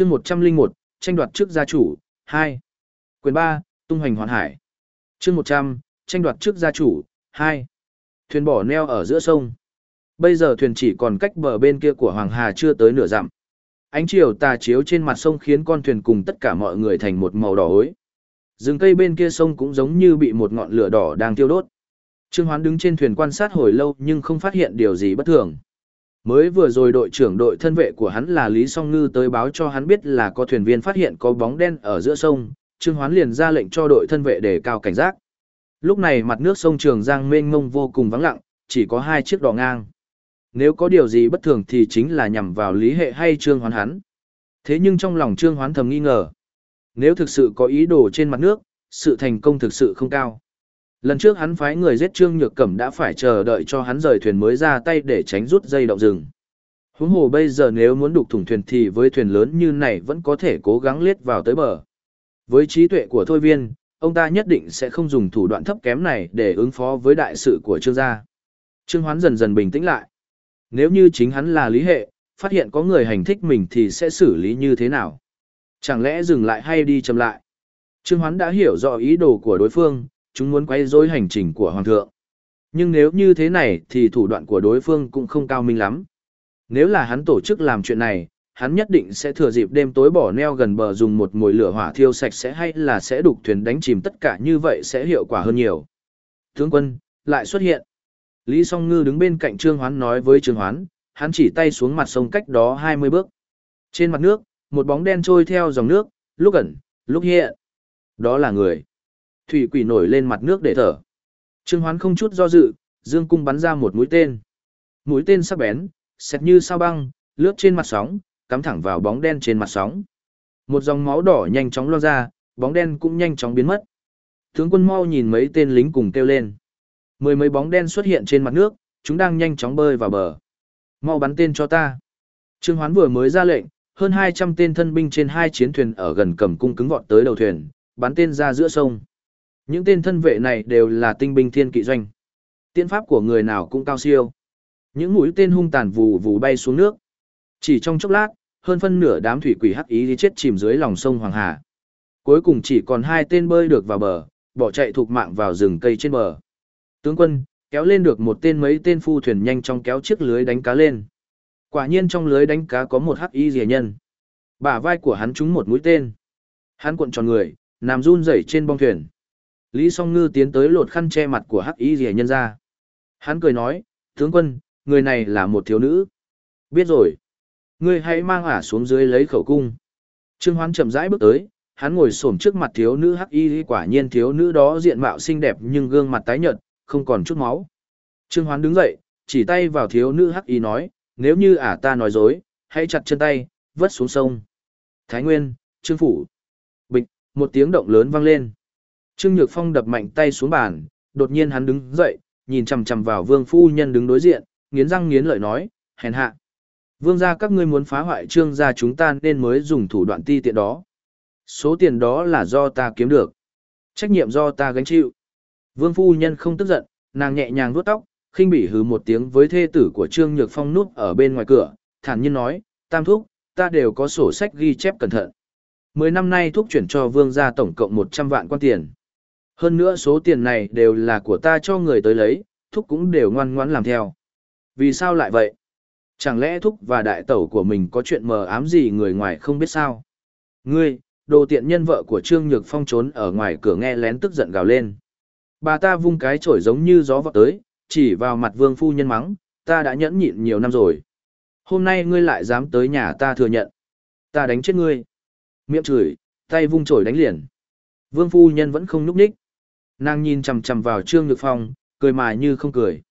chương 101, tranh đoạt trước gia chủ, 2. Quyền 3, tung hoành hoàn hải. chương 100, tranh đoạt trước gia chủ, 2. Thuyền bỏ neo ở giữa sông. Bây giờ thuyền chỉ còn cách bờ bên kia của Hoàng Hà chưa tới nửa dặm. Ánh chiều tà chiếu trên mặt sông khiến con thuyền cùng tất cả mọi người thành một màu đỏ ối. Rừng cây bên kia sông cũng giống như bị một ngọn lửa đỏ đang thiêu đốt. Trương Hoán đứng trên thuyền quan sát hồi lâu nhưng không phát hiện điều gì bất thường. Mới vừa rồi đội trưởng đội thân vệ của hắn là Lý Song Ngư tới báo cho hắn biết là có thuyền viên phát hiện có bóng đen ở giữa sông, Trương Hoán liền ra lệnh cho đội thân vệ để cao cảnh giác. Lúc này mặt nước sông Trường Giang mênh mông vô cùng vắng lặng, chỉ có hai chiếc đò ngang. Nếu có điều gì bất thường thì chính là nhằm vào Lý Hệ hay Trương Hoán hắn. Thế nhưng trong lòng Trương Hoán thầm nghi ngờ. Nếu thực sự có ý đồ trên mặt nước, sự thành công thực sự không cao. Lần trước hắn phái người giết Trương Nhược Cẩm đã phải chờ đợi cho hắn rời thuyền mới ra tay để tránh rút dây động rừng. Huống hồ bây giờ nếu muốn đục thủng thuyền thì với thuyền lớn như này vẫn có thể cố gắng liết vào tới bờ. Với trí tuệ của Thôi Viên, ông ta nhất định sẽ không dùng thủ đoạn thấp kém này để ứng phó với đại sự của Trương gia. Trương Hoán dần dần bình tĩnh lại. Nếu như chính hắn là lý hệ, phát hiện có người hành thích mình thì sẽ xử lý như thế nào? Chẳng lẽ dừng lại hay đi chậm lại? Trương Hoán đã hiểu rõ ý đồ của đối phương, chúng muốn quay rối hành trình của Hoàng thượng. Nhưng nếu như thế này thì thủ đoạn của đối phương cũng không cao minh lắm. Nếu là hắn tổ chức làm chuyện này, hắn nhất định sẽ thừa dịp đêm tối bỏ neo gần bờ dùng một mồi lửa hỏa thiêu sạch sẽ hay là sẽ đục thuyền đánh chìm tất cả như vậy sẽ hiệu quả hơn nhiều. Tướng quân, lại xuất hiện. Lý Song Ngư đứng bên cạnh Trương Hoán nói với Trương Hoán, hắn chỉ tay xuống mặt sông cách đó 20 bước. Trên mặt nước, một bóng đen trôi theo dòng nước, lúc ẩn, lúc hiện. Đó là người. Thủy quỷ nổi lên mặt nước để thở. Trương Hoán không chút do dự, dương cung bắn ra một mũi tên. Mũi tên sắc bén, xẹt như sao băng, lướt trên mặt sóng, cắm thẳng vào bóng đen trên mặt sóng. Một dòng máu đỏ nhanh chóng lo ra, bóng đen cũng nhanh chóng biến mất. Tướng quân mau nhìn mấy tên lính cùng kêu lên. Mười mấy bóng đen xuất hiện trên mặt nước, chúng đang nhanh chóng bơi vào bờ. Mau bắn tên cho ta. Trương Hoán vừa mới ra lệnh, hơn 200 tên thân binh trên hai chiến thuyền ở gần cầm cung cứng vọt tới đầu thuyền, bắn tên ra giữa sông. Những tên thân vệ này đều là tinh binh thiên kỵ doanh. Tiễn pháp của người nào cũng cao siêu. Những mũi tên hung tàn vù vù bay xuống nước. Chỉ trong chốc lát, hơn phân nửa đám thủy quỷ hắc ý chết chìm dưới lòng sông Hoàng Hà. Cuối cùng chỉ còn hai tên bơi được vào bờ, bỏ chạy thục mạng vào rừng cây trên bờ. Tướng quân, kéo lên được một tên mấy tên phu thuyền nhanh chóng kéo chiếc lưới đánh cá lên. Quả nhiên trong lưới đánh cá có một hắc y rìa nhân. Bả vai của hắn trúng một mũi tên. Hắn cuộn tròn người, nằm run rẩy trên bong thuyền. Lý Song Ngư tiến tới lột khăn che mặt của hắc y rìa nhân ra. Hắn cười nói, tướng quân, người này là một thiếu nữ. Biết rồi. Ngươi hãy mang ả xuống dưới lấy khẩu cung. Trương Hoán chậm rãi bước tới, hắn ngồi xổm trước mặt thiếu nữ hắc y quả nhiên thiếu nữ đó diện mạo xinh đẹp nhưng gương mặt tái nhợt, không còn chút máu. Trương Hoán đứng dậy, chỉ tay vào thiếu nữ hắc y nói, nếu như ả ta nói dối, hãy chặt chân tay, vứt xuống sông. Thái Nguyên, Trương Phủ. Bịch, một tiếng động lớn vang lên. Trương Nhược Phong đập mạnh tay xuống bàn, đột nhiên hắn đứng dậy, nhìn chằm chằm vào vương phu nhân đứng đối diện, nghiến răng nghiến lợi nói, hèn hạ. Vương gia các ngươi muốn phá hoại trương gia chúng ta nên mới dùng thủ đoạn ti tiện đó. Số tiền đó là do ta kiếm được. Trách nhiệm do ta gánh chịu. Vương phu nhân không tức giận, nàng nhẹ nhàng vuốt tóc, khinh bỉ hừ một tiếng với thê tử của Trương Nhược Phong núp ở bên ngoài cửa, thản nhiên nói, tam thúc, ta đều có sổ sách ghi chép cẩn thận. Mười năm nay thúc chuyển cho vương gia tổng cộng một trăm vạn quan tiền. Hơn nữa số tiền này đều là của ta cho người tới lấy, thúc cũng đều ngoan ngoãn làm theo. Vì sao lại vậy? Chẳng lẽ thúc và đại tẩu của mình có chuyện mờ ám gì người ngoài không biết sao? Ngươi, đồ tiện nhân vợ của Trương Nhược Phong trốn ở ngoài cửa nghe lén tức giận gào lên. Bà ta vung cái chổi giống như gió vọt tới, chỉ vào mặt vương phu nhân mắng, ta đã nhẫn nhịn nhiều năm rồi. Hôm nay ngươi lại dám tới nhà ta thừa nhận. Ta đánh chết ngươi. Miệng chửi, tay vung chổi đánh liền. Vương phu nhân vẫn không núp ních. Nàng nhìn chằm chằm vào Trương Nhược Phong, cười mà như không cười.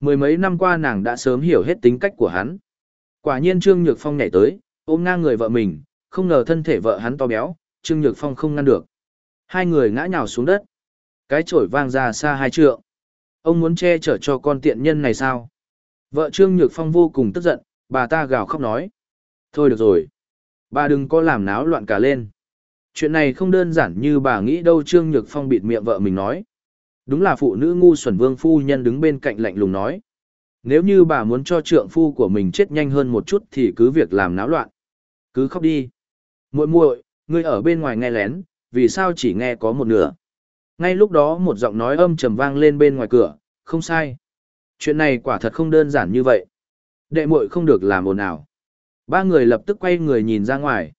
Mười mấy năm qua nàng đã sớm hiểu hết tính cách của hắn. Quả nhiên Trương Nhược Phong nhảy tới, ôm ngang người vợ mình, không ngờ thân thể vợ hắn to béo, Trương Nhược Phong không ngăn được. Hai người ngã nhào xuống đất. Cái chổi vang ra xa hai trượng. Ông muốn che chở cho con tiện nhân này sao? Vợ Trương Nhược Phong vô cùng tức giận, bà ta gào khóc nói. Thôi được rồi. Bà đừng có làm náo loạn cả lên. Chuyện này không đơn giản như bà nghĩ đâu Trương Nhược Phong bịt miệng vợ mình nói. Đúng là phụ nữ ngu xuẩn vương phu nhân đứng bên cạnh lạnh lùng nói. Nếu như bà muốn cho trượng phu của mình chết nhanh hơn một chút thì cứ việc làm náo loạn. Cứ khóc đi. Muội muội, ngươi ở bên ngoài nghe lén, vì sao chỉ nghe có một nửa? Ngay lúc đó một giọng nói âm trầm vang lên bên ngoài cửa, không sai. Chuyện này quả thật không đơn giản như vậy. Đệ muội không được làm ồn ào. Ba người lập tức quay người nhìn ra ngoài.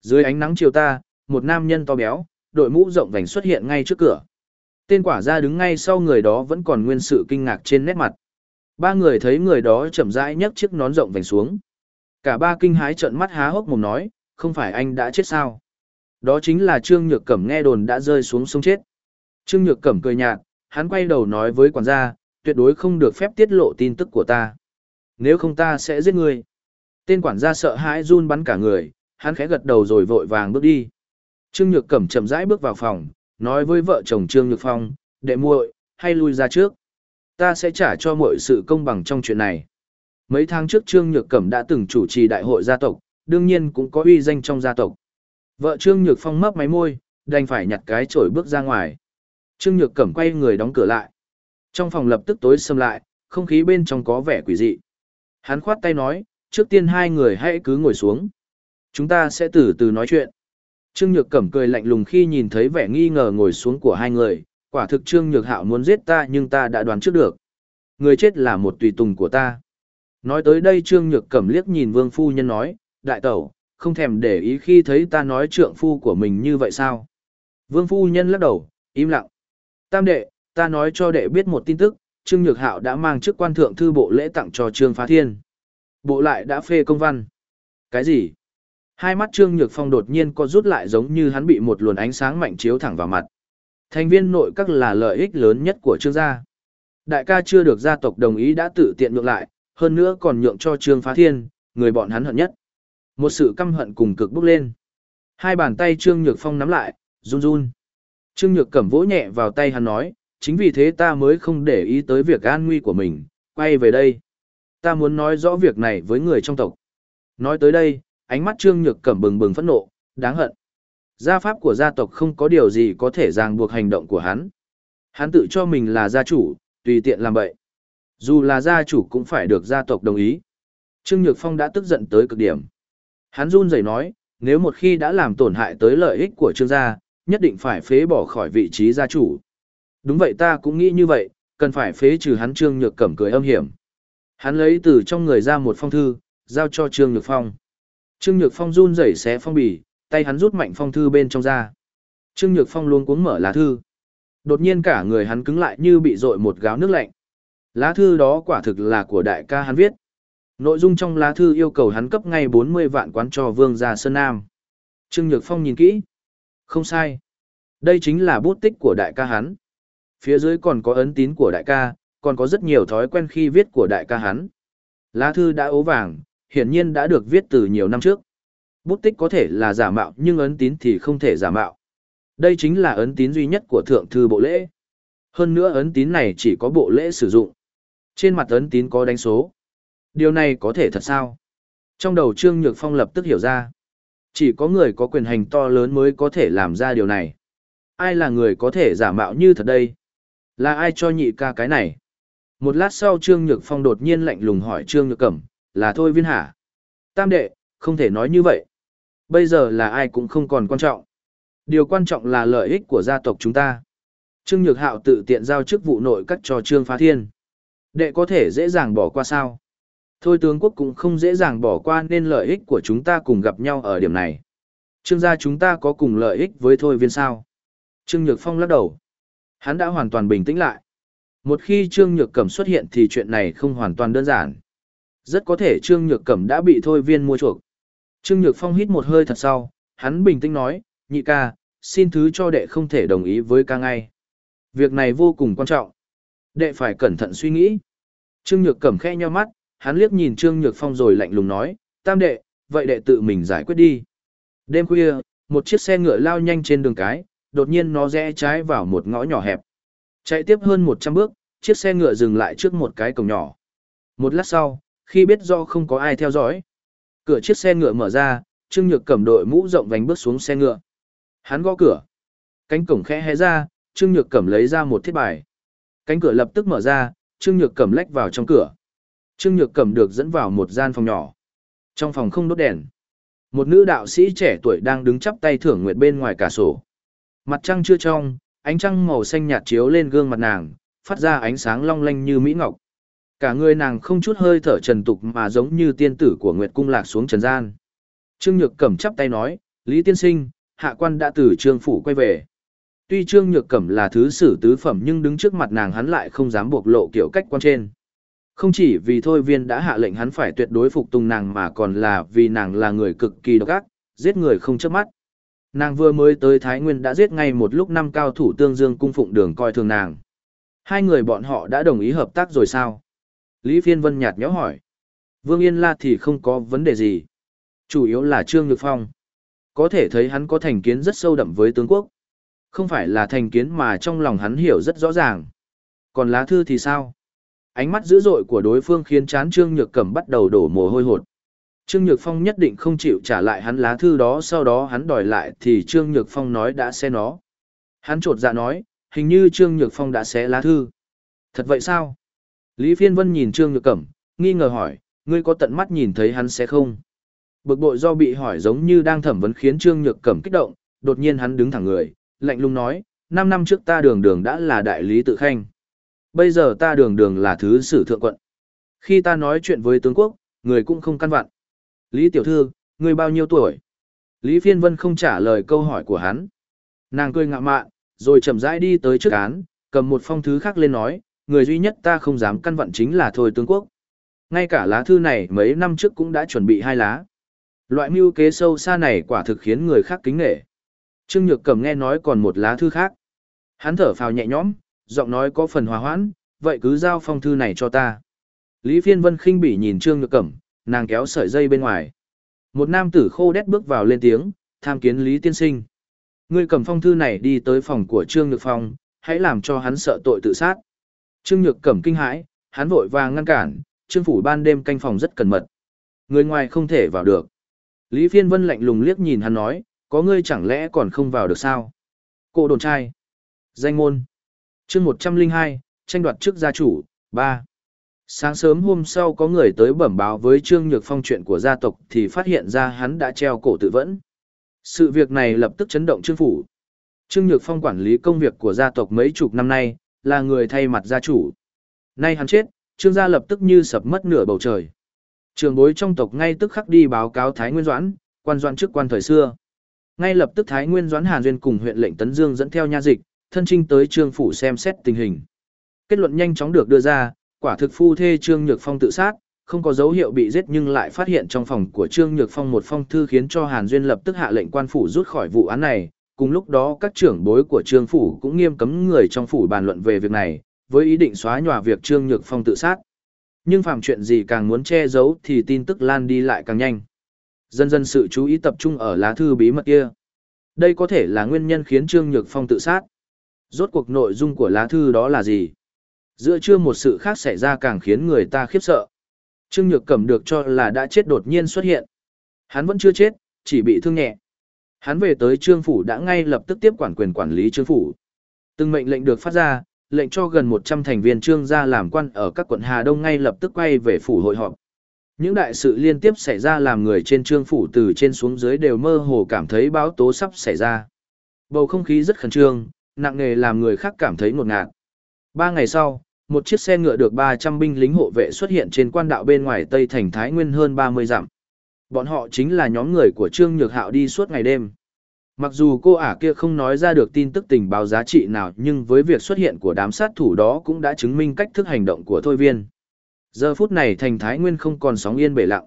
Dưới ánh nắng chiều ta, một nam nhân to béo, đội mũ rộng vành xuất hiện ngay trước cửa. Tên quả ra đứng ngay sau người đó vẫn còn nguyên sự kinh ngạc trên nét mặt. Ba người thấy người đó chậm rãi nhấc chiếc nón rộng vành xuống. Cả ba kinh hái trợn mắt há hốc mồm nói, không phải anh đã chết sao? Đó chính là Trương Nhược Cẩm nghe đồn đã rơi xuống sông chết. Trương Nhược Cẩm cười nhạt, hắn quay đầu nói với quản gia, tuyệt đối không được phép tiết lộ tin tức của ta. Nếu không ta sẽ giết ngươi. Tên quản gia sợ hãi run bắn cả người, hắn khẽ gật đầu rồi vội vàng bước đi. Trương Nhược Cẩm chậm rãi bước vào phòng, nói với vợ chồng Trương Nhược Phong, đệ muội, hay lui ra trước. Ta sẽ trả cho mọi sự công bằng trong chuyện này. Mấy tháng trước Trương Nhược Cẩm đã từng chủ trì đại hội gia tộc, đương nhiên cũng có uy danh trong gia tộc. Vợ Trương Nhược Phong mấp máy môi, đành phải nhặt cái chổi bước ra ngoài. Trương Nhược Cẩm quay người đóng cửa lại. Trong phòng lập tức tối xâm lại, không khí bên trong có vẻ quỷ dị. Hắn khoát tay nói, trước tiên hai người hãy cứ ngồi xuống. Chúng ta sẽ từ từ nói chuyện. Trương Nhược Cẩm cười lạnh lùng khi nhìn thấy vẻ nghi ngờ ngồi xuống của hai người, quả thực Trương Nhược Hạo muốn giết ta nhưng ta đã đoán trước được. Người chết là một tùy tùng của ta. Nói tới đây Trương Nhược Cẩm liếc nhìn Vương Phu Nhân nói, đại tẩu, không thèm để ý khi thấy ta nói trượng phu của mình như vậy sao? Vương Phu Nhân lắc đầu, im lặng. Tam đệ, ta nói cho đệ biết một tin tức, Trương Nhược Hạo đã mang chức quan thượng thư bộ lễ tặng cho Trương Phá Thiên. Bộ lại đã phê công văn. Cái gì? Hai mắt Trương Nhược Phong đột nhiên co rút lại giống như hắn bị một luồng ánh sáng mạnh chiếu thẳng vào mặt. Thành viên nội các là lợi ích lớn nhất của Trương gia. Đại ca chưa được gia tộc đồng ý đã tự tiện nhượng lại, hơn nữa còn nhượng cho Trương Phá Thiên, người bọn hắn hận nhất. Một sự căm hận cùng cực bốc lên. Hai bàn tay Trương Nhược Phong nắm lại, run run. Trương Nhược Cẩm vỗ nhẹ vào tay hắn nói, chính vì thế ta mới không để ý tới việc an nguy của mình, quay về đây. Ta muốn nói rõ việc này với người trong tộc. Nói tới đây, ánh mắt Trương Nhược Cẩm bừng bừng phẫn nộ, đáng hận. Gia pháp của gia tộc không có điều gì có thể ràng buộc hành động của hắn. Hắn tự cho mình là gia chủ, tùy tiện làm vậy. Dù là gia chủ cũng phải được gia tộc đồng ý. Trương Nhược Phong đã tức giận tới cực điểm. Hắn run rẩy nói, nếu một khi đã làm tổn hại tới lợi ích của Trương gia, nhất định phải phế bỏ khỏi vị trí gia chủ. Đúng vậy ta cũng nghĩ như vậy, cần phải phế trừ hắn Trương Nhược Cẩm cười âm hiểm. Hắn lấy từ trong người ra một phong thư, giao cho Trương Nhược Phong. Trương Nhược Phong run rẩy xé phong bì, tay hắn rút mạnh phong thư bên trong ra. Trương Nhược Phong luôn cuống mở lá thư. Đột nhiên cả người hắn cứng lại như bị dội một gáo nước lạnh. Lá thư đó quả thực là của đại ca hắn viết. Nội dung trong lá thư yêu cầu hắn cấp ngay 40 vạn quán cho Vương gia Sơn Nam. Trương Nhược Phong nhìn kỹ. Không sai. Đây chính là bút tích của đại ca hắn. Phía dưới còn có ấn tín của đại ca, còn có rất nhiều thói quen khi viết của đại ca hắn. Lá thư đã ố vàng, hiển nhiên đã được viết từ nhiều năm trước. Bút tích có thể là giả mạo nhưng ấn tín thì không thể giả mạo. Đây chính là ấn tín duy nhất của thượng thư bộ lễ. Hơn nữa ấn tín này chỉ có bộ lễ sử dụng. Trên mặt ấn tín có đánh số. Điều này có thể thật sao? Trong đầu Trương Nhược Phong lập tức hiểu ra. Chỉ có người có quyền hành to lớn mới có thể làm ra điều này. Ai là người có thể giả mạo như thật đây? Là ai cho nhị ca cái này? Một lát sau Trương Nhược Phong đột nhiên lạnh lùng hỏi Trương Nhược Cẩm, là thôi viên hả? Tam đệ, không thể nói như vậy. Bây giờ là ai cũng không còn quan trọng. Điều quan trọng là lợi ích của gia tộc chúng ta. Trương Nhược Hạo tự tiện giao chức vụ nội các cho Trương Phá Thiên. Đệ có thể dễ dàng bỏ qua sao? Thôi tướng quốc cũng không dễ dàng bỏ qua nên lợi ích của chúng ta cùng gặp nhau ở điểm này. Trương gia chúng ta có cùng lợi ích với thôi viên sao? Trương Nhược Phong lắc đầu. Hắn đã hoàn toàn bình tĩnh lại. Một khi Trương Nhược Cẩm xuất hiện thì chuyện này không hoàn toàn đơn giản. Rất có thể Trương Nhược Cẩm đã bị thôi viên mua chuộc. Trương Nhược Phong hít một hơi thật sau, hắn bình tĩnh nói, nhị ca, xin thứ cho đệ không thể đồng ý với ca ngay. Việc này vô cùng quan trọng. Đệ phải cẩn thận suy nghĩ. Trương Nhược Cẩm khẽ nheo mắt, hắn liếc nhìn Trương Nhược Phong rồi lạnh lùng nói, tam đệ, vậy đệ tự mình giải quyết đi. Đêm khuya, một chiếc xe ngựa lao nhanh trên đường cái, đột nhiên nó rẽ trái vào một ngõ nhỏ hẹp. Chạy tiếp hơn 100 bước, chiếc xe ngựa dừng lại trước một cái cổng nhỏ. Một lát sau, khi biết do không có ai theo dõi, cửa chiếc xe ngựa mở ra, Trương Nhược cầm đội mũ rộng vành bước xuống xe ngựa. Hắn gõ cửa. Cánh cổng khẽ hé ra, Trương Nhược Cẩm lấy ra một thiết bài. Cánh cửa lập tức mở ra, Trương Nhược Cẩm lách vào trong cửa. Trương Nhược Cẩm được dẫn vào một gian phòng nhỏ. Trong phòng không đốt đèn. Một nữ đạo sĩ trẻ tuổi đang đứng chắp tay thưởng nguyệt bên ngoài cả sổ. Mặt trăng chưa trong, ánh trăng màu xanh nhạt chiếu lên gương mặt nàng, phát ra ánh sáng long lanh như mỹ ngọc. Cả người nàng không chút hơi thở trần tục mà giống như tiên tử của Nguyệt cung lạc xuống trần gian. Trương Nhược Cẩm chắp tay nói, Lý Tiên Sinh, hạ quan đã từ trương phủ quay về. Tuy Trương Nhược Cẩm là thứ sử tứ phẩm nhưng đứng trước mặt nàng hắn lại không dám bộc lộ kiểu cách quan trên. Không chỉ vì thôi viên đã hạ lệnh hắn phải tuyệt đối phục tùng nàng mà còn là vì nàng là người cực kỳ độc ác, giết người không chớp mắt. Nàng vừa mới tới Thái Nguyên đã giết ngay một lúc năm cao thủ tương dương cung phụng đường coi thường nàng. Hai người bọn họ đã đồng ý hợp tác rồi sao? Lý Phiên Vân nhạt nhẽo hỏi. Vương Yên La thì không có vấn đề gì. Chủ yếu là Trương Nhược Phong. Có thể thấy hắn có thành kiến rất sâu đậm với tướng quốc. Không phải là thành kiến mà trong lòng hắn hiểu rất rõ ràng. Còn lá thư thì sao? Ánh mắt dữ dội của đối phương khiến chán Trương Nhược Cẩm bắt đầu đổ mồ hôi hột. Trương Nhược Phong nhất định không chịu trả lại hắn lá thư đó sau đó hắn đòi lại thì Trương Nhược Phong nói đã xé nó. Hắn trột dạ nói, hình như Trương Nhược Phong đã xé lá thư. Thật vậy sao? Lý Phiên Vân nhìn Trương Nhược Cẩm, nghi ngờ hỏi, ngươi có tận mắt nhìn thấy hắn sẽ không? Bực bội do bị hỏi giống như đang thẩm vấn khiến Trương Nhược Cẩm kích động, đột nhiên hắn đứng thẳng người, lạnh lùng nói, 5 năm trước ta đường đường đã là đại lý tự khanh. Bây giờ ta đường đường là thứ sử thượng quận. Khi ta nói chuyện với tướng quốc, người cũng không căn vặn. Lý tiểu thư, người bao nhiêu tuổi? Lý Phiên Vân không trả lời câu hỏi của hắn. Nàng cười ngạ mạn, rồi chậm rãi đi tới trước án, cầm một phong thứ khác lên nói, người duy nhất ta không dám căn vặn chính là thôi tướng quốc. Ngay cả lá thư này mấy năm trước cũng đã chuẩn bị hai lá. Loại mưu kế sâu xa này quả thực khiến người khác kính nể. Trương Nhược Cẩm nghe nói còn một lá thư khác. Hắn thở phào nhẹ nhõm, giọng nói có phần hòa hoãn, vậy cứ giao phong thư này cho ta. Lý Phiên Vân khinh bỉ nhìn Trương Nhược Cẩm, nàng kéo sợi dây bên ngoài. Một nam tử khô đét bước vào lên tiếng, tham kiến Lý Tiên Sinh. Ngươi cầm phong thư này đi tới phòng của Trương Nhược Phong, hãy làm cho hắn sợ tội tự sát. Trương Nhược Cẩm kinh hãi, hắn vội vàng ngăn cản, Trương Phủ ban đêm canh phòng rất cẩn mật. Người ngoài không thể vào được. Lý Phiên Vân lạnh lùng liếc nhìn hắn nói, có ngươi chẳng lẽ còn không vào được sao? Cô đồn trai. Danh môn. chương 102, tranh đoạt chức gia chủ, 3. Sáng sớm hôm sau có người tới bẩm báo với Trương Nhược Phong chuyện của gia tộc thì phát hiện ra hắn đã treo cổ tự vẫn. Sự việc này lập tức chấn động Trương Phủ. Trương Nhược Phong quản lý công việc của gia tộc mấy chục năm nay, là người thay mặt gia chủ. Nay hắn chết, Trương gia lập tức như sập mất nửa bầu trời. Trường bối trong tộc ngay tức khắc đi báo cáo Thái Nguyên Doãn, quan doãn trước quan thời xưa. Ngay lập tức Thái Nguyên Doãn Hàn Duyên cùng huyện lệnh Tấn Dương dẫn theo nha dịch, thân trinh tới Trương phủ xem xét tình hình. Kết luận nhanh chóng được đưa ra, quả thực phu thê Trương Nhược Phong tự sát, không có dấu hiệu bị giết nhưng lại phát hiện trong phòng của Trương Nhược Phong một phong thư khiến cho Hàn Duyên lập tức hạ lệnh quan phủ rút khỏi vụ án này. Cùng lúc đó các trưởng bối của Trương phủ cũng nghiêm cấm người trong phủ bàn luận về việc này, với ý định xóa nhòa việc Trương Nhược Phong tự sát. Nhưng phàm chuyện gì càng muốn che giấu thì tin tức lan đi lại càng nhanh. Dần dần sự chú ý tập trung ở lá thư bí mật kia. Đây có thể là nguyên nhân khiến Trương Nhược Phong tự sát. Rốt cuộc nội dung của lá thư đó là gì? Giữa trưa một sự khác xảy ra càng khiến người ta khiếp sợ. Trương Nhược Cẩm được cho là đã chết đột nhiên xuất hiện. Hắn vẫn chưa chết, chỉ bị thương nhẹ. Hắn về tới Trương Phủ đã ngay lập tức tiếp quản quyền quản lý Trương Phủ. Từng mệnh lệnh được phát ra, lệnh cho gần 100 thành viên Trương gia làm quan ở các quận Hà Đông ngay lập tức quay về Phủ hội họp. Những đại sự liên tiếp xảy ra làm người trên Trương Phủ từ trên xuống dưới đều mơ hồ cảm thấy báo tố sắp xảy ra. Bầu không khí rất khẩn trương, nặng nề làm người khác cảm thấy ngột ngạt. Ba ngày sau, một chiếc xe ngựa được 300 binh lính hộ vệ xuất hiện trên quan đạo bên ngoài Tây Thành Thái Nguyên hơn 30 dặm. Bọn họ chính là nhóm người của Trương Nhược Hạo đi suốt ngày đêm. Mặc dù cô ả kia không nói ra được tin tức tình báo giá trị nào nhưng với việc xuất hiện của đám sát thủ đó cũng đã chứng minh cách thức hành động của Thôi Viên. Giờ phút này thành Thái Nguyên không còn sóng yên bể lặng.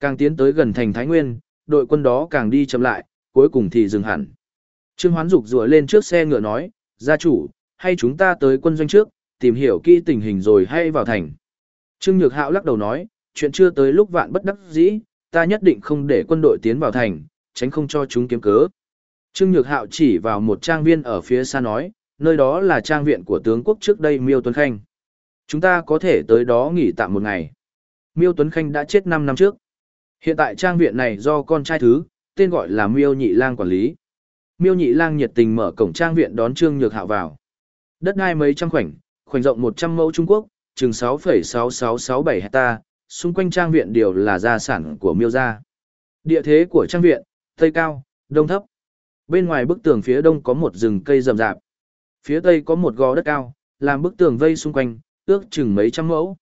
Càng tiến tới gần thành Thái Nguyên, đội quân đó càng đi chậm lại, cuối cùng thì dừng hẳn. Trương Hoán Dục rùa lên trước xe ngựa nói, gia chủ, hay chúng ta tới quân doanh trước, tìm hiểu kỹ tình hình rồi hay vào thành. Trương Nhược Hạo lắc đầu nói, chuyện chưa tới lúc vạn bất đắc dĩ, ta nhất định không để quân đội tiến vào thành, tránh không cho chúng kiếm cớ. Trương Nhược Hạo chỉ vào một trang viên ở phía xa nói, nơi đó là trang viện của tướng quốc trước đây Miêu Tuấn Khanh. Chúng ta có thể tới đó nghỉ tạm một ngày. Miêu Tuấn Khanh đã chết 5 năm trước. Hiện tại trang viện này do con trai thứ, tên gọi là Miêu Nhị Lang quản lý. Miêu Nhị Lang nhiệt tình mở cổng trang viện đón Trương Nhược Hạo vào. Đất đai mấy trăm khoảnh, khoảnh rộng 100 mẫu Trung Quốc, chừng 6,6667 hecta, xung quanh trang viện đều là gia sản của Miêu gia. Địa thế của trang viện, tây cao, đông thấp. Bên ngoài bức tường phía đông có một rừng cây rậm rạp. Phía tây có một gò đất cao, làm bức tường vây xung quanh, ước chừng mấy trăm mẫu.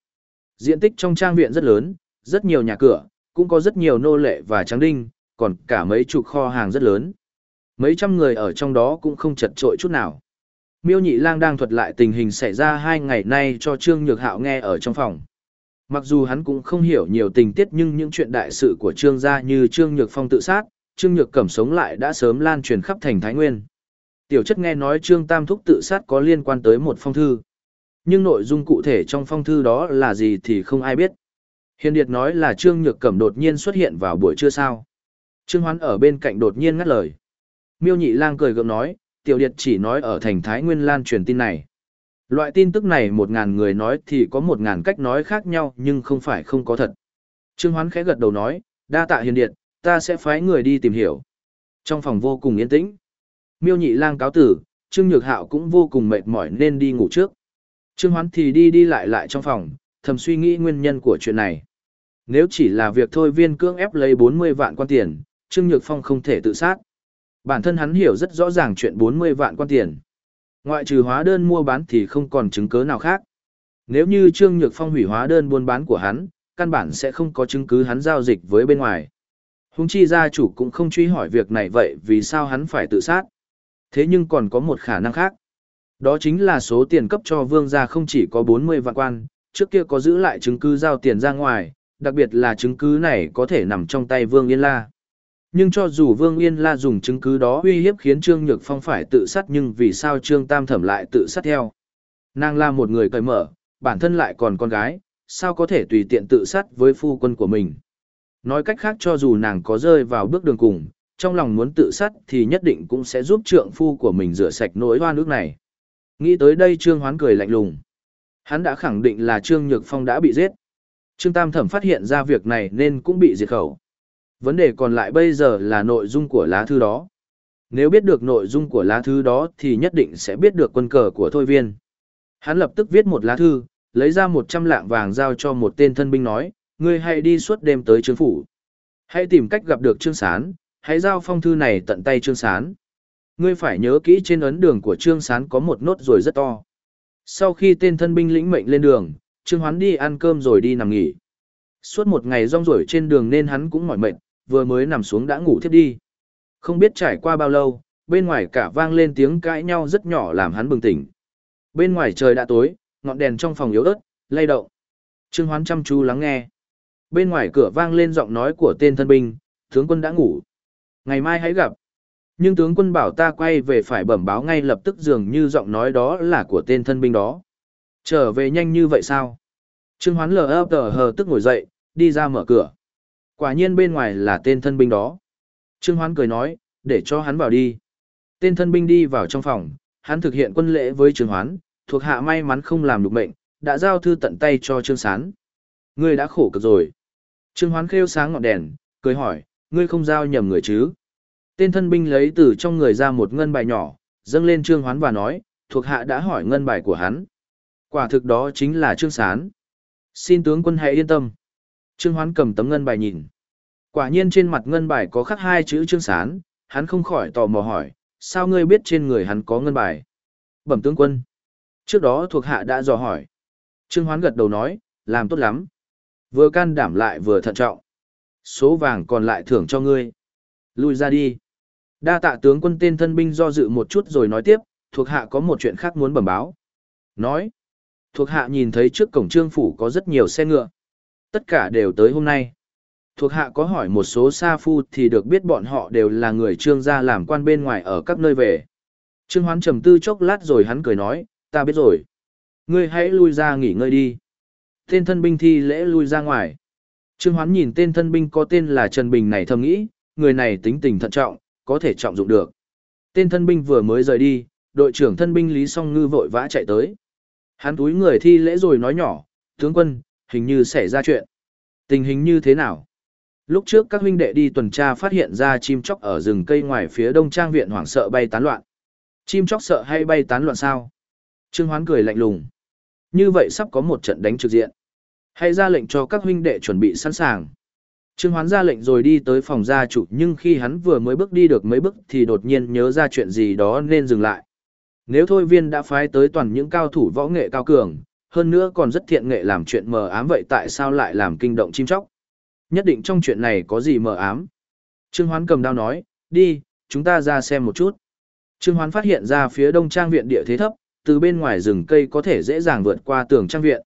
Diện tích trong trang viện rất lớn, rất nhiều nhà cửa, cũng có rất nhiều nô lệ và tráng đinh, còn cả mấy chục kho hàng rất lớn. Mấy trăm người ở trong đó cũng không chật trội chút nào. Miêu Nhị Lang đang thuật lại tình hình xảy ra hai ngày nay cho Trương Nhược Hạo nghe ở trong phòng. Mặc dù hắn cũng không hiểu nhiều tình tiết nhưng những chuyện đại sự của Trương gia như Trương Nhược Phong tự sát, Trương Nhược Cẩm sống lại đã sớm lan truyền khắp thành Thái Nguyên. Tiểu chất nghe nói Trương Tam Thúc tự sát có liên quan tới một phong thư. Nhưng nội dung cụ thể trong phong thư đó là gì thì không ai biết. Hiền Điệt nói là Trương Nhược Cẩm đột nhiên xuất hiện vào buổi trưa sao. Trương Hoán ở bên cạnh đột nhiên ngắt lời. Miêu Nhị Lang cười gượng nói, Tiểu Điệt chỉ nói ở thành Thái Nguyên lan truyền tin này. Loại tin tức này một ngàn người nói thì có một ngàn cách nói khác nhau nhưng không phải không có thật. Trương Hoán khẽ gật đầu nói, đa tạ hiền điện, ta sẽ phái người đi tìm hiểu. Trong phòng vô cùng yên tĩnh. Miêu nhị lang cáo tử, Trương Nhược Hạo cũng vô cùng mệt mỏi nên đi ngủ trước. Trương Hoán thì đi đi lại lại trong phòng, thầm suy nghĩ nguyên nhân của chuyện này. Nếu chỉ là việc thôi viên cưỡng ép lấy 40 vạn quan tiền, Trương Nhược Phong không thể tự sát. Bản thân hắn hiểu rất rõ ràng chuyện 40 vạn quan tiền. Ngoại trừ hóa đơn mua bán thì không còn chứng cứ nào khác. Nếu như Trương Nhược Phong hủy hóa đơn buôn bán của hắn, căn bản sẽ không có chứng cứ hắn giao dịch với bên ngoài. Hùng chi gia chủ cũng không truy hỏi việc này vậy vì sao hắn phải tự sát. Thế nhưng còn có một khả năng khác. Đó chính là số tiền cấp cho vương gia không chỉ có 40 vạn quan, trước kia có giữ lại chứng cứ giao tiền ra ngoài, đặc biệt là chứng cứ này có thể nằm trong tay vương Yên La. Nhưng cho dù Vương Yên La dùng chứng cứ đó uy hiếp khiến Trương Nhược Phong phải tự sát nhưng vì sao Trương Tam Thẩm lại tự sát theo? Nàng là một người cởi mở, bản thân lại còn con gái, sao có thể tùy tiện tự sát với phu quân của mình? Nói cách khác cho dù nàng có rơi vào bước đường cùng, trong lòng muốn tự sát thì nhất định cũng sẽ giúp trượng phu của mình rửa sạch nỗi hoa nước này. Nghĩ tới đây Trương Hoán cười lạnh lùng. Hắn đã khẳng định là Trương Nhược Phong đã bị giết. Trương Tam Thẩm phát hiện ra việc này nên cũng bị diệt khẩu. Vấn đề còn lại bây giờ là nội dung của lá thư đó. Nếu biết được nội dung của lá thư đó thì nhất định sẽ biết được quân cờ của Thôi Viên. Hắn lập tức viết một lá thư, lấy ra một trăm lạng vàng giao cho một tên thân binh nói, ngươi hãy đi suốt đêm tới Trương Phủ. Hãy tìm cách gặp được Trương Sán, hãy giao phong thư này tận tay Trương Sán. Ngươi phải nhớ kỹ trên ấn đường của Trương Sán có một nốt rồi rất to. Sau khi tên thân binh lĩnh mệnh lên đường, Trương Hoán đi ăn cơm rồi đi nằm nghỉ. Suốt một ngày rong ruổi trên đường nên hắn cũng mỏi mệt, vừa mới nằm xuống đã ngủ thiếp đi. Không biết trải qua bao lâu, bên ngoài cả vang lên tiếng cãi nhau rất nhỏ làm hắn bừng tỉnh. Bên ngoài trời đã tối, ngọn đèn trong phòng yếu ớt, lay động. Trương Hoán chăm chú lắng nghe. Bên ngoài cửa vang lên giọng nói của tên thân binh, tướng quân đã ngủ. Ngày mai hãy gặp. Nhưng tướng quân bảo ta quay về phải bẩm báo ngay lập tức dường như giọng nói đó là của tên thân binh đó. Trở về nhanh như vậy sao? Trương Hoán lờ ấp tờ hờ tức ngồi dậy, đi ra mở cửa. Quả nhiên bên ngoài là tên thân binh đó. Trương Hoán cười nói, để cho hắn vào đi. Tên thân binh đi vào trong phòng, hắn thực hiện quân lễ với Trương Hoán, thuộc hạ may mắn không làm được mệnh, đã giao thư tận tay cho Trương Sán. Ngươi đã khổ cực rồi. Trương Hoán khêu sáng ngọn đèn, cười hỏi, ngươi không giao nhầm người chứ. Tên thân binh lấy từ trong người ra một ngân bài nhỏ, dâng lên Trương Hoán và nói, thuộc hạ đã hỏi ngân bài của hắn. Quả thực đó chính là Trương Sán. Xin tướng quân hãy yên tâm. Trương Hoán cầm tấm ngân bài nhìn. Quả nhiên trên mặt ngân bài có khắc hai chữ Trương Sán, hắn không khỏi tò mò hỏi, sao ngươi biết trên người hắn có ngân bài? Bẩm tướng quân. Trước đó thuộc hạ đã dò hỏi. Trương Hoán gật đầu nói, làm tốt lắm. Vừa can đảm lại vừa thận trọng. Số vàng còn lại thưởng cho ngươi. Lui ra đi. Đa tạ tướng quân tên thân binh do dự một chút rồi nói tiếp, thuộc hạ có một chuyện khác muốn bẩm báo. Nói. Thuộc hạ nhìn thấy trước cổng trương phủ có rất nhiều xe ngựa. Tất cả đều tới hôm nay. Thuộc hạ có hỏi một số sa phu thì được biết bọn họ đều là người trương gia làm quan bên ngoài ở các nơi về. Trương Hoán trầm tư chốc lát rồi hắn cười nói, ta biết rồi. Ngươi hãy lui ra nghỉ ngơi đi. Tên thân binh thi lễ lui ra ngoài. Trương Hoán nhìn tên thân binh có tên là Trần Bình này thầm nghĩ, người này tính tình thận trọng, có thể trọng dụng được. Tên thân binh vừa mới rời đi, đội trưởng thân binh Lý Song Ngư vội vã chạy tới. Hắn túi người thi lễ rồi nói nhỏ, tướng quân, hình như xảy ra chuyện. Tình hình như thế nào? Lúc trước các huynh đệ đi tuần tra phát hiện ra chim chóc ở rừng cây ngoài phía đông trang viện hoảng sợ bay tán loạn. Chim chóc sợ hay bay tán loạn sao? Trương Hoán cười lạnh lùng. Như vậy sắp có một trận đánh trực diện. Hãy ra lệnh cho các huynh đệ chuẩn bị sẵn sàng. Trương Hoán ra lệnh rồi đi tới phòng gia chủ nhưng khi hắn vừa mới bước đi được mấy bước thì đột nhiên nhớ ra chuyện gì đó nên dừng lại. Nếu thôi viên đã phái tới toàn những cao thủ võ nghệ cao cường, hơn nữa còn rất thiện nghệ làm chuyện mờ ám vậy tại sao lại làm kinh động chim chóc? Nhất định trong chuyện này có gì mờ ám? Trương Hoán cầm đao nói, đi, chúng ta ra xem một chút. Trương Hoán phát hiện ra phía đông trang viện địa thế thấp, từ bên ngoài rừng cây có thể dễ dàng vượt qua tường trang viện.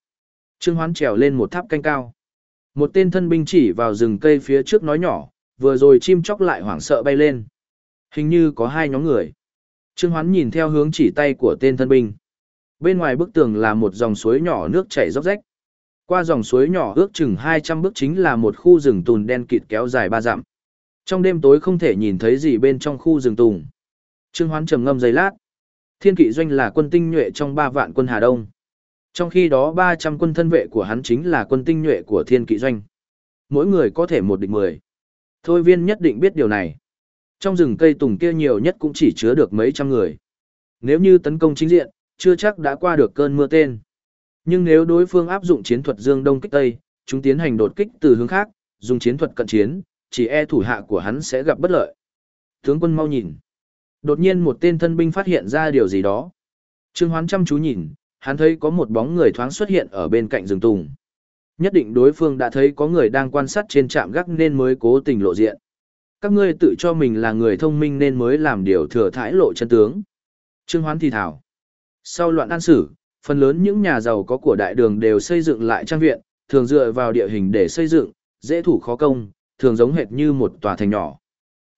Trương Hoán trèo lên một tháp canh cao. Một tên thân binh chỉ vào rừng cây phía trước nói nhỏ, vừa rồi chim chóc lại hoảng sợ bay lên. Hình như có hai nhóm người. Trương Hoán nhìn theo hướng chỉ tay của tên thân binh. Bên ngoài bức tường là một dòng suối nhỏ nước chảy róc rách. Qua dòng suối nhỏ ước chừng 200 bước chính là một khu rừng tùn đen kịt kéo dài ba dặm. Trong đêm tối không thể nhìn thấy gì bên trong khu rừng tùng. Trương Hoán trầm ngâm giây lát. Thiên kỵ doanh là quân tinh nhuệ trong ba vạn quân Hà Đông. Trong khi đó 300 quân thân vệ của hắn chính là quân tinh nhuệ của thiên kỵ doanh. Mỗi người có thể một địch mười. Thôi viên nhất định biết điều này. Trong rừng cây tùng kia nhiều nhất cũng chỉ chứa được mấy trăm người. Nếu như tấn công chính diện, chưa chắc đã qua được cơn mưa tên. Nhưng nếu đối phương áp dụng chiến thuật dương đông kích tây, chúng tiến hành đột kích từ hướng khác, dùng chiến thuật cận chiến, chỉ e thủ hạ của hắn sẽ gặp bất lợi. Tướng quân mau nhìn. Đột nhiên một tên thân binh phát hiện ra điều gì đó. Trương Hoán chăm chú nhìn, hắn thấy có một bóng người thoáng xuất hiện ở bên cạnh rừng tùng. Nhất định đối phương đã thấy có người đang quan sát trên trạm gác nên mới cố tình lộ diện. Các ngươi tự cho mình là người thông minh nên mới làm điều thừa thãi lộ chân tướng. Trương Hoán thì thảo. Sau loạn an sử, phần lớn những nhà giàu có của đại đường đều xây dựng lại trang viện, thường dựa vào địa hình để xây dựng, dễ thủ khó công, thường giống hệt như một tòa thành nhỏ.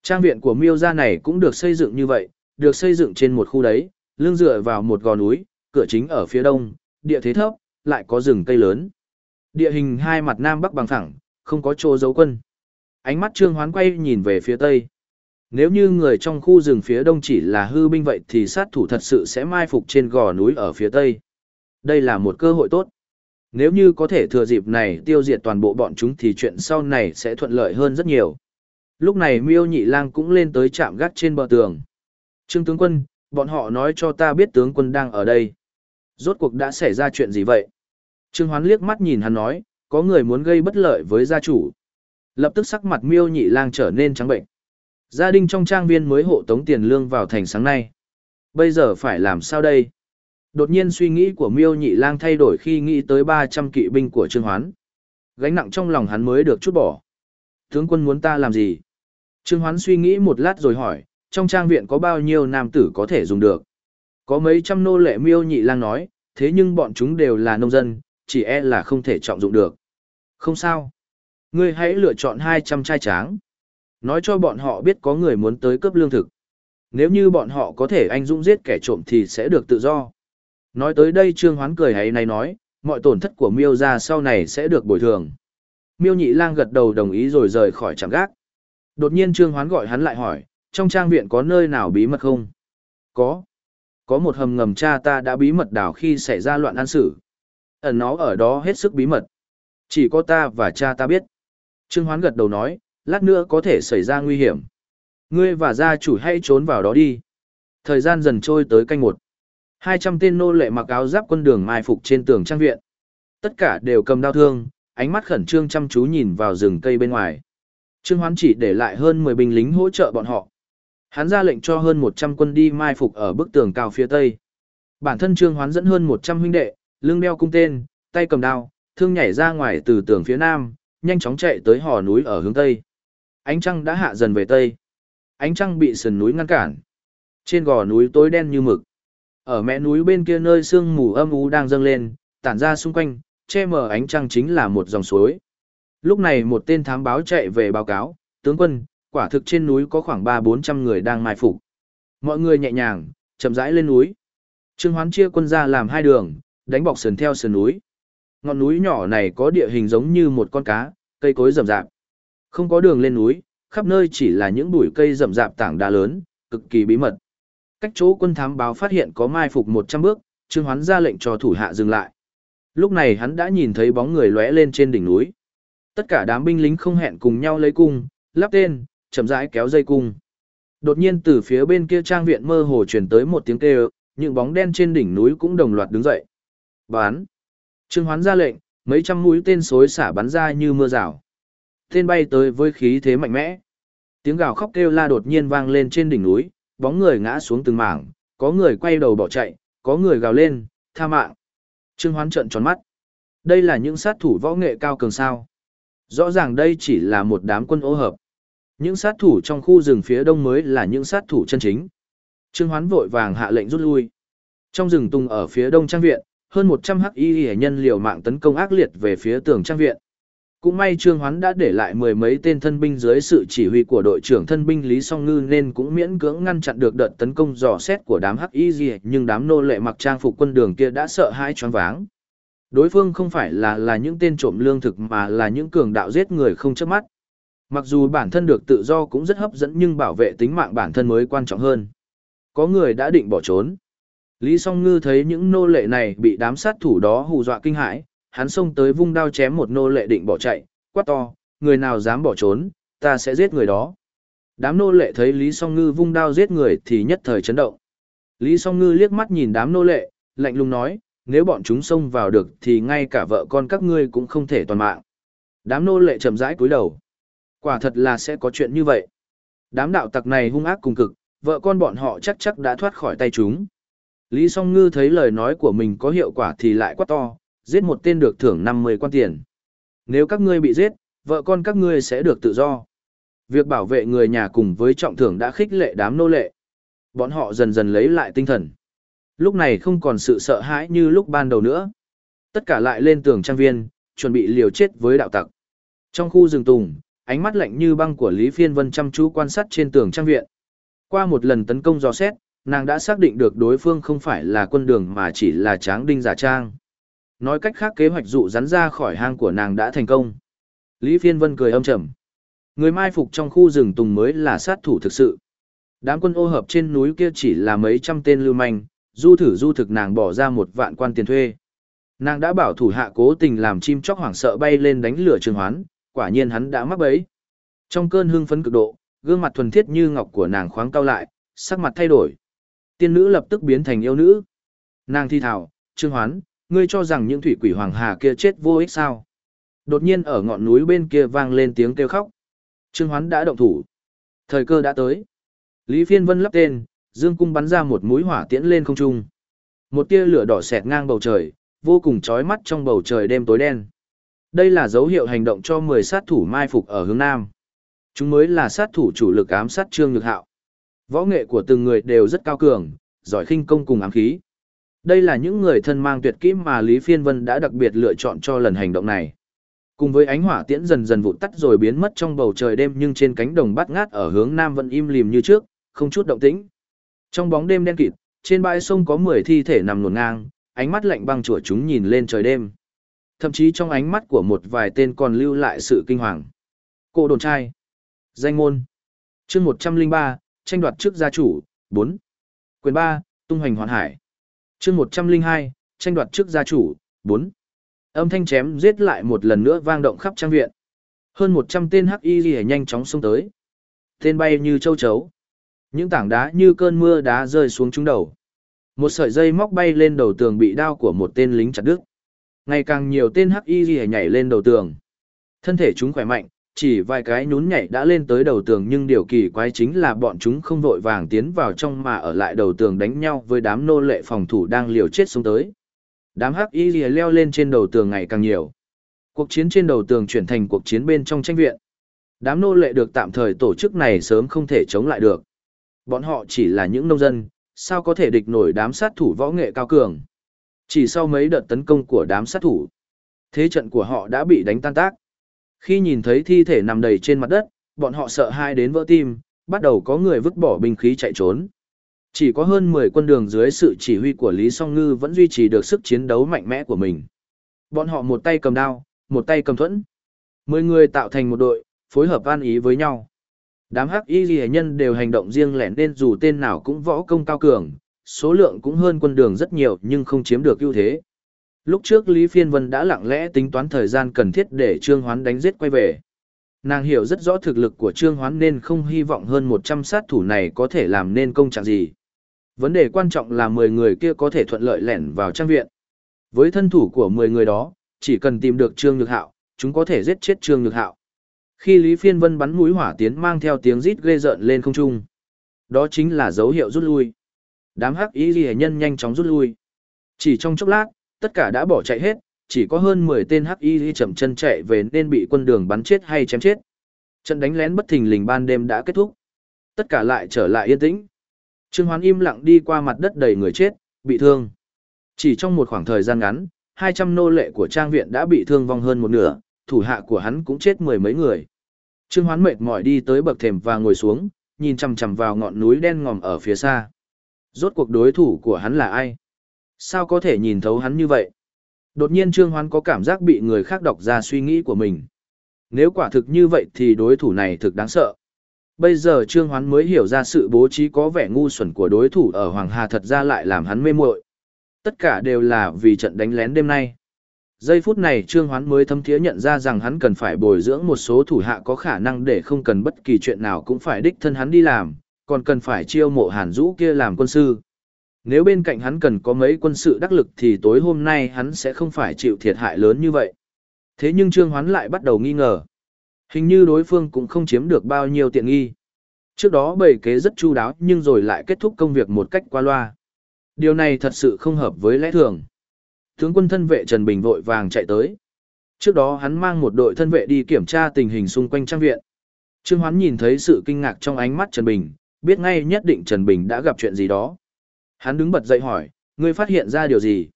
Trang viện của miêu gia này cũng được xây dựng như vậy, được xây dựng trên một khu đấy, lưng dựa vào một gò núi, cửa chính ở phía đông, địa thế thấp, lại có rừng cây lớn. Địa hình hai mặt nam bắc bằng phẳng, không có chỗ giấu quân. Ánh mắt Trương Hoán quay nhìn về phía tây. Nếu như người trong khu rừng phía đông chỉ là hư binh vậy thì sát thủ thật sự sẽ mai phục trên gò núi ở phía tây. Đây là một cơ hội tốt. Nếu như có thể thừa dịp này tiêu diệt toàn bộ bọn chúng thì chuyện sau này sẽ thuận lợi hơn rất nhiều. Lúc này miêu nhị lang cũng lên tới trạm gác trên bờ tường. Trương tướng quân, bọn họ nói cho ta biết tướng quân đang ở đây. Rốt cuộc đã xảy ra chuyện gì vậy? Trương Hoán liếc mắt nhìn hắn nói, có người muốn gây bất lợi với gia chủ. Lập tức sắc mặt miêu nhị lang trở nên trắng bệnh. Gia đình trong trang viên mới hộ tống tiền lương vào thành sáng nay. Bây giờ phải làm sao đây? Đột nhiên suy nghĩ của miêu nhị lang thay đổi khi nghĩ tới 300 kỵ binh của Trương Hoán. Gánh nặng trong lòng hắn mới được chút bỏ. Tướng quân muốn ta làm gì? Trương Hoán suy nghĩ một lát rồi hỏi, trong trang viện có bao nhiêu nam tử có thể dùng được? Có mấy trăm nô lệ miêu nhị lang nói, thế nhưng bọn chúng đều là nông dân, chỉ e là không thể trọng dụng được. Không sao. Ngươi hãy lựa chọn 200 trai tráng. Nói cho bọn họ biết có người muốn tới cướp lương thực. Nếu như bọn họ có thể anh dũng giết kẻ trộm thì sẽ được tự do. Nói tới đây Trương Hoán cười hay này nói, mọi tổn thất của miêu ra sau này sẽ được bồi thường. Miêu nhị lang gật đầu đồng ý rồi rời khỏi trạm gác. Đột nhiên Trương Hoán gọi hắn lại hỏi, trong trang viện có nơi nào bí mật không? Có. Có một hầm ngầm cha ta đã bí mật đảo khi xảy ra loạn an sử. Ẩn nó ở đó hết sức bí mật. Chỉ có ta và cha ta biết. Trương Hoán gật đầu nói, lát nữa có thể xảy ra nguy hiểm. Ngươi và gia chủ hãy trốn vào đó đi. Thời gian dần trôi tới canh một. Hai trăm tên nô lệ mặc áo giáp quân đường mai phục trên tường trang viện. Tất cả đều cầm đao thương, ánh mắt khẩn trương chăm chú nhìn vào rừng cây bên ngoài. Trương Hoán chỉ để lại hơn 10 binh lính hỗ trợ bọn họ. Hắn ra lệnh cho hơn 100 quân đi mai phục ở bức tường cao phía tây. Bản thân Trương Hoán dẫn hơn 100 huynh đệ, lưng đeo cung tên, tay cầm đao, thương nhảy ra ngoài từ tường phía nam, nhanh chóng chạy tới hò núi ở hướng tây. Ánh trăng đã hạ dần về tây. Ánh trăng bị sườn núi ngăn cản. Trên gò núi tối đen như mực. Ở mẹ núi bên kia nơi sương mù âm u đang dâng lên, tản ra xung quanh, che mờ ánh trăng chính là một dòng suối. Lúc này một tên thám báo chạy về báo cáo, tướng quân, quả thực trên núi có khoảng ba bốn trăm người đang mai phục. Mọi người nhẹ nhàng, chậm rãi lên núi. Trương Hoán chia quân ra làm hai đường, đánh bọc sườn theo sườn núi. Ngọn núi nhỏ này có địa hình giống như một con cá, cây cối rậm rạp. Không có đường lên núi, khắp nơi chỉ là những bụi cây rậm rạp tảng đá lớn, cực kỳ bí mật. Cách chỗ quân thám báo phát hiện có mai phục 100 bước, Trương Hoán ra lệnh cho thủ hạ dừng lại. Lúc này hắn đã nhìn thấy bóng người lóe lên trên đỉnh núi. Tất cả đám binh lính không hẹn cùng nhau lấy cung, lắp tên, chậm rãi kéo dây cung. Đột nhiên từ phía bên kia trang viện mơ hồ truyền tới một tiếng kêu, những bóng đen trên đỉnh núi cũng đồng loạt đứng dậy. Bán. Trương Hoán ra lệnh, mấy trăm mũi tên xối xả bắn ra như mưa rào. Tên bay tới với khí thế mạnh mẽ. Tiếng gào khóc kêu la đột nhiên vang lên trên đỉnh núi, bóng người ngã xuống từng mảng, có người quay đầu bỏ chạy, có người gào lên, tha mạng. Trương Hoán trợn tròn mắt. Đây là những sát thủ võ nghệ cao cường sao. Rõ ràng đây chỉ là một đám quân ô hợp. Những sát thủ trong khu rừng phía đông mới là những sát thủ chân chính. Trương Hoán vội vàng hạ lệnh rút lui. Trong rừng tung ở phía đông trang viện, hơn 100 hắc y hệ nhân liều mạng tấn công ác liệt về phía tường trang viện. Cũng may Trương Hoán đã để lại mười mấy tên thân binh dưới sự chỉ huy của đội trưởng thân binh Lý Song Ngư nên cũng miễn cưỡng ngăn chặn được đợt tấn công dò xét của đám hắc y gì, nhưng đám nô lệ mặc trang phục quân đường kia đã sợ hãi choáng váng. Đối phương không phải là là những tên trộm lương thực mà là những cường đạo giết người không chớp mắt. Mặc dù bản thân được tự do cũng rất hấp dẫn nhưng bảo vệ tính mạng bản thân mới quan trọng hơn. Có người đã định bỏ trốn. Lý Song Ngư thấy những nô lệ này bị đám sát thủ đó hù dọa kinh hãi, hắn xông tới vung đao chém một nô lệ định bỏ chạy, quát to, người nào dám bỏ trốn, ta sẽ giết người đó. Đám nô lệ thấy Lý Song Ngư vung đao giết người thì nhất thời chấn động. Lý Song Ngư liếc mắt nhìn đám nô lệ, lạnh lùng nói, nếu bọn chúng xông vào được thì ngay cả vợ con các ngươi cũng không thể toàn mạng. Đám nô lệ chậm rãi cúi đầu. Quả thật là sẽ có chuyện như vậy. Đám đạo tặc này hung ác cùng cực, vợ con bọn họ chắc chắc đã thoát khỏi tay chúng. Lý Song Ngư thấy lời nói của mình có hiệu quả thì lại quát to, giết một tên được thưởng 50 quan tiền. Nếu các ngươi bị giết, vợ con các ngươi sẽ được tự do. Việc bảo vệ người nhà cùng với trọng thưởng đã khích lệ đám nô lệ. Bọn họ dần dần lấy lại tinh thần. Lúc này không còn sự sợ hãi như lúc ban đầu nữa. Tất cả lại lên tường trang viên, chuẩn bị liều chết với đạo tặc. Trong khu rừng tùng, ánh mắt lạnh như băng của Lý Phiên Vân chăm chú quan sát trên tường trang viện. Qua một lần tấn công dò xét, nàng đã xác định được đối phương không phải là quân đường mà chỉ là tráng đinh giả trang. Nói cách khác kế hoạch dụ rắn ra khỏi hang của nàng đã thành công. Lý Phiên Vân cười âm trầm. Người mai phục trong khu rừng tùng mới là sát thủ thực sự. Đám quân ô hợp trên núi kia chỉ là mấy trăm tên lưu manh, du thử du thực nàng bỏ ra một vạn quan tiền thuê. Nàng đã bảo thủ hạ cố tình làm chim chóc hoảng sợ bay lên đánh lửa trường hoán, quả nhiên hắn đã mắc bẫy. Trong cơn hưng phấn cực độ, gương mặt thuần thiết như ngọc của nàng khoáng cao lại, sắc mặt thay đổi. Tiên nữ lập tức biến thành yêu nữ. Nàng thi thảo, Trương Hoán, ngươi cho rằng những thủy quỷ hoàng hà kia chết vô ích sao? Đột nhiên ở ngọn núi bên kia vang lên tiếng kêu khóc. Trương Hoán đã động thủ. Thời cơ đã tới. Lý Phiên Vân lắp tên, dương cung bắn ra một mũi hỏa tiễn lên không trung. Một tia lửa đỏ xẹt ngang bầu trời, vô cùng chói mắt trong bầu trời đêm tối đen. Đây là dấu hiệu hành động cho 10 sát thủ mai phục ở hướng Nam. Chúng mới là sát thủ chủ lực ám sát Trương Nhược Hạo. Võ nghệ của từng người đều rất cao cường, giỏi khinh công cùng ám khí. Đây là những người thân mang tuyệt kỹ mà Lý Phiên Vân đã đặc biệt lựa chọn cho lần hành động này. Cùng với ánh hỏa tiễn dần dần vụt tắt rồi biến mất trong bầu trời đêm nhưng trên cánh đồng bát ngát ở hướng nam vẫn im lìm như trước, không chút động tĩnh. Trong bóng đêm đen kịt, trên bãi sông có 10 thi thể nằm luồn ngang, ánh mắt lạnh băng chủa chúng nhìn lên trời đêm. Thậm chí trong ánh mắt của một vài tên còn lưu lại sự kinh hoàng. Cô đồn trai. Danh môn. chương 103, tranh đoạt trước gia chủ, 4. Quyền 3, tung hoành hoàn hải chương 102, tranh đoạt trước gia chủ, 4. Âm thanh chém giết lại một lần nữa vang động khắp trang viện. Hơn 100 tên hắc y rìa nhanh chóng xông tới. Tên bay như châu chấu. Những tảng đá như cơn mưa đá rơi xuống trúng đầu. Một sợi dây móc bay lên đầu tường bị đao của một tên lính chặt đứt. Ngày càng nhiều tên hắc y rìa nhảy lên đầu tường. Thân thể chúng khỏe mạnh, chỉ vài cái nhún nhảy đã lên tới đầu tường nhưng điều kỳ quái chính là bọn chúng không vội vàng tiến vào trong mà ở lại đầu tường đánh nhau với đám nô lệ phòng thủ đang liều chết xuống tới. Đám hắc y lìa leo lên trên đầu tường ngày càng nhiều. Cuộc chiến trên đầu tường chuyển thành cuộc chiến bên trong tranh viện. Đám nô lệ được tạm thời tổ chức này sớm không thể chống lại được. Bọn họ chỉ là những nông dân, sao có thể địch nổi đám sát thủ võ nghệ cao cường. Chỉ sau mấy đợt tấn công của đám sát thủ, thế trận của họ đã bị đánh tan tác. Khi nhìn thấy thi thể nằm đầy trên mặt đất, bọn họ sợ hai đến vỡ tim, bắt đầu có người vứt bỏ binh khí chạy trốn. Chỉ có hơn 10 quân đường dưới sự chỉ huy của Lý Song Ngư vẫn duy trì được sức chiến đấu mạnh mẽ của mình. Bọn họ một tay cầm đao, một tay cầm thuẫn. Mười người tạo thành một đội, phối hợp an ý với nhau. Đám hắc y ghi nhân đều hành động riêng lẻ nên dù tên nào cũng võ công cao cường, số lượng cũng hơn quân đường rất nhiều nhưng không chiếm được ưu thế. Lúc trước Lý Phiên Vân đã lặng lẽ tính toán thời gian cần thiết để Trương Hoán đánh giết quay về. Nàng hiểu rất rõ thực lực của Trương Hoán nên không hy vọng hơn 100 sát thủ này có thể làm nên công trạng gì. Vấn đề quan trọng là 10 người kia có thể thuận lợi lẻn vào trang viện. Với thân thủ của 10 người đó, chỉ cần tìm được Trương Nhược Hạo, chúng có thể giết chết Trương Nhược Hạo. Khi Lý Phiên Vân bắn mũi hỏa tiến mang theo tiếng rít ghê rợn lên không trung. Đó chính là dấu hiệu rút lui. Đám hắc y ghi nhân nhanh chóng rút lui. Chỉ trong chốc lát, tất cả đã bỏ chạy hết, chỉ có hơn 10 tên hắc y chậm chân chạy về nên bị quân đường bắn chết hay chém chết. Trận đánh lén bất thình lình ban đêm đã kết thúc. Tất cả lại trở lại yên tĩnh. Trương Hoán im lặng đi qua mặt đất đầy người chết, bị thương. Chỉ trong một khoảng thời gian ngắn, 200 nô lệ của trang viện đã bị thương vong hơn một nửa, thủ hạ của hắn cũng chết mười mấy người. Trương Hoán mệt mỏi đi tới bậc thềm và ngồi xuống, nhìn chằm chằm vào ngọn núi đen ngòm ở phía xa. Rốt cuộc đối thủ của hắn là ai? Sao có thể nhìn thấu hắn như vậy? Đột nhiên Trương Hoán có cảm giác bị người khác đọc ra suy nghĩ của mình. Nếu quả thực như vậy thì đối thủ này thực đáng sợ. Bây giờ Trương Hoán mới hiểu ra sự bố trí có vẻ ngu xuẩn của đối thủ ở Hoàng Hà thật ra lại làm hắn mê muội. Tất cả đều là vì trận đánh lén đêm nay. Giây phút này Trương Hoán mới thâm thiế nhận ra rằng hắn cần phải bồi dưỡng một số thủ hạ có khả năng để không cần bất kỳ chuyện nào cũng phải đích thân hắn đi làm, còn cần phải chiêu mộ Hàn Dũ kia làm quân sư. Nếu bên cạnh hắn cần có mấy quân sự đắc lực thì tối hôm nay hắn sẽ không phải chịu thiệt hại lớn như vậy. Thế nhưng Trương Hoán lại bắt đầu nghi ngờ. Hình như đối phương cũng không chiếm được bao nhiêu tiện nghi. Trước đó bầy kế rất chu đáo nhưng rồi lại kết thúc công việc một cách qua loa. Điều này thật sự không hợp với lẽ thường. Tướng quân thân vệ Trần Bình vội vàng chạy tới. Trước đó hắn mang một đội thân vệ đi kiểm tra tình hình xung quanh trang viện. Trương Hoán nhìn thấy sự kinh ngạc trong ánh mắt Trần Bình, biết ngay nhất định Trần Bình đã gặp chuyện gì đó. Hắn đứng bật dậy hỏi, ngươi phát hiện ra điều gì?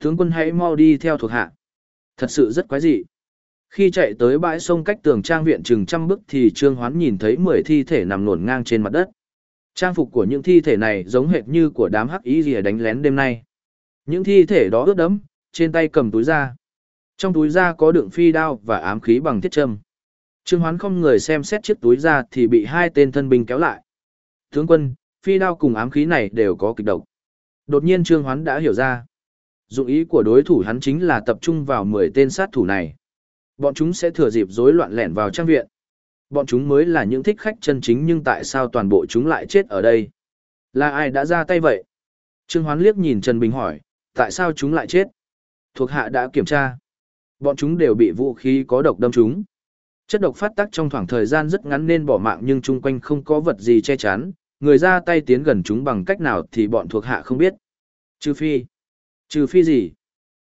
Tướng quân hãy mau đi theo thuộc hạ. Thật sự rất quái dị. Khi chạy tới bãi sông cách tường trang viện chừng trăm bước thì Trương Hoán nhìn thấy 10 thi thể nằm nổn ngang trên mặt đất. Trang phục của những thi thể này giống hệt như của đám hắc ý rìa đánh lén đêm nay. Những thi thể đó ướt đẫm, trên tay cầm túi da. Trong túi da có đựng phi đao và ám khí bằng thiết châm. Trương Hoán không người xem xét chiếc túi da thì bị hai tên thân binh kéo lại. Tướng quân, phi đao cùng ám khí này đều có kịch độc. Đột nhiên Trương Hoán đã hiểu ra. Dụng ý của đối thủ hắn chính là tập trung vào 10 tên sát thủ này. Bọn chúng sẽ thừa dịp rối loạn lẻn vào trang viện. Bọn chúng mới là những thích khách chân chính nhưng tại sao toàn bộ chúng lại chết ở đây? Là ai đã ra tay vậy? Trương Hoán liếc nhìn Trần Bình hỏi, tại sao chúng lại chết? Thuộc hạ đã kiểm tra. Bọn chúng đều bị vũ khí có độc đâm chúng. Chất độc phát tác trong khoảng thời gian rất ngắn nên bỏ mạng nhưng chung quanh không có vật gì che chắn, người ra tay tiến gần chúng bằng cách nào thì bọn thuộc hạ không biết. Trừ phi. Trừ phi gì?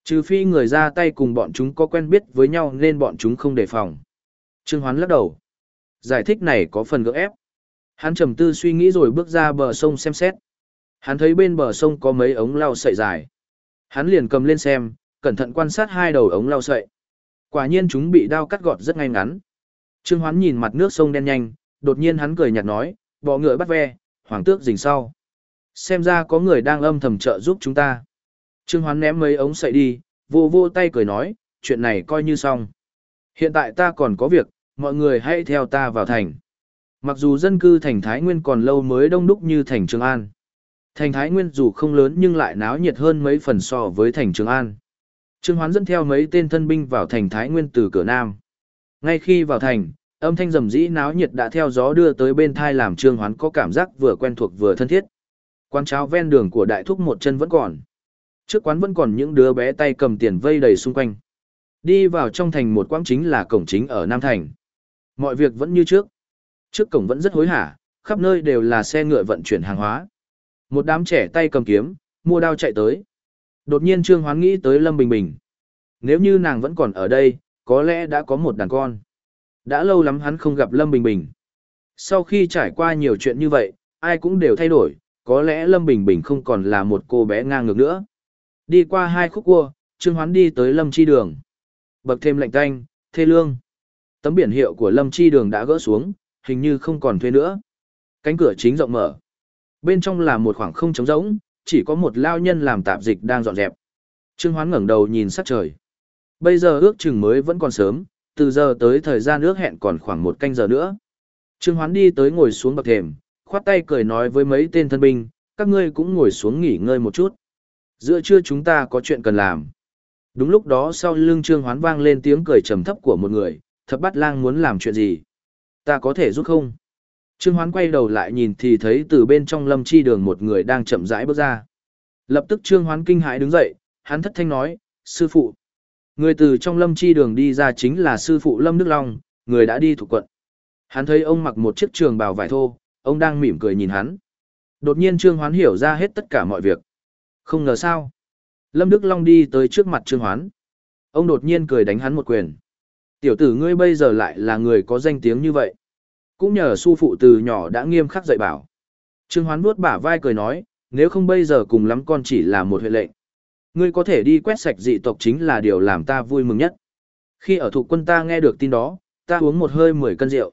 Trừ phi người ra tay cùng bọn chúng có quen biết với nhau nên bọn chúng không đề phòng. Trương Hoán lắc đầu. Giải thích này có phần gỡ ép. Hắn trầm tư suy nghĩ rồi bước ra bờ sông xem xét. Hắn thấy bên bờ sông có mấy ống lau sậy dài. Hắn liền cầm lên xem, cẩn thận quan sát hai đầu ống lau sậy. Quả nhiên chúng bị đao cắt gọt rất ngay ngắn. Trương Hoán nhìn mặt nước sông đen nhanh, đột nhiên hắn cười nhạt nói, bọ ngựa bắt ve, hoàng tước rình sau. Xem ra có người đang âm thầm trợ giúp chúng ta. Trương Hoán ném mấy ống sậy đi, vô vô tay cười nói, chuyện này coi như xong. Hiện tại ta còn có việc, mọi người hãy theo ta vào thành. Mặc dù dân cư thành Thái Nguyên còn lâu mới đông đúc như thành Trường An. Thành Thái Nguyên dù không lớn nhưng lại náo nhiệt hơn mấy phần so với thành Trường An. Trương Hoán dẫn theo mấy tên thân binh vào thành Thái Nguyên từ cửa Nam. Ngay khi vào thành, âm thanh rầm rĩ náo nhiệt đã theo gió đưa tới bên thai làm Trương Hoán có cảm giác vừa quen thuộc vừa thân thiết. Quán cháo ven đường của đại thúc một chân vẫn còn. Trước quán vẫn còn những đứa bé tay cầm tiền vây đầy xung quanh. Đi vào trong thành một quãng chính là cổng chính ở Nam Thành. Mọi việc vẫn như trước. Trước cổng vẫn rất hối hả, khắp nơi đều là xe ngựa vận chuyển hàng hóa. Một đám trẻ tay cầm kiếm, mua đao chạy tới. Đột nhiên Trương Hoán nghĩ tới Lâm Bình Bình. Nếu như nàng vẫn còn ở đây, có lẽ đã có một đàn con. Đã lâu lắm hắn không gặp Lâm Bình Bình. Sau khi trải qua nhiều chuyện như vậy, ai cũng đều thay đổi, có lẽ Lâm Bình Bình không còn là một cô bé ngang ngược nữa. Đi qua hai khúc cua, Trương Hoán đi tới Lâm Chi Đường. Bậc thêm lạnh tanh, thê lương. Tấm biển hiệu của Lâm Chi Đường đã gỡ xuống, hình như không còn thuê nữa. Cánh cửa chính rộng mở. Bên trong là một khoảng không trống rỗng, chỉ có một lao nhân làm tạp dịch đang dọn dẹp. Trương Hoán ngẩng đầu nhìn sắc trời. Bây giờ ước chừng mới vẫn còn sớm, từ giờ tới thời gian ước hẹn còn khoảng một canh giờ nữa. Trương Hoán đi tới ngồi xuống bậc thềm, khoát tay cười nói với mấy tên thân binh, các ngươi cũng ngồi xuống nghỉ ngơi một chút. Giữa trưa chúng ta có chuyện cần làm. Đúng lúc đó sau lưng Trương Hoán vang lên tiếng cười trầm thấp của một người, thập bát lang muốn làm chuyện gì? Ta có thể giúp không? Trương Hoán quay đầu lại nhìn thì thấy từ bên trong lâm chi đường một người đang chậm rãi bước ra. Lập tức Trương Hoán kinh hãi đứng dậy, hắn thất thanh nói, sư phụ. Người từ trong lâm chi đường đi ra chính là sư phụ Lâm Đức Long, người đã đi thuộc quận. Hắn thấy ông mặc một chiếc trường bào vải thô, ông đang mỉm cười nhìn hắn. Đột nhiên Trương Hoán hiểu ra hết tất cả mọi việc. Không ngờ sao. Lâm Đức Long đi tới trước mặt Trương Hoán. Ông đột nhiên cười đánh hắn một quyền. Tiểu tử ngươi bây giờ lại là người có danh tiếng như vậy. Cũng nhờ su phụ từ nhỏ đã nghiêm khắc dạy bảo. Trương Hoán vuốt bả vai cười nói, nếu không bây giờ cùng lắm con chỉ là một huệ lệnh. Ngươi có thể đi quét sạch dị tộc chính là điều làm ta vui mừng nhất. Khi ở thuộc quân ta nghe được tin đó, ta uống một hơi mười cân rượu.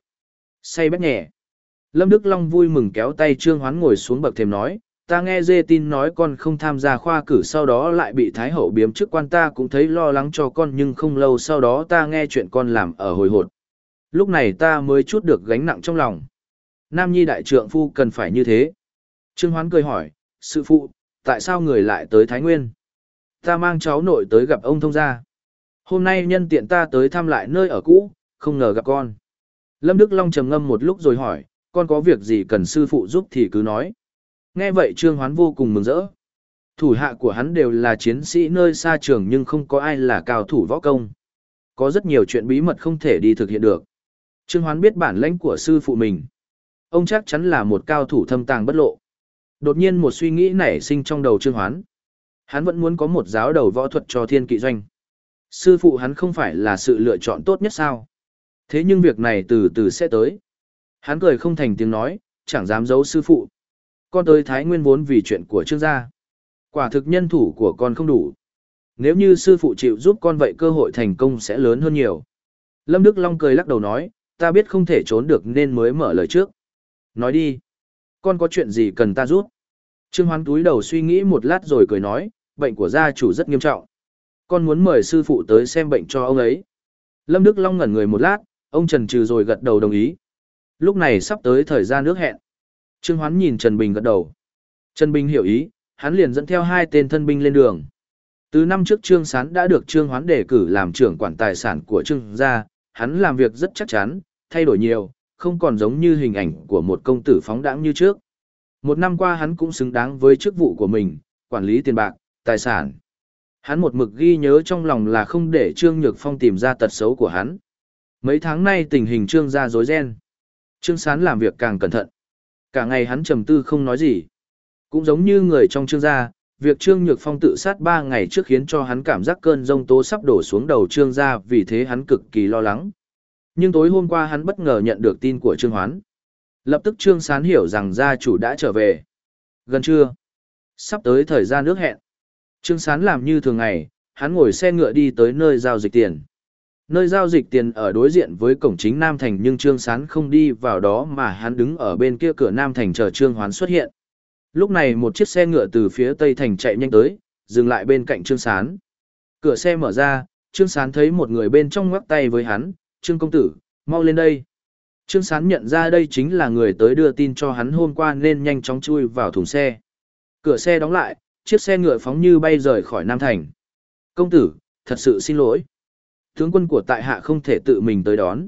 Say bét nhẹ. Lâm Đức Long vui mừng kéo tay Trương Hoán ngồi xuống bậc thềm nói, ta nghe dê tin nói con không tham gia khoa cử sau đó lại bị Thái Hậu biếm chức quan ta cũng thấy lo lắng cho con nhưng không lâu sau đó ta nghe chuyện con làm ở hồi hột. Lúc này ta mới chút được gánh nặng trong lòng. Nam Nhi đại trượng phu cần phải như thế. Trương Hoán cười hỏi, sư phụ, tại sao người lại tới Thái Nguyên? Ta mang cháu nội tới gặp ông thông gia. Hôm nay nhân tiện ta tới thăm lại nơi ở cũ, không ngờ gặp con. Lâm Đức Long trầm ngâm một lúc rồi hỏi, con có việc gì cần sư phụ giúp thì cứ nói. Nghe vậy Trương Hoán vô cùng mừng rỡ. Thủ hạ của hắn đều là chiến sĩ nơi xa trường nhưng không có ai là cao thủ võ công. Có rất nhiều chuyện bí mật không thể đi thực hiện được. Trương Hoán biết bản lãnh của sư phụ mình. Ông chắc chắn là một cao thủ thâm tàng bất lộ. Đột nhiên một suy nghĩ nảy sinh trong đầu Trương Hoán. Hắn vẫn muốn có một giáo đầu võ thuật cho thiên kỵ doanh. Sư phụ hắn không phải là sự lựa chọn tốt nhất sao? Thế nhưng việc này từ từ sẽ tới. Hắn cười không thành tiếng nói, chẳng dám giấu sư phụ. Con tới Thái Nguyên vốn vì chuyện của Trương gia. Quả thực nhân thủ của con không đủ. Nếu như sư phụ chịu giúp con vậy cơ hội thành công sẽ lớn hơn nhiều. Lâm Đức Long cười lắc đầu nói, ta biết không thể trốn được nên mới mở lời trước. Nói đi. Con có chuyện gì cần ta giúp? Trương Hoán túi đầu suy nghĩ một lát rồi cười nói, bệnh của gia chủ rất nghiêm trọng. Con muốn mời sư phụ tới xem bệnh cho ông ấy. Lâm Đức Long ngẩn người một lát, ông trần trừ rồi gật đầu đồng ý. Lúc này sắp tới thời gian nước hẹn. Trương Hoán nhìn Trần Bình gật đầu. Trần Bình hiểu ý, hắn liền dẫn theo hai tên thân binh lên đường. Từ năm trước Trương Sán đã được Trương Hoán đề cử làm trưởng quản tài sản của Trương gia, hắn làm việc rất chắc chắn, thay đổi nhiều, không còn giống như hình ảnh của một công tử phóng đãng như trước. Một năm qua hắn cũng xứng đáng với chức vụ của mình, quản lý tiền bạc, tài sản. Hắn một mực ghi nhớ trong lòng là không để Trương Nhược Phong tìm ra tật xấu của hắn. Mấy tháng nay tình hình Trương gia rối ren. Trương Sán làm việc càng cẩn thận. Cả ngày hắn trầm tư không nói gì. Cũng giống như người trong Trương gia, việc Trương Nhược Phong tự sát 3 ngày trước khiến cho hắn cảm giác cơn rông tố sắp đổ xuống đầu Trương gia vì thế hắn cực kỳ lo lắng. Nhưng tối hôm qua hắn bất ngờ nhận được tin của Trương Hoán. Lập tức Trương Sán hiểu rằng gia chủ đã trở về. Gần trưa. Sắp tới thời gian nước hẹn. Trương Sán làm như thường ngày, hắn ngồi xe ngựa đi tới nơi giao dịch tiền. Nơi giao dịch tiền ở đối diện với cổng chính Nam Thành nhưng Trương Sán không đi vào đó mà hắn đứng ở bên kia cửa Nam Thành chờ Trương Hoán xuất hiện. Lúc này một chiếc xe ngựa từ phía Tây Thành chạy nhanh tới, dừng lại bên cạnh Trương Sán. Cửa xe mở ra, Trương Sán thấy một người bên trong ngoắc tay với hắn, Trương Công Tử, mau lên đây. Trương Sán nhận ra đây chính là người tới đưa tin cho hắn hôm qua nên nhanh chóng chui vào thùng xe. Cửa xe đóng lại, chiếc xe ngựa phóng như bay rời khỏi Nam Thành. Công tử, thật sự xin lỗi. Tướng quân của tại hạ không thể tự mình tới đón.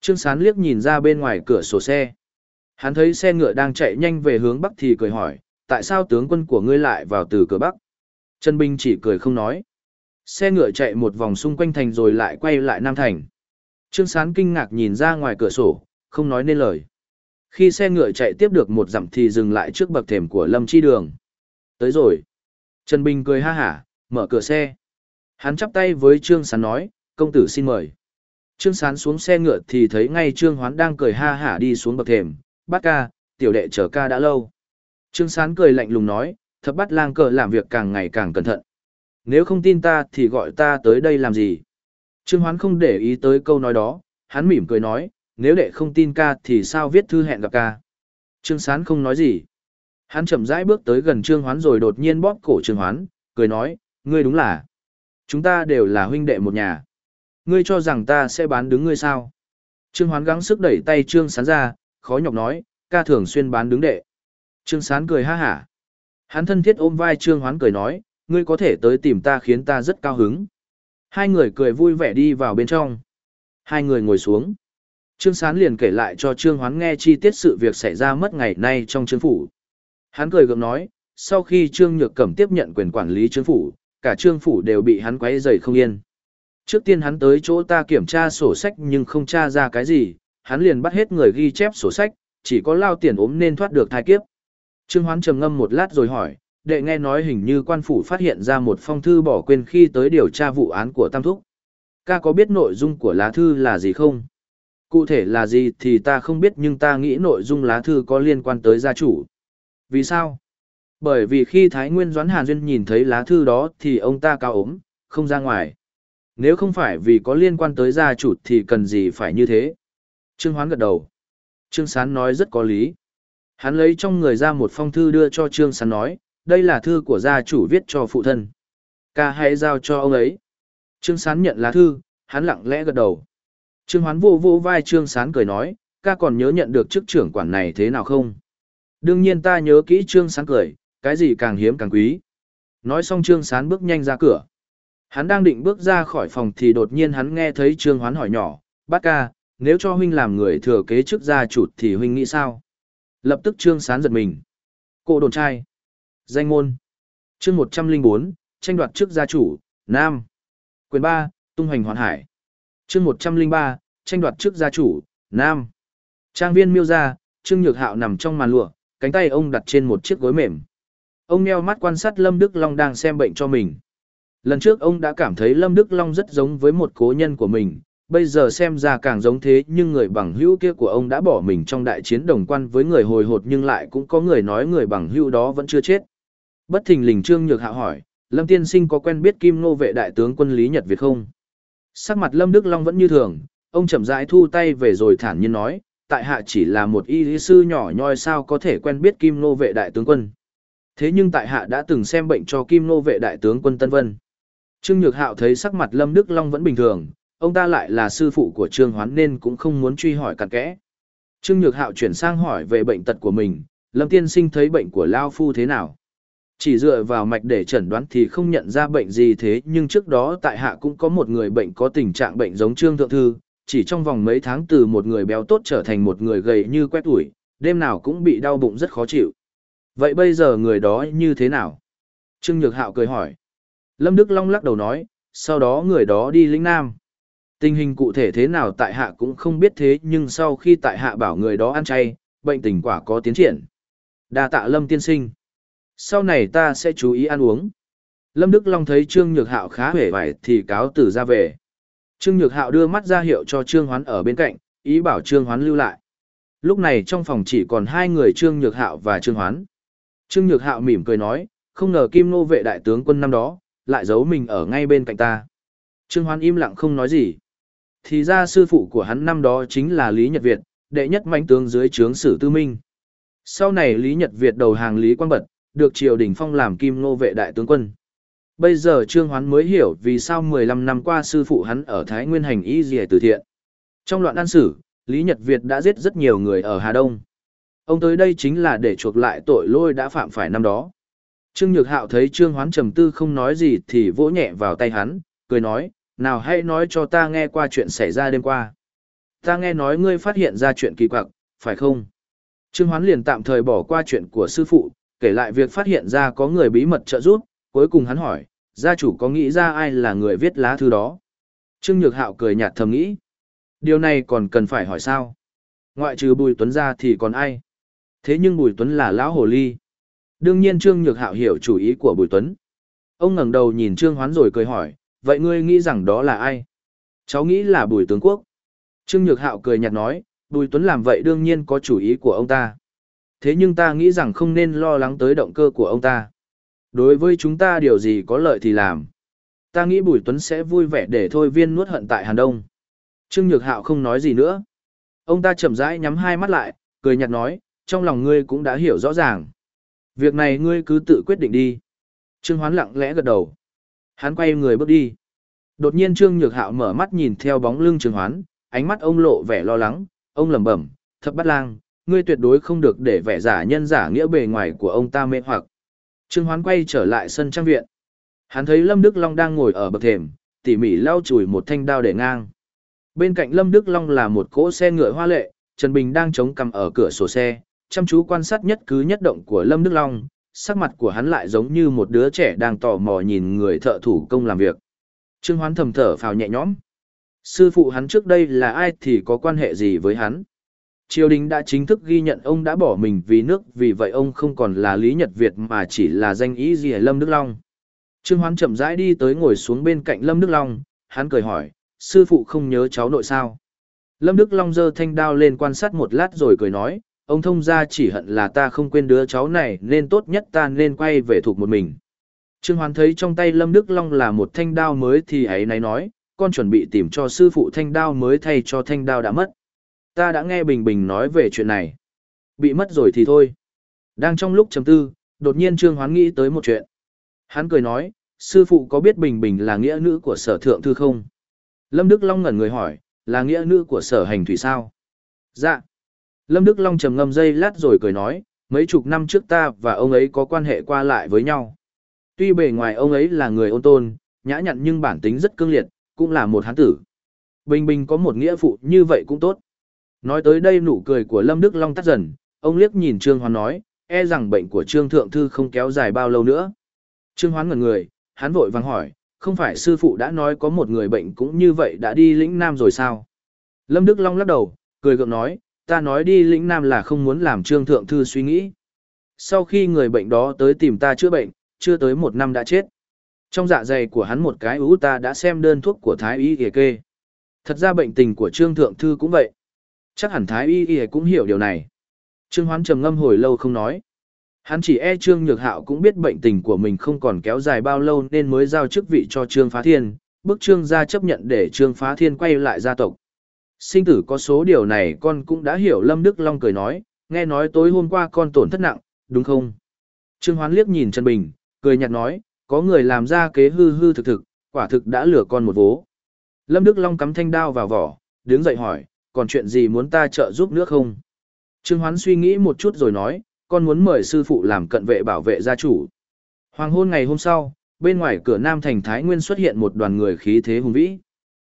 Trương Sán liếc nhìn ra bên ngoài cửa sổ xe. Hắn thấy xe ngựa đang chạy nhanh về hướng Bắc thì cười hỏi, tại sao tướng quân của ngươi lại vào từ cửa Bắc? Trần Bình chỉ cười không nói. Xe ngựa chạy một vòng xung quanh thành rồi lại quay lại Nam Thành. Trương Sán kinh ngạc nhìn ra ngoài cửa sổ, không nói nên lời. Khi xe ngựa chạy tiếp được một dặm thì dừng lại trước bậc thềm của Lâm Chi Đường. Tới rồi. Trần Bình cười ha hả, mở cửa xe. Hắn chắp tay với Trương Sán nói, công tử xin mời. Trương Sán xuống xe ngựa thì thấy ngay Trương Hoán đang cười ha hả đi xuống bậc thềm, bát ca, tiểu đệ chờ ca đã lâu. Trương Sán cười lạnh lùng nói, thập bắt lang cờ làm việc càng ngày càng cẩn thận. Nếu không tin ta thì gọi ta tới đây làm gì? Trương Hoán không để ý tới câu nói đó, hắn mỉm cười nói, nếu đệ không tin ca thì sao viết thư hẹn gặp ca. Trương Sán không nói gì. Hắn chậm rãi bước tới gần Trương Hoán rồi đột nhiên bóp cổ Trương Hoán, cười nói, ngươi đúng là. Chúng ta đều là huynh đệ một nhà. Ngươi cho rằng ta sẽ bán đứng ngươi sao? Trương Hoán gắng sức đẩy tay Trương Sán ra, khó nhọc nói, ca thường xuyên bán đứng đệ. Trương Sán cười ha hả. Hắn thân thiết ôm vai Trương Hoán cười nói, ngươi có thể tới tìm ta khiến ta rất cao hứng. Hai người cười vui vẻ đi vào bên trong. Hai người ngồi xuống. Trương Sán liền kể lại cho Trương Hoán nghe chi tiết sự việc xảy ra mất ngày nay trong trương phủ. Hắn cười gượng nói, sau khi Trương Nhược Cẩm tiếp nhận quyền quản lý trương phủ, cả trương phủ đều bị hắn quấy rầy không yên. Trước tiên hắn tới chỗ ta kiểm tra sổ sách nhưng không tra ra cái gì, hắn liền bắt hết người ghi chép sổ sách, chỉ có lao tiền ốm nên thoát được thai kiếp. Trương Hoán trầm ngâm một lát rồi hỏi, đệ nghe nói hình như quan phủ phát hiện ra một phong thư bỏ quên khi tới điều tra vụ án của Tam Thúc. Ca có biết nội dung của lá thư là gì không? Cụ thể là gì thì ta không biết nhưng ta nghĩ nội dung lá thư có liên quan tới gia chủ. Vì sao? Bởi vì khi Thái Nguyên Doãn Hàn Duyên nhìn thấy lá thư đó thì ông ta cao ốm, không ra ngoài. Nếu không phải vì có liên quan tới gia chủ thì cần gì phải như thế? Trương Hoán gật đầu. Trương Sán nói rất có lý. Hắn lấy trong người ra một phong thư đưa cho Trương Sán nói, đây là thư của gia chủ viết cho phụ thân. Ca hãy giao cho ông ấy. Trương Sán nhận lá thư, hắn lặng lẽ gật đầu. Trương Hoán vô vô vai Trương Sán cười nói, ca còn nhớ nhận được chức trưởng quản này thế nào không? Đương nhiên ta nhớ kỹ Trương Sán cười, cái gì càng hiếm càng quý. Nói xong Trương Sán bước nhanh ra cửa. Hắn đang định bước ra khỏi phòng thì đột nhiên hắn nghe thấy Trương Hoán hỏi nhỏ, bác ca, nếu cho huynh làm người thừa kế chức gia chủ thì huynh nghĩ sao? Lập tức Trương Sán giật mình. Cô đồn trai. Danh ngôn chương 104, tranh đoạt chức gia chủ, Nam. Quyền 3, tung hoành hoàn hải. chương 103, tranh đoạt chức gia chủ, Nam. Trang viên miêu ra, Trương Nhược Hạo nằm trong màn lụa, cánh tay ông đặt trên một chiếc gối mềm. Ông nheo mắt quan sát Lâm Đức Long đang xem bệnh cho mình. Lần trước ông đã cảm thấy Lâm Đức Long rất giống với một cố nhân của mình, bây giờ xem ra càng giống thế nhưng người bằng hữu kia của ông đã bỏ mình trong đại chiến đồng quan với người hồi hột nhưng lại cũng có người nói người bằng hữu đó vẫn chưa chết. Bất thình lình Trương Nhược Hạ hỏi, Lâm Tiên Sinh có quen biết Kim Nô vệ đại tướng quân Lý Nhật Việt không? Sắc mặt Lâm Đức Long vẫn như thường, ông chậm rãi thu tay về rồi thản nhiên nói, tại hạ chỉ là một y lý sư nhỏ nhoi sao có thể quen biết Kim Nô vệ đại tướng quân. Thế nhưng tại hạ đã từng xem bệnh cho Kim Nô vệ đại tướng quân Tân Vân. Trương Nhược Hạo thấy sắc mặt Lâm Đức Long vẫn bình thường, ông ta lại là sư phụ của Trương Hoán nên cũng không muốn truy hỏi cặn kẽ. Trương Nhược Hạo chuyển sang hỏi về bệnh tật của mình, Lâm Tiên Sinh thấy bệnh của Lao Phu thế nào? Chỉ dựa vào mạch để chẩn đoán thì không nhận ra bệnh gì thế nhưng trước đó tại hạ cũng có một người bệnh có tình trạng bệnh giống Trương Thượng Thư, chỉ trong vòng mấy tháng từ một người béo tốt trở thành một người gầy như quét ủi, đêm nào cũng bị đau bụng rất khó chịu. Vậy bây giờ người đó như thế nào? Trương Nhược Hạo cười hỏi. Lâm Đức Long lắc đầu nói, sau đó người đó đi lĩnh Nam. Tình hình cụ thể thế nào tại hạ cũng không biết thế nhưng sau khi tại hạ bảo người đó ăn chay, bệnh tình quả có tiến triển. đa tạ Lâm tiên sinh. Sau này ta sẽ chú ý ăn uống. Lâm Đức Long thấy Trương Nhược Hạo khá hề vải thì cáo từ ra về. Trương Nhược Hạo đưa mắt ra hiệu cho Trương Hoán ở bên cạnh, ý bảo Trương Hoán lưu lại. Lúc này trong phòng chỉ còn hai người Trương Nhược Hạo và Trương Hoán. Trương Nhược Hạo mỉm cười nói, không ngờ Kim Nô vệ đại tướng quân năm đó, lại giấu mình ở ngay bên cạnh ta. Trương Hoán im lặng không nói gì. Thì ra sư phụ của hắn năm đó chính là Lý Nhật Việt, đệ nhất mãnh tướng dưới trướng sử tư minh. Sau này Lý Nhật Việt đầu hàng Lý Quang Bật, được triều đình phong làm kim nô vệ đại tướng quân. Bây giờ Trương Hoán mới hiểu vì sao 15 năm qua sư phụ hắn ở Thái Nguyên hành y dì từ thiện. Trong loạn an sử, Lý Nhật Việt đã giết rất nhiều người ở Hà Đông. Ông tới đây chính là để chuộc lại tội lôi đã phạm phải năm đó. Trương Nhược Hạo thấy Trương Hoán trầm tư không nói gì thì vỗ nhẹ vào tay hắn, cười nói, nào hãy nói cho ta nghe qua chuyện xảy ra đêm qua. Ta nghe nói ngươi phát hiện ra chuyện kỳ quặc, phải không? Trương Hoán liền tạm thời bỏ qua chuyện của sư phụ, kể lại việc phát hiện ra có người bí mật trợ giúp, cuối cùng hắn hỏi, gia chủ có nghĩ ra ai là người viết lá thư đó? Trương Nhược Hạo cười nhạt thầm nghĩ. Điều này còn cần phải hỏi sao? Ngoại trừ Bùi Tuấn ra thì còn ai? Thế nhưng Bùi Tuấn là lão hồ ly. Đương nhiên Trương Nhược Hạo hiểu chủ ý của Bùi Tuấn. Ông ngẩng đầu nhìn Trương Hoán rồi cười hỏi, vậy ngươi nghĩ rằng đó là ai? Cháu nghĩ là Bùi Tướng Quốc. Trương Nhược Hạo cười nhạt nói, Bùi Tuấn làm vậy đương nhiên có chủ ý của ông ta. Thế nhưng ta nghĩ rằng không nên lo lắng tới động cơ của ông ta. Đối với chúng ta điều gì có lợi thì làm. Ta nghĩ Bùi Tuấn sẽ vui vẻ để thôi viên nuốt hận tại Hàn Đông. Trương Nhược Hạo không nói gì nữa. Ông ta chậm rãi nhắm hai mắt lại, cười nhạt nói, trong lòng ngươi cũng đã hiểu rõ ràng. Việc này ngươi cứ tự quyết định đi. Trương Hoán lặng lẽ gật đầu. Hắn quay người bước đi. Đột nhiên Trương Nhược Hạo mở mắt nhìn theo bóng lưng Trương Hoán, ánh mắt ông lộ vẻ lo lắng, ông lẩm bẩm, "Thập Bát Lang, ngươi tuyệt đối không được để vẻ giả nhân giả nghĩa bề ngoài của ông ta mê hoặc." Trương Hoán quay trở lại sân trang viện. Hắn thấy Lâm Đức Long đang ngồi ở bậc thềm, tỉ mỉ lau chùi một thanh đao để ngang. Bên cạnh Lâm Đức Long là một cỗ xe ngựa hoa lệ, Trần Bình đang chống cằm ở cửa sổ xe, chăm chú quan sát nhất cứ nhất động của Lâm Đức Long, sắc mặt của hắn lại giống như một đứa trẻ đang tò mò nhìn người thợ thủ công làm việc. Trương Hoán thầm thở phào nhẹ nhõm. Sư phụ hắn trước đây là ai thì có quan hệ gì với hắn? Triều đình đã chính thức ghi nhận ông đã bỏ mình vì nước, vì vậy ông không còn là Lý Nhật Việt mà chỉ là danh ý gì Lâm Đức Long. Trương Hoán chậm rãi đi tới ngồi xuống bên cạnh Lâm Đức Long, hắn cười hỏi, sư phụ không nhớ cháu nội sao? Lâm Đức Long giơ thanh đao lên quan sát một lát rồi cười nói, ông thông gia chỉ hận là ta không quên đứa cháu này nên tốt nhất ta nên quay về thuộc một mình. Trương Hoán thấy trong tay Lâm Đức Long là một thanh đao mới thì ấy náy nói, con chuẩn bị tìm cho sư phụ thanh đao mới thay cho thanh đao đã mất. Ta đã nghe Bình Bình nói về chuyện này. Bị mất rồi thì thôi. Đang trong lúc chấm tư, đột nhiên Trương Hoán nghĩ tới một chuyện. Hắn cười nói, sư phụ có biết Bình Bình là nghĩa nữ của sở thượng thư không? Lâm Đức Long ngẩn người hỏi, là nghĩa nữ của sở hành thủy sao? Dạ. Lâm Đức Long trầm ngâm dây lát rồi cười nói, mấy chục năm trước ta và ông ấy có quan hệ qua lại với nhau. Tuy bề ngoài ông ấy là người ôn tôn, nhã nhặn nhưng bản tính rất cương liệt, cũng là một hán tử. Bình Bình có một nghĩa phụ như vậy cũng tốt. Nói tới đây nụ cười của Lâm Đức Long tắt dần, ông liếc nhìn Trương Hoán nói, e rằng bệnh của Trương Thượng Thư không kéo dài bao lâu nữa. Trương Hoán ngẩn người, hắn vội vàng hỏi, không phải sư phụ đã nói có một người bệnh cũng như vậy đã đi lĩnh Nam rồi sao? Lâm Đức Long lắc đầu, cười gượng nói, ta nói đi lĩnh Nam là không muốn làm Trương Thượng Thư suy nghĩ. Sau khi người bệnh đó tới tìm ta chữa bệnh, chưa tới một năm đã chết. Trong dạ dày của hắn một cái ú ta đã xem đơn thuốc của Thái Y kề kê. Thật ra bệnh tình của Trương Thượng Thư cũng vậy. Chắc hẳn Thái Y Y cũng hiểu điều này. Trương Hoán trầm ngâm hồi lâu không nói. Hắn chỉ e Trương Nhược Hạo cũng biết bệnh tình của mình không còn kéo dài bao lâu nên mới giao chức vị cho Trương Phá Thiên, bức Trương gia chấp nhận để Trương Phá Thiên quay lại gia tộc. Sinh tử có số điều này con cũng đã hiểu Lâm Đức Long cười nói, nghe nói tối hôm qua con tổn thất nặng, đúng không? Trương Hoán liếc nhìn Trần Bình, cười nhạt nói, có người làm ra kế hư hư thực thực, quả thực đã lừa con một vố. Lâm Đức Long cắm thanh đao vào vỏ, đứng dậy hỏi, còn chuyện gì muốn ta trợ giúp nữa không? Trương Hoán suy nghĩ một chút rồi nói, con muốn mời sư phụ làm cận vệ bảo vệ gia chủ. Hoàng hôn ngày hôm sau, bên ngoài cửa Nam Thành Thái Nguyên xuất hiện một đoàn người khí thế hùng vĩ.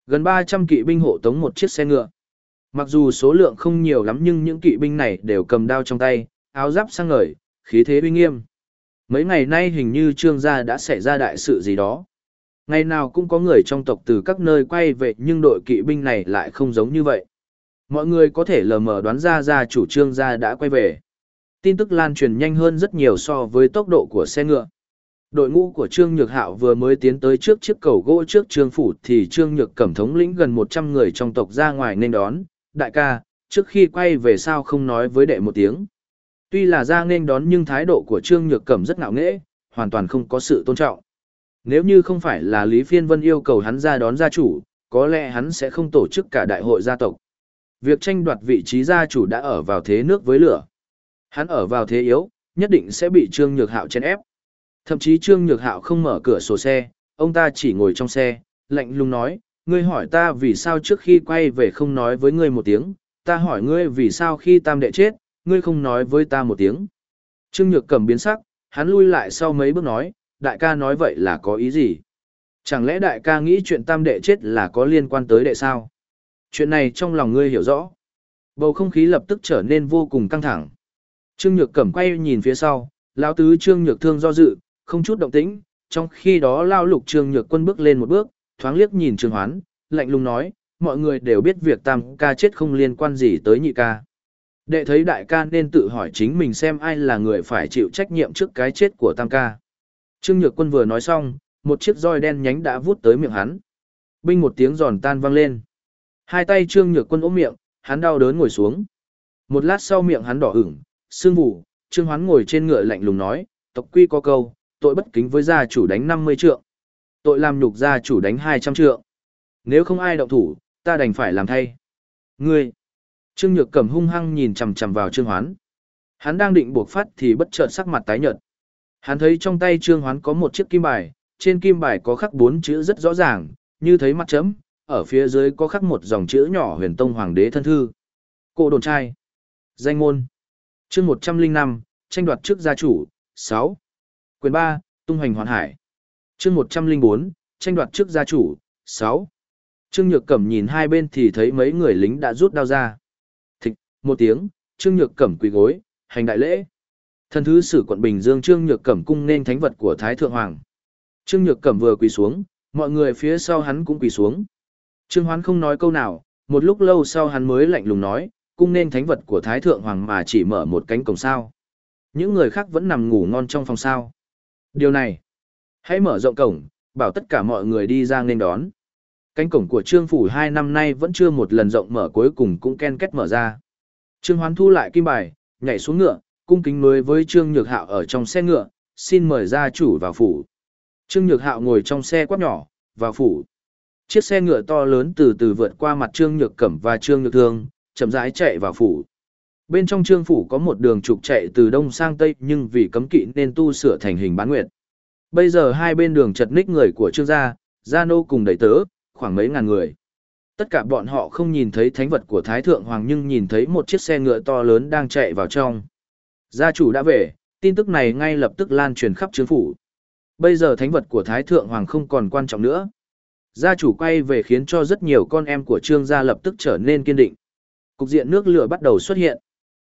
Gần 300 kỵ binh hộ tống một chiếc xe ngựa. Mặc dù số lượng không nhiều lắm nhưng những kỵ binh này đều cầm đao trong tay, áo giáp sang ngời, khí thế uy nghiêm. Mấy ngày nay hình như trương gia đã xảy ra đại sự gì đó. Ngày nào cũng có người trong tộc từ các nơi quay về nhưng đội kỵ binh này lại không giống như vậy. Mọi người có thể lờ mờ đoán ra gia chủ trương gia đã quay về. Tin tức lan truyền nhanh hơn rất nhiều so với tốc độ của xe ngựa. Đội ngũ của Trương Nhược Hạo vừa mới tiến tới trước chiếc cầu gỗ trước Trương Phủ thì Trương Nhược cẩm thống lĩnh gần 100 người trong tộc ra ngoài nên đón. Đại ca, trước khi quay về sao không nói với đệ một tiếng. Tuy là ra nên đón nhưng thái độ của Trương Nhược Cẩm rất ngạo nghễ, hoàn toàn không có sự tôn trọng. Nếu như không phải là Lý Phiên Vân yêu cầu hắn ra đón gia chủ, có lẽ hắn sẽ không tổ chức cả đại hội gia tộc. Việc tranh đoạt vị trí gia chủ đã ở vào thế nước với lửa. Hắn ở vào thế yếu, nhất định sẽ bị Trương Nhược Hạo chen ép. Thậm chí Trương Nhược Hạo không mở cửa sổ xe, ông ta chỉ ngồi trong xe, lạnh lùng nói, ngươi hỏi ta vì sao trước khi quay về không nói với ngươi một tiếng, ta hỏi ngươi vì sao khi tam đệ chết, ngươi không nói với ta một tiếng. Trương Nhược cầm biến sắc, hắn lui lại sau mấy bước nói, đại ca nói vậy là có ý gì? Chẳng lẽ đại ca nghĩ chuyện tam đệ chết là có liên quan tới đệ sao? Chuyện này trong lòng ngươi hiểu rõ. Bầu không khí lập tức trở nên vô cùng căng thẳng. Trương Nhược cẩm quay nhìn phía sau, lão tứ Trương Nhược thương do dự, không chút động tĩnh, trong khi đó lao lục Trương Nhược quân bước lên một bước, thoáng liếc nhìn Trương Hoán, lạnh lùng nói, mọi người đều biết việc tam ca chết không liên quan gì tới nhị ca. Đệ thấy đại ca nên tự hỏi chính mình xem ai là người phải chịu trách nhiệm trước cái chết của tam ca. Trương Nhược Quân vừa nói xong, một chiếc roi đen nhánh đã vút tới miệng hắn. Binh một tiếng giòn tan vang lên. Hai tay Trương Nhược Quân ôm miệng, hắn đau đớn ngồi xuống. Một lát sau miệng hắn đỏ ửng, sương vụ, Trương Hoán ngồi trên ngựa lạnh lùng nói, tộc quy có câu, tội bất kính với gia chủ đánh 50 trượng. Tội làm nhục gia chủ đánh 200 trượng. Nếu không ai động thủ, ta đành phải làm thay. Ngươi! Trương Nhược cầm hung hăng nhìn chằm chằm vào Trương Hoán. Hắn đang định buộc phát thì bất chợt sắc mặt tái nhợt. Hắn thấy trong tay Trương Hoán có một chiếc kim bài, trên kim bài có khắc bốn chữ rất rõ ràng, như thấy mặt chấm, ở phía dưới có khắc một dòng chữ nhỏ huyền tông hoàng đế thân thư. Cổ đồn trai. Danh môn. chương 105, tranh đoạt trước gia chủ, 6. Quyền 3, tung hành hoàn hải. chương 104, tranh đoạt trước gia chủ, 6. Trương Nhược Cẩm nhìn hai bên thì thấy mấy người lính đã rút đao ra thịch một tiếng, Trương Nhược Cẩm quỳ gối, hành đại lễ. Thần thứ sử quận Bình Dương Trương Nhược Cẩm cung nên thánh vật của Thái Thượng Hoàng. Trương Nhược Cẩm vừa quỳ xuống, Mọi người phía sau hắn cũng quỳ xuống. Trương Hoán không nói câu nào, một lúc lâu sau hắn mới lạnh lùng nói, cung nên thánh vật của Thái Thượng Hoàng mà chỉ mở một cánh cổng sao. Những người khác vẫn nằm ngủ ngon trong phòng sao. Điều này, hãy mở rộng cổng, bảo tất cả mọi người đi ra nên đón. Cánh cổng của Trương Phủ hai năm nay vẫn chưa một lần rộng mở cuối cùng cũng ken kết mở ra. Trương Hoán thu lại kim bài, nhảy xuống ngựa, cung kính mới với Trương Nhược Hạo ở trong xe ngựa, xin mời gia chủ vào phủ. Trương Nhược Hạo ngồi trong xe quát nhỏ, vào phủ. Chiếc xe ngựa to lớn từ từ vượt qua mặt Trương Nhược Cẩm và Trương Nhược Thương, chậm rãi chạy vào phủ. Bên trong Trương phủ có một đường trục chạy từ đông sang tây, nhưng vì cấm kỵ nên tu sửa thành hình bán nguyệt. Bây giờ hai bên đường chật ních người của Trương gia, gia nô cùng đầy tớ, khoảng mấy ngàn người. Tất cả bọn họ không nhìn thấy thánh vật của Thái Thượng Hoàng nhưng nhìn thấy một chiếc xe ngựa to lớn đang chạy vào trong. Gia chủ đã về, tin tức này ngay lập tức lan truyền khắp trương phủ. Bây giờ thánh vật của Thái Thượng Hoàng không còn quan trọng nữa. Gia chủ quay về khiến cho rất nhiều con em của trương gia lập tức trở nên kiên định. Cục diện nước lửa bắt đầu xuất hiện.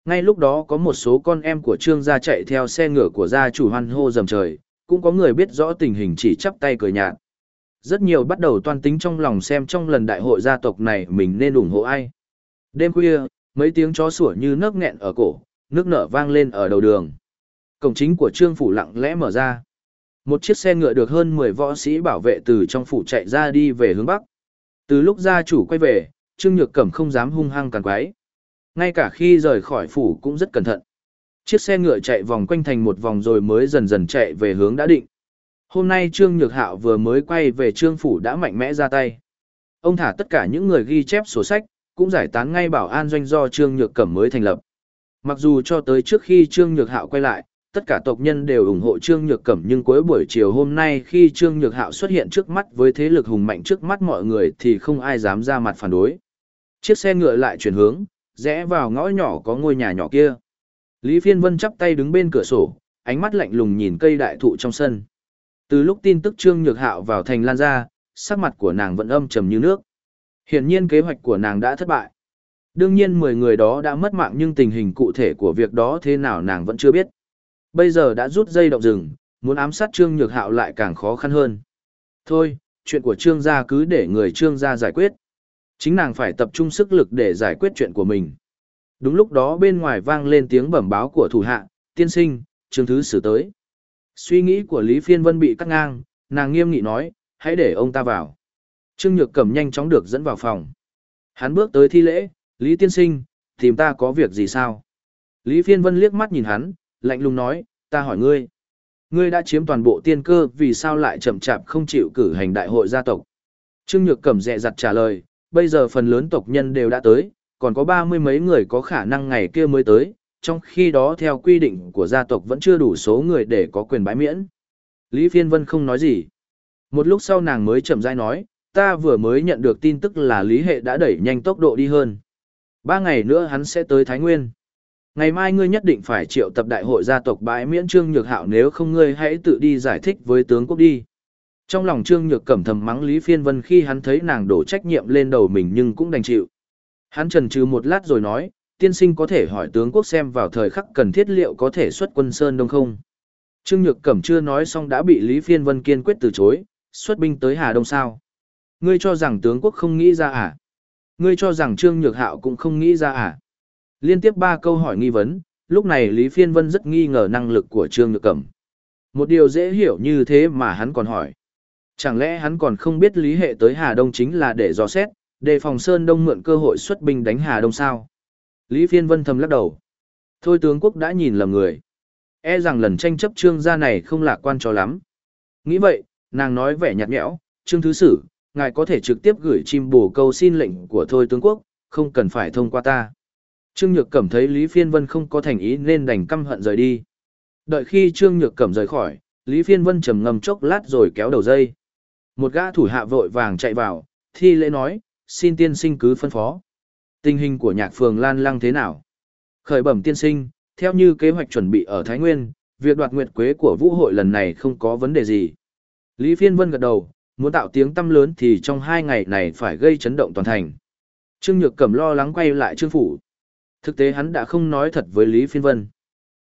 Ngay lúc đó có một số con em của trương gia chạy theo xe ngựa của gia chủ hoan hô dầm trời, cũng có người biết rõ tình hình chỉ chắp tay cười nhạt. Rất nhiều bắt đầu toan tính trong lòng xem trong lần đại hội gia tộc này mình nên ủng hộ ai. Đêm khuya, mấy tiếng chó sủa như nấc nghẹn ở cổ, nước nở vang lên ở đầu đường. Cổng chính của trương phủ lặng lẽ mở ra. Một chiếc xe ngựa được hơn 10 võ sĩ bảo vệ từ trong phủ chạy ra đi về hướng bắc. Từ lúc gia chủ quay về, Trương Nhược Cẩm không dám hung hăng càng quái. Ngay cả khi rời khỏi phủ cũng rất cẩn thận. Chiếc xe ngựa chạy vòng quanh thành một vòng rồi mới dần dần chạy về hướng đã định. Hôm nay Trương Nhược Hạo vừa mới quay về Trương Phủ đã mạnh mẽ ra tay. Ông thả tất cả những người ghi chép sổ sách, cũng giải tán ngay bảo an doanh do Trương Nhược Cẩm mới thành lập. Mặc dù cho tới trước khi Trương Nhược Hạo quay lại, tất cả tộc nhân đều ủng hộ Trương Nhược Cẩm nhưng cuối buổi chiều hôm nay khi Trương Nhược Hạo xuất hiện trước mắt với thế lực hùng mạnh trước mắt mọi người thì không ai dám ra mặt phản đối. Chiếc xe ngựa lại chuyển hướng, rẽ vào ngõ nhỏ có ngôi nhà nhỏ kia. Lý Phiên Vân chắp tay đứng bên cửa sổ, ánh mắt lạnh lùng nhìn cây đại thụ trong sân. Từ lúc tin tức Trương Nhược Hạo vào thành lan ra, sắc mặt của nàng vẫn âm trầm như nước. Hiển nhiên kế hoạch của nàng đã thất bại. Đương nhiên 10 người đó đã mất mạng nhưng tình hình cụ thể của việc đó thế nào nàng vẫn chưa biết. Bây giờ đã rút dây động rừng, muốn ám sát Trương Nhược Hạo lại càng khó khăn hơn. Thôi, chuyện của Trương gia cứ để người Trương gia giải quyết. Chính nàng phải tập trung sức lực để giải quyết chuyện của mình. Đúng lúc đó bên ngoài vang lên tiếng bẩm báo của thủ hạ, tiên sinh, Trương Thứ xử tới. Suy nghĩ của Lý Phiên Vân bị cắt ngang, nàng nghiêm nghị nói, hãy để ông ta vào. Trương Nhược Cẩm nhanh chóng được dẫn vào phòng. Hắn bước tới thi lễ, Lý Tiên Sinh, tìm ta có việc gì sao? Lý Phiên Vân liếc mắt nhìn hắn, lạnh lùng nói, ta hỏi ngươi. Ngươi đã chiếm toàn bộ tiên cơ vì sao lại chậm chạp không chịu cử hành đại hội gia tộc? Trương Nhược Cẩm dẹ dặt trả lời, bây giờ phần lớn tộc nhân đều đã tới, còn có ba mươi mấy người có khả năng ngày kia mới tới, trong khi đó theo quy định của gia tộc vẫn chưa đủ số người để có quyền bãi miễn. Lý Phiên Vân không nói gì. Một lúc sau nàng mới chậm rãi nói, ta vừa mới nhận được tin tức là Lý Hệ đã đẩy nhanh tốc độ đi hơn. Ba ngày nữa hắn sẽ tới Thái Nguyên. Ngày mai ngươi nhất định phải triệu tập đại hội gia tộc bãi miễn Trương Nhược Hạo nếu không ngươi hãy tự đi giải thích với tướng quốc đi. Trong lòng Trương Nhược cẩm thầm mắng Lý Phiên Vân khi hắn thấy nàng đổ trách nhiệm lên đầu mình nhưng cũng đành chịu. Hắn trần trừ một lát rồi nói, tiên sinh có thể hỏi tướng quốc xem vào thời khắc cần thiết liệu có thể xuất quân Sơn Đông không? Trương Nhược Cẩm chưa nói xong đã bị Lý Phiên Vân kiên quyết từ chối, xuất binh tới Hà Đông sao? Ngươi cho rằng tướng quốc không nghĩ ra à? Ngươi cho rằng Trương Nhược Hạo cũng không nghĩ ra à? Liên tiếp ba câu hỏi nghi vấn, lúc này Lý Phiên Vân rất nghi ngờ năng lực của Trương Nhược Cẩm. Một điều dễ hiểu như thế mà hắn còn hỏi. Chẳng lẽ hắn còn không biết lý hệ tới Hà Đông chính là để dò xét, để phòng Sơn Đông mượn cơ hội xuất binh đánh Hà Đông sao? Lý Phiên Vân thầm lắc đầu. Thôi tướng quốc đã nhìn lầm người. E rằng lần tranh chấp trương gia này không lạc quan cho lắm. Nghĩ vậy, nàng nói vẻ nhạt nhẽo, trương thứ sử, ngài có thể trực tiếp gửi chim bổ câu xin lệnh của thôi tướng quốc, không cần phải thông qua ta. Trương Nhược Cẩm thấy Lý Phiên Vân không có thành ý nên đành căm hận rời đi. Đợi khi Trương Nhược Cẩm rời khỏi, Lý Phiên Vân trầm ngâm chốc lát rồi kéo đầu dây. Một gã thủ hạ vội vàng chạy vào, thi lễ nói, xin tiên sinh cứ phân phó. Tình hình của nhạc phường Lan Lăng thế nào? Khởi bẩm tiên sinh, theo như kế hoạch chuẩn bị ở Thái Nguyên, việc đoạt nguyệt quế của vũ hội lần này không có vấn đề gì. Lý Phiên Vân gật đầu, muốn tạo tiếng tăm lớn thì trong hai ngày này phải gây chấn động toàn thành. Trương Nhược Cẩm lo lắng quay lại Trương Phủ. Thực tế hắn đã không nói thật với Lý Phiên Vân.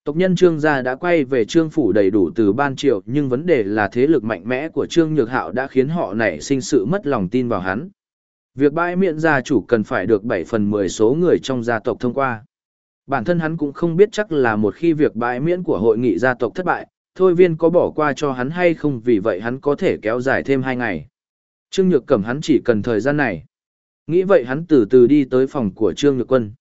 Tộc nhân Trương gia đã quay về Trương phủ đầy đủ từ ban triệu, nhưng vấn đề là thế lực mạnh mẽ của Trương Nhược Hạo đã khiến họ nảy sinh sự mất lòng tin vào hắn. Việc bãi miễn gia chủ cần phải được 7 phần 10 số người trong gia tộc thông qua. Bản thân hắn cũng không biết chắc là một khi việc bãi miễn của hội nghị gia tộc thất bại, thôi viên có bỏ qua cho hắn hay không vì vậy hắn có thể kéo dài thêm 2 ngày. Trương Nhược Cẩm hắn chỉ cần thời gian này. Nghĩ vậy hắn từ từ đi tới phòng của Trương Nhược Quân.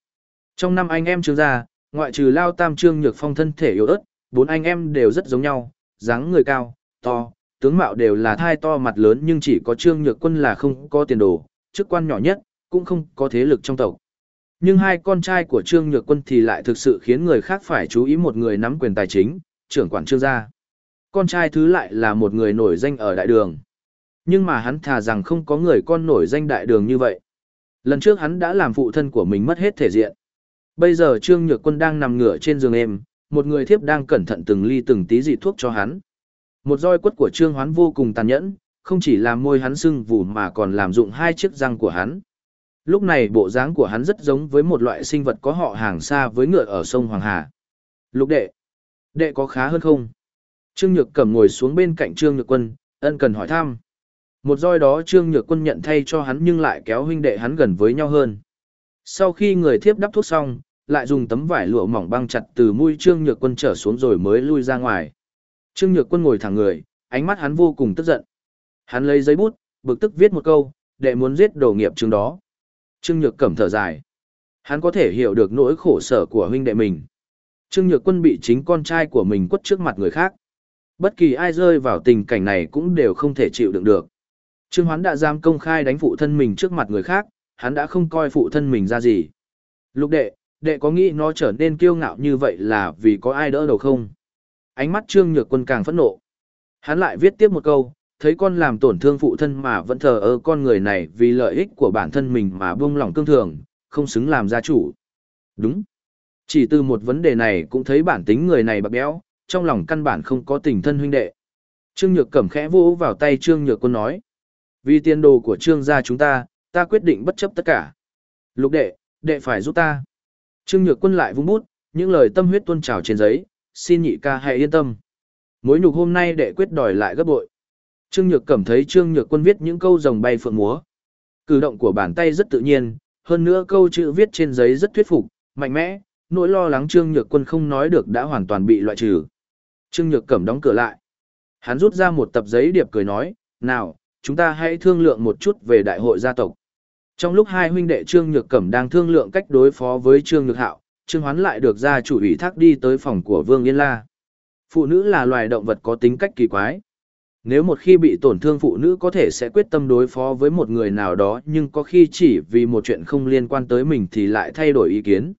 Trong năm anh em Trương gia, ngoại trừ Lao Tam Trương Nhược Phong thân thể yếu ớt, bốn anh em đều rất giống nhau, dáng người cao, to, tướng mạo đều là thai to mặt lớn nhưng chỉ có Trương Nhược Quân là không có tiền đồ, chức quan nhỏ nhất, cũng không có thế lực trong tộc. Nhưng hai con trai của Trương Nhược Quân thì lại thực sự khiến người khác phải chú ý một người nắm quyền tài chính, trưởng quản Trương gia. Con trai thứ lại là một người nổi danh ở đại đường. Nhưng mà hắn thà rằng không có người con nổi danh đại đường như vậy. Lần trước hắn đã làm phụ thân của mình mất hết thể diện. Bây giờ Trương Nhược Quân đang nằm ngửa trên giường êm, một người thiếp đang cẩn thận từng ly từng tí dị thuốc cho hắn. Một roi quất của Trương Hoán vô cùng tàn nhẫn, không chỉ làm môi hắn sưng vù mà còn làm dụng hai chiếc răng của hắn. Lúc này bộ dáng của hắn rất giống với một loại sinh vật có họ hàng xa với ngựa ở sông Hoàng Hà. Lục đệ, đệ có khá hơn không? Trương Nhược Cẩm ngồi xuống bên cạnh Trương Nhược Quân, ân cần hỏi thăm. Một roi đó Trương Nhược Quân nhận thay cho hắn nhưng lại kéo huynh đệ hắn gần với nhau hơn. Sau khi người thiếp đắp thuốc xong, lại dùng tấm vải lụa mỏng băng chặt từ mũi Trương Nhược Quân trở xuống rồi mới lui ra ngoài. Trương Nhược Quân ngồi thẳng người, ánh mắt hắn vô cùng tức giận. Hắn lấy giấy bút, bực tức viết một câu, đệ muốn giết đồ nghiệp chứng đó. Trương Nhược Cẩm thở dài. Hắn có thể hiểu được nỗi khổ sở của huynh đệ mình. Trương Nhược Quân bị chính con trai của mình quất trước mặt người khác. Bất kỳ ai rơi vào tình cảnh này cũng đều không thể chịu đựng được. Trương Hoán đã dám công khai đánh phụ thân mình trước mặt người khác, hắn đã không coi phụ thân mình ra gì. Lục đệ, đệ có nghĩ nó trở nên kiêu ngạo như vậy là vì có ai đỡ đầu không? Ánh mắt Trương Nhược Quân càng phẫn nộ. Hắn lại viết tiếp một câu, thấy con làm tổn thương phụ thân mà vẫn thờ ơ con người này vì lợi ích của bản thân mình mà buông lỏng cương thường, không xứng làm gia chủ. Đúng. Chỉ từ một vấn đề này cũng thấy bản tính người này bạc béo, trong lòng căn bản không có tình thân huynh đệ. Trương Nhược cẩm khẽ vỗ vào tay Trương Nhược Quân nói. Vì tiền đồ của Trương gia chúng ta, ta quyết định bất chấp tất cả. Lục đệ, đệ phải giúp ta. Trương Nhược Quân lại vung bút, những lời tâm huyết tuôn trào trên giấy, xin nhị ca hãy yên tâm. Mối nhục hôm nay đệ quyết đòi lại gấp bội. Trương Nhược cảm thấy Trương Nhược Quân viết những câu rồng bay phượng múa. Cử động của bàn tay rất tự nhiên, hơn nữa câu chữ viết trên giấy rất thuyết phục, mạnh mẽ, nỗi lo lắng Trương Nhược Quân không nói được đã hoàn toàn bị loại trừ. Trương Nhược Cẩm đóng cửa lại. Hắn rút ra một tập giấy điệp cười nói, nào, chúng ta hãy thương lượng một chút về đại hội gia tộc. Trong lúc hai huynh đệ Trương Nhược Cẩm đang thương lượng cách đối phó với Trương Nhược Hạo, Trương Hoán lại được gia chủ ủy thác đi tới phòng của Vương Yên La. Phụ nữ là loài động vật có tính cách kỳ quái. Nếu một khi bị tổn thương phụ nữ có thể sẽ quyết tâm đối phó với một người nào đó nhưng có khi chỉ vì một chuyện không liên quan tới mình thì lại thay đổi ý kiến.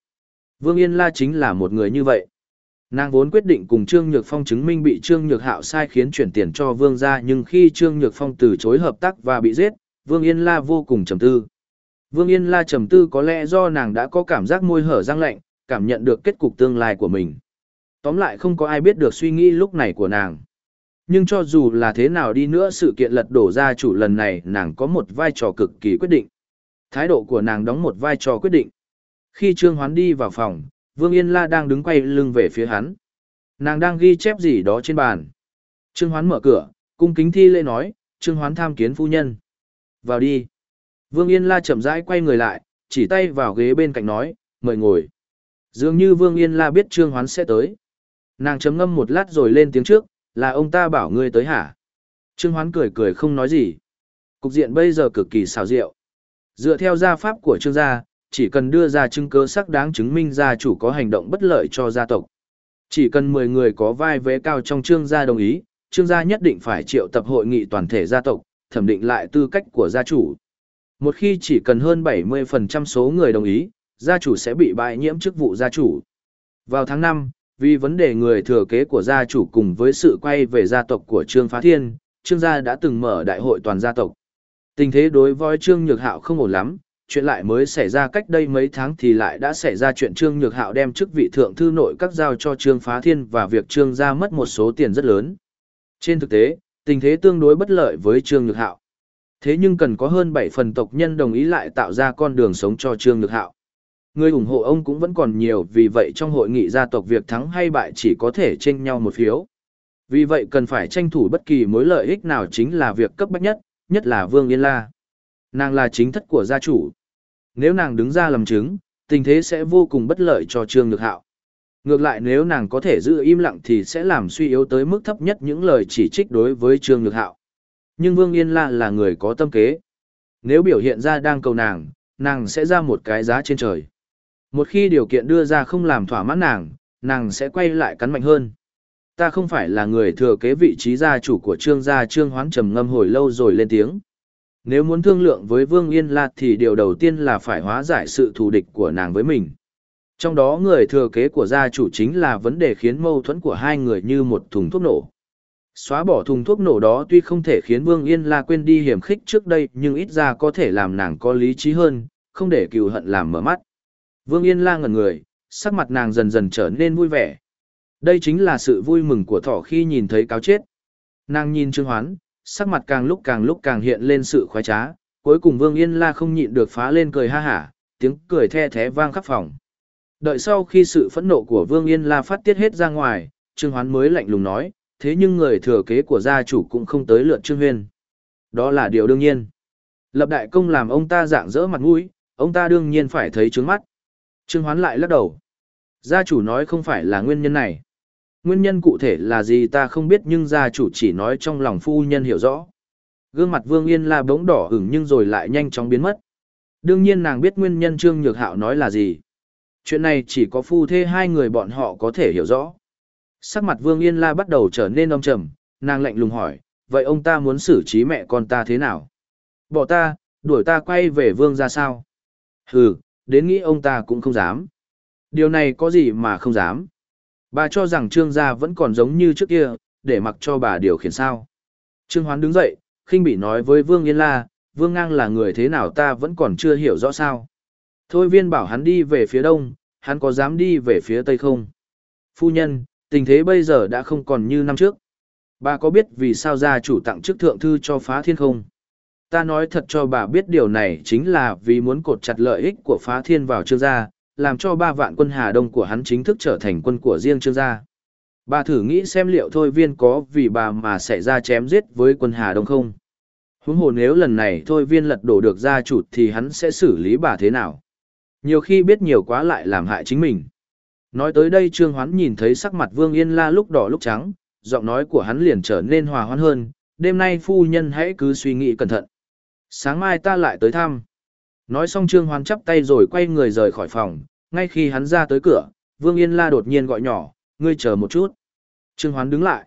Vương Yên La chính là một người như vậy. Nàng vốn quyết định cùng Trương Nhược Phong chứng minh bị Trương Nhược Hạo sai khiến chuyển tiền cho Vương gia nhưng khi Trương Nhược Phong từ chối hợp tác và bị giết, Vương Yên La vô cùng trầm tư. Vương Yên La trầm tư có lẽ do nàng đã có cảm giác môi hở răng lạnh, cảm nhận được kết cục tương lai của mình. Tóm lại không có ai biết được suy nghĩ lúc này của nàng. Nhưng cho dù là thế nào đi nữa sự kiện lật đổ gia chủ lần này nàng có một vai trò cực kỳ quyết định. Thái độ của nàng đóng một vai trò quyết định. Khi Trương Hoán đi vào phòng, Vương Yên La đang đứng quay lưng về phía hắn. Nàng đang ghi chép gì đó trên bàn. Trương Hoán mở cửa, cung kính thi lễ nói, Trương Hoán tham kiến phu nhân. Vào đi. Vương Yên La chậm rãi quay người lại, chỉ tay vào ghế bên cạnh nói, mời ngồi. Dường như Vương Yên La biết Trương Hoán sẽ tới. Nàng chấm ngâm một lát rồi lên tiếng trước, là ông ta bảo ngươi tới hả? Trương Hoán cười cười không nói gì. Cục diện bây giờ cực kỳ xào rượu. Dựa theo gia pháp của Trương gia, chỉ cần đưa ra chứng cứ xác đáng chứng minh gia chủ có hành động bất lợi cho gia tộc. Chỉ cần 10 người có vai vế cao trong Trương gia đồng ý, Trương gia nhất định phải triệu tập hội nghị toàn thể gia tộc, thẩm định lại tư cách của gia chủ. Một khi chỉ cần hơn 70% số người đồng ý, gia chủ sẽ bị bại nhiễm chức vụ gia chủ. Vào tháng 5, vì vấn đề người thừa kế của gia chủ cùng với sự quay về gia tộc của Trương Phá Thiên, Trương gia đã từng mở đại hội toàn gia tộc. Tình thế đối với Trương Nhược Hạo không ổn lắm, chuyện lại mới xảy ra cách đây mấy tháng thì lại đã xảy ra chuyện Trương Nhược Hạo đem chức vị thượng thư nội các giao cho Trương Phá Thiên và việc Trương gia mất một số tiền rất lớn. Trên thực tế, tình thế tương đối bất lợi với Trương Nhược Hạo. Thế nhưng cần có hơn 7 phần tộc nhân đồng ý lại tạo ra con đường sống cho Trương Nhược Hạo. Người ủng hộ ông cũng vẫn còn nhiều vì vậy trong hội nghị gia tộc việc thắng hay bại chỉ có thể tranh nhau một phiếu. Vì vậy cần phải tranh thủ bất kỳ mối lợi ích nào chính là việc cấp bách nhất, nhất là Vương Yên La. Nàng là chính thất của gia chủ. Nếu nàng đứng ra làm chứng, tình thế sẽ vô cùng bất lợi cho Trương Nhược Hạo. Ngược lại nếu nàng có thể giữ im lặng thì sẽ làm suy yếu tới mức thấp nhất những lời chỉ trích đối với Trương Nhược Hạo. Nhưng Vương Yên La là người có tâm kế. Nếu biểu hiện ra đang cầu nàng, nàng sẽ ra một cái giá trên trời. Một khi điều kiện đưa ra không làm thỏa mãn nàng, nàng sẽ quay lại cắn mạnh hơn. Ta không phải là người thừa kế vị trí gia chủ của trương gia trương hoán trầm ngâm hồi lâu rồi lên tiếng. Nếu muốn thương lượng với Vương Yên La thì điều đầu tiên là phải hóa giải sự thù địch của nàng với mình. Trong đó người thừa kế của gia chủ chính là vấn đề khiến mâu thuẫn của hai người như một thùng thuốc nổ. Xóa bỏ thùng thuốc nổ đó tuy không thể khiến Vương Yên La quên đi hiểm khích trước đây nhưng ít ra có thể làm nàng có lý trí hơn, không để cừu hận làm mở mắt. Vương Yên La ngẩn người, sắc mặt nàng dần dần trở nên vui vẻ. Đây chính là sự vui mừng của thỏ khi nhìn thấy cáo chết. Nàng nhìn Trương Hoán, sắc mặt càng lúc càng lúc càng hiện lên sự khoái trá, cuối cùng Vương Yên La không nhịn được phá lên cười ha hả, tiếng cười the thé vang khắp phòng. Đợi sau khi sự phẫn nộ của Vương Yên La phát tiết hết ra ngoài, Trương Hoán mới lạnh lùng nói, thế nhưng người thừa kế của gia chủ cũng không tới lượt Trương Huyên. Đó là điều đương nhiên. Lập đại công làm ông ta dạng dỡ mặt mũi, ông ta đương nhiên phải thấy trướng mắt. Trương Hoán lại lắc đầu. Gia chủ nói không phải là nguyên nhân này. Nguyên nhân cụ thể là gì ta không biết nhưng gia chủ chỉ nói trong lòng phu nhân hiểu rõ. Gương mặt Vương Yên La bỗng đỏ ửng nhưng rồi lại nhanh chóng biến mất. Đương nhiên nàng biết nguyên nhân Trương Nhược Hạo nói là gì. Chuyện này chỉ có phu thê hai người bọn họ có thể hiểu rõ. Sắc mặt Vương Yên La bắt đầu trở nên âm trầm, nàng lạnh lùng hỏi, vậy ông ta muốn xử trí mẹ con ta thế nào? Bỏ ta, đuổi ta quay về Vương ra sao? Hừ, đến nghĩ ông ta cũng không dám. Điều này có gì mà không dám. Bà cho rằng trương gia vẫn còn giống như trước kia, để mặc cho bà điều khiển sao. Trương Hoán đứng dậy, khinh bị nói với Vương Yên La, Vương Ngang là người thế nào ta vẫn còn chưa hiểu rõ sao. Thôi viên bảo hắn đi về phía đông, hắn có dám đi về phía tây không? Phu nhân, tình thế bây giờ đã không còn như năm trước. Bà có biết vì sao gia chủ tặng chức thượng thư cho phá thiên không? Ta nói thật cho bà biết điều này chính là vì muốn cột chặt lợi ích của phá thiên vào trương gia, làm cho ba vạn quân Hà Đông của hắn chính thức trở thành quân của riêng trương gia. Bà thử nghĩ xem liệu thôi viên có vì bà mà xảy ra chém giết với quân Hà Đông không? Huống hồ nếu lần này thôi viên lật đổ được gia chủ thì hắn sẽ xử lý bà thế nào? Nhiều khi biết nhiều quá lại làm hại chính mình. Nói tới đây Trương Hoán nhìn thấy sắc mặt Vương Yên La lúc đỏ lúc trắng, giọng nói của hắn liền trở nên hòa hoãn hơn, đêm nay phu nhân hãy cứ suy nghĩ cẩn thận. Sáng mai ta lại tới thăm. Nói xong Trương Hoán chắp tay rồi quay người rời khỏi phòng, ngay khi hắn ra tới cửa, Vương Yên La đột nhiên gọi nhỏ, ngươi chờ một chút. Trương Hoán đứng lại.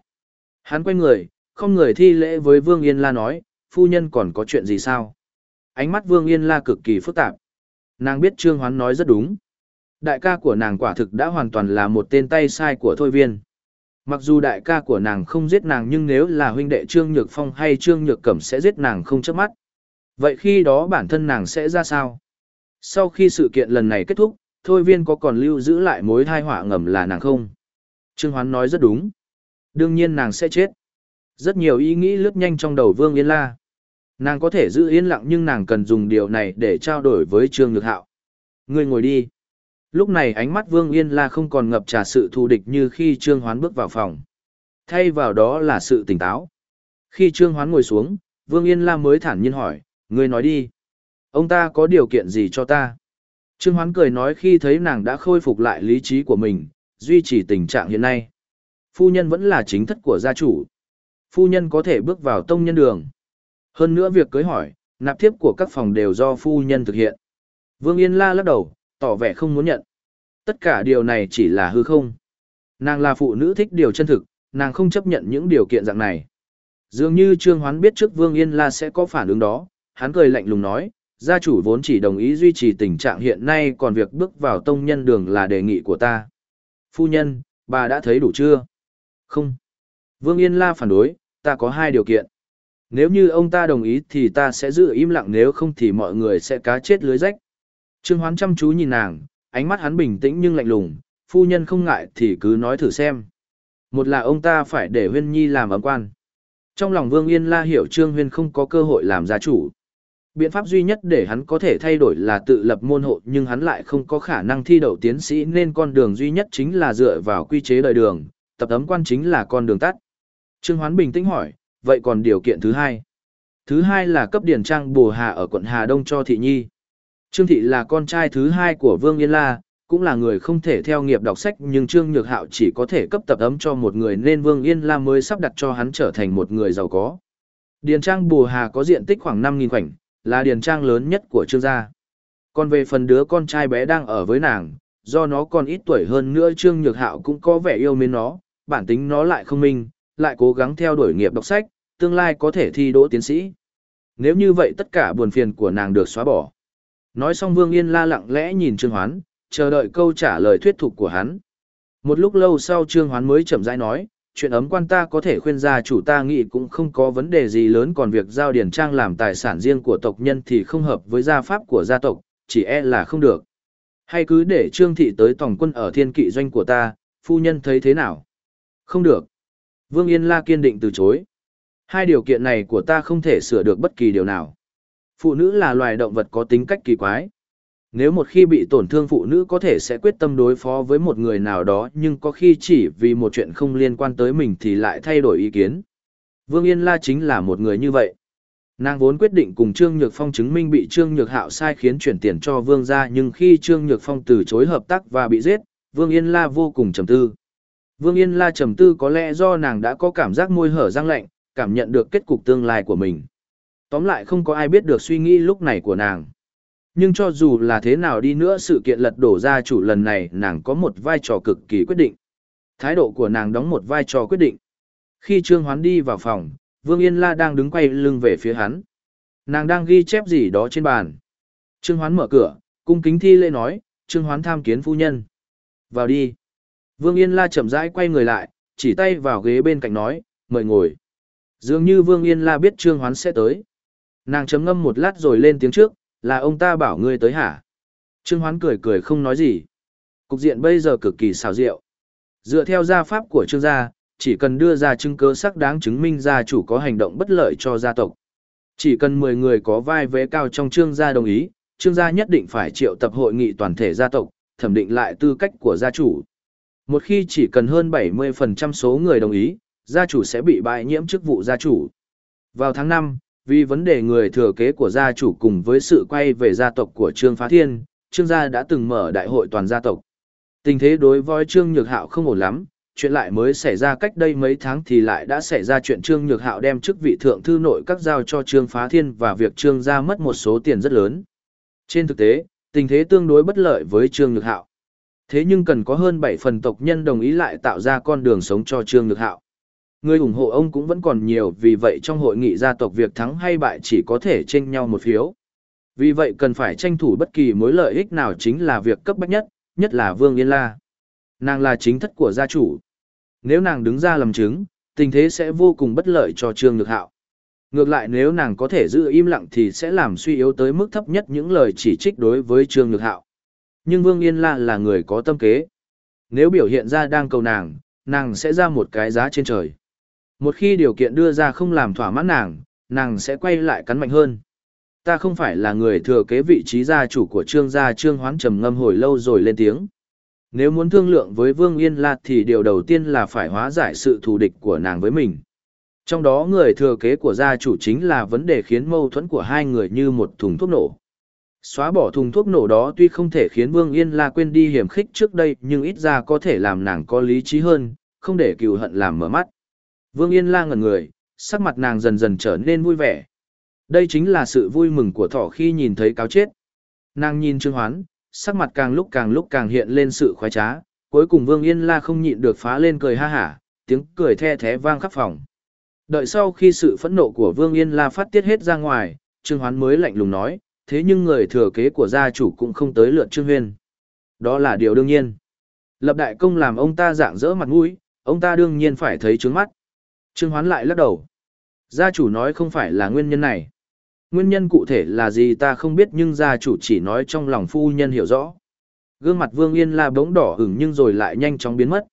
Hắn quay người, không người thi lễ với Vương Yên La nói, phu nhân còn có chuyện gì sao? Ánh mắt Vương Yên La cực kỳ phức tạp. Nàng biết Trương Hoán nói rất đúng. Đại ca của nàng quả thực đã hoàn toàn là một tên tay sai của Thôi Viên. Mặc dù đại ca của nàng không giết nàng nhưng nếu là huynh đệ Trương Nhược Phong hay Trương Nhược Cẩm sẽ giết nàng không chớp mắt. Vậy khi đó bản thân nàng sẽ ra sao? Sau khi sự kiện lần này kết thúc, Thôi Viên có còn lưu giữ lại mối thai họa ngầm là nàng không? Trương Hoán nói rất đúng. Đương nhiên nàng sẽ chết. Rất nhiều ý nghĩ lướt nhanh trong đầu Vương Yên La. Nàng có thể giữ yên lặng nhưng nàng cần dùng điều này để trao đổi với Trương Nhược Hạo. Ngươi ngồi đi. Lúc này ánh mắt Vương Yên La không còn ngập trà sự thù địch như khi Trương Hoán bước vào phòng. Thay vào đó là sự tỉnh táo. Khi Trương Hoán ngồi xuống, Vương Yên La mới thản nhiên hỏi, ngươi nói đi. Ông ta có điều kiện gì cho ta? Trương Hoán cười nói khi thấy nàng đã khôi phục lại lý trí của mình, duy trì tình trạng hiện nay. Phu nhân vẫn là chính thất của gia chủ. Phu nhân có thể bước vào tông nhân đường. Hơn nữa việc cưới hỏi, nạp thiếp của các phòng đều do phu nhân thực hiện. Vương Yên La lắc đầu, tỏ vẻ không muốn nhận. Tất cả điều này chỉ là hư không. Nàng là phụ nữ thích điều chân thực, nàng không chấp nhận những điều kiện dạng này. Dường như Trương Hoán biết trước Vương Yên La sẽ có phản ứng đó, hắn cười lạnh lùng nói, gia chủ vốn chỉ đồng ý duy trì tình trạng hiện nay còn việc bước vào tông nhân đường là đề nghị của ta. Phu nhân, bà đã thấy đủ chưa? Không. Vương Yên La phản đối, ta có hai điều kiện. Nếu như ông ta đồng ý thì ta sẽ giữ im lặng nếu không thì mọi người sẽ cá chết lưới rách. Trương Hoán chăm chú nhìn nàng, ánh mắt hắn bình tĩnh nhưng lạnh lùng, phu nhân không ngại thì cứ nói thử xem. Một là ông ta phải để Huyên Nhi làm ấm quan. Trong lòng Vương Yên La hiểu Trương Huyên không có cơ hội làm gia chủ. Biện pháp duy nhất để hắn có thể thay đổi là tự lập môn hộ nhưng hắn lại không có khả năng thi đậu tiến sĩ nên con đường duy nhất chính là dựa vào quy chế đời đường, tập ấm quan chính là con đường tắt. Trương Hoán bình tĩnh hỏi, vậy còn điều kiện thứ hai? Thứ hai là cấp điển trang bù hà ở quận Hà Đông cho Thị Nhi. Trương Thị là con trai thứ hai của Vương Yên La, cũng là người không thể theo nghiệp đọc sách nhưng Trương Nhược Hạo chỉ có thể cấp tập ấm cho một người nên Vương Yên La mới sắp đặt cho hắn trở thành một người giàu có. Điền trang bù hà có diện tích khoảng 5.000 khoảnh, là điền trang lớn nhất của Trương gia. Còn về phần đứa con trai bé đang ở với nàng, do nó còn ít tuổi hơn nữa Trương Nhược Hạo cũng có vẻ yêu mến nó, bản tính nó lại không minh, lại cố gắng theo đuổi nghiệp đọc sách, tương lai có thể thi đỗ tiến sĩ. Nếu như vậy tất cả buồn phiền của nàng được xóa bỏ. Nói xong Vương Yên La lặng lẽ nhìn Trương Hoán, chờ đợi câu trả lời thuyết phục của hắn. Một lúc lâu sau Trương Hoán mới chậm rãi nói, chuyện ấm quan ta có thể khuyên gia chủ ta nghĩ cũng không có vấn đề gì lớn còn việc giao điển trang làm tài sản riêng của tộc nhân thì không hợp với gia pháp của gia tộc, chỉ e là không được. Hay cứ để Trương Thị tới tổng quân ở thiên kỵ doanh của ta, phu nhân thấy thế nào? Không được. Vương Yên La kiên định từ chối. Hai điều kiện này của ta không thể sửa được bất kỳ điều nào. Phụ nữ là loài động vật có tính cách kỳ quái. Nếu một khi bị tổn thương phụ nữ có thể sẽ quyết tâm đối phó với một người nào đó nhưng có khi chỉ vì một chuyện không liên quan tới mình thì lại thay đổi ý kiến. Vương Yên La chính là một người như vậy. Nàng vốn quyết định cùng Trương Nhược Phong chứng minh bị Trương Nhược Hạo sai khiến chuyển tiền cho Vương gia nhưng khi Trương Nhược Phong từ chối hợp tác và bị giết, Vương Yên La vô cùng trầm tư. Vương Yên La trầm tư có lẽ do nàng đã có cảm giác môi hở răng lạnh, cảm nhận được kết cục tương lai của mình. Tóm lại không có ai biết được suy nghĩ lúc này của nàng. Nhưng cho dù là thế nào đi nữa sự kiện lật đổ gia chủ lần này nàng có một vai trò cực kỳ quyết định. Thái độ của nàng đóng một vai trò quyết định. Khi Trương Hoán đi vào phòng, Vương Yên La đang đứng quay lưng về phía hắn. Nàng đang ghi chép gì đó trên bàn. Trương Hoán mở cửa, cung kính thi lễ nói, Trương Hoán tham kiến phu nhân. Vào đi. Vương Yên La chậm rãi quay người lại, chỉ tay vào ghế bên cạnh nói, mời ngồi. Dường như Vương Yên La biết Trương Hoán sẽ tới. Nàng chấm ngâm một lát rồi lên tiếng trước, là ông ta bảo ngươi tới hả? Trương Hoán cười cười không nói gì. Cục diện bây giờ cực kỳ xào rượu. Dựa theo gia pháp của Trương gia, chỉ cần đưa ra chứng cứ xác đáng chứng minh gia chủ có hành động bất lợi cho gia tộc. Chỉ cần 10 người có vai vế cao trong Trương gia đồng ý, Trương gia nhất định phải triệu tập hội nghị toàn thể gia tộc, thẩm định lại tư cách của gia chủ. Một khi chỉ cần hơn 70% số người đồng ý, gia chủ sẽ bị bại nhiễm chức vụ gia chủ. Vào tháng 5, vì vấn đề người thừa kế của gia chủ cùng với sự quay về gia tộc của Trương Phá Thiên, Trương gia đã từng mở đại hội toàn gia tộc. Tình thế đối với Trương Nhược Hạo không ổn lắm, chuyện lại mới xảy ra cách đây mấy tháng thì lại đã xảy ra chuyện Trương Nhược Hạo đem chức vị thượng thư nội các giao cho Trương Phá Thiên và việc Trương gia mất một số tiền rất lớn. Trên thực tế, tình thế tương đối bất lợi với Trương Nhược Hạo. Thế nhưng cần có hơn 7 phần tộc nhân đồng ý lại tạo ra con đường sống cho Trương Nhược Hạo. Người ủng hộ ông cũng vẫn còn nhiều vì vậy trong hội nghị gia tộc việc thắng hay bại chỉ có thể tranh nhau một phiếu. Vì vậy cần phải tranh thủ bất kỳ mối lợi ích nào chính là việc cấp bách nhất, nhất là Vương Yên La. Nàng là chính thất của gia chủ. Nếu nàng đứng ra làm chứng, tình thế sẽ vô cùng bất lợi cho Trương Nhược Hạo. Ngược lại nếu nàng có thể giữ im lặng thì sẽ làm suy yếu tới mức thấp nhất những lời chỉ trích đối với Trương Nhược Hạo. Nhưng Vương Yên La là người có tâm kế. Nếu biểu hiện ra đang cầu nàng, nàng sẽ ra một cái giá trên trời. Một khi điều kiện đưa ra không làm thỏa mãn nàng, nàng sẽ quay lại cắn mạnh hơn. Ta không phải là người thừa kế vị trí gia chủ của trương gia trương hoán trầm ngâm hồi lâu rồi lên tiếng. Nếu muốn thương lượng với Vương Yên lạt thì điều đầu tiên là phải hóa giải sự thù địch của nàng với mình. Trong đó người thừa kế của gia chủ chính là vấn đề khiến mâu thuẫn của hai người như một thùng thuốc nổ. Xóa bỏ thùng thuốc nổ đó tuy không thể khiến Vương Yên La quên đi hiểm khích trước đây nhưng ít ra có thể làm nàng có lý trí hơn, không để cừu hận làm mở mắt. Vương Yên La ngẩn người, sắc mặt nàng dần dần trở nên vui vẻ. Đây chính là sự vui mừng của thỏ khi nhìn thấy cáo chết. Nàng nhìn Trương Hoán, sắc mặt càng lúc càng lúc càng hiện lên sự khoái trá, cuối cùng Vương Yên La không nhịn được phá lên cười ha hả, tiếng cười the thé vang khắp phòng. Đợi sau khi sự phẫn nộ của Vương Yên La phát tiết hết ra ngoài, Trương Hoán mới lạnh lùng nói, thế nhưng người thừa kế của gia chủ cũng không tới lượt Trương Huyên. Đó là điều đương nhiên. Lập đại công làm ông ta dạng dỡ mặt mũi, ông ta đương nhiên phải thấy trướng mắt. Trương Hoán lại lắc đầu. Gia chủ nói không phải là nguyên nhân này. Nguyên nhân cụ thể là gì ta không biết nhưng gia chủ chỉ nói trong lòng phu nhân hiểu rõ. Gương mặt Vương Yên La bỗng đỏ ửng nhưng rồi lại nhanh chóng biến mất.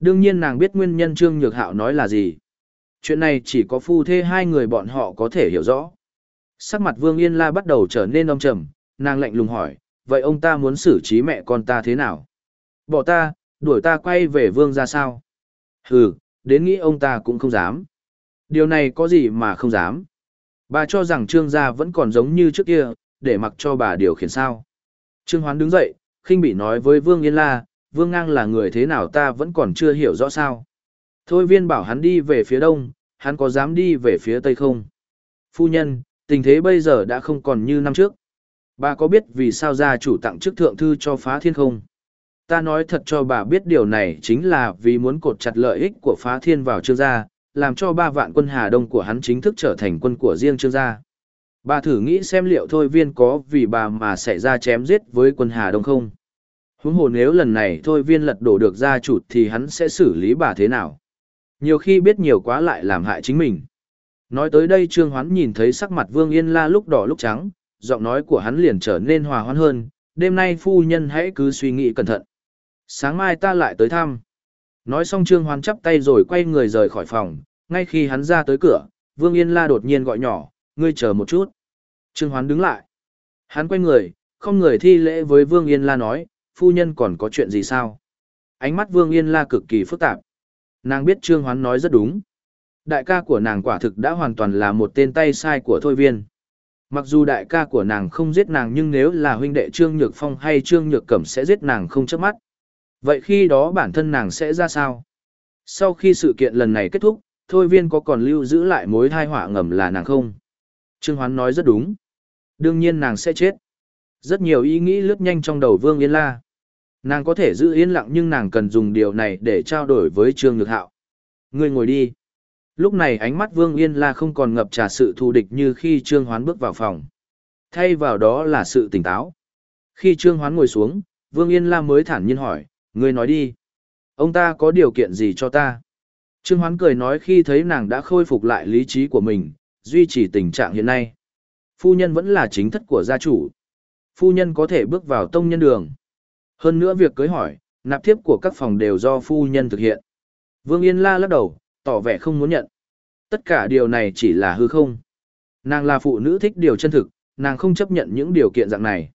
Đương nhiên nàng biết nguyên nhân Trương Nhược Hạo nói là gì. Chuyện này chỉ có phu thê hai người bọn họ có thể hiểu rõ. Sắc mặt Vương Yên La bắt đầu trở nên âm trầm, nàng lạnh lùng hỏi, vậy ông ta muốn xử trí mẹ con ta thế nào? Bỏ ta, đuổi ta quay về Vương ra sao? Hừ, đến nghĩ ông ta cũng không dám. Điều này có gì mà không dám? Bà cho rằng Trương gia vẫn còn giống như trước kia, để mặc cho bà điều khiển sao? Trương Hoán đứng dậy, khinh bị nói với Vương Yên La, Vương Ngang là người thế nào ta vẫn còn chưa hiểu rõ sao. Thôi viên bảo hắn đi về phía đông, hắn có dám đi về phía tây không? Phu nhân, tình thế bây giờ đã không còn như năm trước. Bà có biết vì sao gia chủ tặng chức thượng thư cho phá thiên không? Ta nói thật cho bà biết điều này chính là vì muốn cột chặt lợi ích của phá thiên vào trương gia, làm cho ba vạn quân Hà Đông của hắn chính thức trở thành quân của riêng trương gia. Bà thử nghĩ xem liệu thôi viên có vì bà mà xảy ra chém giết với quân Hà Đông không? Huống hồ nếu lần này thôi viên lật đổ được gia chủ thì hắn sẽ xử lý bà thế nào? Nhiều khi biết nhiều quá lại làm hại chính mình. Nói tới đây Trương Hoán nhìn thấy sắc mặt Vương Yên La lúc đỏ lúc trắng, giọng nói của hắn liền trở nên hòa hoãn hơn, đêm nay phu nhân hãy cứ suy nghĩ cẩn thận. Sáng mai ta lại tới thăm. Nói xong Trương Hoán chắp tay rồi quay người rời khỏi phòng, ngay khi hắn ra tới cửa, Vương Yên La đột nhiên gọi nhỏ, ngươi chờ một chút. Trương Hoán đứng lại. Hắn quay người, không người thi lễ với Vương Yên La nói, phu nhân còn có chuyện gì sao? Ánh mắt Vương Yên La cực kỳ phức tạp. Nàng biết Trương Hoán nói rất đúng. Đại ca của nàng quả thực đã hoàn toàn là một tên tay sai của Thôi Viên. Mặc dù đại ca của nàng không giết nàng nhưng nếu là huynh đệ Trương Nhược Phong hay Trương Nhược Cẩm sẽ giết nàng không chớp mắt. Vậy khi đó bản thân nàng sẽ ra sao? Sau khi sự kiện lần này kết thúc, Thôi Viên có còn lưu giữ lại mối thai họa ngầm là nàng không? Trương Hoán nói rất đúng. Đương nhiên nàng sẽ chết. Rất nhiều ý nghĩ lướt nhanh trong đầu Vương Yên La. Nàng có thể giữ yên lặng nhưng nàng cần dùng điều này để trao đổi với Trương Nhược Hạo. Ngươi ngồi đi. Lúc này ánh mắt Vương Yên La không còn ngập trà sự thù địch như khi Trương Hoán bước vào phòng. Thay vào đó là sự tỉnh táo. Khi Trương Hoán ngồi xuống, Vương Yên La mới thản nhiên hỏi, ngươi nói đi. Ông ta có điều kiện gì cho ta? Trương Hoán cười nói khi thấy nàng đã khôi phục lại lý trí của mình, duy trì tình trạng hiện nay. Phu nhân vẫn là chính thất của gia chủ. Phu nhân có thể bước vào tông nhân đường. Hơn nữa việc cưới hỏi, nạp thiếp của các phòng đều do phu nhân thực hiện. Vương Yên La lắc đầu, tỏ vẻ không muốn nhận. Tất cả điều này chỉ là hư không. Nàng là phụ nữ thích điều chân thực, nàng không chấp nhận những điều kiện dạng này.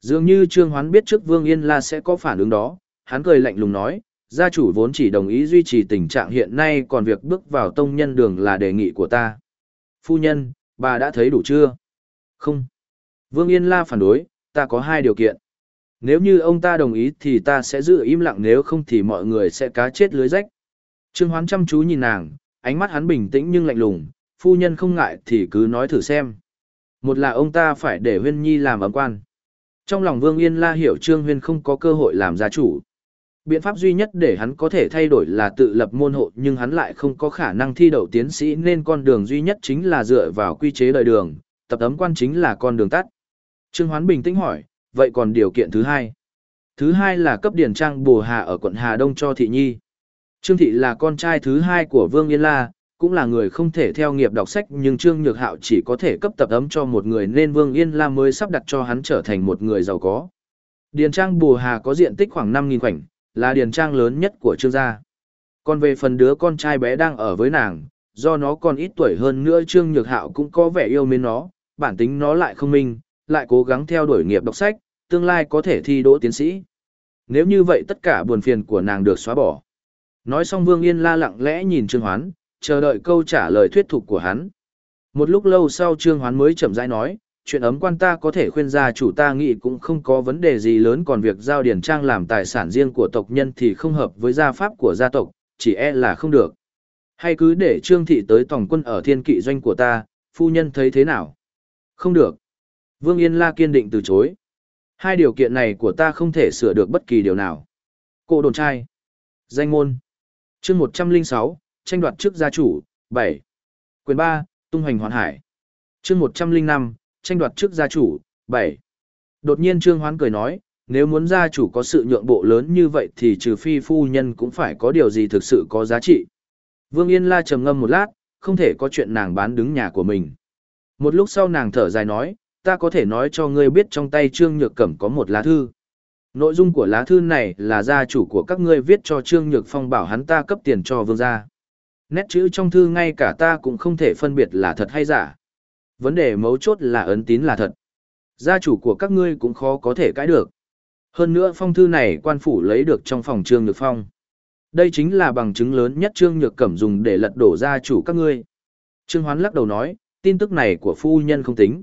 Dường như Trương Hoán biết trước Vương Yên La sẽ có phản ứng đó, hắn cười lạnh lùng nói, gia chủ vốn chỉ đồng ý duy trì tình trạng hiện nay còn việc bước vào tông nhân đường là đề nghị của ta. Phu nhân, bà đã thấy đủ chưa? Không. Vương Yên La phản đối, ta có hai điều kiện. Nếu như ông ta đồng ý thì ta sẽ giữ im lặng nếu không thì mọi người sẽ cá chết lưới rách. Trương Hoán chăm chú nhìn nàng, ánh mắt hắn bình tĩnh nhưng lạnh lùng, phu nhân không ngại thì cứ nói thử xem. Một là ông ta phải để Huyên Nhi làm ấm quan. Trong lòng Vương Yên La hiểu Trương Huyên không có cơ hội làm gia chủ. Biện pháp duy nhất để hắn có thể thay đổi là tự lập môn hộ nhưng hắn lại không có khả năng thi đậu tiến sĩ nên con đường duy nhất chính là dựa vào quy chế đời đường, tập ấm quan chính là con đường tắt. Trương Hoán bình tĩnh hỏi, vậy còn điều kiện thứ hai? Thứ hai là cấp điển trang bồ hà ở quận Hà Đông cho Thị Nhi. Trương Thị là con trai thứ hai của Vương Yên La, cũng là người không thể theo nghiệp đọc sách nhưng Trương Nhược Hạo chỉ có thể cấp tập ấm cho một người nên Vương Yên La mới sắp đặt cho hắn trở thành một người giàu có. Điền trang Bù Hà có diện tích khoảng 5.000 khoảnh, là điền trang lớn nhất của Trương gia. Còn về phần đứa con trai bé đang ở với nàng, do nó còn ít tuổi hơn nữa Trương Nhược Hạo cũng có vẻ yêu mến nó, bản tính nó lại không minh, lại cố gắng theo đuổi nghiệp đọc sách, tương lai có thể thi đỗ tiến sĩ. Nếu như vậy tất cả buồn phiền của nàng được xóa bỏ. Nói xong Vương Yên La lặng lẽ nhìn Trương Hoán, chờ đợi câu trả lời thuyết phục của hắn. Một lúc lâu sau Trương Hoán mới chậm rãi nói, chuyện ấm quan ta có thể khuyên gia chủ ta nghĩ cũng không có vấn đề gì lớn còn việc giao điển trang làm tài sản riêng của tộc nhân thì không hợp với gia pháp của gia tộc, chỉ e là không được. Hay cứ để Trương Thị tới tổng quân ở thiên kỵ doanh của ta, phu nhân thấy thế nào? Không được. Vương Yên La kiên định từ chối. Hai điều kiện này của ta không thể sửa được bất kỳ điều nào. Cô đồn trai. Danh môn chương một trăm linh sáu tranh đoạt chức gia chủ bảy quyền ba tung hoành hoàn hải chương một trăm linh năm tranh đoạt trước gia chủ, bảy đột nhiên trương hoán cười nói, nếu muốn gia chủ có sự nhượng bộ lớn như vậy thì trừ phi phu nhân cũng phải có điều gì thực sự có giá trị vương yên la trầm ngâm một lát, không thể có chuyện nàng bán đứng nhà của mình một lúc sau nàng thở dài nói, ta có thể nói cho ngươi biết trong tay trương nhược cẩm có một lá thư Nội dung của lá thư này là gia chủ của các ngươi viết cho Trương Nhược Phong bảo hắn ta cấp tiền cho vương gia. Nét chữ trong thư ngay cả ta cũng không thể phân biệt là thật hay giả. Vấn đề mấu chốt là ấn tín là thật. Gia chủ của các ngươi cũng khó có thể cãi được. Hơn nữa phong thư này quan phủ lấy được trong phòng trương nhược phong. Đây chính là bằng chứng lớn nhất trương nhược cẩm dùng để lật đổ gia chủ các ngươi. Trương Hoán lắc đầu nói, tin tức này của phu nhân không tính.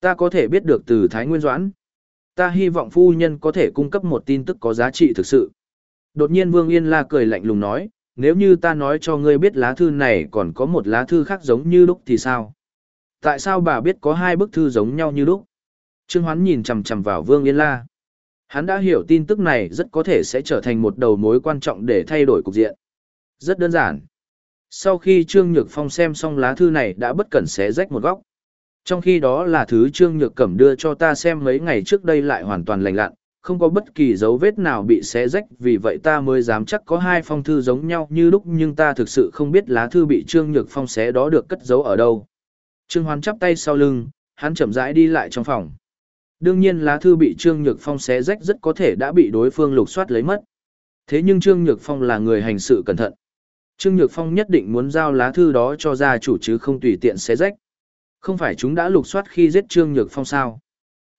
Ta có thể biết được từ Thái Nguyên Doãn. Ta hy vọng phu nhân có thể cung cấp một tin tức có giá trị thực sự. Đột nhiên Vương Yên La cười lạnh lùng nói, nếu như ta nói cho ngươi biết lá thư này còn có một lá thư khác giống như lúc thì sao? Tại sao bà biết có hai bức thư giống nhau như lúc? Trương Hoán nhìn chằm chằm vào Vương Yên La. Hắn đã hiểu tin tức này rất có thể sẽ trở thành một đầu mối quan trọng để thay đổi cục diện. Rất đơn giản. Sau khi Trương Nhược Phong xem xong lá thư này đã bất cẩn xé rách một góc. Trong khi đó là thứ Trương Nhược Cẩm đưa cho ta xem mấy ngày trước đây lại hoàn toàn lành lặn, không có bất kỳ dấu vết nào bị xé rách vì vậy ta mới dám chắc có hai phong thư giống nhau như lúc nhưng ta thực sự không biết lá thư bị Trương Nhược Phong xé đó được cất giấu ở đâu. Trương Hoán chắp tay sau lưng, hắn chậm rãi đi lại trong phòng. Đương nhiên lá thư bị Trương Nhược Phong xé rách rất có thể đã bị đối phương lục soát lấy mất. Thế nhưng Trương Nhược Phong là người hành sự cẩn thận. Trương Nhược Phong nhất định muốn giao lá thư đó cho gia chủ chứ không tùy tiện xé rách. Không phải chúng đã lục soát khi giết Trương Nhược Phong sao?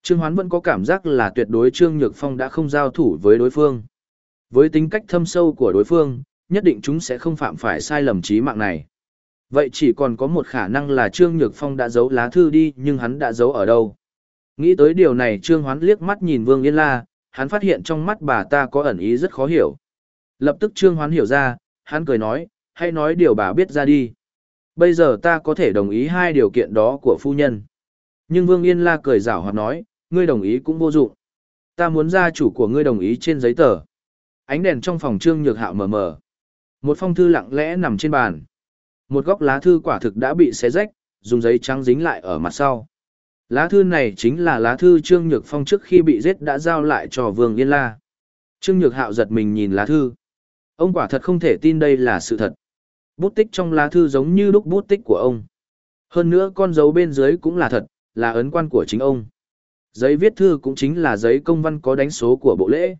Trương Hoán vẫn có cảm giác là tuyệt đối Trương Nhược Phong đã không giao thủ với đối phương. Với tính cách thâm sâu của đối phương, nhất định chúng sẽ không phạm phải sai lầm chí mạng này. Vậy chỉ còn có một khả năng là Trương Nhược Phong đã giấu lá thư đi nhưng hắn đã giấu ở đâu? Nghĩ tới điều này Trương Hoán liếc mắt nhìn Vương Yên La, hắn phát hiện trong mắt bà ta có ẩn ý rất khó hiểu. Lập tức Trương Hoán hiểu ra, hắn cười nói, hãy nói điều bà biết ra đi. Bây giờ ta có thể đồng ý hai điều kiện đó của phu nhân. Nhưng Vương Yên La cười rảo hoạt nói, ngươi đồng ý cũng vô dụng. Ta muốn gia chủ của ngươi đồng ý trên giấy tờ. Ánh đèn trong phòng Trương Nhược Hạo mờ mờ. Một phong thư lặng lẽ nằm trên bàn. Một góc lá thư quả thực đã bị xé rách, dùng giấy trắng dính lại ở mặt sau. Lá thư này chính là lá thư Trương Nhược Phong trước khi bị giết đã giao lại cho Vương Yên La. Trương Nhược Hạo giật mình nhìn lá thư. Ông quả thật không thể tin đây là sự thật. Bút tích trong lá thư giống như đúc bút tích của ông. Hơn nữa con dấu bên dưới cũng là thật, là ấn quan của chính ông. Giấy viết thư cũng chính là giấy công văn có đánh số của bộ lễ.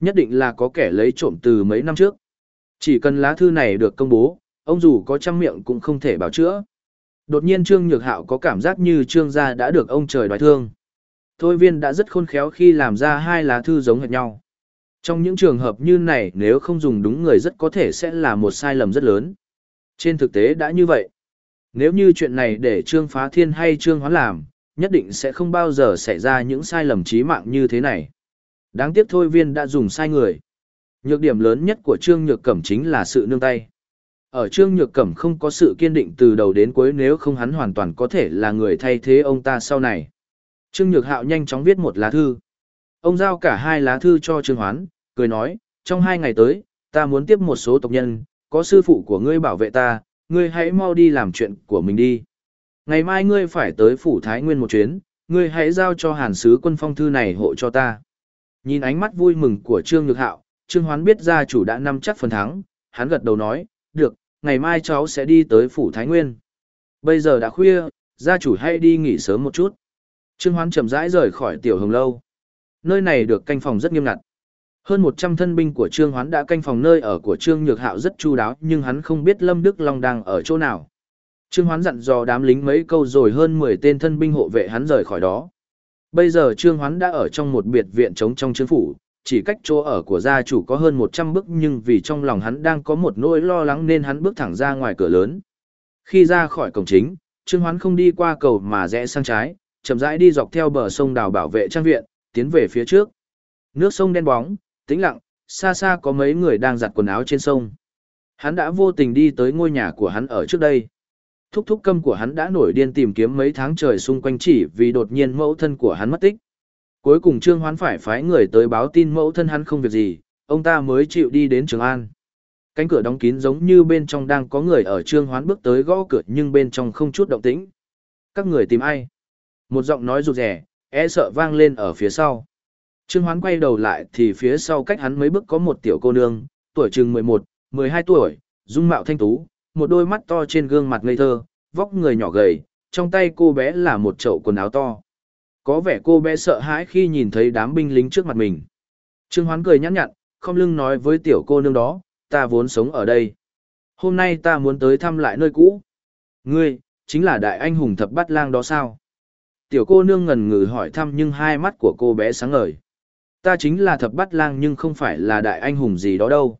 Nhất định là có kẻ lấy trộm từ mấy năm trước. Chỉ cần lá thư này được công bố, ông dù có trăm miệng cũng không thể bảo chữa. Đột nhiên Trương Nhược Hạo có cảm giác như Trương gia đã được ông trời đoái thương. Thôi viên đã rất khôn khéo khi làm ra hai lá thư giống hệt nhau. Trong những trường hợp như này nếu không dùng đúng người rất có thể sẽ là một sai lầm rất lớn. Trên thực tế đã như vậy. Nếu như chuyện này để Trương Phá Thiên hay Trương Hoán làm, nhất định sẽ không bao giờ xảy ra những sai lầm chí mạng như thế này. Đáng tiếc thôi viên đã dùng sai người. Nhược điểm lớn nhất của Trương Nhược Cẩm chính là sự nương tay. Ở Trương Nhược Cẩm không có sự kiên định từ đầu đến cuối nếu không hắn hoàn toàn có thể là người thay thế ông ta sau này. Trương Nhược Hạo nhanh chóng viết một lá thư. Ông giao cả hai lá thư cho Trương Hoán, cười nói, trong hai ngày tới, ta muốn tiếp một số tộc nhân, có sư phụ của ngươi bảo vệ ta, ngươi hãy mau đi làm chuyện của mình đi. Ngày mai ngươi phải tới phủ Thái Nguyên một chuyến, ngươi hãy giao cho hàn sứ quân phong thư này hộ cho ta. Nhìn ánh mắt vui mừng của Trương Nhược Hạo, Trương Hoán biết gia chủ đã nắm chắc phần thắng, hắn gật đầu nói, được, ngày mai cháu sẽ đi tới phủ Thái Nguyên. Bây giờ đã khuya, gia chủ hãy đi nghỉ sớm một chút. Trương Hoán chậm rãi rời khỏi tiểu hồng lâu. Nơi này được canh phòng rất nghiêm ngặt. Hơn 100 thân binh của Trương Hoán đã canh phòng nơi ở của Trương Nhược Hạo rất chu đáo nhưng hắn không biết Lâm Đức Long đang ở chỗ nào. Trương Hoán dặn dò đám lính mấy câu rồi hơn 10 tên thân binh hộ vệ hắn rời khỏi đó. Bây giờ Trương Hoán đã ở trong một biệt viện trống trong trương phủ, chỉ cách chỗ ở của gia chủ có hơn 100 bước nhưng vì trong lòng hắn đang có một nỗi lo lắng nên hắn bước thẳng ra ngoài cửa lớn. Khi ra khỏi cổng chính, Trương Hoán không đi qua cầu mà rẽ sang trái, chậm rãi đi dọc theo bờ sông đào bảo vệ trang viện, tiến về phía trước. Nước sông đen bóng, tĩnh lặng, xa xa có mấy người đang giặt quần áo trên sông. Hắn đã vô tình đi tới ngôi nhà của hắn ở trước đây. Thúc thúc câm của hắn đã nổi điên tìm kiếm mấy tháng trời xung quanh chỉ vì đột nhiên mẫu thân của hắn mất tích. Cuối cùng Trương Hoán phải phái người tới báo tin mẫu thân hắn không việc gì, ông ta mới chịu đi đến Trường An. Cánh cửa đóng kín giống như bên trong đang có người ở Trương Hoán bước tới gõ cửa nhưng bên trong không chút động tĩnh. Các người tìm ai? Một giọng nói rụt rẻ, e sợ vang lên ở phía sau. Trương Hoán quay đầu lại thì phía sau cách hắn mấy bước có một tiểu cô nương, tuổi chừng 11, 12 tuổi, dung mạo thanh tú, một đôi mắt to trên gương mặt ngây thơ, vóc người nhỏ gầy, trong tay cô bé là một chậu quần áo to. Có vẻ cô bé sợ hãi khi nhìn thấy đám binh lính trước mặt mình. Trương Hoán cười nhăn nhặn, không lưng nói với tiểu cô nương đó, ta vốn sống ở đây. Hôm nay ta muốn tới thăm lại nơi cũ. Ngươi, chính là đại anh hùng thập bát lang đó sao? Tiểu cô nương ngần ngừ hỏi thăm nhưng hai mắt của cô bé sáng ngời. Ta chính là thập bát lang nhưng không phải là đại anh hùng gì đó đâu.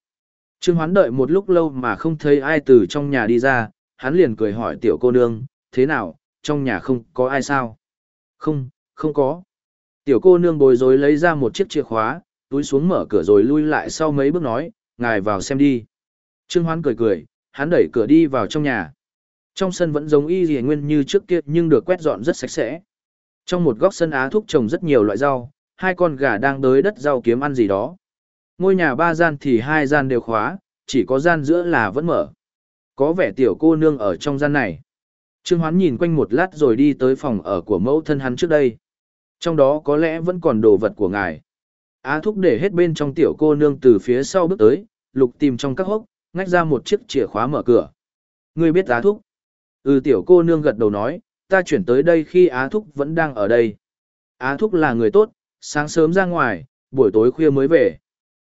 Trương Hoán đợi một lúc lâu mà không thấy ai từ trong nhà đi ra, hắn liền cười hỏi tiểu cô nương, thế nào, trong nhà không có ai sao? Không, không có. Tiểu cô nương bối rối lấy ra một chiếc chìa khóa, túi xuống mở cửa rồi lui lại sau mấy bước nói, ngài vào xem đi. Trương Hoán cười cười, hắn đẩy cửa đi vào trong nhà. Trong sân vẫn giống y gì nguyên như trước kia nhưng được quét dọn rất sạch sẽ. Trong một góc sân á thúc trồng rất nhiều loại rau, hai con gà đang đới đất rau kiếm ăn gì đó. Ngôi nhà ba gian thì hai gian đều khóa, chỉ có gian giữa là vẫn mở. Có vẻ tiểu cô nương ở trong gian này. Trương Hoán nhìn quanh một lát rồi đi tới phòng ở của mẫu thân hắn trước đây. Trong đó có lẽ vẫn còn đồ vật của ngài. Á thúc để hết bên trong tiểu cô nương từ phía sau bước tới, lục tìm trong các hốc, ngách ra một chiếc chìa khóa mở cửa. Ngươi biết Á thúc? Ừ tiểu cô nương gật đầu nói, ta chuyển tới đây khi Á thúc vẫn đang ở đây. Á thúc là người tốt, sáng sớm ra ngoài, buổi tối khuya mới về.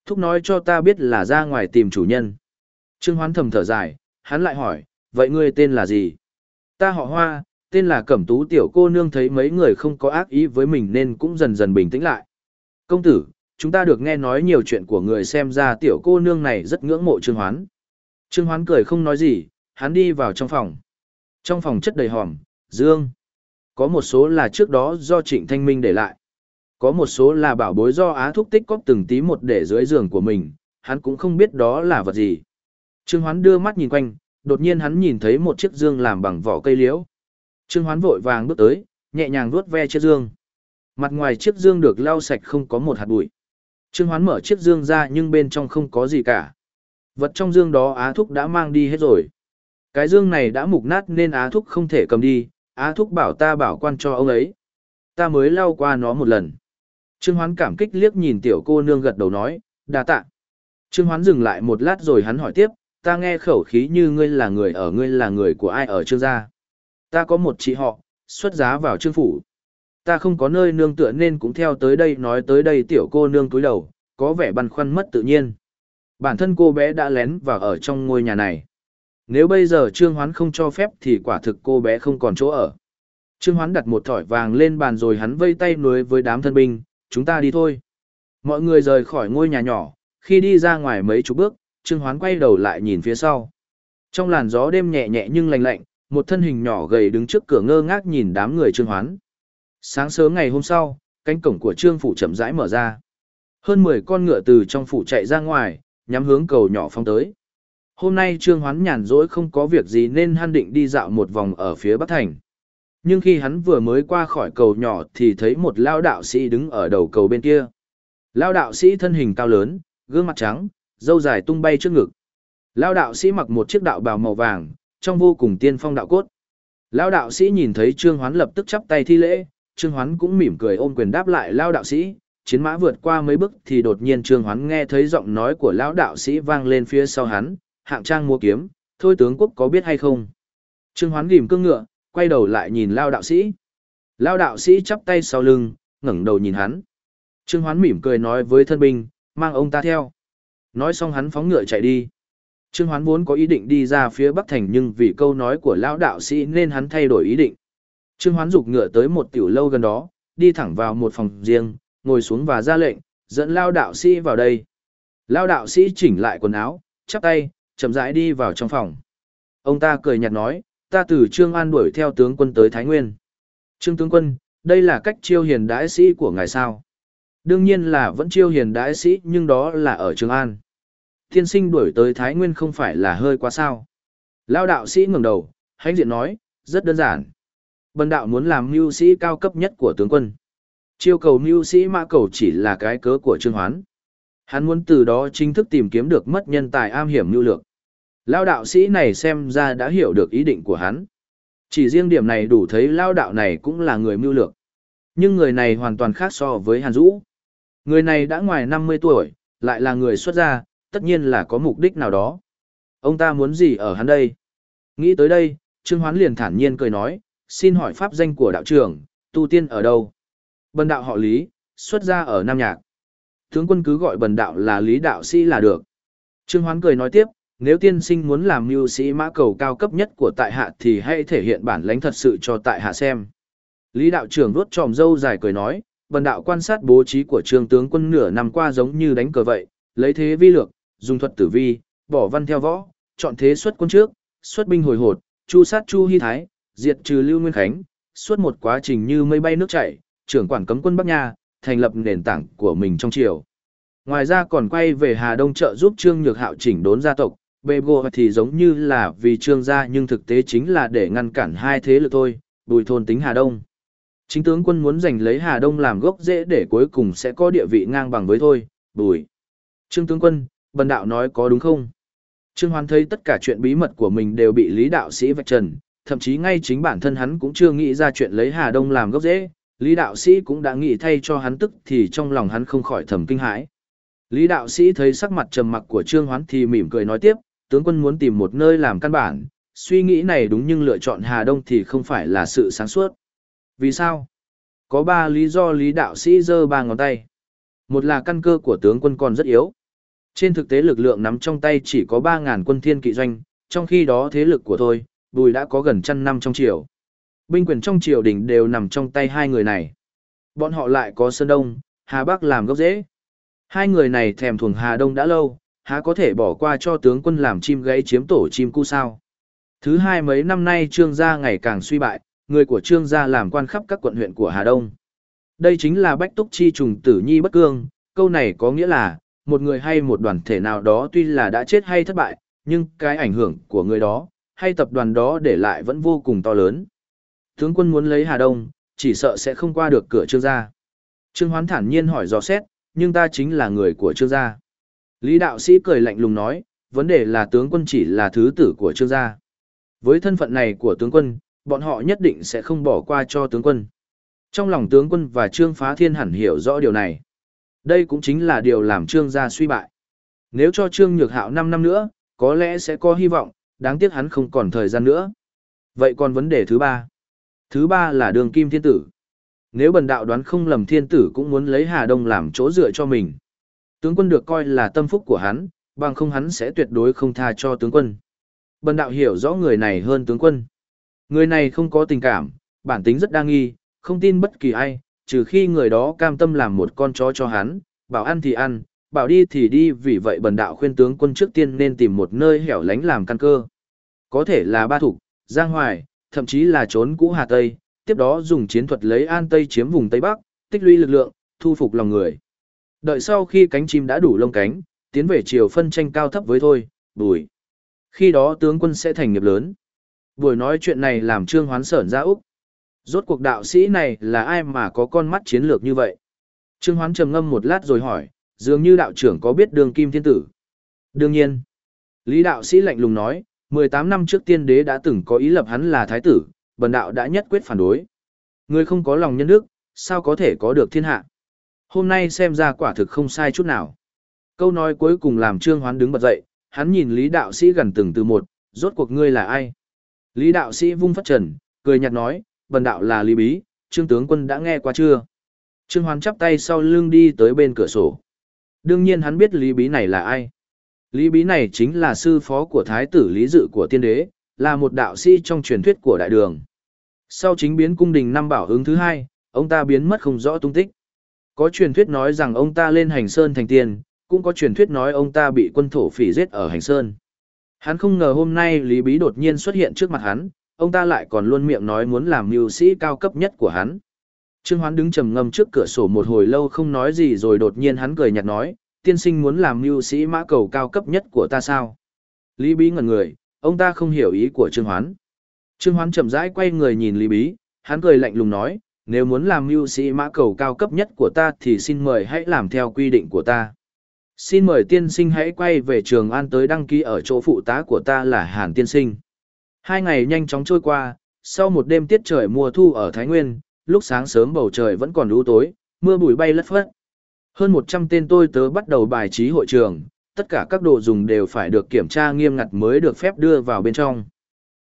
Thúc nói cho ta biết là ra ngoài tìm chủ nhân. Trương Hoán thầm thở dài, hắn lại hỏi, vậy ngươi tên là gì? Ta họ Hoa, tên là Cẩm Tú tiểu cô nương thấy mấy người không có ác ý với mình nên cũng dần dần bình tĩnh lại. Công tử, chúng ta được nghe nói nhiều chuyện của người xem ra tiểu cô nương này rất ngưỡng mộ Trương Hoán. Trương Hoán cười không nói gì, hắn đi vào trong phòng. Trong phòng chất đầy hòm, dương. Có một số là trước đó do Trịnh Thanh Minh để lại. Có một số là bảo bối do Á Thúc tích cóp từng tí một để dưới giường của mình, hắn cũng không biết đó là vật gì. Trương Hoán đưa mắt nhìn quanh, đột nhiên hắn nhìn thấy một chiếc dương làm bằng vỏ cây liễu. Trương Hoán vội vàng bước tới, nhẹ nhàng vuốt ve chiếc dương. Mặt ngoài chiếc dương được lau sạch không có một hạt bụi. Trương Hoán mở chiếc dương ra nhưng bên trong không có gì cả. Vật trong dương đó Á Thúc đã mang đi hết rồi. Cái dương này đã mục nát nên Á Thúc không thể cầm đi, Á Thúc bảo ta bảo quan cho ông ấy. Ta mới lau qua nó một lần. Trương Hoán cảm kích liếc nhìn tiểu cô nương gật đầu nói, đa tạ. Trương Hoán dừng lại một lát rồi hắn hỏi tiếp, ta nghe khẩu khí như ngươi là người ở ngươi là người của ai ở trương gia. Ta có một chị họ, xuất giá vào trương phủ. Ta không có nơi nương tựa nên cũng theo tới đây nói tới đây tiểu cô nương túi đầu, có vẻ băn khoăn mất tự nhiên. Bản thân cô bé đã lén vào ở trong ngôi nhà này. Nếu bây giờ Trương Hoán không cho phép thì quả thực cô bé không còn chỗ ở. Trương Hoán đặt một thỏi vàng lên bàn rồi hắn vây tay nối với đám thân binh, chúng ta đi thôi. Mọi người rời khỏi ngôi nhà nhỏ, khi đi ra ngoài mấy chục bước, Trương Hoán quay đầu lại nhìn phía sau. Trong làn gió đêm nhẹ nhẹ nhưng lạnh lạnh, một thân hình nhỏ gầy đứng trước cửa ngơ ngác nhìn đám người Trương Hoán. Sáng sớm ngày hôm sau, cánh cổng của Trương phủ chậm rãi mở ra. Hơn 10 con ngựa từ trong phủ chạy ra ngoài, nhắm hướng cầu nhỏ phong tới. Hôm nay Trương Hoán nhàn rỗi không có việc gì nên hắn định đi dạo một vòng ở phía Bắc Thành. Nhưng khi hắn vừa mới qua khỏi cầu nhỏ thì thấy một lao đạo sĩ đứng ở đầu cầu bên kia. Lao đạo sĩ thân hình cao lớn, gương mặt trắng, dâu dài tung bay trước ngực. Lao đạo sĩ mặc một chiếc đạo bào màu vàng, trong vô cùng tiên phong đạo cốt. Lao đạo sĩ nhìn thấy Trương Hoán lập tức chắp tay thi lễ, Trương Hoán cũng mỉm cười ôm quyền đáp lại Lao đạo sĩ. Chiến mã vượt qua mấy bước thì đột nhiên Trương Hoán nghe thấy giọng nói của lão đạo sĩ vang lên phía sau hắn, hạng trang mua kiếm, thôi tướng quốc có biết hay không? Trương Hoán gìm cương ngựa, quay đầu lại nhìn Lao đạo sĩ. Lao đạo sĩ chắp tay sau lưng, ngẩng đầu nhìn hắn. Trương Hoán mỉm cười nói với thân binh, mang ông ta theo. Nói xong hắn phóng ngựa chạy đi. Trương Hoán vốn có ý định đi ra phía Bắc Thành nhưng vì câu nói của lão đạo sĩ nên hắn thay đổi ý định. Trương Hoán dục ngựa tới một tiểu lâu gần đó, đi thẳng vào một phòng riêng, ngồi xuống và ra lệnh, dẫn Lão đạo sĩ vào đây. Lão đạo sĩ chỉnh lại quần áo, chắp tay, chậm rãi đi vào trong phòng. Ông ta cười nhạt nói, ta từ Trương An đuổi theo tướng quân tới Thái Nguyên. Trương tướng quân, đây là cách chiêu hiền đãi sĩ của ngài sao? Đương nhiên là vẫn chiêu hiền đãi sĩ nhưng đó là ở Trương An. Thiên sinh đuổi tới Thái Nguyên không phải là hơi quá sao. Lao đạo sĩ ngẩng đầu, hãnh diện nói, rất đơn giản. Bần đạo muốn làm mưu sĩ cao cấp nhất của tướng quân. Chiêu cầu mưu sĩ mã cầu chỉ là cái cớ của Trương Hoán. Hắn muốn từ đó chính thức tìm kiếm được mất nhân tài am hiểm mưu lược. Lao đạo sĩ này xem ra đã hiểu được ý định của hắn. Chỉ riêng điểm này đủ thấy lao đạo này cũng là người mưu lược. Nhưng người này hoàn toàn khác so với Hàn Dũ. Người này đã ngoài 50 tuổi, lại là người xuất gia, tất nhiên là có mục đích nào đó. Ông ta muốn gì ở hắn đây? Nghĩ tới đây, Trương Hoán liền thản nhiên cười nói, xin hỏi pháp danh của đạo trưởng, tu tiên ở đâu? Bần đạo họ Lý, xuất gia ở Nam Nhạc. Tướng quân cứ gọi bần đạo là Lý đạo sĩ là được. Trương Hoán cười nói tiếp, nếu tiên sinh muốn làm mưu sĩ mã cầu cao cấp nhất của tại hạ thì hãy thể hiện bản lãnh thật sự cho tại hạ xem. Lý đạo trưởng đốt tròm dâu dài cười nói, bần đạo quan sát bố trí của trương tướng quân nửa năm qua giống như đánh cờ vậy, lấy thế vi lược, dùng thuật tử vi, bỏ văn theo võ, chọn thế xuất quân trước, xuất binh hồi hột, chu sát chu hy thái, diệt trừ lưu nguyên khánh, suốt một quá trình như mây bay nước chảy, trưởng quản cấm quân Bắc Nha, thành lập nền tảng của mình trong triều. Ngoài ra còn quay về Hà Đông trợ giúp Trương Nhược Hạo chỉnh đốn gia tộc, bề gô thì giống như là vì Trương gia nhưng thực tế chính là để ngăn cản hai thế lực thôi, bùi thôn tính Hà Đông. Chính tướng quân muốn giành lấy Hà Đông làm gốc rễ để cuối cùng sẽ có địa vị ngang bằng với thôi, bùi. Trương tướng quân, bần đạo nói có đúng không? Trương Hoan thấy tất cả chuyện bí mật của mình đều bị Lý đạo sĩ vạch trần, thậm chí ngay chính bản thân hắn cũng chưa nghĩ ra chuyện lấy Hà Đông làm gốc rễ, Lý đạo sĩ cũng đã nghĩ thay cho hắn tức thì trong lòng hắn không khỏi thầm kinh hãi. Lý đạo sĩ thấy sắc mặt trầm mặc của Trương Hoán thì mỉm cười nói tiếp, tướng quân muốn tìm một nơi làm căn bản, suy nghĩ này đúng nhưng lựa chọn Hà Đông thì không phải là sự sáng suốt. Vì sao? Có ba lý do Lý đạo sĩ giơ ba ngón tay. Một là căn cơ của tướng quân còn rất yếu. Trên thực tế lực lượng nắm trong tay chỉ có 3.000 quân thiên kỵ doanh, trong khi đó thế lực của tôi, bùi đã có gần trăm năm trong triều. Binh quyền trong triều đình đều nằm trong tay hai người này. Bọn họ lại có Sơn Đông, Hà Bắc làm gốc dễ. Hai người này thèm thuồng Hà Đông đã lâu, há có thể bỏ qua cho tướng quân làm chim gãy chiếm tổ chim cu sao. Thứ hai mấy năm nay trương gia ngày càng suy bại, người của trương gia làm quan khắp các quận huyện của Hà Đông. Đây chính là bách túc chi trùng tử nhi bất cương, câu này có nghĩa là, một người hay một đoàn thể nào đó tuy là đã chết hay thất bại, nhưng cái ảnh hưởng của người đó, hay tập đoàn đó để lại vẫn vô cùng to lớn. Tướng quân muốn lấy Hà Đông, chỉ sợ sẽ không qua được cửa trương gia. Trương Hoán thản nhiên hỏi dò xét, nhưng ta chính là người của trương gia. Lý đạo sĩ cười lạnh lùng nói, vấn đề là tướng quân chỉ là thứ tử của trương gia. Với thân phận này của tướng quân, bọn họ nhất định sẽ không bỏ qua cho tướng quân. Trong lòng tướng quân và trương phá thiên hẳn hiểu rõ điều này. Đây cũng chính là điều làm trương gia suy bại. Nếu cho trương nhược hạo 5 năm nữa, có lẽ sẽ có hy vọng, đáng tiếc hắn không còn thời gian nữa. Vậy còn vấn đề thứ ba. Thứ ba là đường kim thiên tử. Nếu bần đạo đoán không lầm thiên tử cũng muốn lấy Hà Đông làm chỗ dựa cho mình. Tướng quân được coi là tâm phúc của hắn, bằng không hắn sẽ tuyệt đối không tha cho tướng quân. Bần đạo hiểu rõ người này hơn tướng quân. Người này không có tình cảm, bản tính rất đa nghi, không tin bất kỳ ai, trừ khi người đó cam tâm làm một con chó cho hắn, bảo ăn thì ăn, bảo đi thì đi vì vậy bần đạo khuyên tướng quân trước tiên nên tìm một nơi hẻo lánh làm căn cơ. Có thể là ba Thục, giang hoài, thậm chí là trốn cũ Hà Tây, tiếp đó dùng chiến thuật lấy An Tây chiếm vùng Tây Bắc, tích lũy lực lượng, thu phục lòng người. Đợi sau khi cánh chim đã đủ lông cánh, tiến về chiều phân tranh cao thấp với thôi, bùi. Khi đó tướng quân sẽ thành nghiệp lớn. Buổi nói chuyện này làm Trương Hoán sởn ra Úc. Rốt cuộc đạo sĩ này là ai mà có con mắt chiến lược như vậy? Trương Hoán trầm ngâm một lát rồi hỏi, dường như đạo trưởng có biết đường kim thiên tử. Đương nhiên. Lý đạo sĩ lạnh lùng nói, 18 năm trước tiên đế đã từng có ý lập hắn là thái tử, bần đạo đã nhất quyết phản đối. Người không có lòng nhân đức, sao có thể có được thiên hạ? Hôm nay xem ra quả thực không sai chút nào. Câu nói cuối cùng làm Trương Hoán đứng bật dậy, hắn nhìn Lý đạo sĩ gần từng từ một, rốt cuộc ngươi là ai? Lý đạo sĩ vung phất trần, cười nhạt nói, bần đạo là Lý Bí, Trương tướng quân đã nghe qua chưa? Trương Hoán chắp tay sau lưng đi tới bên cửa sổ. Đương nhiên hắn biết Lý Bí này là ai. Lý Bí này chính là sư phó của thái tử Lý Dự của tiên đế, là một đạo sĩ trong truyền thuyết của đại đường. Sau chính biến cung đình năm bảo ứng thứ hai, ông ta biến mất không rõ tung tích. Có truyền thuyết nói rằng ông ta lên hành sơn thành tiên, cũng có truyền thuyết nói ông ta bị quân thổ phỉ giết ở hành sơn. Hắn không ngờ hôm nay Lý Bí đột nhiên xuất hiện trước mặt hắn, ông ta lại còn luôn miệng nói muốn làm mưu sĩ cao cấp nhất của hắn. Trương Hoán đứng trầm ngâm trước cửa sổ một hồi lâu không nói gì rồi đột nhiên hắn cười nhạt nói, tiên sinh muốn làm mưu sĩ mã cầu cao cấp nhất của ta sao? Lý Bí ngẩn người, ông ta không hiểu ý của Trương Hoán. Trương Hoán chậm rãi quay người nhìn Lý Bí, hắn cười lạnh lùng nói, nếu muốn làm mưu sĩ mã cầu cao cấp nhất của ta thì xin mời hãy làm theo quy định của ta. Xin mời tiên sinh hãy quay về trường an tới đăng ký ở chỗ phụ tá của ta là Hàn tiên sinh. Hai ngày nhanh chóng trôi qua, sau một đêm tiết trời mùa thu ở Thái Nguyên, lúc sáng sớm bầu trời vẫn còn u tối, mưa bụi bay lất phất. Hơn 100 tên tôi tớ bắt đầu bài trí hội trường, tất cả các đồ dùng đều phải được kiểm tra nghiêm ngặt mới được phép đưa vào bên trong.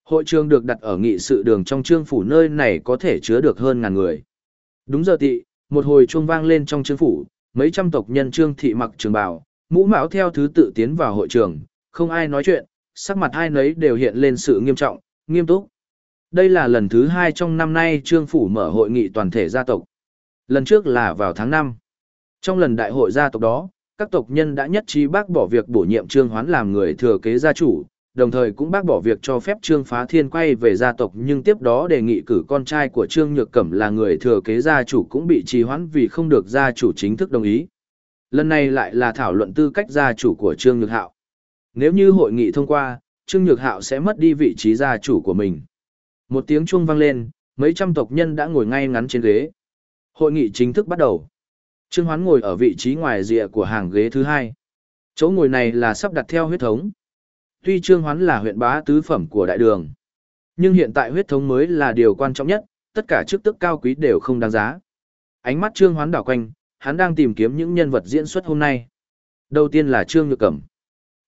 Hội trường được đặt ở nghị sự đường trong trương phủ nơi này có thể chứa được hơn ngàn người. Đúng giờ tị, một hồi chuông vang lên trong trương phủ, mấy trăm tộc nhân trương thị mặc trường bào, mũ mão theo thứ tự tiến vào hội trường, Không ai nói chuyện, sắc mặt hai nấy đều hiện lên sự nghiêm trọng, nghiêm túc. Đây là lần thứ hai trong năm nay Trương Phủ mở hội nghị toàn thể gia tộc. Lần trước là vào tháng 5. Trong lần đại hội gia tộc đó, các tộc nhân đã nhất trí bác bỏ việc bổ nhiệm Trương Hoán làm người thừa kế gia chủ, đồng thời cũng bác bỏ việc cho phép Trương Phá Thiên quay về gia tộc nhưng tiếp đó đề nghị cử con trai của Trương Nhược Cẩm là người thừa kế gia chủ cũng bị trì hoãn vì không được gia chủ chính thức đồng ý. Lần này lại là thảo luận tư cách gia chủ của Trương Nhược Hạo. Nếu như hội nghị thông qua, Trương Nhược Hạo sẽ mất đi vị trí gia chủ của mình. Một tiếng chuông vang lên, mấy trăm tộc nhân đã ngồi ngay ngắn trên ghế. Hội nghị chính thức bắt đầu. Trương Hoán ngồi ở vị trí ngoài rìa của hàng ghế thứ hai. Chỗ ngồi này là sắp đặt theo huyết thống. Tuy Trương Hoán là huyện bá tứ phẩm của đại đường, nhưng hiện tại huyết thống mới là điều quan trọng nhất, tất cả chức tức cao quý đều không đáng giá. Ánh mắt Trương Hoán đảo quanh, hắn đang tìm kiếm những nhân vật diễn xuất hôm nay. Đầu tiên là Trương Nhược Cẩm.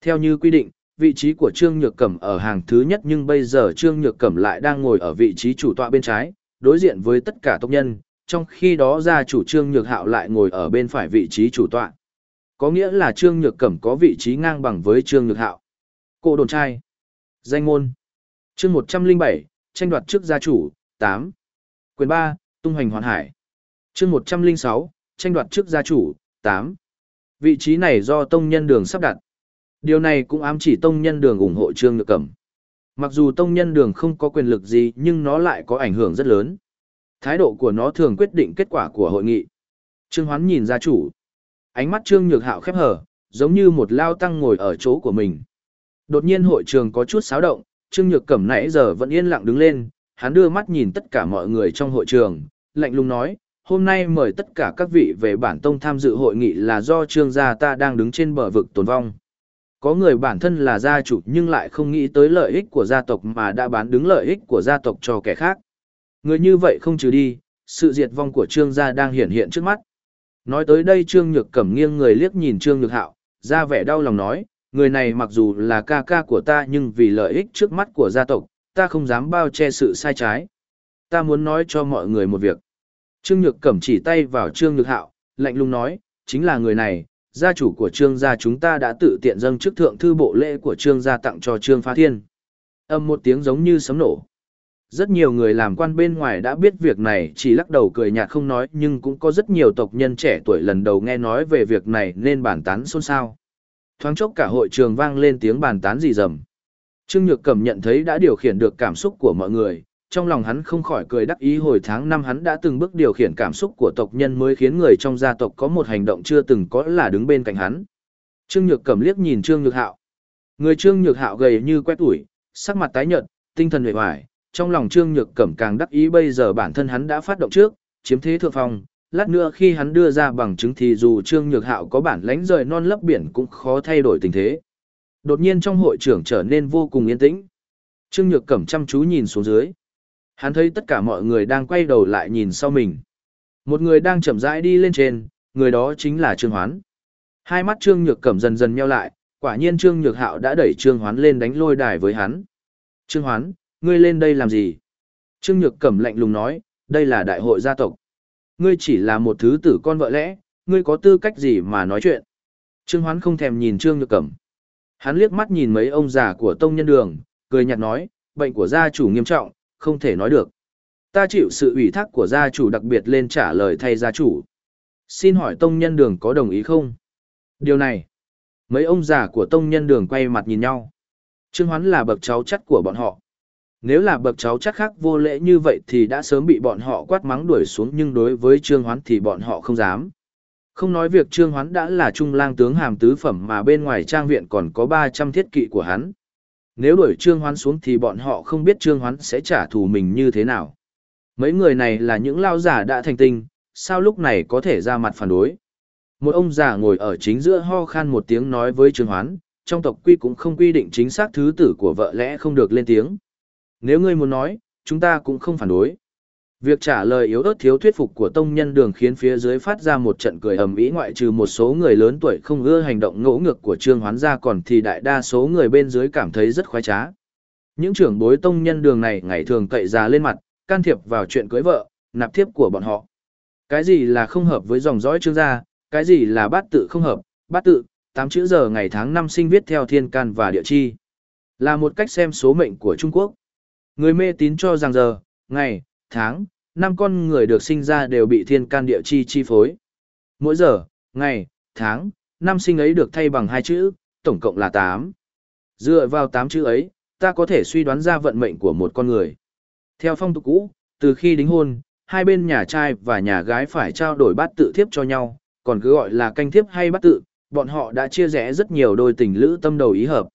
Theo như quy định, vị trí của Trương Nhược Cẩm ở hàng thứ nhất nhưng bây giờ Trương Nhược Cẩm lại đang ngồi ở vị trí chủ tọa bên trái, đối diện với tất cả tộc nhân, trong khi đó gia chủ Trương Nhược Hạo lại ngồi ở bên phải vị trí chủ tọa. Có nghĩa là Trương Nhược Cẩm có vị trí ngang bằng với Trương Nhược Hạo. Cổ đồn trai. Danh môn. chương 107, tranh đoạt trước gia chủ, 8. Quyền 3, tung hoành hoàn hải. chương 106, tranh đoạt trước gia chủ, 8. Vị trí này do tông nhân đường sắp đặt. Điều này cũng ám chỉ tông nhân đường ủng hộ Trương Nhược Cẩm. Mặc dù tông nhân đường không có quyền lực gì nhưng nó lại có ảnh hưởng rất lớn. Thái độ của nó thường quyết định kết quả của hội nghị. Trương Hoán nhìn gia chủ. Ánh mắt Trương Nhược Hạo khép hở, giống như một lao tăng ngồi ở chỗ của mình. Đột nhiên hội trường có chút xáo động, Trương Nhược Cẩm nãy giờ vẫn yên lặng đứng lên, hắn đưa mắt nhìn tất cả mọi người trong hội trường, lạnh lùng nói, hôm nay mời tất cả các vị về bản tông tham dự hội nghị là do trương gia ta đang đứng trên bờ vực tồn vong. Có người bản thân là gia chủ nhưng lại không nghĩ tới lợi ích của gia tộc mà đã bán đứng lợi ích của gia tộc cho kẻ khác. Người như vậy không trừ đi, sự diệt vong của trương gia đang hiện hiện trước mắt. Nói tới đây trương nhược cẩm nghiêng người liếc nhìn trương nhược hạo, ra vẻ đau lòng nói, người này mặc dù là ca ca của ta nhưng vì lợi ích trước mắt của gia tộc, ta không dám bao che sự sai trái. Ta muốn nói cho mọi người một việc. Trương Nhược Cẩm chỉ tay vào Trương Nhược Hạo, lạnh lùng nói, chính là người này, gia chủ của Trương gia chúng ta đã tự tiện dâng chức thượng thư bộ lễ của Trương gia tặng cho Trương Phá Thiên. Âm một tiếng giống như sấm nổ. Rất nhiều người làm quan bên ngoài đã biết việc này chỉ lắc đầu cười nhạt không nói nhưng cũng có rất nhiều tộc nhân trẻ tuổi lần đầu nghe nói về việc này nên bàn tán xôn xao. Thoáng chốc cả hội trường vang lên tiếng bàn tán rì rầm. Trương Nhược Cẩm nhận thấy đã điều khiển được cảm xúc của mọi người, trong lòng hắn không khỏi cười đắc ý hồi tháng năm hắn đã từng bước điều khiển cảm xúc của tộc nhân mới khiến người trong gia tộc có một hành động chưa từng có là đứng bên cạnh hắn. Trương Nhược Cẩm liếc nhìn Trương Nhược Hạo. Người Trương Nhược Hạo gầy như quét tuổi, sắc mặt tái nhợt, tinh thần uể oải, trong lòng Trương Nhược Cẩm càng đắc ý bây giờ bản thân hắn đã phát động trước, chiếm thế thượng phong, lát nữa khi hắn đưa ra bằng chứng thì dù Trương Nhược Hạo có bản lãnh rời non lấp biển cũng khó thay đổi tình thế. Đột nhiên trong hội trưởng trở nên vô cùng yên tĩnh. Trương Nhược Cẩm chăm chú nhìn xuống dưới. Hắn thấy tất cả mọi người đang quay đầu lại nhìn sau mình. Một người đang chậm rãi đi lên trên, người đó chính là Trương Hoán. Hai mắt Trương Nhược Cẩm dần dần nheo lại, quả nhiên Trương Nhược Hạo đã đẩy Trương Hoán lên đánh lôi đài với hắn. Trương Hoán, ngươi lên đây làm gì? Trương Nhược Cẩm lạnh lùng nói, đây là đại hội gia tộc. Ngươi chỉ là một thứ tử con vợ lẽ, ngươi có tư cách gì mà nói chuyện? Trương Hoán không thèm nhìn Trương Nhược Cẩm. Hắn liếc mắt nhìn mấy ông già của tông nhân đường, cười nhạt nói, bệnh của gia chủ nghiêm trọng, không thể nói được. Ta chịu sự ủy thác của gia chủ đặc biệt lên trả lời thay gia chủ. Xin hỏi tông nhân đường có đồng ý không? Điều này, mấy ông già của tông nhân đường quay mặt nhìn nhau. Trương Hoán là bậc cháu chắc của bọn họ. Nếu là bậc cháu chắc khác vô lễ như vậy thì đã sớm bị bọn họ quát mắng đuổi xuống nhưng đối với Trương Hoán thì bọn họ không dám. Không nói việc Trương Hoán đã là trung lang tướng hàm tứ phẩm mà bên ngoài trang viện còn có 300 thiết kỵ của hắn. Nếu đuổi Trương Hoán xuống thì bọn họ không biết Trương Hoán sẽ trả thù mình như thế nào. Mấy người này là những lao giả đã thành tinh, sao lúc này có thể ra mặt phản đối. Một ông già ngồi ở chính giữa ho khan một tiếng nói với Trương Hoán, trong tộc quy cũng không quy định chính xác thứ tử của vợ lẽ không được lên tiếng. Nếu ngươi muốn nói, chúng ta cũng không phản đối. Việc trả lời yếu ớt thiếu thuyết phục của tông nhân đường khiến phía dưới phát ra một trận cười ầm ĩ ngoại trừ một số người lớn tuổi không ưa hành động ngỗ ngược của trương hoán gia còn thì đại đa số người bên dưới cảm thấy rất khoái trá. Những trưởng bối tông nhân đường này ngày thường cậy già lên mặt, can thiệp vào chuyện cưới vợ, nạp thiếp của bọn họ. Cái gì là không hợp với dòng dõi trương gia, cái gì là bát tự không hợp, bát tự, tám chữ giờ ngày tháng năm sinh viết theo thiên can và địa chi. Là một cách xem số mệnh của Trung Quốc. Người mê tín cho rằng giờ, ngày, tháng, năm con người được sinh ra đều bị thiên can địa chi chi phối. Mỗi giờ, ngày, tháng, năm sinh ấy được thay bằng hai chữ, tổng cộng là 8. Dựa vào 8 chữ ấy, ta có thể suy đoán ra vận mệnh của một con người. Theo phong tục cũ, từ khi đính hôn, hai bên nhà trai và nhà gái phải trao đổi bát tự thiếp cho nhau, còn cứ gọi là canh thiếp hay bát tự, bọn họ đã chia rẽ rất nhiều đôi tình lữ tâm đầu ý hợp.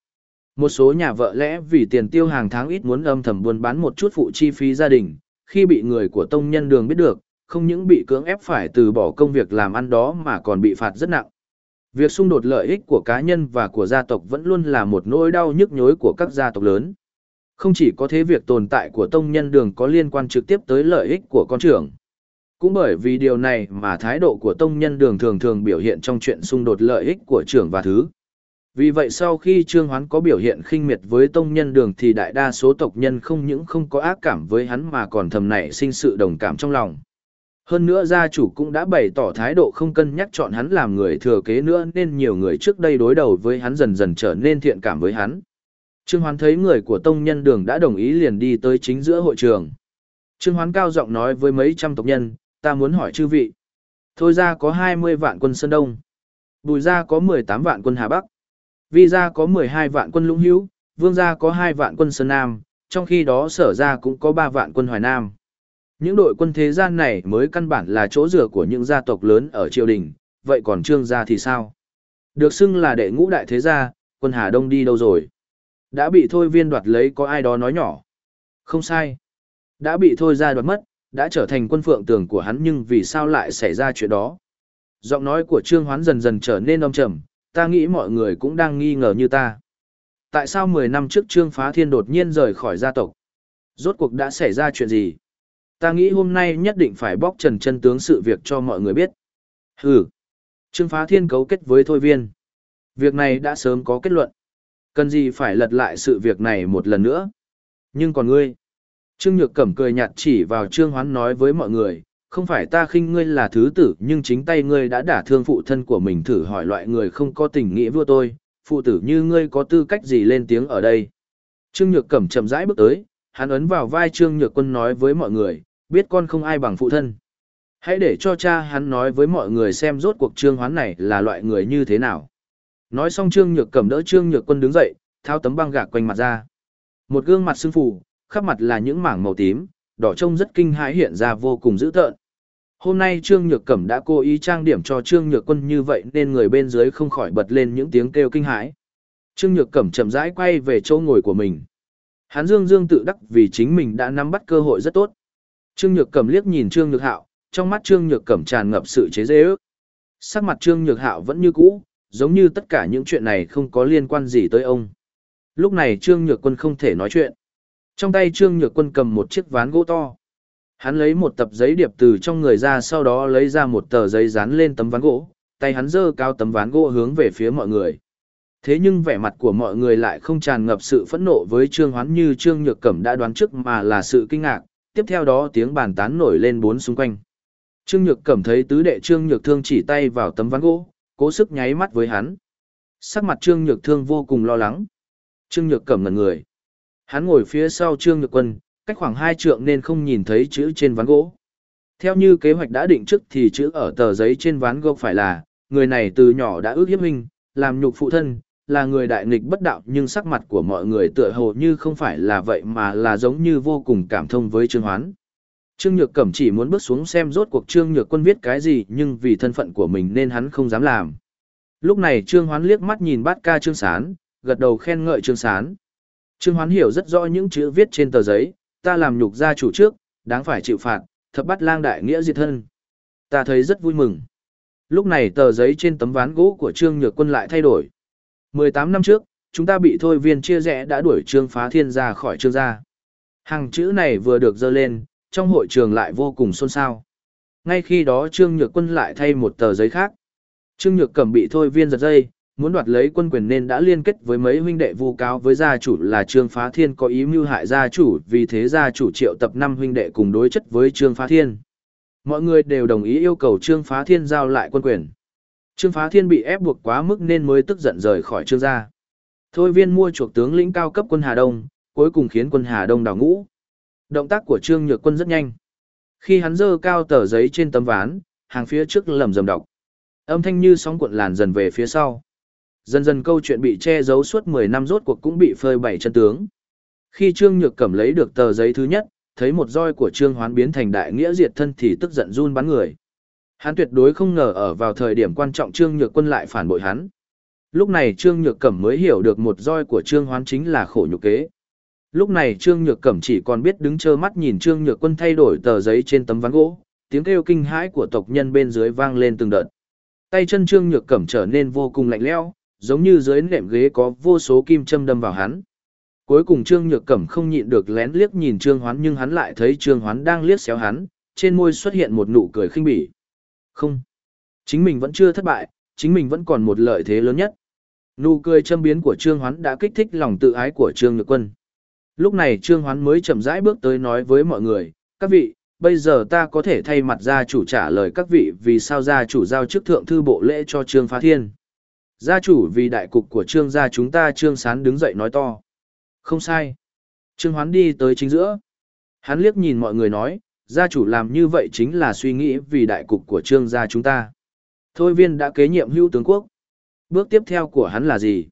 Một số nhà vợ lẽ vì tiền tiêu hàng tháng ít muốn âm thầm buôn bán một chút phụ chi phí gia đình, khi bị người của tông nhân đường biết được, không những bị cưỡng ép phải từ bỏ công việc làm ăn đó mà còn bị phạt rất nặng. Việc xung đột lợi ích của cá nhân và của gia tộc vẫn luôn là một nỗi đau nhức nhối của các gia tộc lớn. Không chỉ có thế việc tồn tại của tông nhân đường có liên quan trực tiếp tới lợi ích của con trưởng. Cũng bởi vì điều này mà thái độ của tông nhân đường thường thường biểu hiện trong chuyện xung đột lợi ích của trưởng và thứ. Vì vậy sau khi Trương Hoán có biểu hiện khinh miệt với tông nhân đường thì đại đa số tộc nhân không những không có ác cảm với hắn mà còn thầm nảy sinh sự đồng cảm trong lòng. Hơn nữa gia chủ cũng đã bày tỏ thái độ không cân nhắc chọn hắn làm người thừa kế nữa nên nhiều người trước đây đối đầu với hắn dần dần trở nên thiện cảm với hắn. Trương Hoán thấy người của tông nhân đường đã đồng ý liền đi tới chính giữa hội trường. Trương Hoán cao giọng nói với mấy trăm tộc nhân, ta muốn hỏi chư vị. Thôi ra có 20 vạn quân Sơn Đông. Bùi ra có 18 vạn quân Hà Bắc. Vi gia có 12 vạn quân Lũng Hữu, Vương gia có 2 vạn quân Sơn Nam, trong khi đó sở gia cũng có 3 vạn quân Hoài Nam. Những đội quân thế gian này mới căn bản là chỗ dựa của những gia tộc lớn ở triều đình, vậy còn trương gia thì sao? Được xưng là đệ ngũ đại thế gia, quân Hà Đông đi đâu rồi? Đã bị thôi viên đoạt lấy có ai đó nói nhỏ. Không sai. Đã bị thôi ra đoạt mất, đã trở thành quân phượng tường của hắn nhưng vì sao lại xảy ra chuyện đó? Giọng nói của Trương Hoán dần dần trở nên âm trầm, ta nghĩ mọi người cũng đang nghi ngờ như ta. Tại sao 10 năm trước Trương Phá Thiên đột nhiên rời khỏi gia tộc? Rốt cuộc đã xảy ra chuyện gì? Ta nghĩ hôm nay nhất định phải bóc trần chân tướng sự việc cho mọi người biết. Hừ. Trương Phá Thiên cấu kết với Thôi Viên. Việc này đã sớm có kết luận. Cần gì phải lật lại sự việc này một lần nữa. Nhưng còn ngươi. Trương Nhược Cẩm cười nhạt chỉ vào Trương Hoán nói với mọi người, không phải ta khinh ngươi là thứ tử nhưng chính tay ngươi đã đả thương phụ thân của mình thử hỏi loại người không có tình nghĩa vua tôi, phụ tử như ngươi có tư cách gì lên tiếng ở đây. Trương Nhược Cẩm chậm rãi bước tới, hắn ấn vào vai Trương Nhược Quân nói với mọi người, biết con không ai bằng phụ thân. Hãy để cho cha hắn nói với mọi người xem rốt cuộc Trương Hoán này là loại người như thế nào. Nói xong Trương Nhược Cẩm đỡ Trương Nhược Quân đứng dậy, thao tấm băng gạc quanh mặt ra. Một gương mặt sưng phù, khắp mặt là những mảng màu tím, đỏ trông rất kinh hãi hiện ra vô cùng dữ tợn. Hôm nay Trương Nhược Cẩm đã cố ý trang điểm cho Trương Nhược Quân như vậy nên người bên dưới không khỏi bật lên những tiếng kêu kinh hãi. Trương Nhược Cẩm chậm rãi quay về chỗ ngồi của mình. Hắn dương dương tự đắc vì chính mình đã nắm bắt cơ hội rất tốt. Trương Nhược Cẩm liếc nhìn Trương Nhược Hạo, trong mắt Trương Nhược Cẩm tràn ngập sự chế giễu. Sắc mặt Trương Nhược Hạo vẫn như cũ, giống như tất cả những chuyện này không có liên quan gì tới ông. Lúc này Trương Nhược Quân không thể nói chuyện. Trong tay Trương Nhược Quân cầm một chiếc ván gỗ to. Hắn lấy một tập giấy điệp từ trong người ra sau đó lấy ra một tờ giấy dán lên tấm ván gỗ, tay hắn giơ cao tấm ván gỗ hướng về phía mọi người. Thế nhưng vẻ mặt của mọi người lại không tràn ngập sự phẫn nộ với Trương Hoán như Trương Nhược Cẩm đã đoán trước mà là sự kinh ngạc, tiếp theo đó tiếng bàn tán nổi lên bốn xung quanh. Trương Nhược Cẩm thấy tứ đệ Trương Nhược Thương chỉ tay vào tấm ván gỗ, cố sức nháy mắt với hắn. Sắc mặt Trương Nhược Thương vô cùng lo lắng. Trương Nhược Cẩm ngẩn người. Hắn ngồi phía sau Trương Nhược Quân, cách khoảng hai trượng nên không nhìn thấy chữ trên ván gỗ. Theo như kế hoạch đã định trước thì chữ ở tờ giấy trên ván gỗ phải là, người này từ nhỏ đã ước hiếp hình, làm nhục phụ thân, là người đại nghịch bất đạo nhưng sắc mặt của mọi người tựa hồ như không phải là vậy mà là giống như vô cùng cảm thông với Trương Hoán. Trương Nhược Cẩm chỉ muốn bước xuống xem rốt cuộc Trương Nhược Quân viết cái gì nhưng vì thân phận của mình nên hắn không dám làm. Lúc này Trương Hoán liếc mắt nhìn bát ca Trương Sán, gật đầu khen ngợi Trương Sán. Trương Hoán hiểu rất rõ những chữ viết trên tờ giấy, ta làm nhục gia chủ trước, đáng phải chịu phạt, thập bắt lang đại nghĩa diệt thân. Ta thấy rất vui mừng. Lúc này tờ giấy trên tấm ván gỗ của Trương Nhược Quân lại thay đổi. 18 năm trước, chúng ta bị thôi viên chia rẽ đã đuổi Trương Phá Thiên ra khỏi Trương gia. Hàng chữ này vừa được dơ lên, trong hội trường lại vô cùng xôn xao. Ngay khi đó Trương Nhược Quân lại thay một tờ giấy khác. Trương Nhược Cẩm bị thôi viên giật dây, muốn đoạt lấy quân quyền nên đã liên kết với mấy huynh đệ vu cáo với gia chủ là Trương Phá Thiên có ý mưu hại gia chủ, vì thế gia chủ triệu tập năm huynh đệ cùng đối chất với Trương Phá Thiên. Mọi người đều đồng ý yêu cầu Trương Phá Thiên giao lại quân quyền. Trương Phá Thiên bị ép buộc quá mức nên mới tức giận rời khỏi Trương gia. Thôi viên mua chuộc tướng lĩnh cao cấp quân Hà Đông, cuối cùng khiến quân Hà Đông đào ngũ. Động tác của Trương Nhược Quân rất nhanh. Khi hắn dơ cao tờ giấy trên tấm ván, hàng phía trước lầm rầm đọc. Âm thanh như sóng cuộn làn dần về phía sau. Dần dần câu chuyện bị che giấu suốt 10 năm rốt cuộc cũng bị phơi bày chân tướng. Khi Trương Nhược Cẩm lấy được tờ giấy thứ nhất, thấy một roi của Trương Hoán biến thành đại nghĩa diệt thân thì tức giận run bắn người. Hắn tuyệt đối không ngờ ở vào thời điểm quan trọng Trương Nhược Quân lại phản bội hắn. Lúc này Trương Nhược Cẩm mới hiểu được một roi của Trương Hoán chính là khổ nhục kế. Lúc này Trương Nhược Cẩm chỉ còn biết đứng trơ mắt nhìn Trương Nhược Quân thay đổi tờ giấy trên tấm ván gỗ, tiếng kêu kinh hãi của tộc nhân bên dưới vang lên từng đợt. Tay chân Trương Nhược Cẩm trở nên vô cùng lạnh lẽo, giống như dưới nệm ghế có vô số kim châm đâm vào hắn. Cuối cùng Trương Nhược Cẩm không nhịn được lén liếc nhìn Trương Hoán nhưng hắn lại thấy Trương Hoán đang liếc xéo hắn, trên môi xuất hiện một nụ cười khinh bỉ. Không, chính mình vẫn chưa thất bại, chính mình vẫn còn một lợi thế lớn nhất. Nụ cười châm biến của Trương Hoán đã kích thích lòng tự ái của Trương Nhược Quân. Lúc này Trương Hoán mới chậm rãi bước tới nói với mọi người, các vị, bây giờ ta có thể thay mặt gia chủ trả lời các vị vì sao gia chủ giao chức thượng thư bộ lễ cho Trương Phá Thiên. Gia chủ vì đại cục của Trương gia chúng ta Trương Sán đứng dậy nói to. Không sai. Trương Hoán đi tới chính giữa. Hắn liếc nhìn mọi người nói, gia chủ làm như vậy chính là suy nghĩ vì đại cục của Trương gia chúng ta. Thôi viên đã kế nhiệm hưu tướng quốc. Bước tiếp theo của hắn là gì?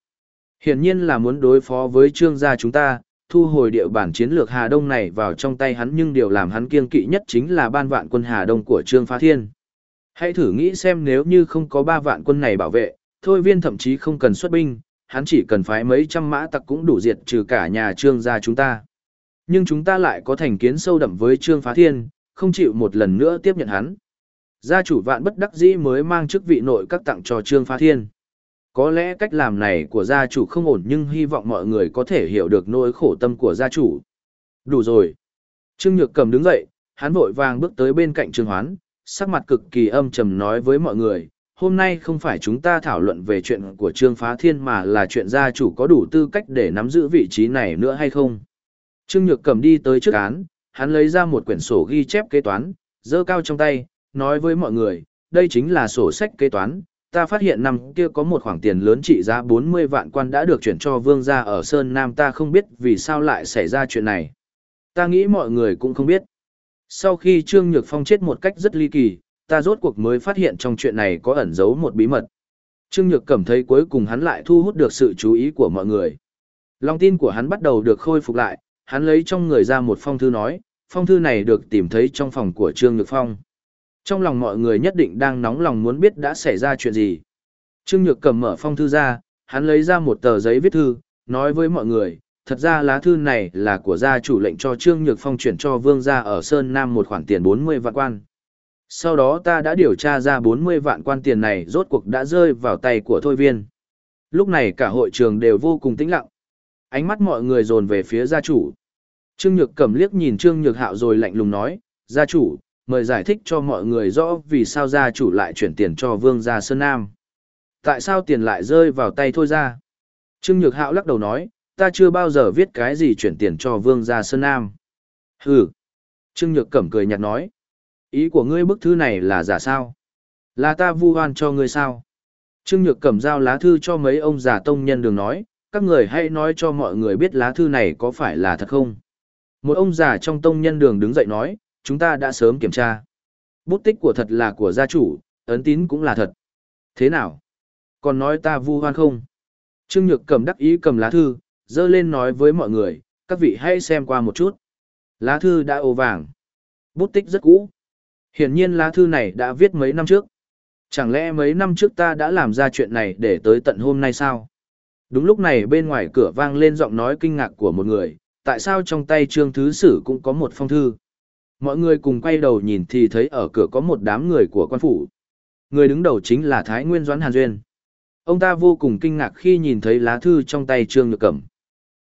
Hiển nhiên là muốn đối phó với Trương gia chúng ta, thu hồi địa bản chiến lược Hà Đông này vào trong tay hắn nhưng điều làm hắn kiên kỵ nhất chính là ban vạn quân Hà Đông của Trương Phá Thiên. Hãy thử nghĩ xem nếu như không có ba vạn quân này bảo vệ, thôi viên thậm chí không cần xuất binh, hắn chỉ cần phái mấy trăm mã tặc cũng đủ diệt trừ cả nhà Trương gia chúng ta. Nhưng chúng ta lại có thành kiến sâu đậm với Trương Phá Thiên, không chịu một lần nữa tiếp nhận hắn. Gia chủ vạn bất đắc dĩ mới mang chức vị nội các tặng cho Trương Phá Thiên. Có lẽ cách làm này của gia chủ không ổn nhưng hy vọng mọi người có thể hiểu được nỗi khổ tâm của gia chủ. Đủ rồi. Trương Nhược cầm đứng dậy, hắn vội vàng bước tới bên cạnh Trương Hoán, sắc mặt cực kỳ âm trầm nói với mọi người, hôm nay không phải chúng ta thảo luận về chuyện của Trương Phá Thiên mà là chuyện gia chủ có đủ tư cách để nắm giữ vị trí này nữa hay không. Trương Nhược cầm đi tới trước án, hắn lấy ra một quyển sổ ghi chép kế toán, dơ cao trong tay, nói với mọi người, đây chính là sổ sách kế toán, ta phát hiện năm kia có một khoản tiền lớn trị giá 40 vạn quan đã được chuyển cho vương gia ở Sơn Nam ta không biết vì sao lại xảy ra chuyện này. Ta nghĩ mọi người cũng không biết. Sau khi Trương Nhược Phong chết một cách rất ly kỳ, ta rốt cuộc mới phát hiện trong chuyện này có ẩn giấu một bí mật. Trương Nhược cảm thấy cuối cùng hắn lại thu hút được sự chú ý của mọi người. Lòng tin của hắn bắt đầu được khôi phục lại, hắn lấy trong người ra một phong thư nói, phong thư này được tìm thấy trong phòng của Trương Nhược Phong. Trong lòng mọi người nhất định đang nóng lòng muốn biết đã xảy ra chuyện gì. Trương Nhược cầm mở phong thư ra, hắn lấy ra một tờ giấy viết thư, nói với mọi người, thật ra lá thư này là của gia chủ lệnh cho Trương Nhược Phong chuyển cho vương gia ở Sơn Nam một khoản tiền 40 vạn quan. Sau đó ta đã điều tra ra 40 vạn quan tiền này rốt cuộc đã rơi vào tay của Thôi Viên. Lúc này cả hội trường đều vô cùng tĩnh lặng. Ánh mắt mọi người dồn về phía gia chủ. Trương Nhược cầm liếc nhìn Trương Nhược Hạo rồi lạnh lùng nói, gia chủ, mời giải thích cho mọi người rõ vì sao gia chủ lại chuyển tiền cho vương gia Sơn Nam. Tại sao tiền lại rơi vào tay thôi Gia? Trương Nhược Hạo lắc đầu nói, ta chưa bao giờ viết cái gì chuyển tiền cho vương gia Sơn Nam. Hừ. Trương Nhược Cẩm cười nhạt nói. Ý của ngươi bức thư này là giả sao? Là ta vu oan cho ngươi sao? Trương Nhược cầm giao lá thư cho mấy ông già tông nhân đường nói, các người hãy nói cho mọi người biết lá thư này có phải là thật không? Một ông già trong tông nhân đường đứng dậy nói, chúng ta đã sớm kiểm tra. Bút tích của thật là của gia chủ, ấn tín cũng là thật. Thế nào? Còn nói ta vu hoan không? Trương Nhược cầm đắc ý cầm lá thư, dơ lên nói với mọi người, các vị hãy xem qua một chút. Lá thư đã ô vàng. Bút tích rất cũ. Hiển nhiên lá thư này đã viết mấy năm trước. Chẳng lẽ mấy năm trước ta đã làm ra chuyện này để tới tận hôm nay sao? Đúng lúc này bên ngoài cửa vang lên giọng nói kinh ngạc của một người, tại sao trong tay Trương Thứ Sử cũng có một phong thư? Mọi người cùng quay đầu nhìn thì thấy ở cửa có một đám người của quan phủ. Người đứng đầu chính là Thái Nguyên Doãn Hàn Duyên. Ông ta vô cùng kinh ngạc khi nhìn thấy lá thư trong tay Trương Nhược Cẩm.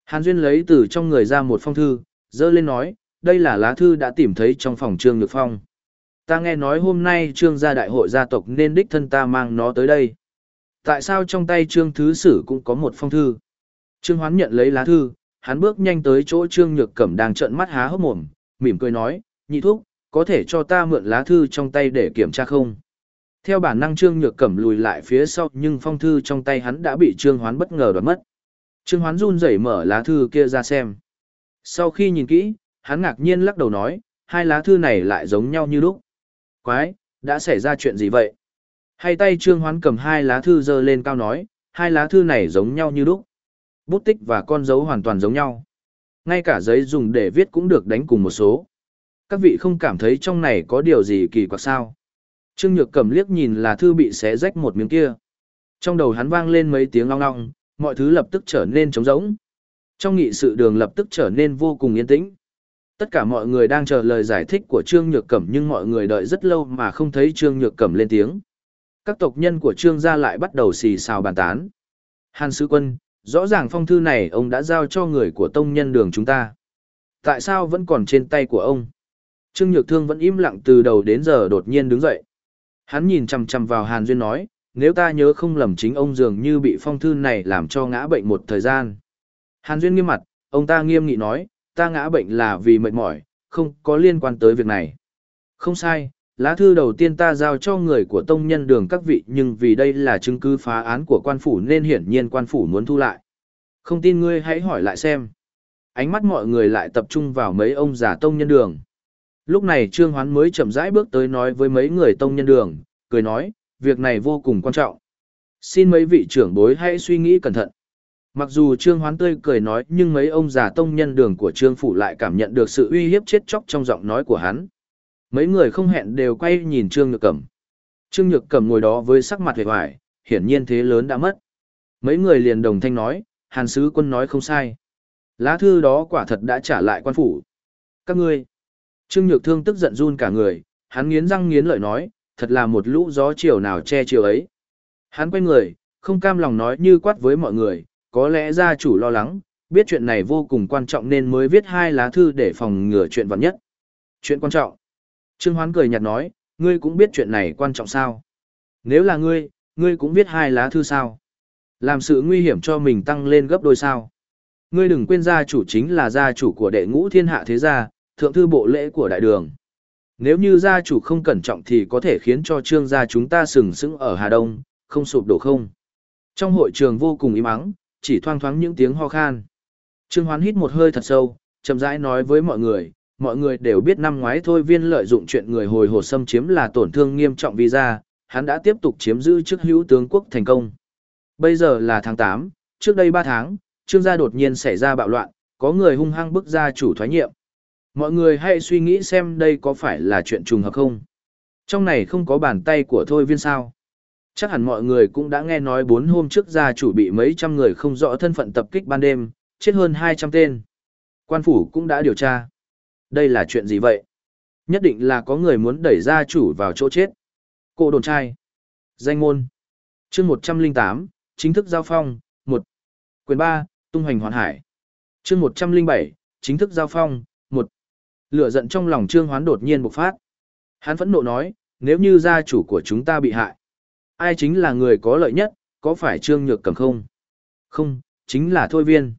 Hàn Duyên lấy từ trong người ra một phong thư, dơ lên nói, đây là lá thư đã tìm thấy trong phòng Trương Nhược Phong. Ta nghe nói hôm nay Trương gia đại hội gia tộc nên đích thân ta mang nó tới đây. Tại sao trong tay Trương Thứ Sử cũng có một phong thư? Trương Hoán nhận lấy lá thư, hắn bước nhanh tới chỗ Trương Nhược Cẩm đang trợn mắt há hốc mồm, mỉm cười nói, nhị thúc, có thể cho ta mượn lá thư trong tay để kiểm tra không? Theo bản năng Trương Nhược Cẩm lùi lại phía sau nhưng phong thư trong tay hắn đã bị Trương Hoán bất ngờ đoạt mất. Trương Hoán run rẩy mở lá thư kia ra xem. Sau khi nhìn kỹ, hắn ngạc nhiên lắc đầu nói, hai lá thư này lại giống nhau như lúc. Quái, đã xảy ra chuyện gì vậy? Hay tay Trương Hoán cầm hai lá thư dơ lên cao nói, hai lá thư này giống nhau như đúc, Bút tích và con dấu hoàn toàn giống nhau. Ngay cả giấy dùng để viết cũng được đánh cùng một số. Các vị không cảm thấy trong này có điều gì kỳ quặc sao? Trương Nhược cầm liếc nhìn là thư bị xé rách một miếng kia. Trong đầu hắn vang lên mấy tiếng long long, mọi thứ lập tức trở nên trống rỗng. Trong nghị sự đường lập tức trở nên vô cùng yên tĩnh. Tất cả mọi người đang chờ lời giải thích của Trương Nhược Cẩm nhưng mọi người đợi rất lâu mà không thấy Trương Nhược Cẩm lên tiếng. Các tộc nhân của Trương gia lại bắt đầu xì xào bàn tán. Hàn Sứ Quân, rõ ràng phong thư này ông đã giao cho người của tông nhân đường chúng ta. Tại sao vẫn còn trên tay của ông? Trương Nhược Thương vẫn im lặng từ đầu đến giờ đột nhiên đứng dậy. Hắn nhìn chằm chằm vào Hàn Duyên nói, nếu ta nhớ không lầm chính ông dường như bị phong thư này làm cho ngã bệnh một thời gian. Hàn Duyên nghiêm mặt, ông ta nghiêm nghị nói, ta ngã bệnh là vì mệt mỏi, không có liên quan tới việc này. Không sai, lá thư đầu tiên ta giao cho người của tông nhân đường các vị nhưng vì đây là chứng cứ phá án của quan phủ nên hiển nhiên quan phủ muốn thu lại. Không tin ngươi hãy hỏi lại xem. Ánh mắt mọi người lại tập trung vào mấy ông già tông nhân đường. Lúc này Trương Hoán mới chậm rãi bước tới nói với mấy người tông nhân đường, cười nói, việc này vô cùng quan trọng. Xin mấy vị trưởng bối hãy suy nghĩ cẩn thận. Mặc dù Trương Hoán tươi cười nói nhưng mấy ông già tông nhân đường của Trương Phủ lại cảm nhận được sự uy hiếp chết chóc trong giọng nói của hắn. Mấy người không hẹn đều quay nhìn Trương Nhược Cẩm. Trương Nhược Cẩm ngồi đó với sắc mặt hề hoài, hiển nhiên thế lớn đã mất. Mấy người liền đồng thanh nói, Hàn Sứ Quân nói không sai. Lá thư đó quả thật đã trả lại quan phủ. Các ngươi. Trương Nhược Thương tức giận run cả người, hắn nghiến răng nghiến lợi nói, thật là một lũ gió chiều nào che chiều ấy. Hắn quay người, không cam lòng nói như quát với mọi người, có lẽ gia chủ lo lắng, biết chuyện này vô cùng quan trọng nên mới viết hai lá thư để phòng ngừa chuyện vặn nhất. Chuyện quan trọng. Trương Hoán cười nhạt nói, ngươi cũng biết chuyện này quan trọng sao? Nếu là ngươi, ngươi cũng viết hai lá thư sao? Làm sự nguy hiểm cho mình tăng lên gấp đôi sao? Ngươi đừng quên gia chủ chính là gia chủ của đệ ngũ thiên hạ thế gia, thượng thư bộ lễ của đại đường. Nếu như gia chủ không cẩn trọng thì có thể khiến cho trương gia chúng ta sừng sững ở Hà Đông, không sụp đổ không. Trong hội trường vô cùng im ắng, chỉ thoang thoáng những tiếng ho khan. Trương Hoán hít một hơi thật sâu, chậm rãi nói với mọi người, mọi người đều biết năm ngoái thôi viên lợi dụng chuyện người hồi hồ xâm chiếm là tổn thương nghiêm trọng vì ra, hắn đã tiếp tục chiếm giữ chức hữu tướng quốc thành công. Bây giờ là tháng 8, trước đây 3 tháng, trương gia đột nhiên xảy ra bạo loạn, có người hung hăng bức ra chủ thoái nhiệm. Mọi người hãy suy nghĩ xem đây có phải là chuyện trùng hợp không? Trong này không có bàn tay của thôi viên sao? Chắc hẳn mọi người cũng đã nghe nói bốn hôm trước gia chủ bị mấy trăm người không rõ thân phận tập kích ban đêm, chết hơn 200 tên. Quan phủ cũng đã điều tra. Đây là chuyện gì vậy? Nhất định là có người muốn đẩy gia chủ vào chỗ chết. Cô đồn trai. Danh môn. chương 108, chính thức giao phong, 1. Quyền 3, tung hành hoàn hải. chương 107, chính thức giao phong, 1. Lửa giận trong lòng Trương Hoán đột nhiên bộc phát. Hắn phẫn nộ nói, nếu như gia chủ của chúng ta bị hại, ai chính là người có lợi nhất, có phải Trương Nhược Cầm không? Không, chính là Thôi Viên.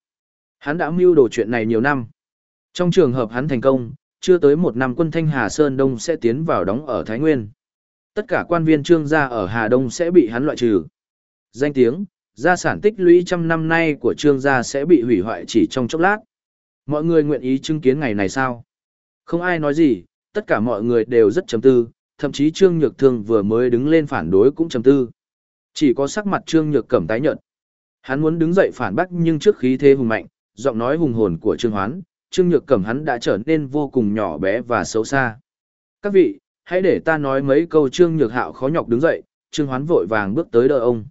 Hắn đã mưu đồ chuyện này nhiều năm. Trong trường hợp hắn thành công, chưa tới một năm quân Thanh Hà Sơn Đông sẽ tiến vào đóng ở Thái Nguyên. Tất cả quan viên trương gia ở Hà Đông sẽ bị hắn loại trừ. Danh tiếng, gia sản tích lũy trăm năm nay của trương gia sẽ bị hủy hoại chỉ trong chốc lát. Mọi người nguyện ý chứng kiến ngày này sao? Không ai nói gì, tất cả mọi người đều rất chấm tư, thậm chí Trương Nhược Thương vừa mới đứng lên phản đối cũng trầm tư. Chỉ có sắc mặt Trương Nhược Cẩm tái nhợt. Hắn muốn đứng dậy phản bác nhưng trước khí thế hùng mạnh, giọng nói hùng hồn của Trương Hoán, Trương Nhược Cẩm hắn đã trở nên vô cùng nhỏ bé và xấu xa. Các vị, hãy để ta nói mấy câu Trương Nhược Hạo khó nhọc đứng dậy, Trương Hoán vội vàng bước tới đỡ ông.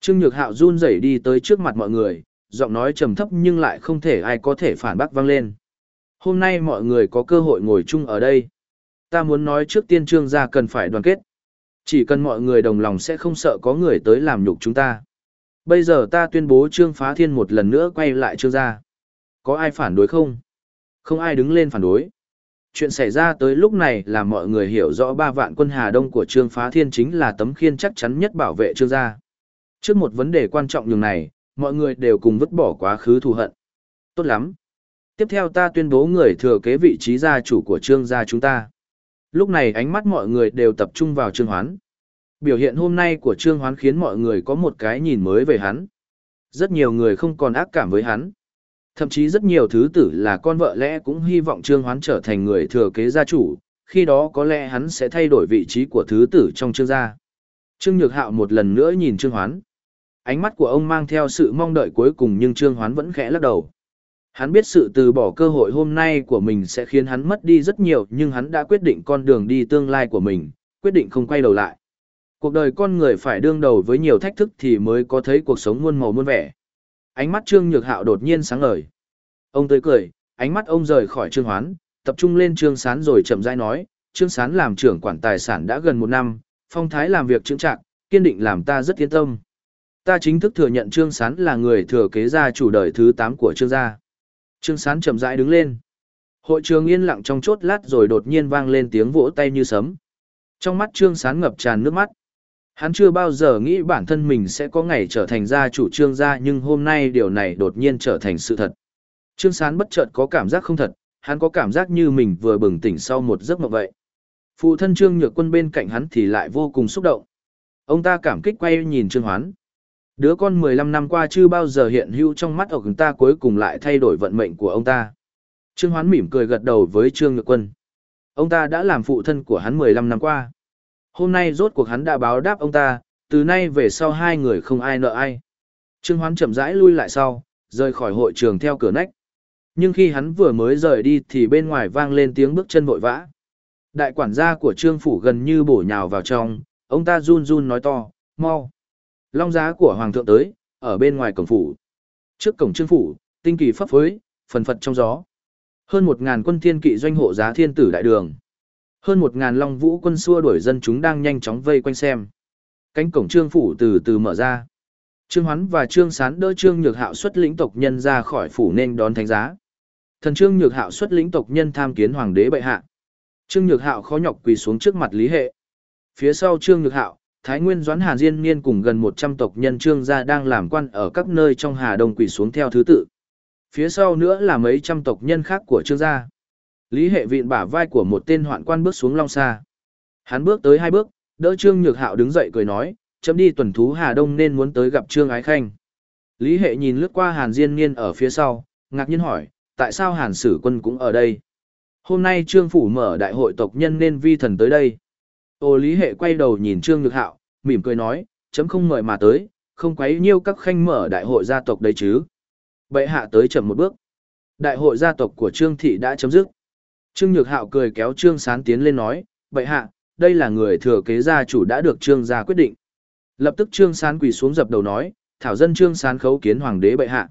Trương Nhược Hạo run rẩy đi tới trước mặt mọi người, giọng nói trầm thấp nhưng lại không thể ai có thể phản bác vang lên. Hôm nay mọi người có cơ hội ngồi chung ở đây. Ta muốn nói trước tiên trương gia cần phải đoàn kết. Chỉ cần mọi người đồng lòng sẽ không sợ có người tới làm nhục chúng ta. Bây giờ ta tuyên bố trương phá thiên một lần nữa quay lại trương gia. Có ai phản đối không? Không ai đứng lên phản đối. Chuyện xảy ra tới lúc này là mọi người hiểu rõ ba vạn quân Hà Đông của Trương Phá Thiên chính là tấm khiên chắc chắn nhất bảo vệ Trương gia. Trước một vấn đề quan trọng như này, mọi người đều cùng vứt bỏ quá khứ thù hận. Tốt lắm. Tiếp theo ta tuyên bố người thừa kế vị trí gia chủ của Trương gia chúng ta. Lúc này ánh mắt mọi người đều tập trung vào Trương Hoán. Biểu hiện hôm nay của Trương Hoán khiến mọi người có một cái nhìn mới về hắn. Rất nhiều người không còn ác cảm với hắn. Thậm chí rất nhiều thứ tử là con vợ lẽ cũng hy vọng Trương Hoán trở thành người thừa kế gia chủ, khi đó có lẽ hắn sẽ thay đổi vị trí của thứ tử trong Trương gia. Trương Nhược Hạo một lần nữa nhìn Trương Hoán. Ánh mắt của ông mang theo sự mong đợi cuối cùng nhưng Trương Hoán vẫn khẽ lắc đầu. Hắn biết sự từ bỏ cơ hội hôm nay của mình sẽ khiến hắn mất đi rất nhiều nhưng hắn đã quyết định con đường đi tương lai của mình, quyết định không quay đầu lại. Cuộc đời con người phải đương đầu với nhiều thách thức thì mới có thấy cuộc sống muôn màu muôn vẻ. Ánh mắt Trương Nhược Hạo đột nhiên sáng ngời. Ông tới cười, ánh mắt ông rời khỏi Trương Hoán, tập trung lên Trương Sán rồi chậm rãi nói, Trương Sán làm trưởng quản tài sản đã gần một năm, phong thái làm việc trưởng trạng, kiên định làm ta rất yên tâm. Ta chính thức thừa nhận Trương Sán là người thừa kế gia chủ đời thứ 8 của Trương gia. Trương Sán chậm rãi đứng lên. Hội trường yên lặng trong chốt lát rồi đột nhiên vang lên tiếng vỗ tay như sấm. Trong mắt Trương Sán ngập tràn nước mắt. Hắn chưa bao giờ nghĩ bản thân mình sẽ có ngày trở thành gia chủ Trương gia nhưng hôm nay điều này đột nhiên trở thành sự thật. Trương Sán bất chợt có cảm giác không thật, hắn có cảm giác như mình vừa bừng tỉnh sau một giấc mộng vậy. Phụ thân Trương Nhược Quân bên cạnh hắn thì lại vô cùng xúc động. Ông ta cảm kích quay nhìn Trương Hoán. Đứa con 15 năm qua chưa bao giờ hiện hữu trong mắt ông ta cuối cùng lại thay đổi vận mệnh của ông ta. Trương Hoán mỉm cười gật đầu với Trương Nhược Quân. Ông ta đã làm phụ thân của hắn 15 năm qua. Hôm nay rốt cuộc hắn đã báo đáp ông ta, từ nay về sau hai người không ai nợ ai. Trương Hoán chậm rãi lui lại sau, rời khỏi hội trường theo cửa nách. Nhưng khi hắn vừa mới rời đi thì bên ngoài vang lên tiếng bước chân vội vã. Đại quản gia của Trương Phủ gần như bổ nhào vào trong, ông ta run run nói to, mau. Long giá của Hoàng thượng tới, ở bên ngoài cổng phủ. Trước cổng Trương Phủ, tinh kỳ pháp phối, phần phật trong gió. Hơn một ngàn quân thiên kỵ doanh hộ giá thiên tử đại đường. Hơn một ngàn long vũ quân xua đuổi dân chúng đang nhanh chóng vây quanh xem. Cánh cổng Trương Phủ từ từ mở ra. Trương Hoán và Trương Sán đỡ Trương Nhược Hạo xuất lĩnh tộc nhân ra khỏi phủ nên đón thánh giá. Thần Trương Nhược Hạo xuất lĩnh tộc nhân tham kiến hoàng đế bệ hạ. Trương Nhược Hạo khó nhọc quỳ xuống trước mặt Lý Hệ. Phía sau Trương Nhược Hạo, Thái Nguyên Doãn Hàn Diên Niên cùng gần 100 tộc nhân Trương gia đang làm quan ở các nơi trong Hà Đông quỳ xuống theo thứ tự. Phía sau nữa là mấy trăm tộc nhân khác của Trương gia. Lý Hệ vịn bả vai của một tên hoạn quan bước xuống long xa. Hắn bước tới hai bước, đỡ Trương Nhược Hạo đứng dậy cười nói, chấm đi tuần thú Hà Đông nên muốn tới gặp Trương Ái Khanh. Lý Hệ nhìn lướt qua Hàn Diên Niên ở phía sau, ngạc nhiên hỏi, tại sao Hàn Sử Quân cũng ở đây? Hôm nay Trương Phủ mở đại hội tộc nhân nên vi thần tới đây. Ô Lý Hệ quay đầu nhìn Trương Nhược Hạo, mỉm cười nói, chấm không mời mà tới, không quấy nhiêu các khanh mở đại hội gia tộc đấy chứ. Bệ hạ tới chậm một bước. Đại hội gia tộc của Trương Thị đã chấm dứt. Trương Nhược Hạo cười kéo Trương Sán tiến lên nói, bệ hạ, đây là người thừa kế gia chủ đã được Trương gia quyết định. Lập tức Trương Sán quỳ xuống dập đầu nói, thảo dân Trương Sán khấu kiến hoàng đế bệ hạ.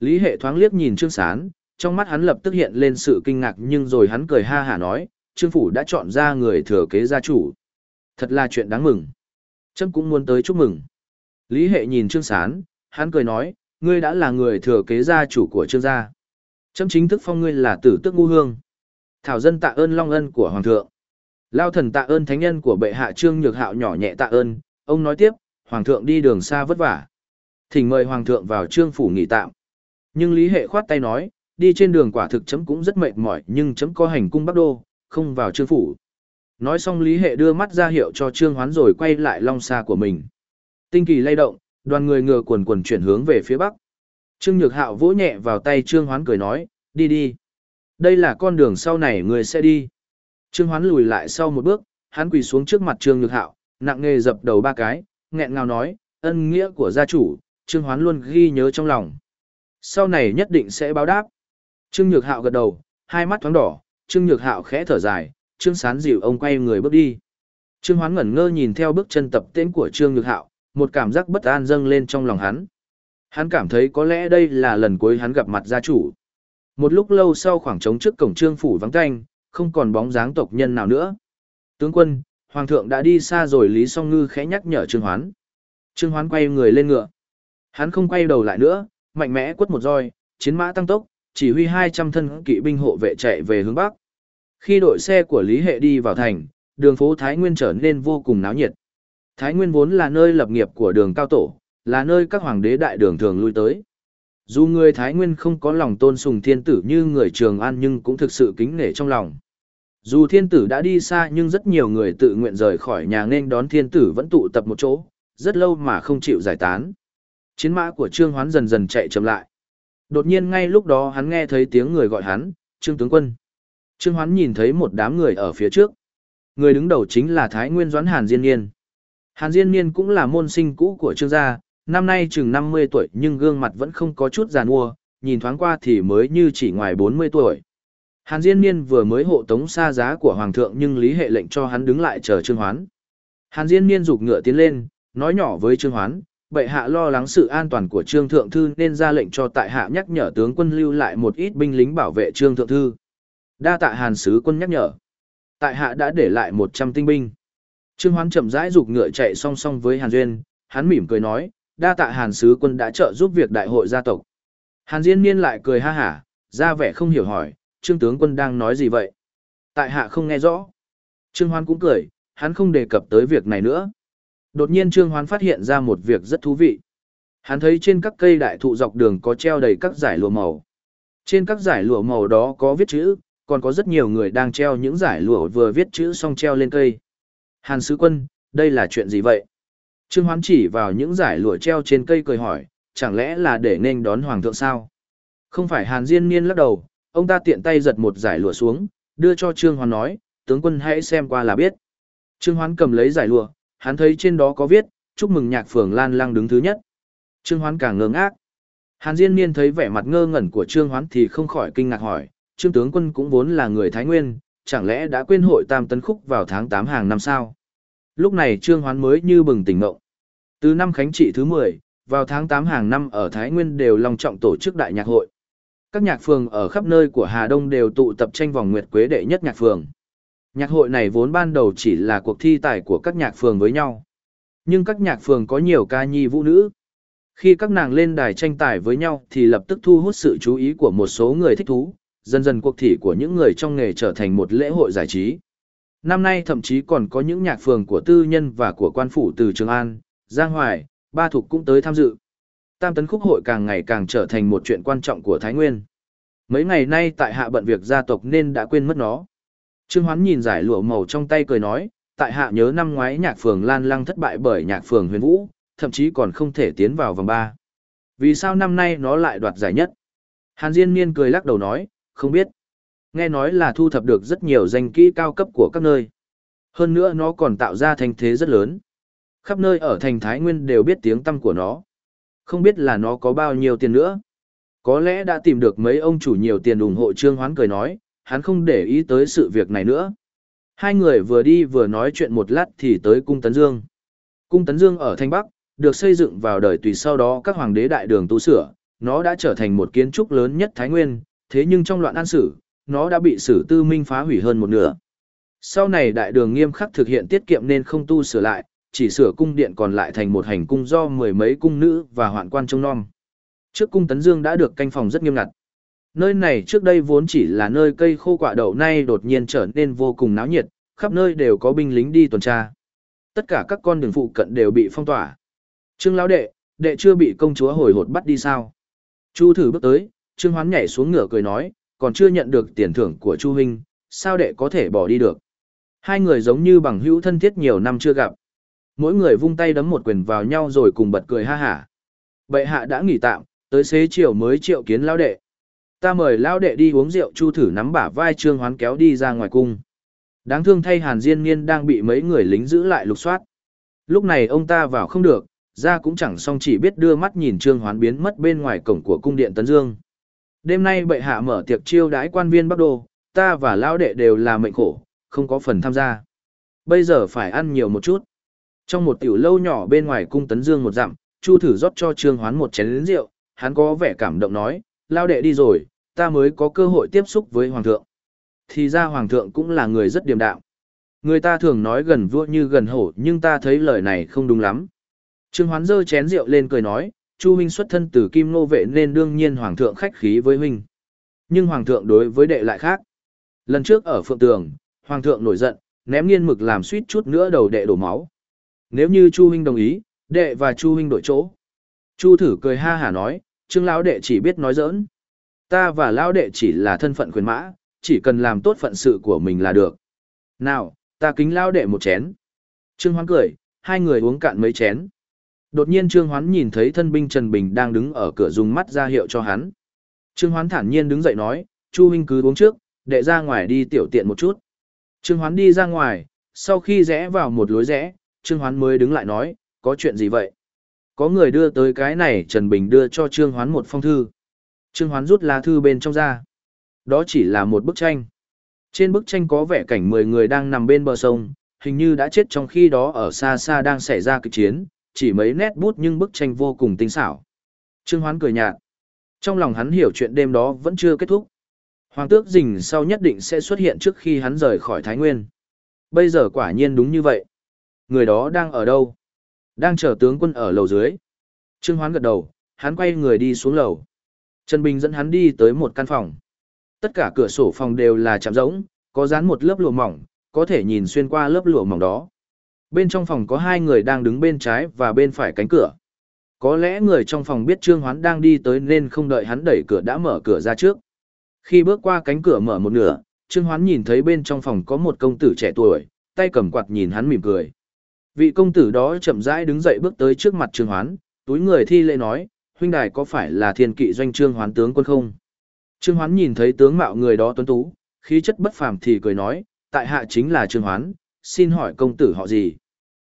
Lý Hệ thoáng liếc nhìn Trương Sán, trong mắt hắn lập tức hiện lên sự kinh ngạc nhưng rồi hắn cười ha hả nói, Trương Phủ đã chọn ra người thừa kế gia chủ. Thật là chuyện đáng mừng. Trâm cũng muốn tới chúc mừng. Lý Hệ nhìn Trương Sán, hắn cười nói, ngươi đã là người thừa kế gia chủ của Trương gia. Trâm chính thức phong ngươi là tử tước ngu hương. Thảo dân tạ ơn long ân của Hoàng thượng. Lao thần tạ ơn thánh nhân của bệ hạ Trương Nhược Hạo nhỏ nhẹ tạ ơn, ông nói tiếp, Hoàng thượng đi đường xa vất vả. Thỉnh mời Hoàng thượng vào Trương Phủ nghỉ tạm. Nhưng Lý Hệ khoát tay nói, đi trên đường quả thực chấm cũng rất mệt mỏi nhưng chấm có hành cung bắc đô, không vào trương phủ. Nói xong Lý Hệ đưa mắt ra hiệu cho Trương Hoán rồi quay lại long xa của mình. Tinh kỳ lay động, đoàn người ngựa quần quần chuyển hướng về phía bắc. Trương Nhược Hạo vỗ nhẹ vào tay Trương Hoán cười nói, đi đi. Đây là con đường sau này người sẽ đi. Trương Hoán lùi lại sau một bước, hắn quỳ xuống trước mặt Trương Nhược Hạo, nặng nề dập đầu ba cái, nghẹn ngào nói, ân nghĩa của gia chủ, Trương Hoán luôn ghi nhớ trong lòng. Sau này nhất định sẽ báo đáp. Trương Nhược Hạo gật đầu, hai mắt thoáng đỏ, Trương Nhược Hạo khẽ thở dài, Trương Sán dịu ông quay người bước đi. Trương Hoán ngẩn ngơ nhìn theo bước chân tập tên của Trương Nhược Hạo, một cảm giác bất an dâng lên trong lòng hắn. Hắn cảm thấy có lẽ đây là lần cuối hắn gặp mặt gia chủ. Một lúc lâu sau khoảng trống trước cổng Trương phủ vắng tanh, không còn bóng dáng tộc nhân nào nữa. Tướng quân, hoàng thượng đã đi xa rồi Lý Song Ngư khẽ nhắc nhở Trương Hoán. Trương Hoán quay người lên ngựa. Hắn không quay đầu lại nữa, mạnh mẽ quất một roi, chiến mã tăng tốc, chỉ huy 200 thân kỵ binh hộ vệ chạy về hướng bắc. Khi đội xe của Lý Hệ đi vào thành, đường phố Thái Nguyên trở nên vô cùng náo nhiệt. Thái Nguyên vốn là nơi lập nghiệp của đường cao tổ, là nơi các hoàng đế đại đường thường lui tới. Dù người Thái Nguyên không có lòng tôn sùng thiên tử như người Trường An nhưng cũng thực sự kính nể trong lòng. Dù thiên tử đã đi xa nhưng rất nhiều người tự nguyện rời khỏi nhà nên đón thiên tử vẫn tụ tập một chỗ, rất lâu mà không chịu giải tán. Chiến mã của Trương Hoán dần dần chạy chậm lại. Đột nhiên ngay lúc đó hắn nghe thấy tiếng người gọi hắn, Trương tướng quân. Trương Hoán nhìn thấy một đám người ở phía trước. Người đứng đầu chính là Thái Nguyên Doãn Hàn Diên Niên. Hàn Diên Niên cũng là môn sinh cũ của Trương gia, năm nay chừng 50 tuổi nhưng gương mặt vẫn không có chút giàn mua, nhìn thoáng qua thì mới như chỉ ngoài 40 tuổi. Hàn Diên Niên vừa mới hộ tống xa giá của Hoàng thượng nhưng Lý Hệ lệnh cho hắn đứng lại chờ Trương Hoán. Hàn Diên Niên rục ngựa tiến lên, nói nhỏ với Trương Hoán, bệ hạ lo lắng sự an toàn của Trương Thượng Thư nên ra lệnh cho tại hạ nhắc nhở tướng quân lưu lại một ít binh lính bảo vệ Trương Thượng Thư. Đa tạ Hàn Sứ quân nhắc nhở. Tại hạ đã để lại 100 tinh binh. Trương Hoán chậm rãi giục ngựa chạy song song với Hàn Duyên, hắn mỉm cười nói, đa tạ Hàn Sứ quân đã trợ giúp việc đại hội gia tộc. Hàn Diên Niên lại cười ha hả, ra vẻ không hiểu hỏi, Trương tướng quân đang nói gì vậy? Tại hạ không nghe rõ. Trương Hoán cũng cười, hắn không đề cập tới việc này nữa. Đột nhiên Trương Hoán phát hiện ra một việc rất thú vị. Hắn thấy trên các cây đại thụ dọc đường có treo đầy các giải lụa màu. Trên các giải lụa màu đó có viết chữ, còn có rất nhiều người đang treo những giải lụa vừa viết chữ xong treo lên cây. Hàn sứ quân, đây là chuyện gì vậy? Trương Hoán chỉ vào những giải lụa treo trên cây cười hỏi, chẳng lẽ là để nên đón hoàng thượng sao? Không phải Hàn Diên Niên lắc đầu, ông ta tiện tay giật một giải lụa xuống, đưa cho Trương Hoán nói, tướng quân hãy xem qua là biết. Trương Hoán cầm lấy giải lụa, hắn thấy trên đó có viết, chúc mừng nhạc phường Lan Lăng đứng thứ nhất. Trương Hoán càng ngơ ngác. Hàn Diên Niên thấy vẻ mặt ngơ ngẩn của Trương Hoán thì không khỏi kinh ngạc hỏi, Trương tướng quân cũng vốn là người Thái Nguyên, chẳng lẽ đã quên hội Tam Tấn Khúc vào tháng 8 hàng năm sao? Lúc này Trương Hoán mới như bừng tỉnh ngộ. Từ năm khánh trị thứ 10, vào tháng 8 hàng năm ở Thái Nguyên đều long trọng tổ chức đại nhạc hội. Các nhạc phường ở khắp nơi của Hà Đông đều tụ tập tranh vòng nguyệt quế đệ nhất nhạc phường. Nhạc hội này vốn ban đầu chỉ là cuộc thi tài của các nhạc phường với nhau. Nhưng các nhạc phường có nhiều ca nhi vũ nữ. Khi các nàng lên đài tranh tài với nhau thì lập tức thu hút sự chú ý của một số người thích thú, dần dần cuộc thi của những người trong nghề trở thành một lễ hội giải trí. Năm nay thậm chí còn có những nhạc phường của tư nhân và của quan phủ từ Trường An, Giang Hoài, Ba Thục cũng tới tham dự. Tam tấn khúc hội càng ngày càng trở thành một chuyện quan trọng của Thái Nguyên. Mấy ngày nay tại hạ bận việc gia tộc nên đã quên mất nó. Trương Hoán nhìn giải lụa màu trong tay cười nói, tại hạ nhớ năm ngoái nhạc phường Lan Lăng thất bại bởi nhạc phường Huyền Vũ, thậm chí còn không thể tiến vào vòng ba. Vì sao năm nay nó lại đoạt giải nhất? Hàn Diên Niên cười lắc đầu nói, không biết. Nghe nói là thu thập được rất nhiều danh kỹ cao cấp của các nơi. Hơn nữa nó còn tạo ra thành thế rất lớn. Khắp nơi ở thành Thái Nguyên đều biết tiếng tăm của nó. Không biết là nó có bao nhiêu tiền nữa. Có lẽ đã tìm được mấy ông chủ nhiều tiền ủng hộ Trương Hoán cười nói, hắn không để ý tới sự việc này nữa. Hai người vừa đi vừa nói chuyện một lát thì tới Cung Tấn Dương. Cung Tấn Dương ở Thanh Bắc, được xây dựng vào đời tùy sau đó các hoàng đế đại đường tu sửa, nó đã trở thành một kiến trúc lớn nhất Thái Nguyên, thế nhưng trong loạn an sử, nó đã bị sử tư minh phá hủy hơn một nửa. Sau này đại đường nghiêm khắc thực hiện tiết kiệm nên không tu sửa lại, chỉ sửa cung điện còn lại thành một hành cung do mười mấy cung nữ và hoạn quan trông nom. Trước cung Tấn Dương đã được canh phòng rất nghiêm ngặt. Nơi này trước đây vốn chỉ là nơi cây khô quả đậu nay đột nhiên trở nên vô cùng náo nhiệt, khắp nơi đều có binh lính đi tuần tra. Tất cả các con đường phụ cận đều bị phong tỏa. Trương lão đệ, đệ chưa bị công chúa hồi hột bắt đi sao? Chu thử bước tới, Trương Hoán nhảy xuống ngựa cười nói, còn chưa nhận được tiền thưởng của Chu huynh, sao đệ có thể bỏ đi được? Hai người giống như bằng hữu thân thiết nhiều năm chưa gặp. Mỗi người vung tay đấm một quyền vào nhau rồi cùng bật cười ha hả. Bệ hạ đã nghỉ tạm, tới xế chiều mới triệu kiến lão đệ. Ta mời lão đệ đi uống rượu Chu thử nắm bả vai Trương Hoán kéo đi ra ngoài cung. Đáng thương thay Hàn Diên Niên đang bị mấy người lính giữ lại lục soát. Lúc này ông ta vào không được, ra cũng chẳng xong chỉ biết đưa mắt nhìn Trương Hoán biến mất bên ngoài cổng của cung điện Tấn Dương. Đêm nay bệ hạ mở tiệc chiêu đãi quan viên Bắc Đô, ta và lão đệ đều là mệnh khổ, không có phần tham gia. Bây giờ phải ăn nhiều một chút. Trong một tiểu lâu nhỏ bên ngoài cung Tấn Dương một dặm, Chu thử rót cho Trương Hoán một chén rượu, hắn có vẻ cảm động nói, lao đệ đi rồi, ta mới có cơ hội tiếp xúc với hoàng thượng. Thì ra hoàng thượng cũng là người rất điềm đạm. Người ta thường nói gần vua như gần hổ nhưng ta thấy lời này không đúng lắm. Trương Hoán dơ chén rượu lên cười nói, Chu huynh xuất thân từ Kim Nô vệ nên đương nhiên hoàng thượng khách khí với huynh. Nhưng hoàng thượng đối với đệ lại khác. Lần trước ở Phượng Tường, hoàng thượng nổi giận, ném nghiên mực làm suýt chút nữa đầu đệ đổ máu. Nếu như Chu huynh đồng ý, đệ và Chu huynh đổi chỗ. Chu thử cười ha hả nói, Trương lão đệ chỉ biết nói giỡn. Ta và lão đệ chỉ là thân phận khuyến mã, chỉ cần làm tốt phận sự của mình là được. Nào, ta kính Lão đệ một chén. Trương Hoán cười, hai người uống cạn mấy chén. Đột nhiên Trương Hoán nhìn thấy thân binh Trần Bình đang đứng ở cửa dùng mắt ra hiệu cho hắn. Trương Hoán thản nhiên đứng dậy nói, Chu huynh cứ uống trước, để ra ngoài đi tiểu tiện một chút. Trương Hoán đi ra ngoài, sau khi rẽ vào một lối rẽ, Trương Hoán mới đứng lại nói, có chuyện gì vậy? Có người đưa tới cái này Trần Bình đưa cho Trương Hoán một phong thư. Trương Hoán rút lá thư bên trong ra. Đó chỉ là một bức tranh. Trên bức tranh có vẻ cảnh 10 người đang nằm bên bờ sông, hình như đã chết trong khi đó ở xa xa đang xảy ra kịch chiến, chỉ mấy nét bút nhưng bức tranh vô cùng tinh xảo. Trương Hoán cười nhạt. Trong lòng hắn hiểu chuyện đêm đó vẫn chưa kết thúc. Hoàng tước rình sau nhất định sẽ xuất hiện trước khi hắn rời khỏi Thái Nguyên. Bây giờ quả nhiên đúng như vậy. Người đó đang ở đâu? Đang chờ tướng quân ở lầu dưới. Trương Hoán gật đầu, hắn quay người đi xuống lầu. Trần Bình dẫn hắn đi tới một căn phòng. Tất cả cửa sổ phòng đều là chạm rỗng, có dán một lớp lụa mỏng, có thể nhìn xuyên qua lớp lụa mỏng đó. Bên trong phòng có hai người đang đứng bên trái và bên phải cánh cửa. Có lẽ người trong phòng biết Trương Hoán đang đi tới nên không đợi hắn đẩy cửa đã mở cửa ra trước. Khi bước qua cánh cửa mở một nửa, Trương Hoán nhìn thấy bên trong phòng có một công tử trẻ tuổi, tay cầm quạt nhìn hắn mỉm cười. Vị công tử đó chậm rãi đứng dậy bước tới trước mặt Trương Hoán, túi người thi lễ nói, huynh đài có phải là thiên kỵ doanh Trương Hoán tướng quân không? Trương Hoán nhìn thấy tướng mạo người đó tuấn tú, khí chất bất phàm thì cười nói, tại hạ chính là Trương Hoán, xin hỏi công tử họ gì?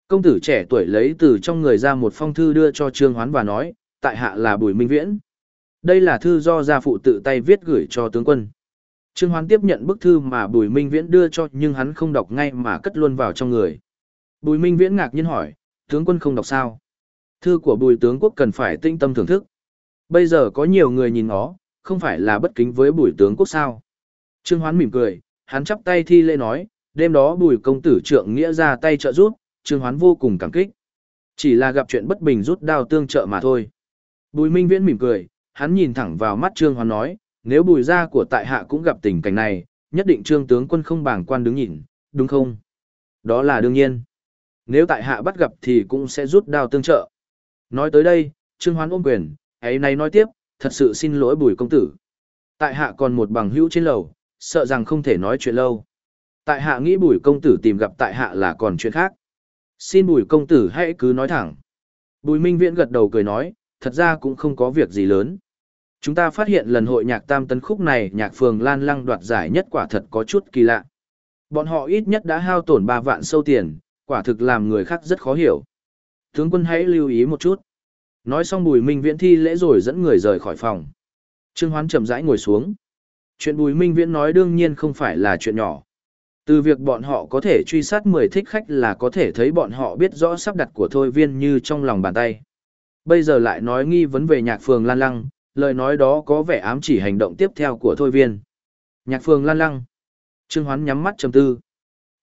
Công tử trẻ tuổi lấy từ trong người ra một phong thư đưa cho Trương Hoán và nói, tại hạ là Bùi Minh Viễn. Đây là thư do gia phụ tự tay viết gửi cho tướng quân. Trương Hoán tiếp nhận bức thư mà Bùi Minh Viễn đưa cho nhưng hắn không đọc ngay mà cất luôn vào trong người. Bùi Minh Viễn ngạc nhiên hỏi, tướng quân không đọc sao? Thư của Bùi tướng quốc cần phải tinh tâm thưởng thức. Bây giờ có nhiều người nhìn nó, không phải là bất kính với Bùi tướng quốc sao? Trương Hoán mỉm cười, hắn chắp tay thi lễ nói, đêm đó Bùi công tử trượng nghĩa ra tay trợ giúp, Trương Hoán vô cùng cảm kích. Chỉ là gặp chuyện bất bình rút đao tương trợ mà thôi. Bùi Minh Viễn mỉm cười, hắn nhìn thẳng vào mắt Trương Hoán nói, nếu bùi gia của tại hạ cũng gặp tình cảnh này, nhất định Trương tướng quân không bàng quan đứng nhìn, đúng không? Đó là đương nhiên. Nếu tại hạ bắt gặp thì cũng sẽ rút đao tương trợ. Nói tới đây, Trương Hoán ôm quyền, ấy này nói tiếp, thật sự xin lỗi bùi công tử. Tại hạ còn một bằng hữu trên lầu, sợ rằng không thể nói chuyện lâu. Tại hạ nghĩ bùi công tử tìm gặp tại hạ là còn chuyện khác. Xin bùi công tử hãy cứ nói thẳng. Bùi Minh Viễn gật đầu cười nói, thật ra cũng không có việc gì lớn. Chúng ta phát hiện lần hội nhạc tam tấn khúc này nhạc phường lan lăng đoạt giải nhất quả thật có chút kỳ lạ. Bọn họ ít nhất đã hao tổn 3 vạn sâu tiền, quả thực làm người khác rất khó hiểu. Tướng quân hãy lưu ý một chút. Nói xong bùi minh viễn thi lễ rồi dẫn người rời khỏi phòng. Trương Hoán chậm rãi ngồi xuống. Chuyện bùi minh viễn nói đương nhiên không phải là chuyện nhỏ. Từ việc bọn họ có thể truy sát 10 thích khách là có thể thấy bọn họ biết rõ sắp đặt của thôi viên như trong lòng bàn tay. Bây giờ lại nói nghi vấn về nhạc phường lan lăng, lời nói đó có vẻ ám chỉ hành động tiếp theo của thôi viên. Nhạc phường lan lăng. Trương Hoán nhắm mắt trầm tư.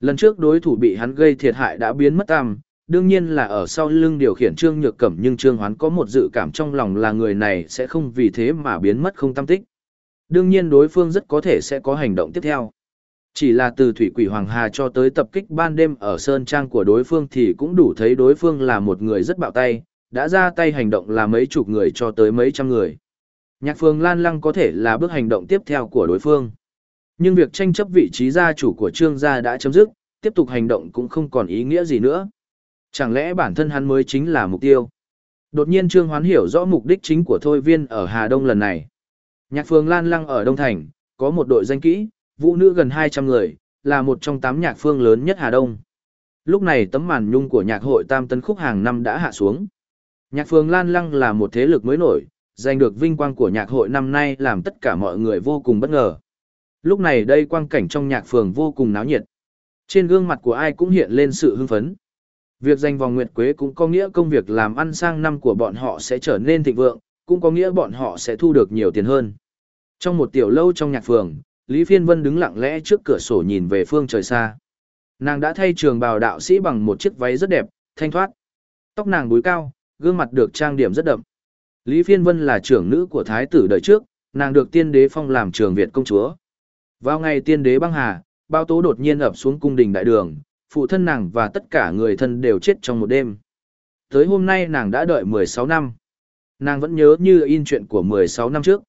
Lần trước đối thủ bị hắn gây thiệt hại đã biến mất tăm, đương nhiên là ở sau lưng điều khiển Trương Nhược Cẩm nhưng Trương Hoán có một dự cảm trong lòng là người này sẽ không vì thế mà biến mất không tâm tích. Đương nhiên đối phương rất có thể sẽ có hành động tiếp theo. Chỉ là từ Thủy Quỷ Hoàng Hà cho tới tập kích ban đêm ở Sơn Trang của đối phương thì cũng đủ thấy đối phương là một người rất bạo tay, đã ra tay hành động là mấy chục người cho tới mấy trăm người. Nhạc Phương Lan Lăng có thể là bước hành động tiếp theo của đối phương. Nhưng việc tranh chấp vị trí gia chủ của Trương gia đã chấm dứt, tiếp tục hành động cũng không còn ý nghĩa gì nữa. Chẳng lẽ bản thân hắn mới chính là mục tiêu? Đột nhiên Trương Hoán hiểu rõ mục đích chính của Thôi Viên ở Hà Đông lần này. Nhạc Phương Lan Lăng ở Đông Thành, có một đội danh kỹ, vũ nữ gần 200 người, là một trong tám nhạc phương lớn nhất Hà Đông. Lúc này tấm màn nhung của nhạc hội Tam Tân Khúc hàng năm đã hạ xuống. Nhạc Phương Lan Lăng là một thế lực mới nổi, giành được vinh quang của nhạc hội năm nay làm tất cả mọi người vô cùng bất ngờ. Lúc này đây quang cảnh trong nhạc phường vô cùng náo nhiệt. Trên gương mặt của ai cũng hiện lên sự hưng phấn. Việc giành vòng nguyệt quế cũng có nghĩa công việc làm ăn sang năm của bọn họ sẽ trở nên thịnh vượng, cũng có nghĩa bọn họ sẽ thu được nhiều tiền hơn. Trong một tiểu lâu trong nhạc phường, Lý Phiên Vân đứng lặng lẽ trước cửa sổ nhìn về phương trời xa. Nàng đã thay trường bào đạo sĩ bằng một chiếc váy rất đẹp, thanh thoát. Tóc nàng búi cao, gương mặt được trang điểm rất đậm. Lý Phiên Vân là trưởng nữ của thái tử đời trước, nàng được tiên đế phong làm trường Việt công chúa. Vào ngày tiên đế băng hà, bao tố đột nhiên ập xuống cung đình đại đường, phụ thân nàng và tất cả người thân đều chết trong một đêm. Tới hôm nay nàng đã đợi 16 năm. Nàng vẫn nhớ như in chuyện của 16 năm trước.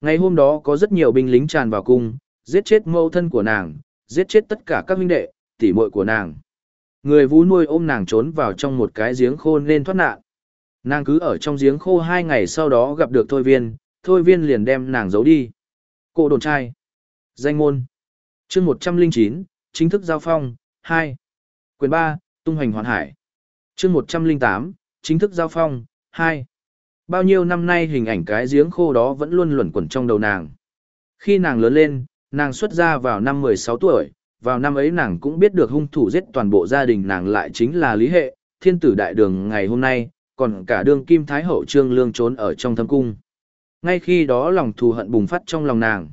Ngày hôm đó có rất nhiều binh lính tràn vào cung, giết chết mẫu thân của nàng, giết chết tất cả các huynh đệ, tỷ muội của nàng. Người vú nuôi ôm nàng trốn vào trong một cái giếng khô nên thoát nạn. Nàng cứ ở trong giếng khô hai ngày sau đó gặp được Thôi Viên, Thôi Viên liền đem nàng giấu đi. Cô đồn trai. Danh môn. chương 109, chính thức giao phong, 2. Quyền 3, tung hoành hoàn hải. chương 108, chính thức giao phong, 2. Bao nhiêu năm nay hình ảnh cái giếng khô đó vẫn luôn luẩn quẩn trong đầu nàng. Khi nàng lớn lên, nàng xuất ra vào năm 16 tuổi, vào năm ấy nàng cũng biết được hung thủ giết toàn bộ gia đình nàng lại chính là Lý Hệ, thiên tử đại đường ngày hôm nay, còn cả Đường kim thái hậu trương lương trốn ở trong thâm cung. Ngay khi đó lòng thù hận bùng phát trong lòng nàng.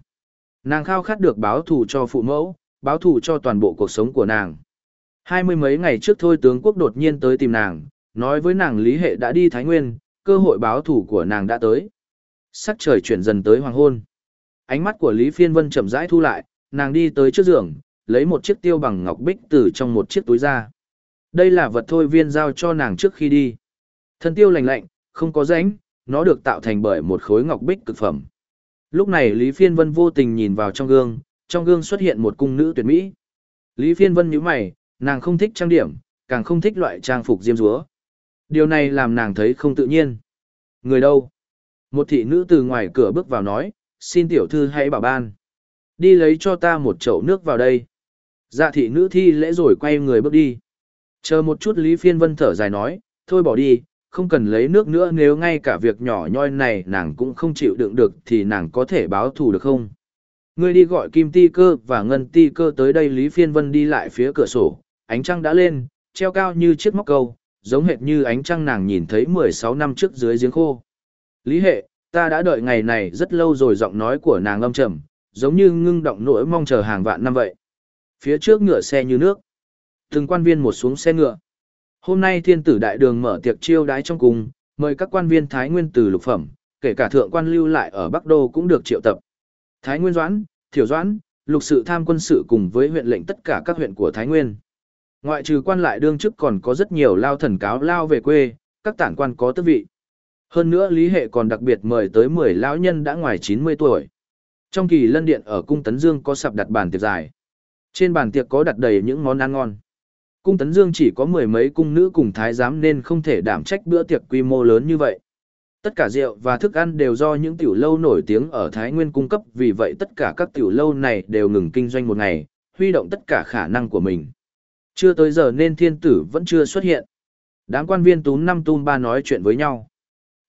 Nàng khao khát được báo thù cho phụ mẫu, báo thù cho toàn bộ cuộc sống của nàng. Hai mươi mấy ngày trước thôi tướng quốc đột nhiên tới tìm nàng, nói với nàng Lý Hệ đã đi Thái Nguyên, cơ hội báo thù của nàng đã tới. Sắc trời chuyển dần tới hoàng hôn. Ánh mắt của Lý Phiên Vân chậm rãi thu lại, nàng đi tới trước giường, lấy một chiếc tiêu bằng ngọc bích từ trong một chiếc túi ra. Đây là vật thôi viên giao cho nàng trước khi đi. Thân tiêu lành lạnh, không có rãnh, nó được tạo thành bởi một khối ngọc bích cực phẩm. Lúc này Lý Phiên Vân vô tình nhìn vào trong gương, trong gương xuất hiện một cung nữ tuyệt mỹ. Lý Phiên Vân nhíu mày, nàng không thích trang điểm, càng không thích loại trang phục diêm dúa. Điều này làm nàng thấy không tự nhiên. Người đâu? Một thị nữ từ ngoài cửa bước vào nói, xin tiểu thư hãy bảo ban. Đi lấy cho ta một chậu nước vào đây. Dạ thị nữ thi lễ rồi quay người bước đi. Chờ một chút Lý Phiên Vân thở dài nói, thôi bỏ đi, không cần lấy nước nữa nếu ngay cả việc nhỏ nhoi này nàng cũng không chịu đựng được thì nàng có thể báo thù được không? Ngươi đi gọi Kim Ti Cơ và Ngân Ti Cơ tới đây Lý Phiên Vân đi lại phía cửa sổ, ánh trăng đã lên, treo cao như chiếc móc câu, giống hệt như ánh trăng nàng nhìn thấy 16 năm trước dưới giếng khô. Lý hệ, ta đã đợi ngày này rất lâu rồi giọng nói của nàng âm trầm, giống như ngưng động nỗi mong chờ hàng vạn năm vậy. Phía trước ngựa xe như nước. Từng quan viên một xuống xe ngựa. Hôm nay thiên tử đại đường mở tiệc chiêu đái trong cung, mời các quan viên Thái Nguyên từ lục phẩm, kể cả thượng quan lưu lại ở Bắc Đô cũng được triệu tập. Thái Nguyên Doãn, Thiểu Doãn, lục sự tham quân sự cùng với huyện lệnh tất cả các huyện của Thái Nguyên. Ngoại trừ quan lại đương chức còn có rất nhiều lao thần cáo lao về quê, các tản quan có tước vị. Hơn nữa Lý Hệ còn đặc biệt mời tới 10 lão nhân đã ngoài 90 tuổi. Trong kỳ lân điện ở cung Tấn Dương có sập đặt bàn tiệc dài. Trên bàn tiệc có đặt đầy những món ăn ngon. Cung Tấn Dương chỉ có mười mấy cung nữ cùng thái giám nên không thể đảm trách bữa tiệc quy mô lớn như vậy. Tất cả rượu và thức ăn đều do những tiểu lâu nổi tiếng ở Thái Nguyên cung cấp vì vậy tất cả các tiểu lâu này đều ngừng kinh doanh một ngày, huy động tất cả khả năng của mình. Chưa tới giờ nên thiên tử vẫn chưa xuất hiện. Đám quan viên tú năm tun ba nói chuyện với nhau.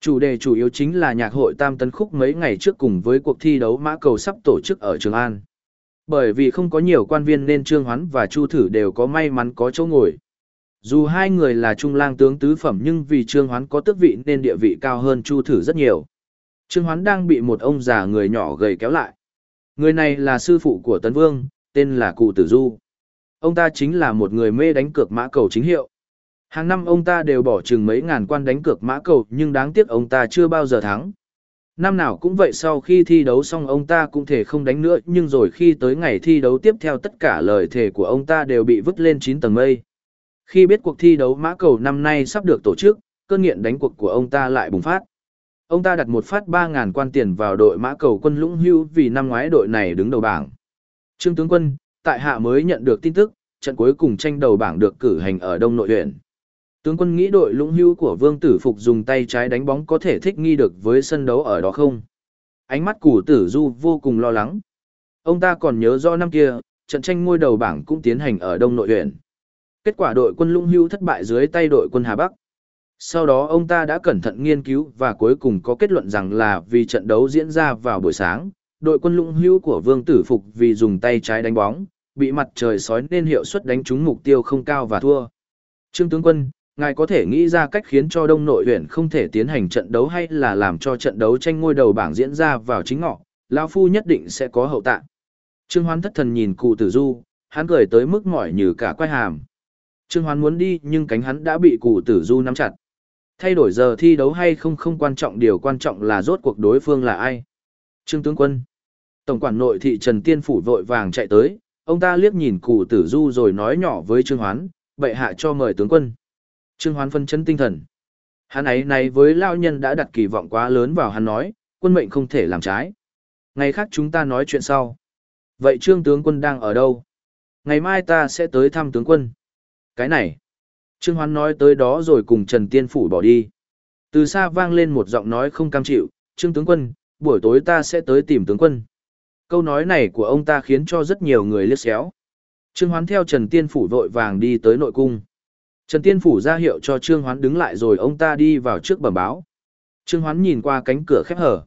Chủ đề chủ yếu chính là nhạc hội Tam Tấn Khúc mấy ngày trước cùng với cuộc thi đấu mã cầu sắp tổ chức ở Trường An. Bởi vì không có nhiều quan viên nên Trương Hoán và Chu Thử đều có may mắn có chỗ ngồi. Dù hai người là trung lang tướng tứ phẩm nhưng vì Trương Hoán có tước vị nên địa vị cao hơn Chu Thử rất nhiều. Trương Hoán đang bị một ông già người nhỏ gầy kéo lại. Người này là sư phụ của Tấn Vương, tên là Cụ Tử Du. Ông ta chính là một người mê đánh cược mã cầu chính hiệu. Hàng năm ông ta đều bỏ chừng mấy ngàn quan đánh cược mã cầu nhưng đáng tiếc ông ta chưa bao giờ thắng. Năm nào cũng vậy sau khi thi đấu xong ông ta cũng thể không đánh nữa nhưng rồi khi tới ngày thi đấu tiếp theo tất cả lời thề của ông ta đều bị vứt lên 9 tầng mây. Khi biết cuộc thi đấu mã cầu năm nay sắp được tổ chức, cơn nghiện đánh cuộc của ông ta lại bùng phát. Ông ta đặt một phát 3.000 quan tiền vào đội mã cầu quân lũng hưu vì năm ngoái đội này đứng đầu bảng. Trương tướng quân, tại hạ mới nhận được tin tức, trận cuối cùng tranh đầu bảng được cử hành ở Đông Nội huyện. Tướng quân nghĩ đội lũng hưu của Vương Tử Phục dùng tay trái đánh bóng có thể thích nghi được với sân đấu ở đó không? Ánh mắt củ tử du vô cùng lo lắng. Ông ta còn nhớ rõ năm kia, trận tranh ngôi đầu bảng cũng tiến hành ở Đông Nội huyện. Kết quả đội quân lũng hưu thất bại dưới tay đội quân Hà Bắc. Sau đó ông ta đã cẩn thận nghiên cứu và cuối cùng có kết luận rằng là vì trận đấu diễn ra vào buổi sáng, đội quân lũng hưu của Vương Tử Phục vì dùng tay trái đánh bóng, bị mặt trời sói nên hiệu suất đánh trúng mục tiêu không cao và thua. Trương tướng quân, ngài có thể nghĩ ra cách khiến cho đông nội huyện không thể tiến hành trận đấu hay là làm cho trận đấu tranh ngôi đầu bảng diễn ra vào chính ngọ, lão phu nhất định sẽ có hậu tạ. Trương Hoán thất thần nhìn cụ tử du, hắn cười tới mức mỏi như cả quay hàm. Trương Hoán muốn đi nhưng cánh hắn đã bị cụ tử du nắm chặt. Thay đổi giờ thi đấu hay không không quan trọng điều quan trọng là rốt cuộc đối phương là ai. Trương tướng quân. Tổng quản nội thị Trần Tiên Phủ vội vàng chạy tới, ông ta liếc nhìn cụ tử du rồi nói nhỏ với Trương Hoán, bệ hạ cho mời tướng quân. Trương Hoán phân chấn tinh thần. Hắn ấy này với lao nhân đã đặt kỳ vọng quá lớn vào hắn nói, quân mệnh không thể làm trái. Ngày khác chúng ta nói chuyện sau. Vậy trương tướng quân đang ở đâu? Ngày mai ta sẽ tới thăm tướng quân. Cái này. Trương Hoán nói tới đó rồi cùng Trần Tiên Phủ bỏ đi. Từ xa vang lên một giọng nói không cam chịu, Trương tướng quân, buổi tối ta sẽ tới tìm tướng quân. Câu nói này của ông ta khiến cho rất nhiều người liếc xéo. Trương Hoán theo Trần Tiên Phủ vội vàng đi tới nội cung. Trần Tiên Phủ ra hiệu cho Trương Hoán đứng lại rồi ông ta đi vào trước bẩm báo. Trương Hoán nhìn qua cánh cửa khép hở.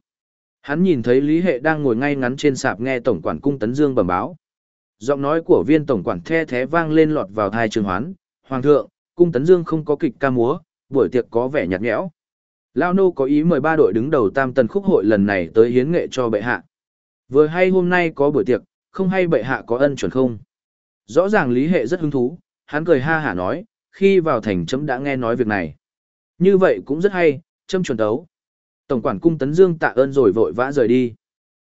Hắn nhìn thấy Lý Hệ đang ngồi ngay ngắn trên sạp nghe Tổng quản cung Tấn Dương bẩm báo. Giọng nói của viên Tổng quản the thế vang lên lọt vào tai Trương Hoán. Hoàng thượng, cung Tấn Dương không có kịch ca múa, buổi tiệc có vẻ nhạt nhẽo. Lao nô có ý mời ba đội đứng đầu tam tần khúc hội lần này tới hiến nghệ cho bệ hạ. Vừa hay hôm nay có buổi tiệc, không hay bệ hạ có ân chuẩn không? Rõ ràng Lý Hệ rất hứng thú, hắn cười ha hả nói, khi vào thành chấm đã nghe nói việc này. Như vậy cũng rất hay, chấm chuẩn đấu. Tổng quản cung Tấn Dương tạ ơn rồi vội vã rời đi.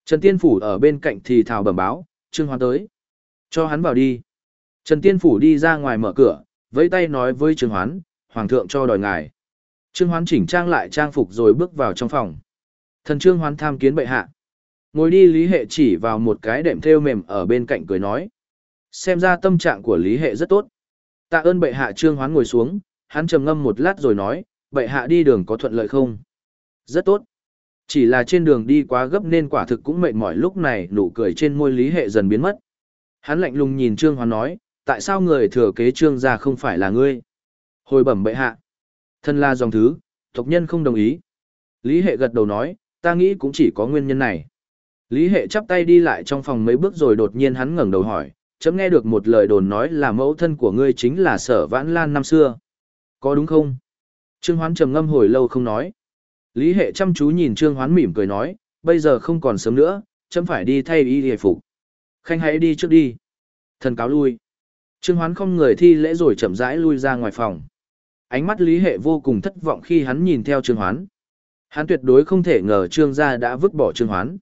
Trần Tiên Phủ ở bên cạnh thì thào bẩm báo, Trương Hoán tới. Cho hắn vào đi. Trần Tiên Phủ đi ra ngoài mở cửa, vẫy tay nói với Trương Hoán, Hoàng thượng cho đòi ngài. Trương Hoán chỉnh trang lại trang phục rồi bước vào trong phòng. Thần Trương Hoán tham kiến bệ hạ. Ngồi đi Lý Hệ chỉ vào một cái đệm thêu mềm ở bên cạnh cười nói. Xem ra tâm trạng của Lý Hệ rất tốt. Tạ ơn bệ hạ Trương Hoán ngồi xuống, hắn trầm ngâm một lát rồi nói, bệ hạ đi đường có thuận lợi không? Rất tốt. Chỉ là trên đường đi quá gấp nên quả thực cũng mệt mỏi lúc này nụ cười trên môi Lý Hệ dần biến mất. Hắn lạnh lùng nhìn Trương Hoán nói, tại sao người thừa kế Trương gia không phải là ngươi? Hồi bẩm bệ hạ. Thân là dòng thứ, tộc nhân không đồng ý. Lý Hệ gật đầu nói, ta nghĩ cũng chỉ có nguyên nhân này. Lý Hệ chắp tay đi lại trong phòng mấy bước rồi đột nhiên hắn ngẩng đầu hỏi, chấm nghe được một lời đồn nói là mẫu thân của ngươi chính là sở vãn lan năm xưa. Có đúng không? Trương Hoán trầm ngâm hồi lâu không nói. Lý Hệ chăm chú nhìn Trương Hoán mỉm cười nói, bây giờ không còn sớm nữa, chấm phải đi thay y hề phục. Khanh hãy đi trước đi. Thần cáo lui. Trương Hoán không người thi lễ rồi chậm rãi lui ra ngoài phòng. Ánh mắt Lý Hệ vô cùng thất vọng khi hắn nhìn theo Trương Hoán. Hắn tuyệt đối không thể ngờ Trương gia đã vứt bỏ Trương Hoán.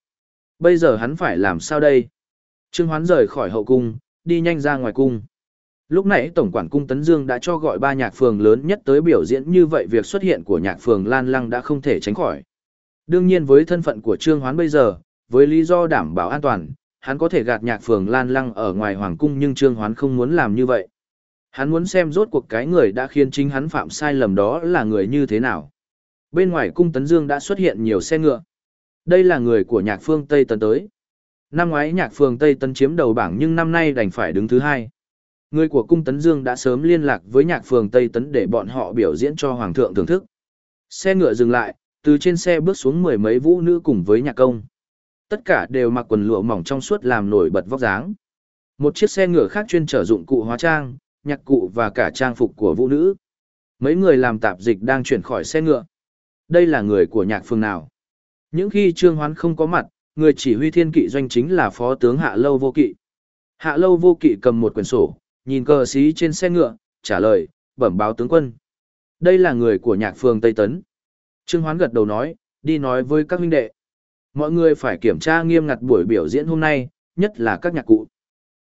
Bây giờ hắn phải làm sao đây? Trương Hoán rời khỏi hậu cung, đi nhanh ra ngoài cung. Lúc nãy Tổng quản cung Tấn Dương đã cho gọi ba nhạc phường lớn nhất tới biểu diễn như vậy việc xuất hiện của nhạc phường Lan Lăng đã không thể tránh khỏi. Đương nhiên với thân phận của Trương Hoán bây giờ, với lý do đảm bảo an toàn, hắn có thể gạt nhạc phường Lan Lăng ở ngoài Hoàng cung nhưng Trương Hoán không muốn làm như vậy. Hắn muốn xem rốt cuộc cái người đã khiến chính hắn phạm sai lầm đó là người như thế nào. Bên ngoài cung Tấn Dương đã xuất hiện nhiều xe ngựa. Đây là người của nhạc phương Tây Tấn tới. Năm ngoái nhạc phường Tây Tấn chiếm đầu bảng nhưng năm nay đành phải đứng thứ hai. Người của cung Tấn Dương đã sớm liên lạc với nhạc phường Tây Tấn để bọn họ biểu diễn cho Hoàng thượng thưởng thức. Xe ngựa dừng lại, từ trên xe bước xuống mười mấy vũ nữ cùng với nhạc công. Tất cả đều mặc quần lụa mỏng trong suốt làm nổi bật vóc dáng. Một chiếc xe ngựa khác chuyên trở dụng cụ hóa trang, nhạc cụ và cả trang phục của vũ nữ. Mấy người làm tạp dịch đang chuyển khỏi xe ngựa. Đây là người của nhạc phường nào? Những khi Trương Hoán không có mặt, người chỉ huy thiên kỵ doanh chính là phó tướng Hạ Lâu Vô Kỵ. Hạ Lâu Vô Kỵ cầm một quyển sổ, nhìn cờ xí trên xe ngựa, trả lời, bẩm báo tướng quân. Đây là người của nhạc phường Tây Tấn. Trương Hoán gật đầu nói, đi nói với các huynh đệ. Mọi người phải kiểm tra nghiêm ngặt buổi biểu diễn hôm nay, nhất là các nhạc cụ.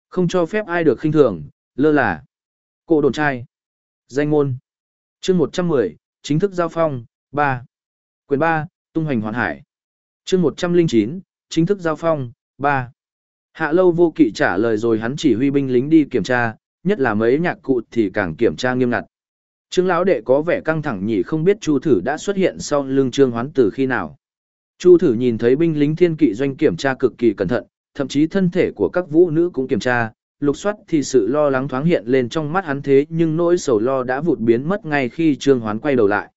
Không cho phép ai được khinh thường, lơ là. Cổ đồn trai. Danh môn. chương 110, chính thức giao phong, 3. Quyền 3, tung hoành hoàn hải. chương 109, chính thức giao phong, 3. Hạ lâu vô kỵ trả lời rồi hắn chỉ huy binh lính đi kiểm tra, nhất là mấy nhạc cụ thì càng kiểm tra nghiêm ngặt. Trương lão đệ có vẻ căng thẳng nhỉ không biết Chu thử đã xuất hiện sau lưng Trương Hoán từ khi nào. Chu thử nhìn thấy binh lính thiên kỵ doanh kiểm tra cực kỳ cẩn thận, thậm chí thân thể của các vũ nữ cũng kiểm tra, lục soát thì sự lo lắng thoáng hiện lên trong mắt hắn thế nhưng nỗi sầu lo đã vụt biến mất ngay khi Trương Hoán quay đầu lại.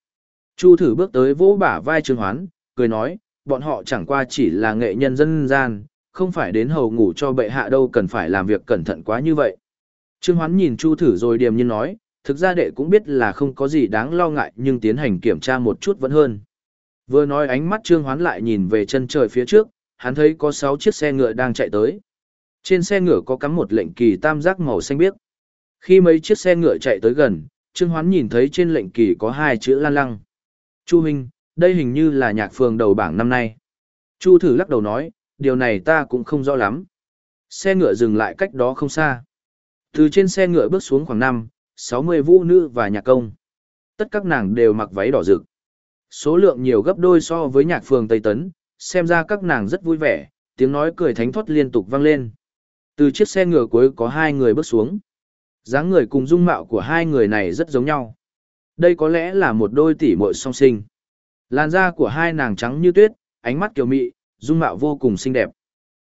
Chu thử bước tới vỗ bả vai Trương Hoán, cười nói, bọn họ chẳng qua chỉ là nghệ nhân dân gian, không phải đến hầu ngủ cho bệ hạ đâu cần phải làm việc cẩn thận quá như vậy. Trương Hoán nhìn Chu thử rồi điềm nhiên nói, thực ra đệ cũng biết là không có gì đáng lo ngại nhưng tiến hành kiểm tra một chút vẫn hơn. Vừa nói ánh mắt Trương Hoán lại nhìn về chân trời phía trước, hắn thấy có 6 chiếc xe ngựa đang chạy tới. Trên xe ngựa có cắm một lệnh kỳ tam giác màu xanh biếc. Khi mấy chiếc xe ngựa chạy tới gần, Trương Hoán nhìn thấy trên lệnh kỳ có hai chữ lan lăng. Chu Minh, đây hình như là nhạc phường đầu bảng năm nay. Chu thử lắc đầu nói, điều này ta cũng không rõ lắm. Xe ngựa dừng lại cách đó không xa. Từ trên xe ngựa bước xuống khoảng 5, 60 vũ nữ và nhạc công. Tất các nàng đều mặc váy đỏ rực. Số lượng nhiều gấp đôi so với nhạc phường Tây Tấn, xem ra các nàng rất vui vẻ, tiếng nói cười thánh thoát liên tục vang lên. Từ chiếc xe ngựa cuối có hai người bước xuống. dáng người cùng dung mạo của hai người này rất giống nhau. Đây có lẽ là một đôi tỷ muội song sinh. Làn da của hai nàng trắng như tuyết, ánh mắt kiều mị, dung mạo vô cùng xinh đẹp.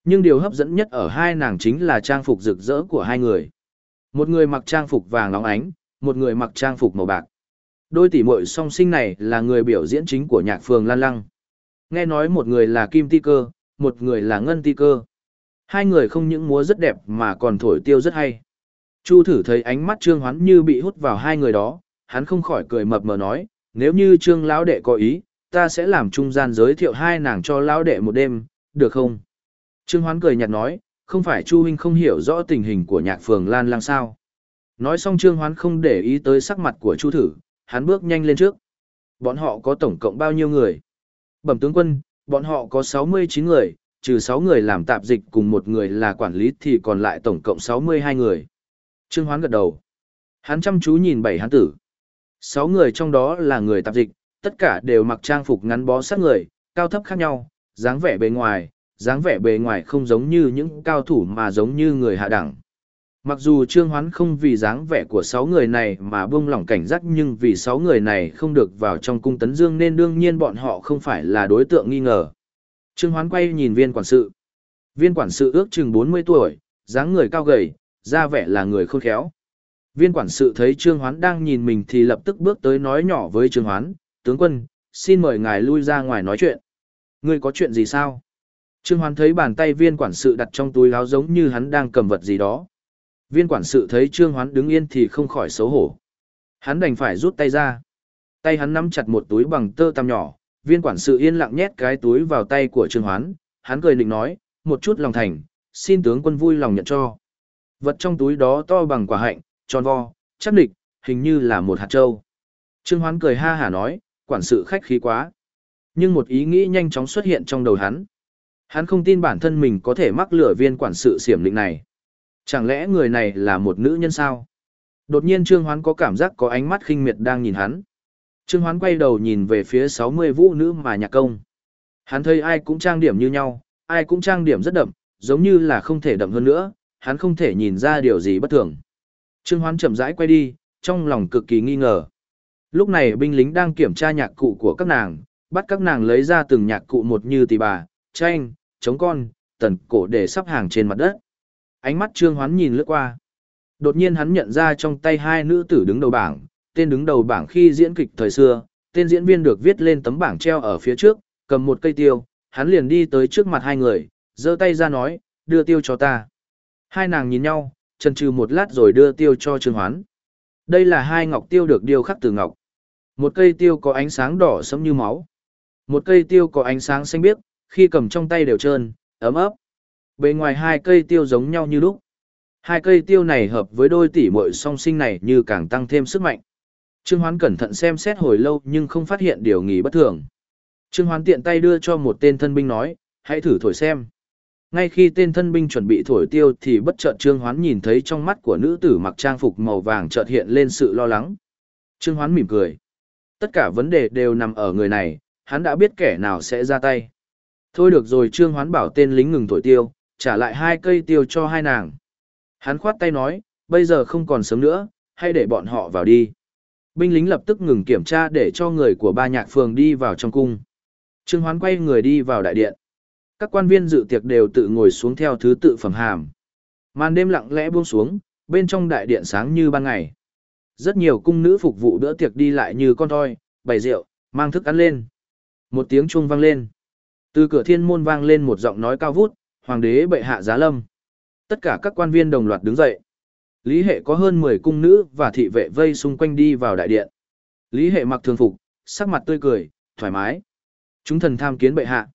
Nhưng điều hấp dẫn nhất ở hai nàng chính là trang phục rực rỡ của hai người. Một người mặc trang phục vàng óng ánh, một người mặc trang phục màu bạc. Đôi tỷ muội song sinh này là người biểu diễn chính của nhạc phường Lan Lăng. Nghe nói một người là Kim Ti Cơ, một người là Ngân Ti Cơ. Hai người không những múa rất đẹp mà còn thổi tiêu rất hay. Chu thử thấy ánh mắt Trương Hoán như bị hút vào hai người đó, hắn không khỏi cười mập mờ nói, nếu như Trương lão đệ có ý, ta sẽ làm trung gian giới thiệu hai nàng cho lão đệ một đêm, được không? Trương Hoán cười nhạt nói, không phải Chu huynh không hiểu rõ tình hình của nhạc phường Lan Lang sao? Nói xong Trương Hoán không để ý tới sắc mặt của Chu thử, hắn bước nhanh lên trước. Bọn họ có tổng cộng bao nhiêu người? Bẩm tướng quân, bọn họ có 69 người, trừ 6 người làm tạp dịch cùng một người là quản lý thì còn lại tổng cộng 62 người. Trương Hoán gật đầu. Hắn chăm chú nhìn bảy hắn tử. 6 người trong đó là người tạp dịch, tất cả đều mặc trang phục ngắn bó sát người, cao thấp khác nhau, dáng vẻ bề ngoài, dáng vẻ bề ngoài không giống như những cao thủ mà giống như người hạ đẳng. Mặc dù Trương Hoán không vì dáng vẻ của sáu người này mà buông lỏng cảnh giác nhưng vì sáu người này không được vào trong cung tấn dương nên đương nhiên bọn họ không phải là đối tượng nghi ngờ. Trương Hoán quay nhìn viên quản sự. Viên quản sự ước chừng 40 tuổi, dáng người cao gầy, da vẻ là người khôn khéo. Viên quản sự thấy Trương Hoán đang nhìn mình thì lập tức bước tới nói nhỏ với Trương Hoán, tướng quân, xin mời ngài lui ra ngoài nói chuyện. Ngươi có chuyện gì sao? Trương Hoán thấy bàn tay viên quản sự đặt trong túi áo giống như hắn đang cầm vật gì đó. Viên quản sự thấy Trương Hoán đứng yên thì không khỏi xấu hổ. Hắn đành phải rút tay ra. Tay hắn nắm chặt một túi bằng tơ tằm nhỏ, viên quản sự yên lặng nhét cái túi vào tay của Trương Hoán, hắn cười định nói, một chút lòng thành, xin tướng quân vui lòng nhận cho. Vật trong túi đó to bằng quả hạnh, tròn vo, chắc địch, hình như là một hạt trâu. Trương Hoán cười ha hả nói, quản sự khách khí quá. Nhưng một ý nghĩ nhanh chóng xuất hiện trong đầu hắn. Hắn không tin bản thân mình có thể mắc lửa viên quản sự xiểm định này. Chẳng lẽ người này là một nữ nhân sao? Đột nhiên Trương Hoán có cảm giác có ánh mắt khinh miệt đang nhìn hắn. Trương Hoán quay đầu nhìn về phía 60 vũ nữ mà nhạc công. Hắn thấy ai cũng trang điểm như nhau, ai cũng trang điểm rất đậm, giống như là không thể đậm hơn nữa, hắn không thể nhìn ra điều gì bất thường. Trương Hoán chậm rãi quay đi, trong lòng cực kỳ nghi ngờ. Lúc này binh lính đang kiểm tra nhạc cụ của các nàng, bắt các nàng lấy ra từng nhạc cụ một như tỳ bà, tranh, chống con, tần cổ để sắp hàng trên mặt đất. Ánh mắt Trương Hoán nhìn lướt qua. Đột nhiên hắn nhận ra trong tay hai nữ tử đứng đầu bảng, tên đứng đầu bảng khi diễn kịch thời xưa, tên diễn viên được viết lên tấm bảng treo ở phía trước, cầm một cây tiêu, hắn liền đi tới trước mặt hai người, giơ tay ra nói, đưa tiêu cho ta. Hai nàng nhìn nhau, chần chừ một lát rồi đưa tiêu cho Trương Hoán. Đây là hai ngọc tiêu được điêu khắc từ ngọc. Một cây tiêu có ánh sáng đỏ sẫm như máu. Một cây tiêu có ánh sáng xanh biếc, khi cầm trong tay đều trơn, ấm ấp. Bề ngoài hai cây tiêu giống nhau như lúc. Hai cây tiêu này hợp với đôi tỷ muội song sinh này như càng tăng thêm sức mạnh. Trương Hoán cẩn thận xem xét hồi lâu nhưng không phát hiện điều nghỉ bất thường. Trương Hoán tiện tay đưa cho một tên thân binh nói, hãy thử thổi xem. Ngay khi tên thân binh chuẩn bị thổi tiêu thì bất chợt Trương Hoán nhìn thấy trong mắt của nữ tử mặc trang phục màu vàng chợt hiện lên sự lo lắng. Trương Hoán mỉm cười. Tất cả vấn đề đều nằm ở người này, hắn đã biết kẻ nào sẽ ra tay. Thôi được rồi Trương Hoán bảo tên lính ngừng thổi tiêu, trả lại hai cây tiêu cho hai nàng. Hắn khoát tay nói, bây giờ không còn sớm nữa, hãy để bọn họ vào đi. Binh lính lập tức ngừng kiểm tra để cho người của ba nhạc phường đi vào trong cung. Trương Hoán quay người đi vào đại điện. Các quan viên dự tiệc đều tự ngồi xuống theo thứ tự phẩm hàm. Màn đêm lặng lẽ buông xuống, bên trong đại điện sáng như ban ngày. Rất nhiều cung nữ phục vụ bữa tiệc đi lại như con thoi, bày rượu, mang thức ăn lên. Một tiếng chuông vang lên. Từ cửa thiên môn vang lên một giọng nói cao vút, hoàng đế bệ hạ giá lâm. Tất cả các quan viên đồng loạt đứng dậy. Lý hệ có hơn 10 cung nữ và thị vệ vây xung quanh đi vào đại điện. Lý hệ mặc thường phục, sắc mặt tươi cười, thoải mái. Chúng thần tham kiến bệ hạ.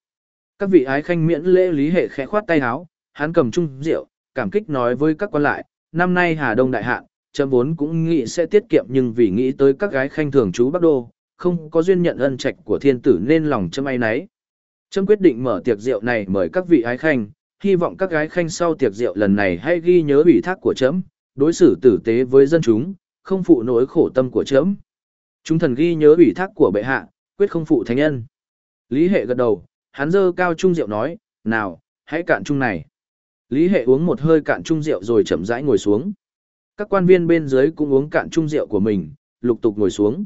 Các vị ái khanh miễn lễ lý hệ khẽ khoát tay áo, hắn cầm chung rượu, cảm kích nói với các quan lại, năm nay Hà Đông đại hạ, chấm vốn cũng nghĩ sẽ tiết kiệm nhưng vì nghĩ tới các gái khanh thường chú Bắc Đô, không có duyên nhận ân trạch của thiên tử nên lòng chấm ai nấy. Chấm quyết định mở tiệc rượu này mời các vị ái khanh, hy vọng các gái khanh sau tiệc rượu lần này hãy ghi nhớ ủy thác của chấm, đối xử tử tế với dân chúng, không phụ nỗi khổ tâm của chấm. Chúng thần ghi nhớ ủy thác của bệ hạ, quyết không phụ thánh nhân. Lý hệ gật đầu, hắn dơ cao trung rượu nói, nào, hãy cạn chung này. Lý Hệ uống một hơi cạn chung rượu rồi chậm rãi ngồi xuống. Các quan viên bên dưới cũng uống cạn chung rượu của mình, lục tục ngồi xuống.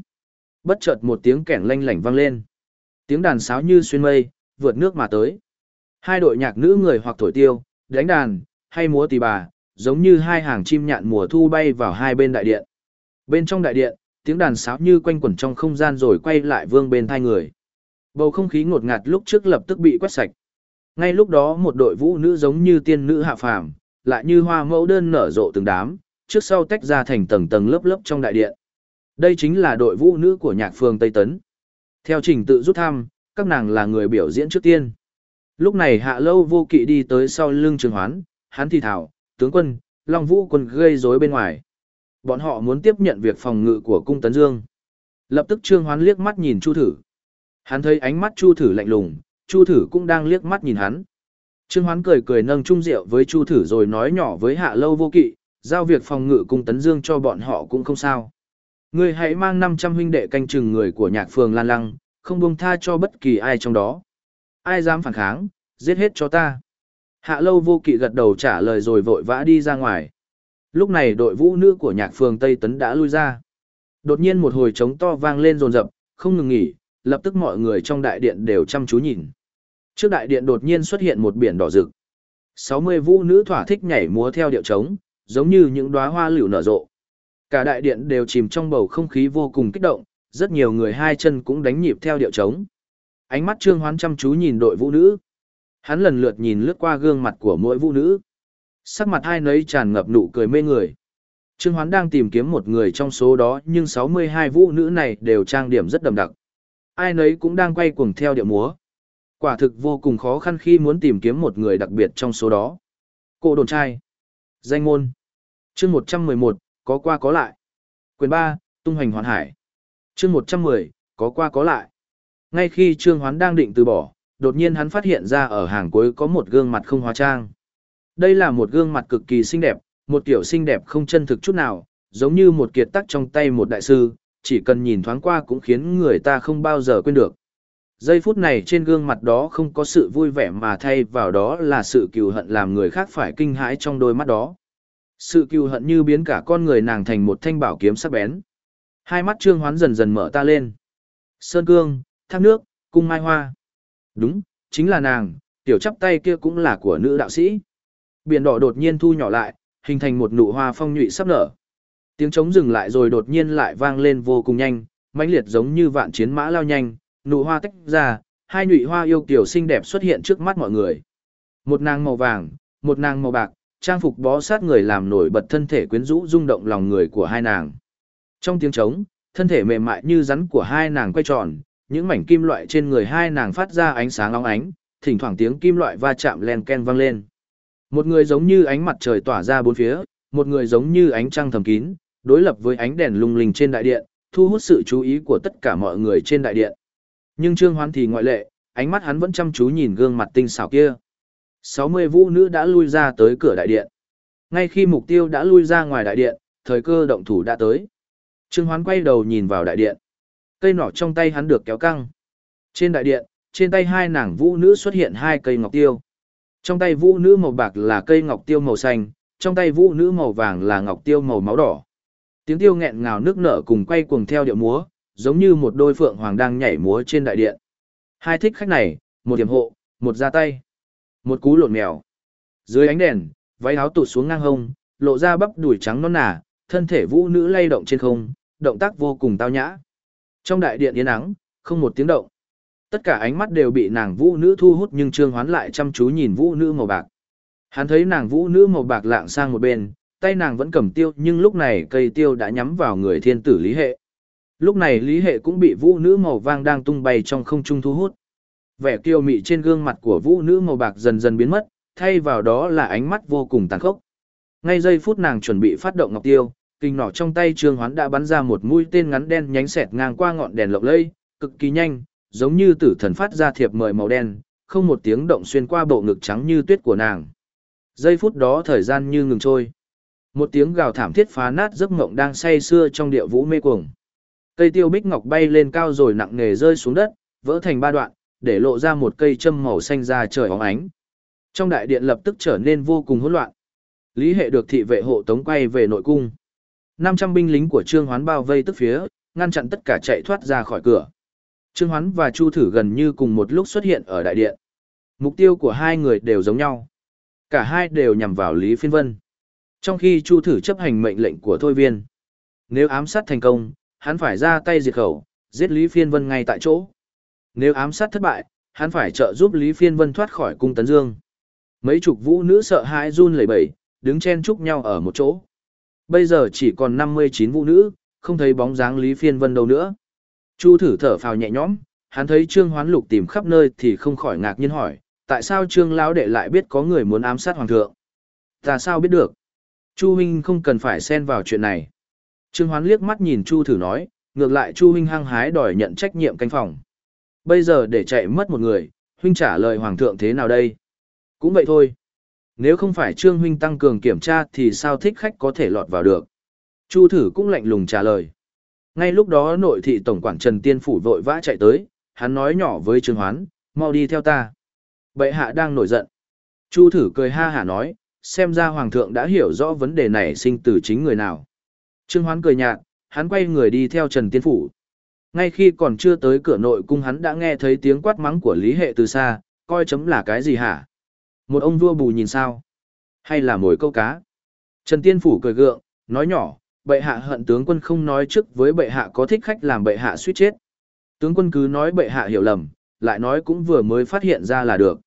Bất chợt một tiếng kẻng lanh lảnh vang lên. Tiếng đàn sáo như xuyên mây, vượt nước mà tới. Hai đội nhạc nữ người hoặc thổi tiêu, đánh đàn, hay múa tỳ bà, giống như hai hàng chim nhạn mùa thu bay vào hai bên đại điện. Bên trong đại điện, tiếng đàn sáo như quanh quẩn trong không gian rồi quay lại vương bên thai người. Bầu không khí ngột ngạt lúc trước lập tức bị quét sạch. Ngay lúc đó một đội vũ nữ giống như tiên nữ hạ phàm, lại như hoa mẫu đơn nở rộ từng đám, trước sau tách ra thành tầng tầng lớp lớp trong đại điện. Đây chính là đội vũ nữ của nhạc phường Tây Tấn. Theo trình tự rút thăm, các nàng là người biểu diễn trước tiên. Lúc này hạ lâu vô kỵ đi tới sau lưng trường hoán, hắn thì thảo, tướng quân, Long Vũ quân gây rối bên ngoài. Bọn họ muốn tiếp nhận việc phòng ngự của cung Tấn Dương. Lập tức Trương Hoán liếc mắt nhìn Chu Thử. Hắn thấy ánh mắt Chu Thử lạnh lùng, Chu Thử cũng đang liếc mắt nhìn hắn. Trương Hoán cười cười nâng chung rượu với Chu Thử rồi nói nhỏ với Hạ Lâu Vô Kỵ, giao việc phòng ngự cung Tấn Dương cho bọn họ cũng không sao. Ngươi hãy mang 500 huynh đệ canh chừng người của nhạc phường Lan Lăng, không buông tha cho bất kỳ ai trong đó. Ai dám phản kháng, giết hết cho ta. Hạ lâu vô kỵ gật đầu trả lời rồi vội vã đi ra ngoài. Lúc này đội vũ nữ của nhạc phường Tây Tấn đã lui ra. Đột nhiên một hồi trống to vang lên rồn rập, không ngừng nghỉ, lập tức mọi người trong đại điện đều chăm chú nhìn. Trước đại điện đột nhiên xuất hiện một biển đỏ rực. 60 vũ nữ thỏa thích nhảy múa theo điệu trống, giống như những đóa hoa liễu nở rộ. Cả đại điện đều chìm trong bầu không khí vô cùng kích động, rất nhiều người hai chân cũng đánh nhịp theo điệu trống. Ánh mắt Trương Hoán chăm chú nhìn đội vũ nữ. Hắn lần lượt nhìn lướt qua gương mặt của mỗi vũ nữ. Sắc mặt hai nấy tràn ngập nụ cười mê người. Trương Hoán đang tìm kiếm một người trong số đó nhưng 62 vũ nữ này đều trang điểm rất đậm đặc. Ai nấy cũng đang quay cuồng theo điệu múa. Quả thực vô cùng khó khăn khi muốn tìm kiếm một người đặc biệt trong số đó. Cô đồn trai. Danh môn chương 111, có qua có lại. Quyền 3, tung hoành hoàn hải. chương 110, có qua có lại. Ngay khi Trương Hoán đang định từ bỏ, đột nhiên hắn phát hiện ra ở hàng cuối có một gương mặt không hóa trang. Đây là một gương mặt cực kỳ xinh đẹp, một kiểu xinh đẹp không chân thực chút nào, giống như một kiệt tác trong tay một đại sư, chỉ cần nhìn thoáng qua cũng khiến người ta không bao giờ quên được. Giây phút này trên gương mặt đó không có sự vui vẻ mà thay vào đó là sự cừu hận làm người khác phải kinh hãi trong đôi mắt đó. Sự cừu hận như biến cả con người nàng thành một thanh bảo kiếm sắc bén. Hai mắt Trương Hoán dần dần mở ta lên. Sơn cương, thác nước, cung mai hoa. Đúng, chính là nàng, tiểu chắp tay kia cũng là của nữ đạo sĩ. Biển đỏ đột nhiên thu nhỏ lại, hình thành một nụ hoa phong nhụy sắp nở. Tiếng trống dừng lại rồi đột nhiên lại vang lên vô cùng nhanh, mãnh liệt giống như vạn chiến mã lao nhanh, nụ hoa tách ra, hai nhụy hoa yêu kiều xinh đẹp xuất hiện trước mắt mọi người. Một nàng màu vàng, một nàng màu bạc, trang phục bó sát người làm nổi bật thân thể quyến rũ rung động lòng người của hai nàng. Trong tiếng trống, thân thể mềm mại như rắn của hai nàng quay tròn, những mảnh kim loại trên người hai nàng phát ra ánh sáng óng ánh, thỉnh thoảng tiếng kim loại va chạm len ken vang lên. Một người giống như ánh mặt trời tỏa ra bốn phía, một người giống như ánh trăng thầm kín, đối lập với ánh đèn lung linh trên đại điện, thu hút sự chú ý của tất cả mọi người trên đại điện. Nhưng Trương Hoán thì ngoại lệ, ánh mắt hắn vẫn chăm chú nhìn gương mặt tinh xảo kia. 60 vũ nữ đã lui ra tới cửa đại điện. Ngay khi mục tiêu đã lui ra ngoài đại điện, thời cơ động thủ đã tới. Trương Hoán quay đầu nhìn vào đại điện. Cây nỏ trong tay hắn được kéo căng. Trên đại điện, trên tay hai nàng vũ nữ xuất hiện hai cây ngọc tiêu. Trong tay vũ nữ màu bạc là cây ngọc tiêu màu xanh, trong tay vũ nữ màu vàng là ngọc tiêu màu máu đỏ. Tiếng tiêu nghẹn ngào nước nở cùng quay cuồng theo điệu múa, giống như một đôi phượng hoàng đang nhảy múa trên đại điện. Hai thích khách này, một điểm hộ, một ra tay, một cú lộn mèo. Dưới ánh đèn, váy áo tụt xuống ngang hông, lộ ra bắp đùi trắng non nà, thân thể vũ nữ lay động trên không, động tác vô cùng tao nhã. Trong đại điện yên ắng, không một tiếng động. Tất cả ánh mắt đều bị nàng vũ nữ thu hút nhưng Trương Hoán lại chăm chú nhìn vũ nữ màu bạc. Hắn thấy nàng vũ nữ màu bạc lạng sang một bên, tay nàng vẫn cầm tiêu nhưng lúc này cây tiêu đã nhắm vào người thiên tử Lý Hệ. Lúc này Lý Hệ cũng bị vũ nữ màu vàng đang tung bay trong không trung thu hút. Vẻ kiêu mị trên gương mặt của vũ nữ màu bạc dần dần biến mất, thay vào đó là ánh mắt vô cùng tàn khốc. Ngay giây phút nàng chuẩn bị phát động ngọc tiêu, kinh nỏ trong tay Trương Hoán đã bắn ra một mũi tên ngắn đen nhánh xẹt ngang qua ngọn đèn lộng lẫy, cực kỳ nhanh, giống như tử thần phát ra thiệp mời màu đen, không một tiếng động xuyên qua bộ ngực trắng như tuyết của nàng. Giây phút đó thời gian như ngừng trôi. Một tiếng gào thảm thiết phá nát giấc mộng đang say sưa trong địa vũ mê cuồng. Cây tiêu bích ngọc bay lên cao rồi nặng nề rơi xuống đất, vỡ thành ba đoạn, để lộ ra một cây châm màu xanh ra trời óng ánh. Trong đại điện lập tức trở nên vô cùng hỗn loạn. Lý hệ được thị vệ hộ tống quay về nội cung. 500 binh lính của Trương Hoán bao vây tức phía, ngăn chặn tất cả chạy thoát ra khỏi cửa. Trương Hoán và Chu Thử gần như cùng một lúc xuất hiện ở đại điện. Mục tiêu của hai người đều giống nhau. Cả hai đều nhằm vào Lý Phiên Vân. Trong khi Chu Thử chấp hành mệnh lệnh của Thôi Viên. Nếu ám sát thành công, hắn phải ra tay diệt khẩu, giết Lý Phiên Vân ngay tại chỗ. Nếu ám sát thất bại, hắn phải trợ giúp Lý Phiên Vân thoát khỏi cung Tấn Dương. Mấy chục vũ nữ sợ hãi run lẩy bẩy, đứng chen chúc nhau ở một chỗ. Bây giờ chỉ còn 59 vũ nữ, không thấy bóng dáng Lý Phiên Vân đâu nữa. Chu thử thở phào nhẹ nhõm, hắn thấy Trương Hoán Lục tìm khắp nơi thì không khỏi ngạc nhiên hỏi, tại sao Trương lão đệ lại biết có người muốn ám sát hoàng thượng? Ta sao biết được? Chu huynh không cần phải xen vào chuyện này. Trương Hoán liếc mắt nhìn Chu thử nói, ngược lại Chu huynh hăng hái đòi nhận trách nhiệm canh phòng. Bây giờ để chạy mất một người, huynh trả lời hoàng thượng thế nào đây? Cũng vậy thôi. Nếu không phải Trương huynh tăng cường kiểm tra thì sao thích khách có thể lọt vào được? Chu thử cũng lạnh lùng trả lời. Ngay lúc đó nội thị tổng quản Trần Tiên Phủ vội vã chạy tới, hắn nói nhỏ với Trương Hoán, mau đi theo ta. Bệ hạ đang nổi giận. Chu thử cười ha hả nói, xem ra Hoàng thượng đã hiểu rõ vấn đề này sinh từ chính người nào. Trương Hoán cười nhạt, hắn quay người đi theo Trần Tiên Phủ. Ngay khi còn chưa tới cửa nội cung hắn đã nghe thấy tiếng quát mắng của Lý Hệ từ xa, coi chấm là cái gì hả? Một ông vua bù nhìn sao? Hay là mồi câu cá? Trần Tiên Phủ cười gượng, nói nhỏ, bệ hạ hận tướng quân không nói trước với bệ hạ có thích khách làm bệ hạ suýt chết. Tướng quân cứ nói bệ hạ hiểu lầm, lại nói cũng vừa mới phát hiện ra là được.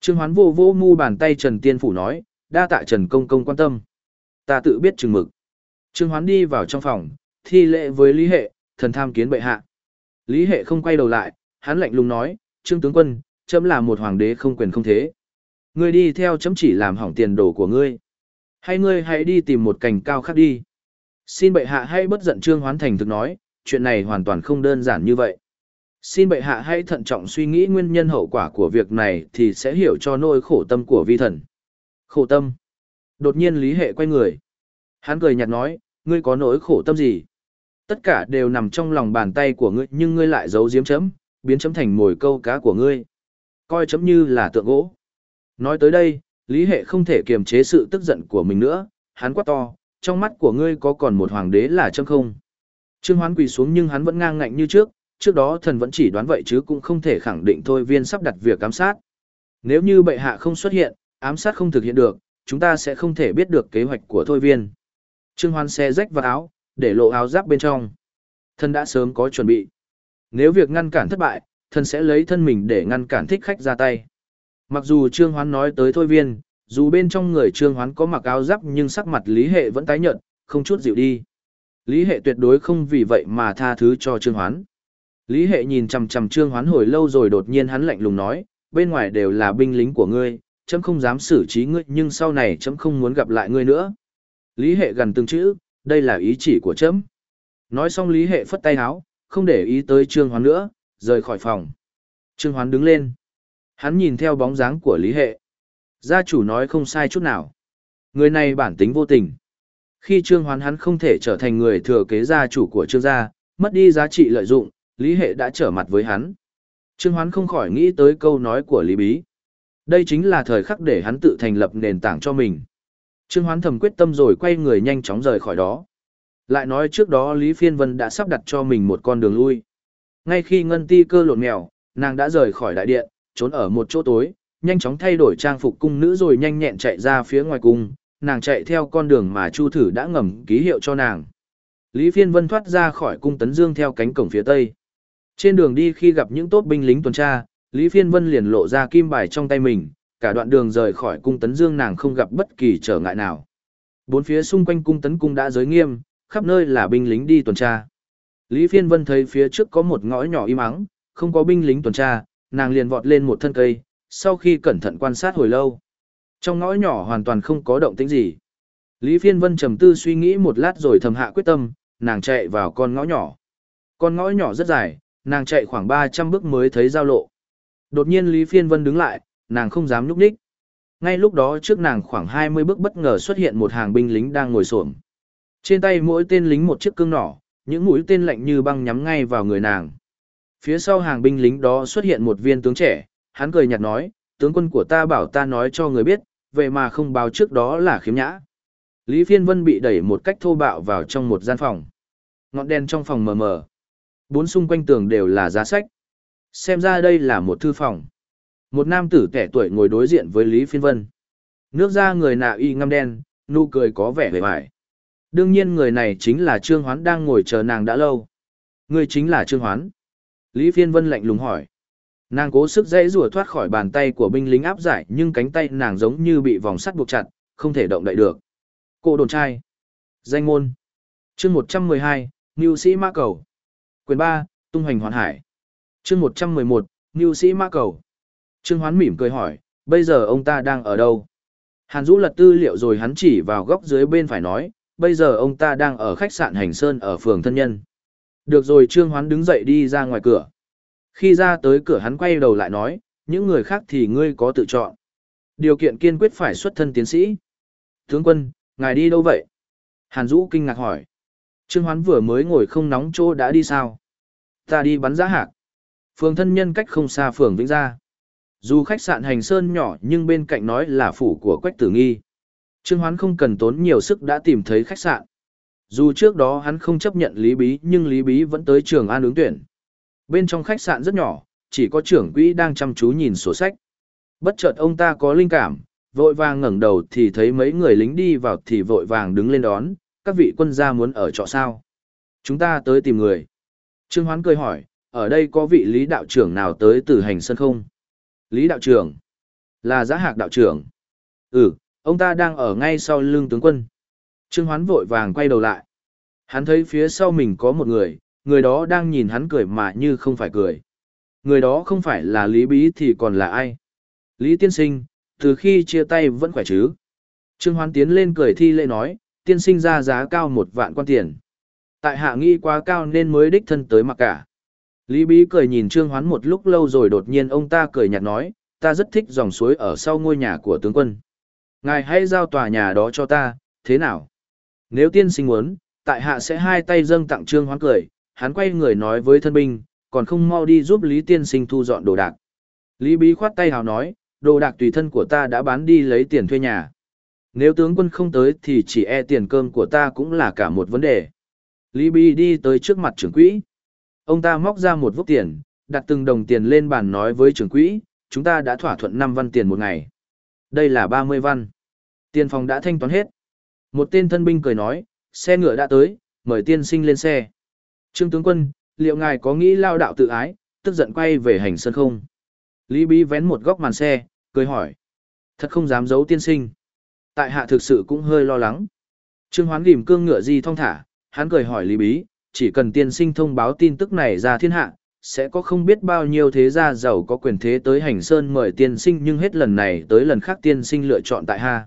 Trương Hoán vô vô mu bàn tay Trần Tiên Phủ nói, đa tạ Trần Công Công quan tâm. Ta tự biết chừng mực. Trương Hoán đi vào trong phòng, thi lễ với Lý Hệ, thần tham kiến bệ hạ. Lý Hệ không quay đầu lại, hắn lạnh lùng nói, Trương tướng quân, chấm là một hoàng đế không quyền không thế. Ngươi đi theo chấm chỉ làm hỏng tiền đồ của ngươi. Hay ngươi hãy đi tìm một cành cao khác đi. Xin bệ hạ hãy bất giận Trương Hoán Thành thực nói, chuyện này hoàn toàn không đơn giản như vậy. Xin bệ hạ hãy thận trọng suy nghĩ nguyên nhân hậu quả của việc này thì sẽ hiểu cho nỗi khổ tâm của vi thần. Khổ tâm. Đột nhiên Lý Hệ quay người. Hắn cười nhạt nói, ngươi có nỗi khổ tâm gì? Tất cả đều nằm trong lòng bàn tay của ngươi nhưng ngươi lại giấu giếm chấm, biến chấm thành mồi câu cá của ngươi. Coi chấm như là tượng gỗ. Nói tới đây, Lý Hệ không thể kiềm chế sự tức giận của mình nữa, hắn quát to, trong mắt của ngươi có còn một hoàng đế là chấm không? Trương Hoán quỳ xuống nhưng hắn vẫn ngang ngạnh như trước, trước đó thần vẫn chỉ đoán vậy chứ cũng không thể khẳng định thôi viên sắp đặt việc ám sát. Nếu như bệ hạ không xuất hiện, ám sát không thực hiện được, chúng ta sẽ không thể biết được kế hoạch của thôi viên. Trương Hoán xe rách vào áo, để lộ áo giáp bên trong. thân đã sớm có chuẩn bị. Nếu việc ngăn cản thất bại, thân sẽ lấy thân mình để ngăn cản thích khách ra tay. Mặc dù Trương Hoán nói tới thôi viên, dù bên trong người Trương Hoán có mặc áo giáp nhưng sắc mặt Lý Hệ vẫn tái nhợt, không chút dịu đi. Lý Hệ tuyệt đối không vì vậy mà tha thứ cho Trương Hoán. Lý Hệ nhìn chằm chằm Trương Hoán hồi lâu rồi đột nhiên hắn lạnh lùng nói, bên ngoài đều là binh lính của ngươi, chấm không dám xử trí ngươi nhưng sau này chấm không muốn gặp lại ngươi nữa. Lý Hệ gần từng chữ, đây là ý chỉ của trẫm. Nói xong Lý Hệ phất tay áo, không để ý tới Trương Hoán nữa, rời khỏi phòng. Trương Hoán đứng lên. Hắn nhìn theo bóng dáng của Lý Hệ. Gia chủ nói không sai chút nào. Người này bản tính vô tình. Khi Trương Hoán hắn không thể trở thành người thừa kế gia chủ của Trương gia, mất đi giá trị lợi dụng, Lý Hệ đã trở mặt với hắn. Trương Hoán không khỏi nghĩ tới câu nói của Lý Bí. Đây chính là thời khắc để hắn tự thành lập nền tảng cho mình. Trương Hoán thầm quyết tâm rồi quay người nhanh chóng rời khỏi đó. Lại nói trước đó Lý Phiên Vân đã sắp đặt cho mình một con đường lui. Ngay khi Ngân Ti cơ lộn mèo, nàng đã rời khỏi đại điện, trốn ở một chỗ tối, nhanh chóng thay đổi trang phục cung nữ rồi nhanh nhẹn chạy ra phía ngoài cung, nàng chạy theo con đường mà Chu Thử đã ngầm ký hiệu cho nàng. Lý Phiên Vân thoát ra khỏi cung Tấn Dương theo cánh cổng phía tây. Trên đường đi khi gặp những tốt binh lính tuần tra, Lý Phiên Vân liền lộ ra kim bài trong tay mình, cả đoạn đường rời khỏi cung Tấn Dương nàng không gặp bất kỳ trở ngại nào. Bốn phía xung quanh cung Tấn Cung đã giới nghiêm, khắp nơi là binh lính đi tuần tra. Lý Phiên Vân thấy phía trước có một ngõ nhỏ im ắng, không có binh lính tuần tra, nàng liền vọt lên một thân cây, sau khi cẩn thận quan sát hồi lâu. Trong ngõ nhỏ hoàn toàn không có động tĩnh gì. Lý Phiên Vân trầm tư suy nghĩ một lát rồi thầm hạ quyết tâm, nàng chạy vào con ngõ nhỏ. Con ngõ nhỏ rất dài, nàng chạy khoảng 300 bước mới thấy giao lộ. Đột nhiên Lý Phiên Vân đứng lại, nàng không dám nhúc nhích. Ngay lúc đó trước nàng khoảng 20 bước bất ngờ xuất hiện một hàng binh lính đang ngồi xổm. Trên tay mỗi tên lính một chiếc cương nỏ, những mũi tên lạnh như băng nhắm ngay vào người nàng. Phía sau hàng binh lính đó xuất hiện một viên tướng trẻ, hắn cười nhạt nói, tướng quân của ta bảo ta nói cho người biết, vậy mà không báo trước đó là khiếm nhã. Lý Phiên Vân bị đẩy một cách thô bạo vào trong một gian phòng. Ngọn đèn trong phòng mờ mờ. Bốn xung quanh tường đều là giá sách. Xem ra đây là một thư phòng. Một nam tử trẻ tuổi ngồi đối diện với Lý Phiên Vân. Nước da người nạ y ngăm đen, nụ cười có vẻ vẻ vải. Đương nhiên người này chính là Trương Hoán đang ngồi chờ nàng đã lâu. Người chính là Trương Hoán. Lý Phiên Vân lạnh lùng hỏi. Nàng cố sức dãy rủa thoát khỏi bàn tay của binh lính áp giải nhưng cánh tay nàng giống như bị vòng sắt buộc chặt, không thể động đậy được. Cô đồn trai. Danh môn. chương 112, Ngưu sĩ ma Cầu. Quyền 3, Tung hoành hoàn hải. chương 111, Ngưu sĩ ma Cầu. Trương Hoán mỉm cười hỏi, bây giờ ông ta đang ở đâu? Hàn Dũ lật tư liệu rồi hắn chỉ vào góc dưới bên phải nói, bây giờ ông ta đang ở khách sạn Hành Sơn ở phường Thân Nhân. Được rồi Trương Hoán đứng dậy đi ra ngoài cửa. Khi ra tới cửa hắn quay đầu lại nói, những người khác thì ngươi có tự chọn. Điều kiện kiên quyết phải xuất thân tiến sĩ. Tướng quân, ngài đi đâu vậy? Hàn Dũ kinh ngạc hỏi. Trương Hoán vừa mới ngồi không nóng chỗ đã đi sao? Ta đi bắn giá hạc. Phường thân nhân cách không xa phường Vĩnh Gia. Dù khách sạn hành sơn nhỏ nhưng bên cạnh nói là phủ của Quách Tử Nghi. Trương Hoán không cần tốn nhiều sức đã tìm thấy khách sạn. Dù trước đó hắn không chấp nhận Lý Bí nhưng Lý Bí vẫn tới trường an ứng tuyển. Bên trong khách sạn rất nhỏ, chỉ có trưởng quỹ đang chăm chú nhìn sổ sách. Bất chợt ông ta có linh cảm, vội vàng ngẩng đầu thì thấy mấy người lính đi vào thì vội vàng đứng lên đón, các vị quân gia muốn ở trọ sao. Chúng ta tới tìm người. Trương Hoán cười hỏi, ở đây có vị lý đạo trưởng nào tới từ hành sân không? Lý đạo trưởng? Là giã hạc đạo trưởng. Ừ, ông ta đang ở ngay sau lưng tướng quân. Trương Hoán vội vàng quay đầu lại. Hắn thấy phía sau mình có một người, người đó đang nhìn hắn cười mà như không phải cười. Người đó không phải là Lý Bí thì còn là ai? Lý Tiên Sinh, từ khi chia tay vẫn khỏe chứ? Trương Hoán tiến lên cười thi lễ nói, tiên sinh ra giá cao một vạn quan tiền. Tại hạ nghĩ quá cao nên mới đích thân tới mặc cả. Lý Bí cười nhìn Trương Hoán một lúc lâu rồi đột nhiên ông ta cười nhạt nói, ta rất thích dòng suối ở sau ngôi nhà của tướng quân. Ngài hãy giao tòa nhà đó cho ta, thế nào? Nếu tiên sinh muốn, tại hạ sẽ hai tay dâng tặng Trương Hoán cười, hắn quay người nói với thân binh, còn không mau đi giúp Lý tiên sinh thu dọn đồ đạc. Lý Bí khoát tay hào nói, đồ đạc tùy thân của ta đã bán đi lấy tiền thuê nhà. Nếu tướng quân không tới thì chỉ e tiền cơm của ta cũng là cả một vấn đề. Lý Bí đi tới trước mặt trưởng quỹ. Ông ta móc ra một vốc tiền, đặt từng đồng tiền lên bàn nói với trưởng quỹ, chúng ta đã thỏa thuận 5 văn tiền một ngày. Đây là 30 văn. Tiền phòng đã thanh toán hết. Một tên thân binh cười nói, xe ngựa đã tới, mời tiên sinh lên xe. Trương tướng quân, liệu ngài có nghĩ lao đạo tự ái, tức giận quay về hành sân không? Lý Bí vén một góc màn xe, cười hỏi. Thật không dám giấu tiên sinh. Tại hạ thực sự cũng hơi lo lắng. Trương Hoán gìm cương ngựa di thong thả, hắn cười hỏi Lý Bí, chỉ cần tiên sinh thông báo tin tức này ra thiên hạ, sẽ có không biết bao nhiêu thế gia giàu có quyền thế tới hành sơn mời tiên sinh nhưng hết lần này tới lần khác tiên sinh lựa chọn tại hạ.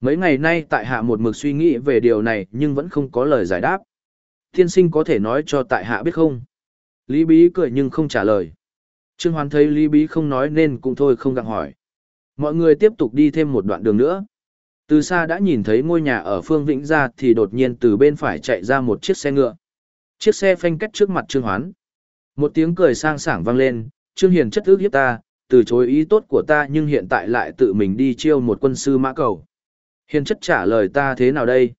Mấy ngày nay tại hạ một mực suy nghĩ về điều này nhưng vẫn không có lời giải đáp. Tiên sinh có thể nói cho tại hạ biết không? Lý Bí cười nhưng không trả lời. Trương Hoán thấy Lý Bí không nói nên cũng thôi không gặng hỏi. Mọi người tiếp tục đi thêm một đoạn đường nữa. Từ xa đã nhìn thấy ngôi nhà ở phương Vĩnh ra thì đột nhiên từ bên phải chạy ra một chiếc xe ngựa. Chiếc xe phanh cách trước mặt Trương Hoán. Một tiếng cười sang sảng vang lên, Trương Hiền chất ước hiếp ta, từ chối ý tốt của ta nhưng hiện tại lại tự mình đi chiêu một quân sư mã cầu. Hiền chất trả lời ta thế nào đây?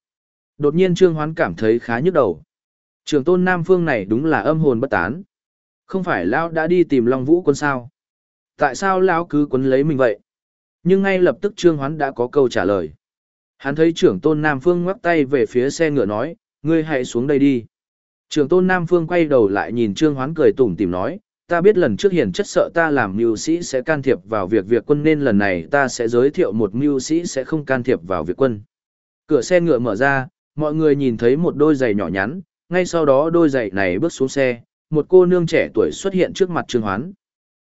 Đột nhiên Trương Hoán cảm thấy khá nhức đầu. Trường tôn Nam Phương này đúng là âm hồn bất tán. Không phải Lão đã đi tìm Long Vũ quân sao? Tại sao Lão cứ quấn lấy mình vậy? Nhưng ngay lập tức Trương Hoán đã có câu trả lời. Hắn thấy trưởng tôn Nam Phương ngoắc tay về phía xe ngựa nói, ngươi hãy xuống đây đi. Trường tôn Nam Phương quay đầu lại nhìn Trương Hoán cười tủm tìm nói, ta biết lần trước hiền chất sợ ta làm mưu sĩ sẽ can thiệp vào việc việc quân nên lần này ta sẽ giới thiệu một mưu sĩ sẽ không can thiệp vào việc quân. Cửa xe ngựa mở ra, mọi người nhìn thấy một đôi giày nhỏ nhắn, ngay sau đó đôi giày này bước xuống xe, một cô nương trẻ tuổi xuất hiện trước mặt Trương Hoán.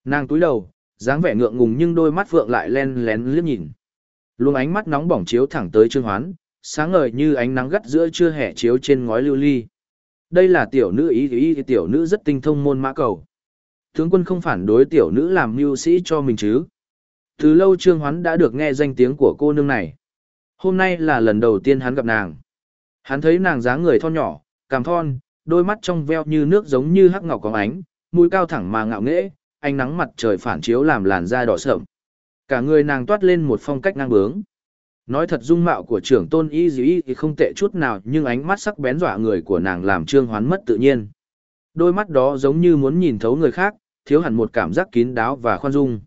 Nàng túi đầu, dáng vẻ ngượng ngùng nhưng đôi mắt vượng lại len lén liếc nhìn. Luồng ánh mắt nóng bỏng chiếu thẳng tới Trương Hoán, sáng ngời như ánh nắng gắt giữa trưa hè chiếu trên ngói lưu ly. Đây là tiểu nữ ý ý tiểu nữ rất tinh thông môn mã cầu. Tướng quân không phản đối tiểu nữ làm mưu sĩ cho mình chứ. Từ lâu Trương Hoán đã được nghe danh tiếng của cô nương này. Hôm nay là lần đầu tiên hắn gặp nàng. Hắn thấy nàng dáng người thon nhỏ, cằm thon, đôi mắt trong veo như nước giống như hắc ngọc có ánh, mũi cao thẳng mà ngạo nghễ, ánh nắng mặt trời phản chiếu làm làn da đỏ sợm. Cả người nàng toát lên một phong cách ngang bướng. Nói thật dung mạo của trưởng tôn y dĩ thì không tệ chút nào nhưng ánh mắt sắc bén dọa người của nàng làm trương hoán mất tự nhiên. Đôi mắt đó giống như muốn nhìn thấu người khác, thiếu hẳn một cảm giác kín đáo và khoan dung.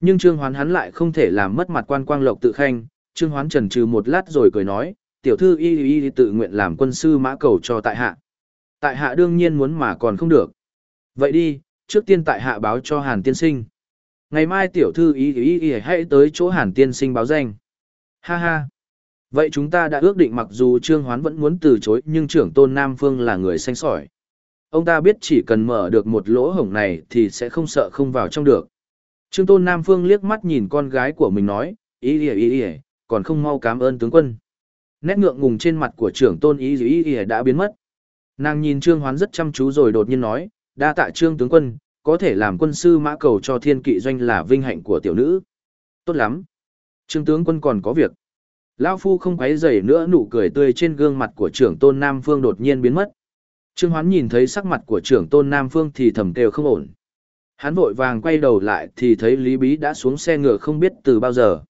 Nhưng trương hoán hắn lại không thể làm mất mặt quan quang lộc tự khanh, trương hoán trần trừ một lát rồi cười nói, tiểu thư y y tự nguyện làm quân sư mã cầu cho tại hạ. Tại hạ đương nhiên muốn mà còn không được. Vậy đi, trước tiên tại hạ báo cho hàn tiên sinh. Ngày mai tiểu thư y y y hãy tới chỗ hàn tiên sinh báo danh. Ha ha. Vậy chúng ta đã ước định mặc dù Trương Hoán vẫn muốn từ chối nhưng trưởng tôn Nam Phương là người xanh sỏi. Ông ta biết chỉ cần mở được một lỗ hổng này thì sẽ không sợ không vào trong được. Trương tôn Nam Phương liếc mắt nhìn con gái của mình nói, ý ý ý ý, còn không mau cảm ơn tướng quân. Nét ngượng ngùng trên mặt của trưởng tôn ý ý ý đã biến mất. Nàng nhìn Trương Hoán rất chăm chú rồi đột nhiên nói, đa tạ Trương tướng quân, có thể làm quân sư mã cầu cho thiên kỵ doanh là vinh hạnh của tiểu nữ. Tốt lắm, Trương tướng quân còn có việc. Lão phu không quấy rầy nữa nụ cười tươi trên gương mặt của trưởng tôn Nam Phương đột nhiên biến mất. Trương Hoán nhìn thấy sắc mặt của trưởng tôn Nam Phương thì thầm kêu không ổn. Hắn vội vàng quay đầu lại thì thấy Lý Bí đã xuống xe ngựa không biết từ bao giờ.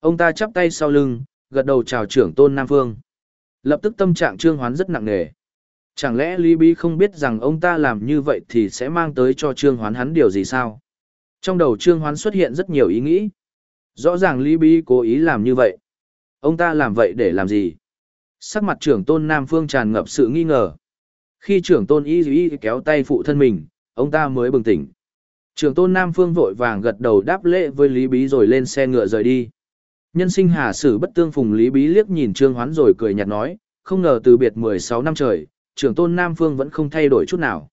Ông ta chắp tay sau lưng, gật đầu chào trưởng tôn Nam Phương. Lập tức tâm trạng Trương Hoán rất nặng nề. Chẳng lẽ Lý Bí không biết rằng ông ta làm như vậy thì sẽ mang tới cho Trương Hoán hắn điều gì sao? Trong đầu Trương Hoán xuất hiện rất nhiều ý nghĩ. Rõ ràng Lý Bí cố ý làm như vậy. Ông ta làm vậy để làm gì? Sắc mặt trưởng tôn Nam Phương tràn ngập sự nghi ngờ. Khi trưởng tôn y dĩ kéo tay phụ thân mình, ông ta mới bừng tỉnh. Trưởng tôn Nam Phương vội vàng gật đầu đáp lễ với Lý Bí rồi lên xe ngựa rời đi. Nhân sinh hà sử bất tương phùng Lý Bí liếc nhìn Trương Hoán rồi cười nhạt nói, không ngờ từ biệt 16 năm trời, trưởng tôn Nam Phương vẫn không thay đổi chút nào.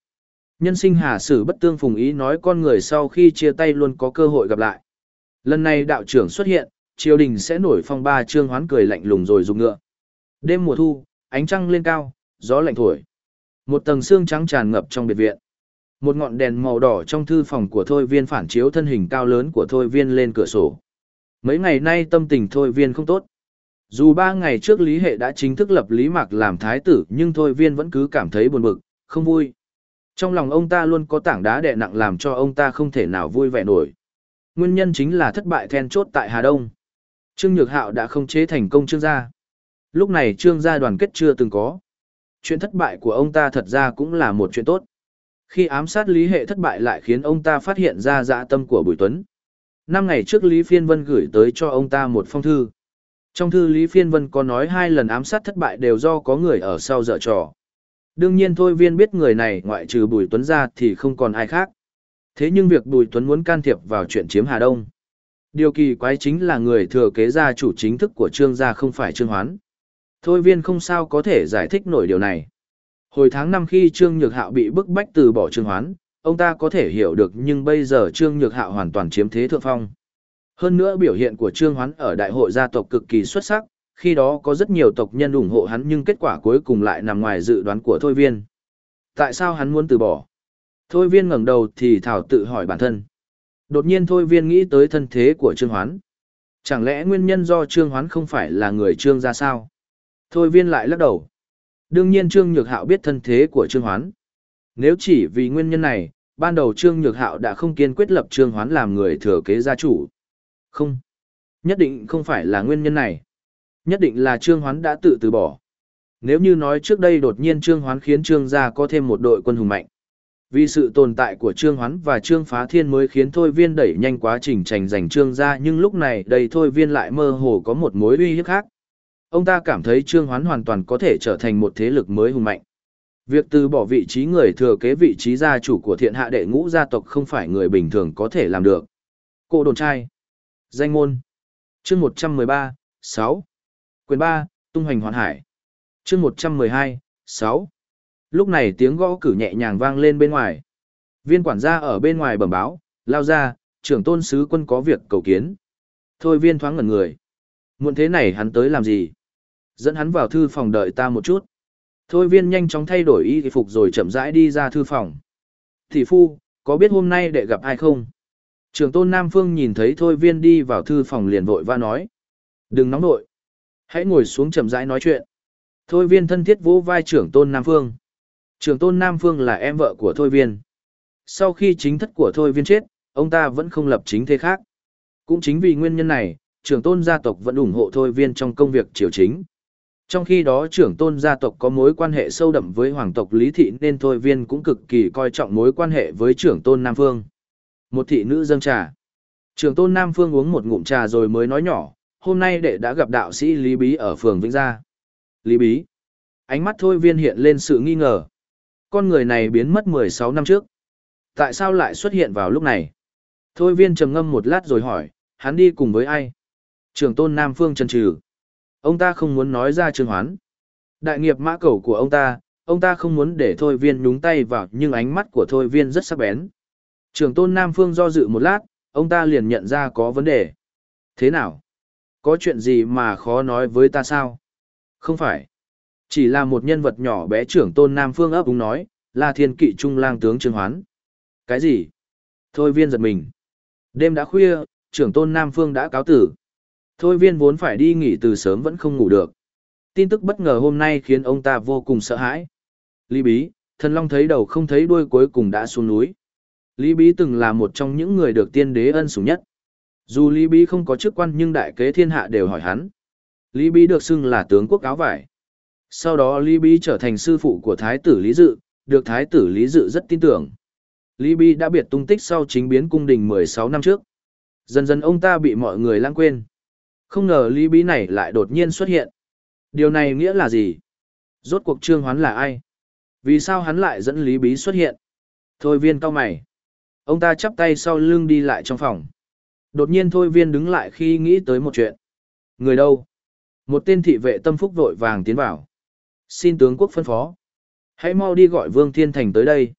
Nhân sinh hà sử bất tương phùng ý nói con người sau khi chia tay luôn có cơ hội gặp lại. Lần này đạo trưởng xuất hiện, triều đình sẽ nổi phong ba trương hoán cười lạnh lùng rồi dùng ngựa. Đêm mùa thu, ánh trăng lên cao, gió lạnh thổi. Một tầng xương trắng tràn ngập trong biệt viện. Một ngọn đèn màu đỏ trong thư phòng của Thôi Viên phản chiếu thân hình cao lớn của Thôi Viên lên cửa sổ. Mấy ngày nay tâm tình Thôi Viên không tốt. Dù ba ngày trước Lý Hệ đã chính thức lập Lý Mạc làm thái tử nhưng Thôi Viên vẫn cứ cảm thấy buồn bực, không vui. Trong lòng ông ta luôn có tảng đá đè nặng làm cho ông ta không thể nào vui vẻ nổi. Nguyên nhân chính là thất bại then chốt tại Hà Đông. Trương Nhược Hạo đã không chế thành công Trương gia. Lúc này Trương gia đoàn kết chưa từng có. Chuyện thất bại của ông ta thật ra cũng là một chuyện tốt. Khi ám sát Lý Hệ thất bại lại khiến ông ta phát hiện ra dạ tâm của Bùi Tuấn. Năm ngày trước Lý Phiên Vân gửi tới cho ông ta một phong thư. Trong thư Lý Phiên Vân có nói hai lần ám sát thất bại đều do có người ở sau dở trò. Đương nhiên thôi, viên biết người này ngoại trừ Bùi Tuấn ra thì không còn ai khác. Thế nhưng việc Bùi Tuấn muốn can thiệp vào chuyện chiếm Hà Đông. Điều kỳ quái chính là người thừa kế gia chủ chính thức của Trương gia không phải Trương Hoán. Thôi viên không sao có thể giải thích nổi điều này. Hồi tháng năm khi Trương Nhược Hạo bị bức bách từ bỏ Trương Hoán, ông ta có thể hiểu được nhưng bây giờ Trương Nhược Hạo hoàn toàn chiếm thế thượng phong. Hơn nữa biểu hiện của Trương Hoán ở đại hội gia tộc cực kỳ xuất sắc, khi đó có rất nhiều tộc nhân ủng hộ hắn nhưng kết quả cuối cùng lại nằm ngoài dự đoán của Thôi Viên. Tại sao hắn muốn từ bỏ? Thôi Viên ngẩng đầu thì thảo tự hỏi bản thân. Đột nhiên Thôi Viên nghĩ tới thân thế của Trương Hoán. Chẳng lẽ nguyên nhân do Trương Hoán không phải là người Trương ra sao? Thôi Viên lại lắc đầu. Đương nhiên Trương Nhược Hạo biết thân thế của Trương Hoán. Nếu chỉ vì nguyên nhân này, ban đầu Trương Nhược Hạo đã không kiên quyết lập Trương Hoán làm người thừa kế gia chủ. Không. Nhất định không phải là nguyên nhân này. Nhất định là Trương Hoán đã tự từ bỏ. Nếu như nói trước đây đột nhiên Trương Hoán khiến Trương gia có thêm một đội quân hùng mạnh. Vì sự tồn tại của Trương Hoán và Trương Phá Thiên mới khiến Thôi Viên đẩy nhanh quá trình tranh giành Trương gia nhưng lúc này đây Thôi Viên lại mơ hồ có một mối uy hiếp khác. Ông ta cảm thấy Trương Hoán hoàn toàn có thể trở thành một thế lực mới hùng mạnh. Việc từ bỏ vị trí người thừa kế vị trí gia chủ của thiện hạ đệ ngũ gia tộc không phải người bình thường có thể làm được. Cô đồn trai. Danh môn. chương 113, 6. Quyền 3, tung hành hoàn hải. chương 112, 6. Lúc này tiếng gõ cử nhẹ nhàng vang lên bên ngoài. Viên quản gia ở bên ngoài bẩm báo, lao ra, trưởng tôn sứ quân có việc cầu kiến. Thôi viên thoáng ngẩn người. Muộn thế này hắn tới làm gì? Dẫn hắn vào thư phòng đợi ta một chút. Thôi viên nhanh chóng thay đổi y phục rồi chậm rãi đi ra thư phòng. Thị phu, có biết hôm nay đệ gặp ai không? Trường tôn Nam Phương nhìn thấy thôi viên đi vào thư phòng liền vội và nói. Đừng nóng nội. Hãy ngồi xuống chậm rãi nói chuyện. Thôi viên thân thiết vỗ vai trưởng tôn Nam Phương. Trưởng tôn Nam Phương là em vợ của thôi viên. Sau khi chính thất của thôi viên chết, ông ta vẫn không lập chính thế khác. Cũng chính vì nguyên nhân này, trưởng tôn gia tộc vẫn ủng hộ Thôi Viên trong công việc triều chính. Trong khi đó trưởng tôn gia tộc có mối quan hệ sâu đậm với hoàng tộc Lý Thị nên Thôi Viên cũng cực kỳ coi trọng mối quan hệ với trưởng tôn Nam Phương. Một thị nữ dâng trà. Trưởng tôn Nam Phương uống một ngụm trà rồi mới nói nhỏ, hôm nay đệ đã gặp đạo sĩ Lý Bí ở phường Vĩnh Gia. Lý Bí. Ánh mắt Thôi Viên hiện lên sự nghi ngờ. Con người này biến mất 16 năm trước. Tại sao lại xuất hiện vào lúc này? Thôi Viên trầm ngâm một lát rồi hỏi, hắn đi cùng với ai? Trường tôn Nam Phương trần trừ. Ông ta không muốn nói ra trương hoán. Đại nghiệp mã cầu của ông ta, ông ta không muốn để Thôi Viên nhúng tay vào nhưng ánh mắt của Thôi Viên rất sắc bén. Trường tôn Nam Phương do dự một lát, ông ta liền nhận ra có vấn đề. Thế nào? Có chuyện gì mà khó nói với ta sao? Không phải. Chỉ là một nhân vật nhỏ bé trưởng tôn Nam Phương ấp úng nói, là thiên kỵ trung lang tướng Trương Hoán. Cái gì? Thôi viên giật mình. Đêm đã khuya, trưởng tôn Nam Phương đã cáo tử. Thôi viên vốn phải đi nghỉ từ sớm vẫn không ngủ được. Tin tức bất ngờ hôm nay khiến ông ta vô cùng sợ hãi. Lý Bí, thần long thấy đầu không thấy đuôi cuối cùng đã xuống núi. Lý Bí từng là một trong những người được tiên đế ân sủng nhất. Dù Lý Bí không có chức quan nhưng đại kế thiên hạ đều hỏi hắn. Lý Bí được xưng là tướng quốc áo vải. Sau đó Lý Bí trở thành sư phụ của Thái tử Lý Dự, được Thái tử Lý Dự rất tin tưởng. Lý Bí đã biệt tung tích sau chính biến cung đình 16 năm trước. Dần dần ông ta bị mọi người lãng quên. Không ngờ Lý Bí này lại đột nhiên xuất hiện. Điều này nghĩa là gì? Rốt cuộc Trương Hoán là ai? Vì sao hắn lại dẫn Lý Bí xuất hiện? Thôi viên cao mày. Ông ta chắp tay sau lưng đi lại trong phòng. Đột nhiên Thôi viên đứng lại khi nghĩ tới một chuyện. Người đâu? Một tên thị vệ tâm phúc vội vàng tiến vào. Xin tướng quốc phân phó. Hãy mau đi gọi Vương Thiên Thành tới đây.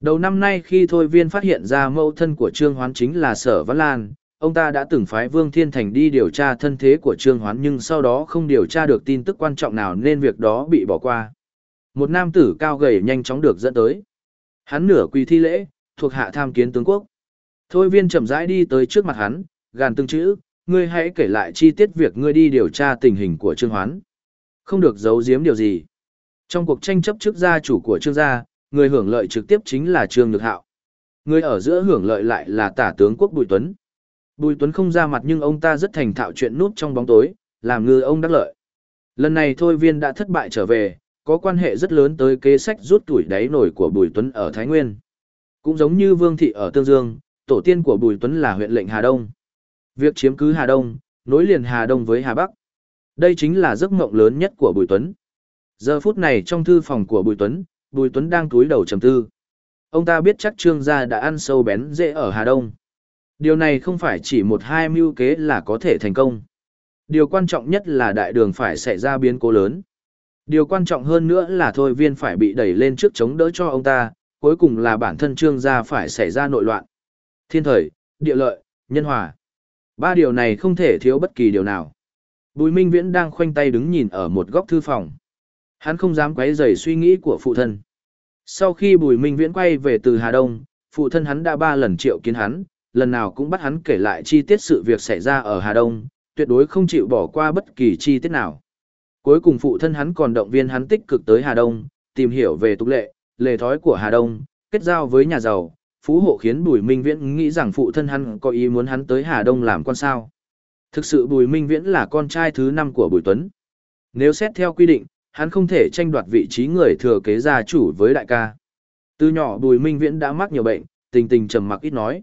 Đầu năm nay khi Thôi Viên phát hiện ra mẫu thân của Trương Hoán chính là Sở Văn Lan, ông ta đã từng phái Vương Thiên Thành đi điều tra thân thế của Trương Hoán nhưng sau đó không điều tra được tin tức quan trọng nào nên việc đó bị bỏ qua. Một nam tử cao gầy nhanh chóng được dẫn tới. Hắn nửa quỳ thi lễ, thuộc hạ tham kiến tướng quốc. Thôi viên chậm rãi đi tới trước mặt hắn, gàn từng chữ, ngươi hãy kể lại chi tiết việc ngươi đi điều tra tình hình của Trương Hoán. Không được giấu giếm điều gì. Trong cuộc tranh chấp trước gia chủ của Trương gia, người hưởng lợi trực tiếp chính là Trương Nhược Hạo. Người ở giữa hưởng lợi lại là tả tướng quốc Bùi Tuấn. Bùi Tuấn không ra mặt nhưng ông ta rất thành thạo chuyện nút trong bóng tối, làm ngư ông đắc lợi. Lần này Thôi Viên đã thất bại trở về, có quan hệ rất lớn tới kế sách rút tuổi đáy nổi của Bùi Tuấn ở Thái Nguyên. Cũng giống như Vương Thị ở Tương Dương, tổ tiên của Bùi Tuấn là huyện lệnh Hà Đông. Việc chiếm cứ Hà Đông, nối liền Hà Đông với Hà Bắc. Đây chính là giấc mộng lớn nhất của Bùi Tuấn. Giờ phút này trong thư phòng của Bùi Tuấn, Bùi Tuấn đang túi đầu trầm tư. Ông ta biết chắc trương gia đã ăn sâu bén dễ ở Hà Đông. Điều này không phải chỉ một hai mưu kế là có thể thành công. Điều quan trọng nhất là đại đường phải xảy ra biến cố lớn. Điều quan trọng hơn nữa là thôi viên phải bị đẩy lên trước chống đỡ cho ông ta, cuối cùng là bản thân trương gia phải xảy ra nội loạn. Thiên thời, địa lợi, nhân hòa. Ba điều này không thể thiếu bất kỳ điều nào. Bùi Minh Viễn đang khoanh tay đứng nhìn ở một góc thư phòng. Hắn không dám quấy rầy suy nghĩ của phụ thân. Sau khi Bùi Minh Viễn quay về từ Hà Đông, phụ thân hắn đã ba lần triệu kiến hắn, lần nào cũng bắt hắn kể lại chi tiết sự việc xảy ra ở Hà Đông, tuyệt đối không chịu bỏ qua bất kỳ chi tiết nào. Cuối cùng phụ thân hắn còn động viên hắn tích cực tới Hà Đông, tìm hiểu về tục lệ, lề thói của Hà Đông, kết giao với nhà giàu, phú hộ khiến Bùi Minh Viễn nghĩ rằng phụ thân hắn có ý muốn hắn tới Hà Đông làm quan sao. Thực sự Bùi Minh Viễn là con trai thứ năm của Bùi Tuấn. Nếu xét theo quy định, hắn không thể tranh đoạt vị trí người thừa kế gia chủ với đại ca. Từ nhỏ Bùi Minh Viễn đã mắc nhiều bệnh, tình tình trầm mặc ít nói.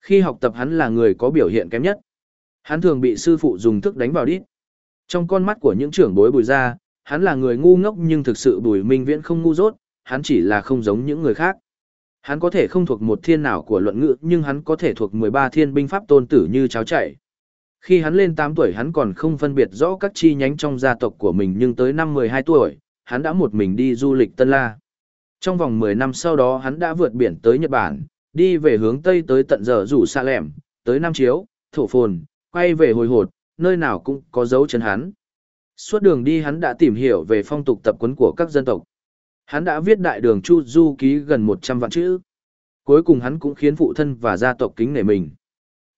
Khi học tập hắn là người có biểu hiện kém nhất. Hắn thường bị sư phụ dùng thức đánh vào đít. Trong con mắt của những trưởng bối Bùi gia, hắn là người ngu ngốc nhưng thực sự Bùi Minh Viễn không ngu dốt, hắn chỉ là không giống những người khác. Hắn có thể không thuộc một thiên nào của luận ngữ nhưng hắn có thể thuộc 13 thiên binh pháp tôn tử như cháo chảy. Khi hắn lên 8 tuổi hắn còn không phân biệt rõ các chi nhánh trong gia tộc của mình nhưng tới năm 12 tuổi, hắn đã một mình đi du lịch Tân La. Trong vòng 10 năm sau đó hắn đã vượt biển tới Nhật Bản, đi về hướng Tây tới tận giờ rủ xa lẻm, tới Nam Chiếu, Thổ Phồn, quay về hồi hột, nơi nào cũng có dấu chân hắn. Suốt đường đi hắn đã tìm hiểu về phong tục tập quấn của các dân tộc. Hắn đã viết đại đường Chu Du ký gần 100 vạn chữ. Cuối cùng hắn cũng khiến phụ thân và gia tộc kính nể mình.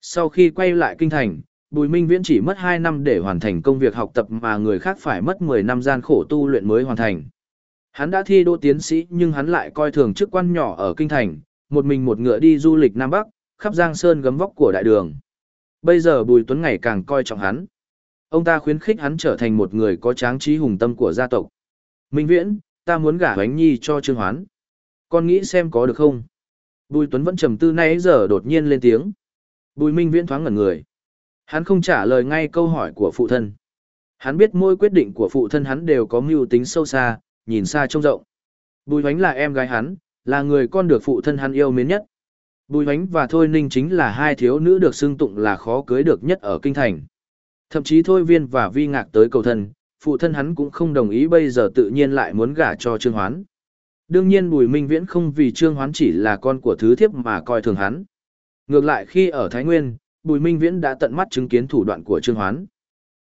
Sau khi quay lại kinh thành, Bùi Minh Viễn chỉ mất 2 năm để hoàn thành công việc học tập mà người khác phải mất 10 năm gian khổ tu luyện mới hoàn thành. Hắn đã thi đỗ tiến sĩ nhưng hắn lại coi thường chức quan nhỏ ở kinh thành, một mình một ngựa đi du lịch Nam Bắc, khắp Giang Sơn gấm vóc của đại đường. Bây giờ Bùi Tuấn ngày càng coi trọng hắn. Ông ta khuyến khích hắn trở thành một người có tráng trí hùng tâm của gia tộc. Minh Viễn, ta muốn gả Hoánh Nhi cho Trương Hoán. Con nghĩ xem có được không? Bùi Tuấn vẫn trầm tư nay giờ đột nhiên lên tiếng. Bùi Minh Viễn thoáng ngẩn người. Hắn không trả lời ngay câu hỏi của phụ thân. Hắn biết mỗi quyết định của phụ thân hắn đều có mưu tính sâu xa, nhìn xa trông rộng. Bùi Hoánh là em gái hắn, là người con được phụ thân hắn yêu mến nhất. Bùi Hoánh và Thôi Ninh chính là hai thiếu nữ được xưng tụng là khó cưới được nhất ở kinh thành. Thậm chí Thôi Viên và Vi Ngạc tới cầu thân, phụ thân hắn cũng không đồng ý bây giờ tự nhiên lại muốn gả cho Trương Hoán. Đương nhiên Bùi Minh Viễn không vì Trương Hoán chỉ là con của thứ thiếp mà coi thường hắn. Ngược lại khi ở Thái Nguyên, Bùi Minh Viễn đã tận mắt chứng kiến thủ đoạn của Trương Hoán.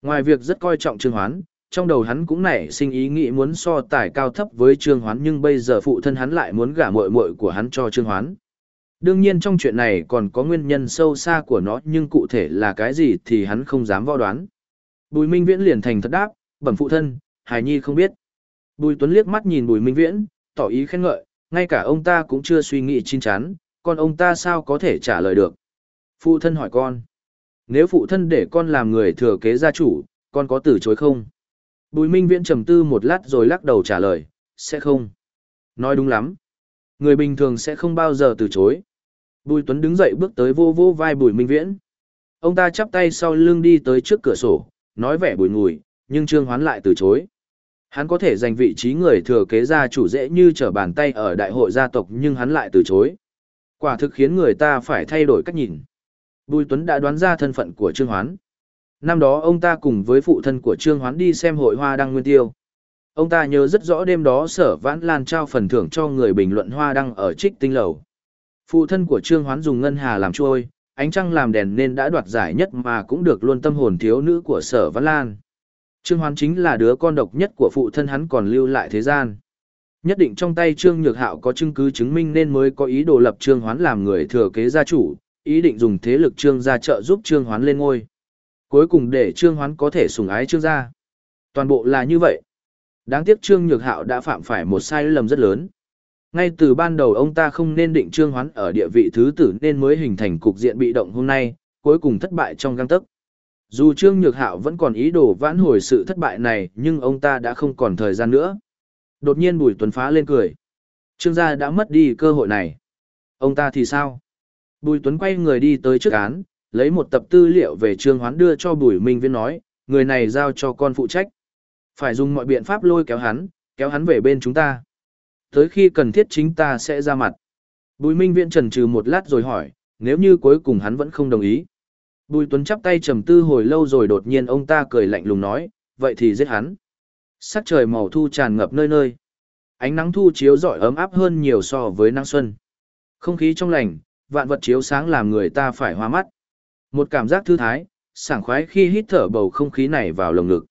Ngoài việc rất coi trọng Trương Hoán, trong đầu hắn cũng nảy sinh ý nghĩ muốn so tài cao thấp với Trương Hoán nhưng bây giờ phụ thân hắn lại muốn gả muội muội của hắn cho Trương Hoán. Đương nhiên trong chuyện này còn có nguyên nhân sâu xa của nó nhưng cụ thể là cái gì thì hắn không dám võ đoán. Bùi Minh Viễn liền thành thật đáp, bẩm phụ thân, Hải Nhi không biết. Bùi Tuấn liếc mắt nhìn Bùi Minh Viễn, tỏ ý khen ngợi, ngay cả ông ta cũng chưa suy nghĩ chín chắn, còn ông ta sao có thể trả lời được. Phụ thân hỏi con, nếu phụ thân để con làm người thừa kế gia chủ, con có từ chối không? Bùi Minh Viễn trầm tư một lát rồi lắc đầu trả lời, sẽ không. Nói đúng lắm. Người bình thường sẽ không bao giờ từ chối. Bùi Tuấn đứng dậy bước tới vô vô vai Bùi Minh Viễn. Ông ta chắp tay sau lưng đi tới trước cửa sổ, nói vẻ bùi ngùi, nhưng Trương Hoán lại từ chối. Hắn có thể giành vị trí người thừa kế gia chủ dễ như trở bàn tay ở đại hội gia tộc nhưng hắn lại từ chối. Quả thực khiến người ta phải thay đổi cách nhìn. Bùi Tuấn đã đoán ra thân phận của Trương Hoán. Năm đó ông ta cùng với phụ thân của Trương Hoán đi xem hội hoa đăng nguyên tiêu. Ông ta nhớ rất rõ đêm đó sở vãn lan trao phần thưởng cho người bình luận hoa đăng ở trích tinh lầu. Phụ thân của Trương Hoán dùng ngân hà làm trôi, ánh trăng làm đèn nên đã đoạt giải nhất mà cũng được luôn tâm hồn thiếu nữ của sở vãn lan. Trương Hoán chính là đứa con độc nhất của phụ thân hắn còn lưu lại thế gian. Nhất định trong tay Trương Nhược Hạo có chứng cứ chứng minh nên mới có ý đồ lập Trương Hoán làm người thừa kế gia chủ, ý định dùng thế lực Trương gia trợ giúp Trương Hoán lên ngôi. Cuối cùng để Trương Hoán có thể sủng ái Trương gia. Toàn bộ là như vậy. Đáng tiếc Trương Nhược Hạo đã phạm phải một sai lầm rất lớn. Ngay từ ban đầu ông ta không nên định Trương Hoán ở địa vị thứ tử nên mới hình thành cục diện bị động hôm nay, cuối cùng thất bại trong găng tấc. Dù Trương Nhược Hạo vẫn còn ý đồ vãn hồi sự thất bại này, nhưng ông ta đã không còn thời gian nữa. Đột nhiên Bùi Tuấn phá lên cười. Trương gia đã mất đi cơ hội này. Ông ta thì sao? Bùi Tuấn quay người đi tới trước án, lấy một tập tư liệu về Trương Hoán đưa cho Bùi Minh Viễn nói, người này giao cho con phụ trách. Phải dùng mọi biện pháp lôi kéo hắn, kéo hắn về bên chúng ta. Tới khi cần thiết chính ta sẽ ra mặt. Bùi Minh Viễn trần trừ một lát rồi hỏi, nếu như cuối cùng hắn vẫn không đồng ý. Bùi Tuấn chắp tay trầm tư hồi lâu rồi đột nhiên ông ta cười lạnh lùng nói, vậy thì giết hắn. Sắc trời màu thu tràn ngập nơi nơi. Ánh nắng thu chiếu rọi ấm áp hơn nhiều so với nắng xuân. Không khí trong lành, vạn vật chiếu sáng làm người ta phải hoa mắt. Một cảm giác thư thái, sảng khoái khi hít thở bầu không khí này vào lồng ngực.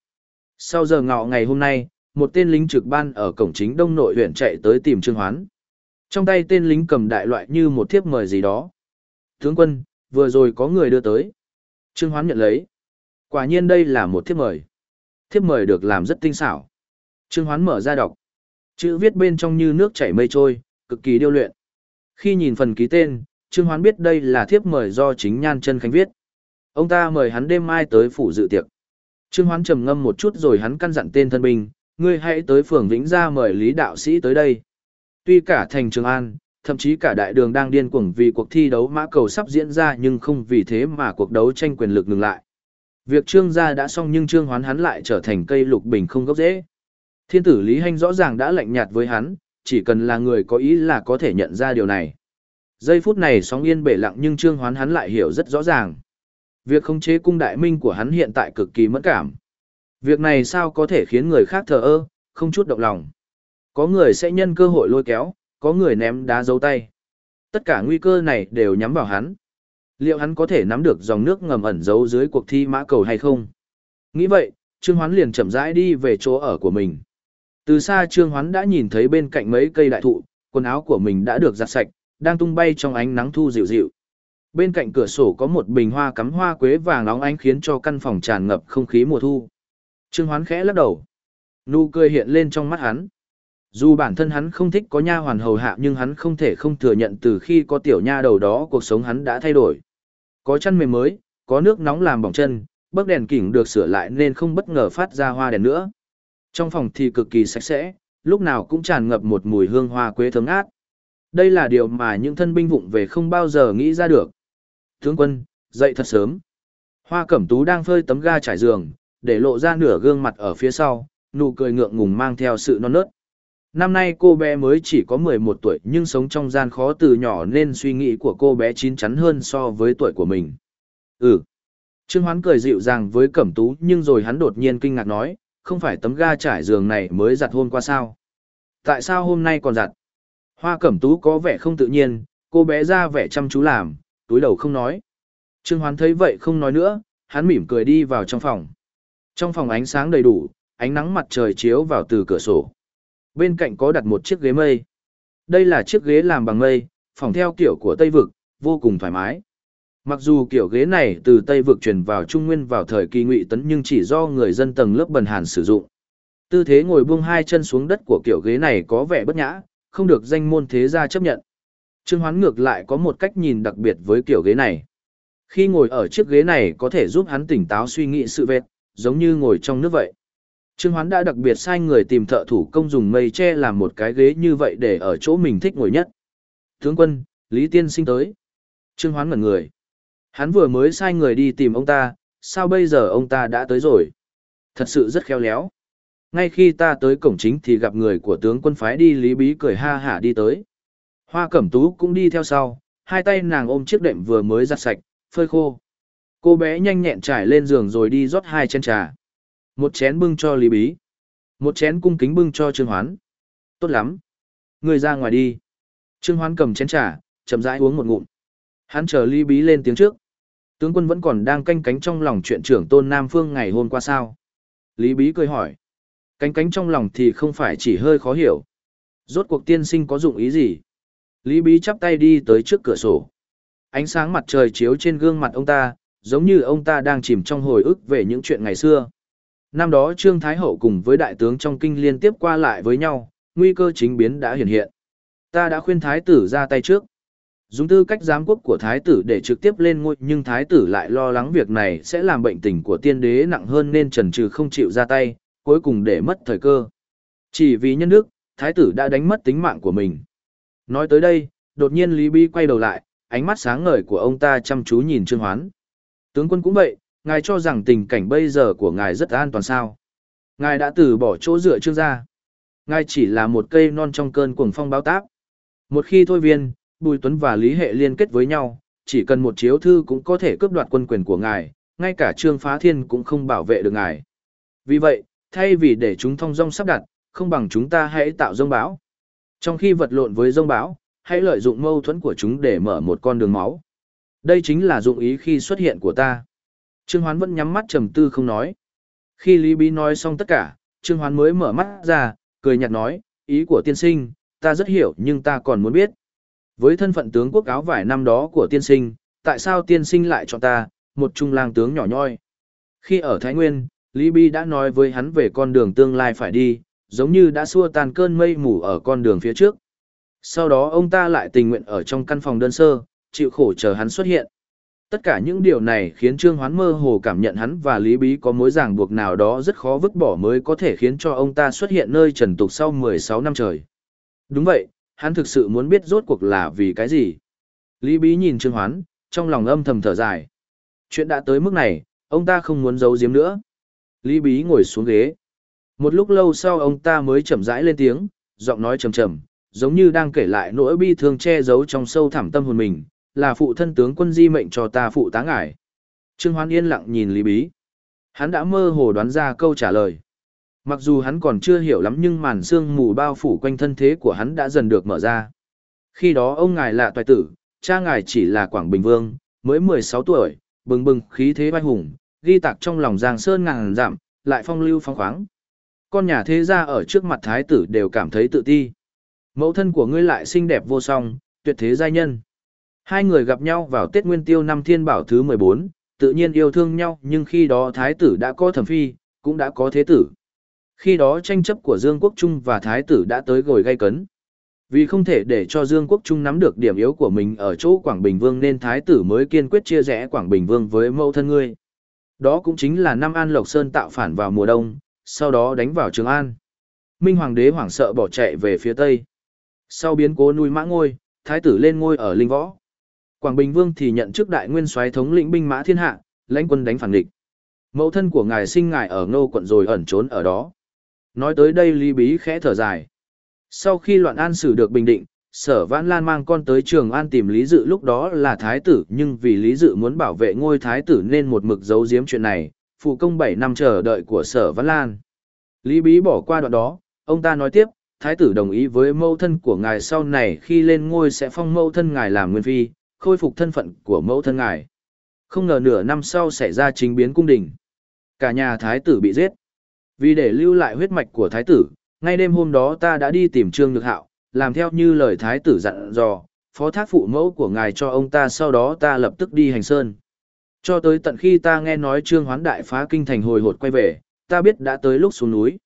Sau giờ ngọ ngày hôm nay, một tên lính trực ban ở cổng chính đông nội huyện chạy tới tìm Trương Hoán. Trong tay tên lính cầm đại loại như một thiếp mời gì đó. Tướng quân, vừa rồi có người đưa tới. Trương Hoán nhận lấy. Quả nhiên đây là một thiếp mời. Thiếp mời được làm rất tinh xảo. Trương Hoán mở ra đọc. Chữ viết bên trong như nước chảy mây trôi, cực kỳ điêu luyện. Khi nhìn phần ký tên, Trương Hoán biết đây là thiếp mời do chính Nhan Chân Khánh viết. Ông ta mời hắn đêm mai tới phủ dự tiệc. Trương Hoán trầm ngâm một chút rồi hắn căn dặn tên thân binh, ngươi hãy tới phường Vĩnh Gia mời Lý đạo sĩ tới đây. Tuy cả thành Trường An, thậm chí cả đại đường đang điên cuồng vì cuộc thi đấu mã cầu sắp diễn ra nhưng không vì thế mà cuộc đấu tranh quyền lực ngừng lại. Việc Trương gia đã xong nhưng Trương Hoán hắn lại trở thành cây lục bình không gốc dễ. Thiên tử Lý Hanh rõ ràng đã lạnh nhạt với hắn, chỉ cần là người có ý là có thể nhận ra điều này. Giây phút này sóng yên bể lặng nhưng Trương Hoán hắn lại hiểu rất rõ ràng. Việc khống chế cung đại minh của hắn hiện tại cực kỳ mẫn cảm. Việc này sao có thể khiến người khác thờ ơ, không chút động lòng. Có người sẽ nhân cơ hội lôi kéo, có người ném đá dấu tay. Tất cả nguy cơ này đều nhắm vào hắn. Liệu hắn có thể nắm được dòng nước ngầm ẩn giấu dưới cuộc thi mã cầu hay không? Nghĩ vậy, Trương Hoán liền chậm rãi đi về chỗ ở của mình. Từ xa Trương Hoán đã nhìn thấy bên cạnh mấy cây đại thụ, quần áo của mình đã được giặt sạch, đang tung bay trong ánh nắng thu dịu dịu. Bên cạnh cửa sổ có một bình hoa cắm hoa quế vàng nóng ánh khiến cho căn phòng tràn ngập không khí mùa thu. Trương Hoán khẽ lắc đầu. Nụ cười hiện lên trong mắt hắn. Dù bản thân hắn không thích có nha hoàn hầu hạ nhưng hắn không thể không thừa nhận từ khi có tiểu nha đầu đó cuộc sống hắn đã thay đổi. Có chăn mềm mới, có nước nóng làm bỏng chân, bấc đèn kỉnh được sửa lại nên không bất ngờ phát ra hoa đèn nữa. Trong phòng thì cực kỳ sạch sẽ, lúc nào cũng tràn ngập một mùi hương hoa quế thơm ngát. Đây là điều mà những thân binh vụng về không bao giờ nghĩ ra được. Tướng quân, dậy thật sớm. Hoa cẩm tú đang phơi tấm ga trải giường, để lộ ra nửa gương mặt ở phía sau, nụ cười ngượng ngùng mang theo sự non nớt. Năm nay cô bé mới chỉ có 11 tuổi nhưng sống trong gian khó từ nhỏ nên suy nghĩ của cô bé chín chắn hơn so với tuổi của mình. Ừ. Trương Hoán cười dịu dàng với Cẩm Tú nhưng rồi hắn đột nhiên kinh ngạc nói, không phải tấm ga trải giường này mới giặt hôm qua sao? Tại sao hôm nay còn giặt? Hoa Cẩm Tú có vẻ không tự nhiên, cô bé ra vẻ chăm chú làm, túi đầu không nói. Trương Hoán thấy vậy không nói nữa, hắn mỉm cười đi vào trong phòng. Trong phòng ánh sáng đầy đủ, ánh nắng mặt trời chiếu vào từ cửa sổ. Bên cạnh có đặt một chiếc ghế mây. Đây là chiếc ghế làm bằng mây, phòng theo kiểu của Tây Vực, vô cùng thoải mái. Mặc dù kiểu ghế này từ Tây Vực truyền vào Trung Nguyên vào thời kỳ ngụy tấn nhưng chỉ do người dân tầng lớp bần hàn sử dụng. Tư thế ngồi buông hai chân xuống đất của kiểu ghế này có vẻ bất nhã, không được danh môn thế gia chấp nhận. Trương Hoán ngược lại có một cách nhìn đặc biệt với kiểu ghế này. Khi ngồi ở chiếc ghế này có thể giúp hắn tỉnh táo suy nghĩ sự vẹt, giống như ngồi trong nước vậy. Trương Hoán đã đặc biệt sai người tìm thợ thủ công dùng mây che làm một cái ghế như vậy để ở chỗ mình thích ngồi nhất. Tướng quân, Lý Tiên sinh tới. Trương Hoán ngẩn người. Hắn vừa mới sai người đi tìm ông ta, sao bây giờ ông ta đã tới rồi? Thật sự rất khéo léo. Ngay khi ta tới cổng chính thì gặp người của tướng quân phái đi Lý Bí cười ha hả đi tới. Hoa Cẩm Tú cũng đi theo sau, hai tay nàng ôm chiếc đệm vừa mới giặt sạch, phơi khô. Cô bé nhanh nhẹn trải lên giường rồi đi rót hai chén trà. Một chén bưng cho Lý Bí. Một chén cung kính bưng cho Trương Hoán. Tốt lắm. Người ra ngoài đi. Trương Hoán cầm chén trà, chậm rãi uống một ngụm. Hắn chờ Lý Bí lên tiếng trước. Tướng quân vẫn còn đang canh cánh trong lòng chuyện trưởng tôn Nam Phương ngày hôm qua sao. Lý Bí cười hỏi. Cánh cánh trong lòng thì không phải chỉ hơi khó hiểu. Rốt cuộc tiên sinh có dụng ý gì? Lý Bí chắp tay đi tới trước cửa sổ. Ánh sáng mặt trời chiếu trên gương mặt ông ta, giống như ông ta đang chìm trong hồi ức về những chuyện ngày xưa. Năm đó Trương Thái Hậu cùng với đại tướng trong kinh liên tiếp qua lại với nhau, nguy cơ chính biến đã hiện hiện. Ta đã khuyên Thái tử ra tay trước. Dùng tư cách giám quốc của Thái tử để trực tiếp lên ngôi nhưng Thái tử lại lo lắng việc này sẽ làm bệnh tình của tiên đế nặng hơn nên trần trừ không chịu ra tay, cuối cùng để mất thời cơ. Chỉ vì nhân đức, Thái tử đã đánh mất tính mạng của mình. Nói tới đây, đột nhiên Lý Bi quay đầu lại, ánh mắt sáng ngời của ông ta chăm chú nhìn Trương Hoán. Tướng quân cũng vậy, ngài cho rằng tình cảnh bây giờ của ngài rất an toàn sao. Ngài đã từ bỏ chỗ dựa trương gia. Ngài chỉ là một cây non trong cơn cuồng phong báo táp. Một khi thôi viên, Bùi Tuấn và Lý Hệ liên kết với nhau, chỉ cần một chiếu thư cũng có thể cướp đoạt quân quyền của ngài, ngay cả Trương Phá Thiên cũng không bảo vệ được ngài. Vì vậy, thay vì để chúng thông dong sắp đặt, không bằng chúng ta hãy tạo dông bão. Trong khi vật lộn với dông bão, hãy lợi dụng mâu thuẫn của chúng để mở một con đường máu. Đây chính là dụng ý khi xuất hiện của ta. Trương Hoán vẫn nhắm mắt trầm tư không nói. Khi Lý Bí nói xong tất cả, Trương Hoán mới mở mắt ra, cười nhạt nói, ý của tiên sinh, ta rất hiểu nhưng ta còn muốn biết. Với thân phận tướng quốc áo vải năm đó của tiên sinh, tại sao tiên sinh lại chọn ta, một trung lang tướng nhỏ nhoi? Khi ở Thái Nguyên, Lý Bi đã nói với hắn về con đường tương lai phải đi, giống như đã xua tan cơn mây mù ở con đường phía trước. Sau đó ông ta lại tình nguyện ở trong căn phòng đơn sơ, chịu khổ chờ hắn xuất hiện. Tất cả những điều này khiến Trương Hoán mơ hồ cảm nhận hắn và Lý Bí có mối ràng buộc nào đó rất khó vứt bỏ mới có thể khiến cho ông ta xuất hiện nơi trần tục sau 16 năm trời. Đúng vậy, hắn thực sự muốn biết rốt cuộc là vì cái gì. Lý Bí nhìn Trương Hoán, trong lòng âm thầm thở dài. Chuyện đã tới mức này, ông ta không muốn giấu giếm nữa. Lý Bí ngồi xuống ghế. Một lúc lâu sau ông ta mới chậm rãi lên tiếng, giọng nói trầm trầm, giống như đang kể lại nỗi bi thương che giấu trong sâu thẳm tâm hồn mình, là phụ thân tướng quân di mệnh cho ta phụ tá ngải. Trương Hoán yên lặng nhìn Lý Bí. Hắn đã mơ hồ đoán ra câu trả lời. Mặc dù hắn còn chưa hiểu lắm nhưng màn sương mù bao phủ quanh thân thế của hắn đã dần được mở ra. Khi đó ông ngài là toại tử, cha ngài chỉ là Quảng Bình Vương, mới 16 tuổi, bừng bừng khí thế vai hùng, ghi tạc trong lòng Giang Sơn ngàn giảm lại phong lưu phong khoáng. Con nhà thế gia ở trước mặt thái tử đều cảm thấy tự ti. Mẫu thân của ngươi lại xinh đẹp vô song, tuyệt thế giai nhân. Hai người gặp nhau vào Tết Nguyên Tiêu năm Thiên Bảo thứ 14, tự nhiên yêu thương nhau nhưng khi đó Thái tử đã có thẩm phi, cũng đã có thế tử. Khi đó tranh chấp của Dương Quốc Trung và Thái tử đã tới gồi gây cấn. Vì không thể để cho Dương Quốc Trung nắm được điểm yếu của mình ở chỗ Quảng Bình Vương nên Thái tử mới kiên quyết chia rẽ Quảng Bình Vương với mẫu thân ngươi. Đó cũng chính là năm An Lộc Sơn tạo phản vào mùa đông, sau đó đánh vào Trường An. Minh Hoàng đế hoảng sợ bỏ chạy về phía Tây. Sau biến cố nuôi mã ngôi, Thái tử lên ngôi ở Linh Võ. Quảng Bình Vương thì nhận chức đại nguyên soái thống lĩnh binh mã thiên hạ, lãnh quân đánh phản địch. Mẫu thân của ngài sinh ngài ở Ngô quận rồi ẩn trốn ở đó. Nói tới đây Lý Bí khẽ thở dài. Sau khi loạn an xử được bình định, sở vãn lan mang con tới trường an tìm Lý Dự lúc đó là thái tử nhưng vì Lý Dự muốn bảo vệ ngôi thái tử nên một mực giấu giếm chuyện này, phụ công bảy năm chờ đợi của sở vãn lan. Lý Bí bỏ qua đoạn đó, ông ta nói tiếp, thái tử đồng ý với mẫu thân của ngài sau này khi lên ngôi sẽ phong mẫu thân ngài làm nguyên phi, khôi phục thân phận của mẫu thân ngài. Không ngờ nửa năm sau xảy ra chính biến cung đình. Cả nhà thái tử bị giết. Vì để lưu lại huyết mạch của thái tử, ngay đêm hôm đó ta đã đi tìm Trương Nhược Hạo, làm theo như lời thái tử dặn dò, phó thác phụ mẫu của ngài cho ông ta sau đó ta lập tức đi hành sơn. Cho tới tận khi ta nghe nói Trương Hoán Đại phá kinh thành hồi hột quay về, ta biết đã tới lúc xuống núi.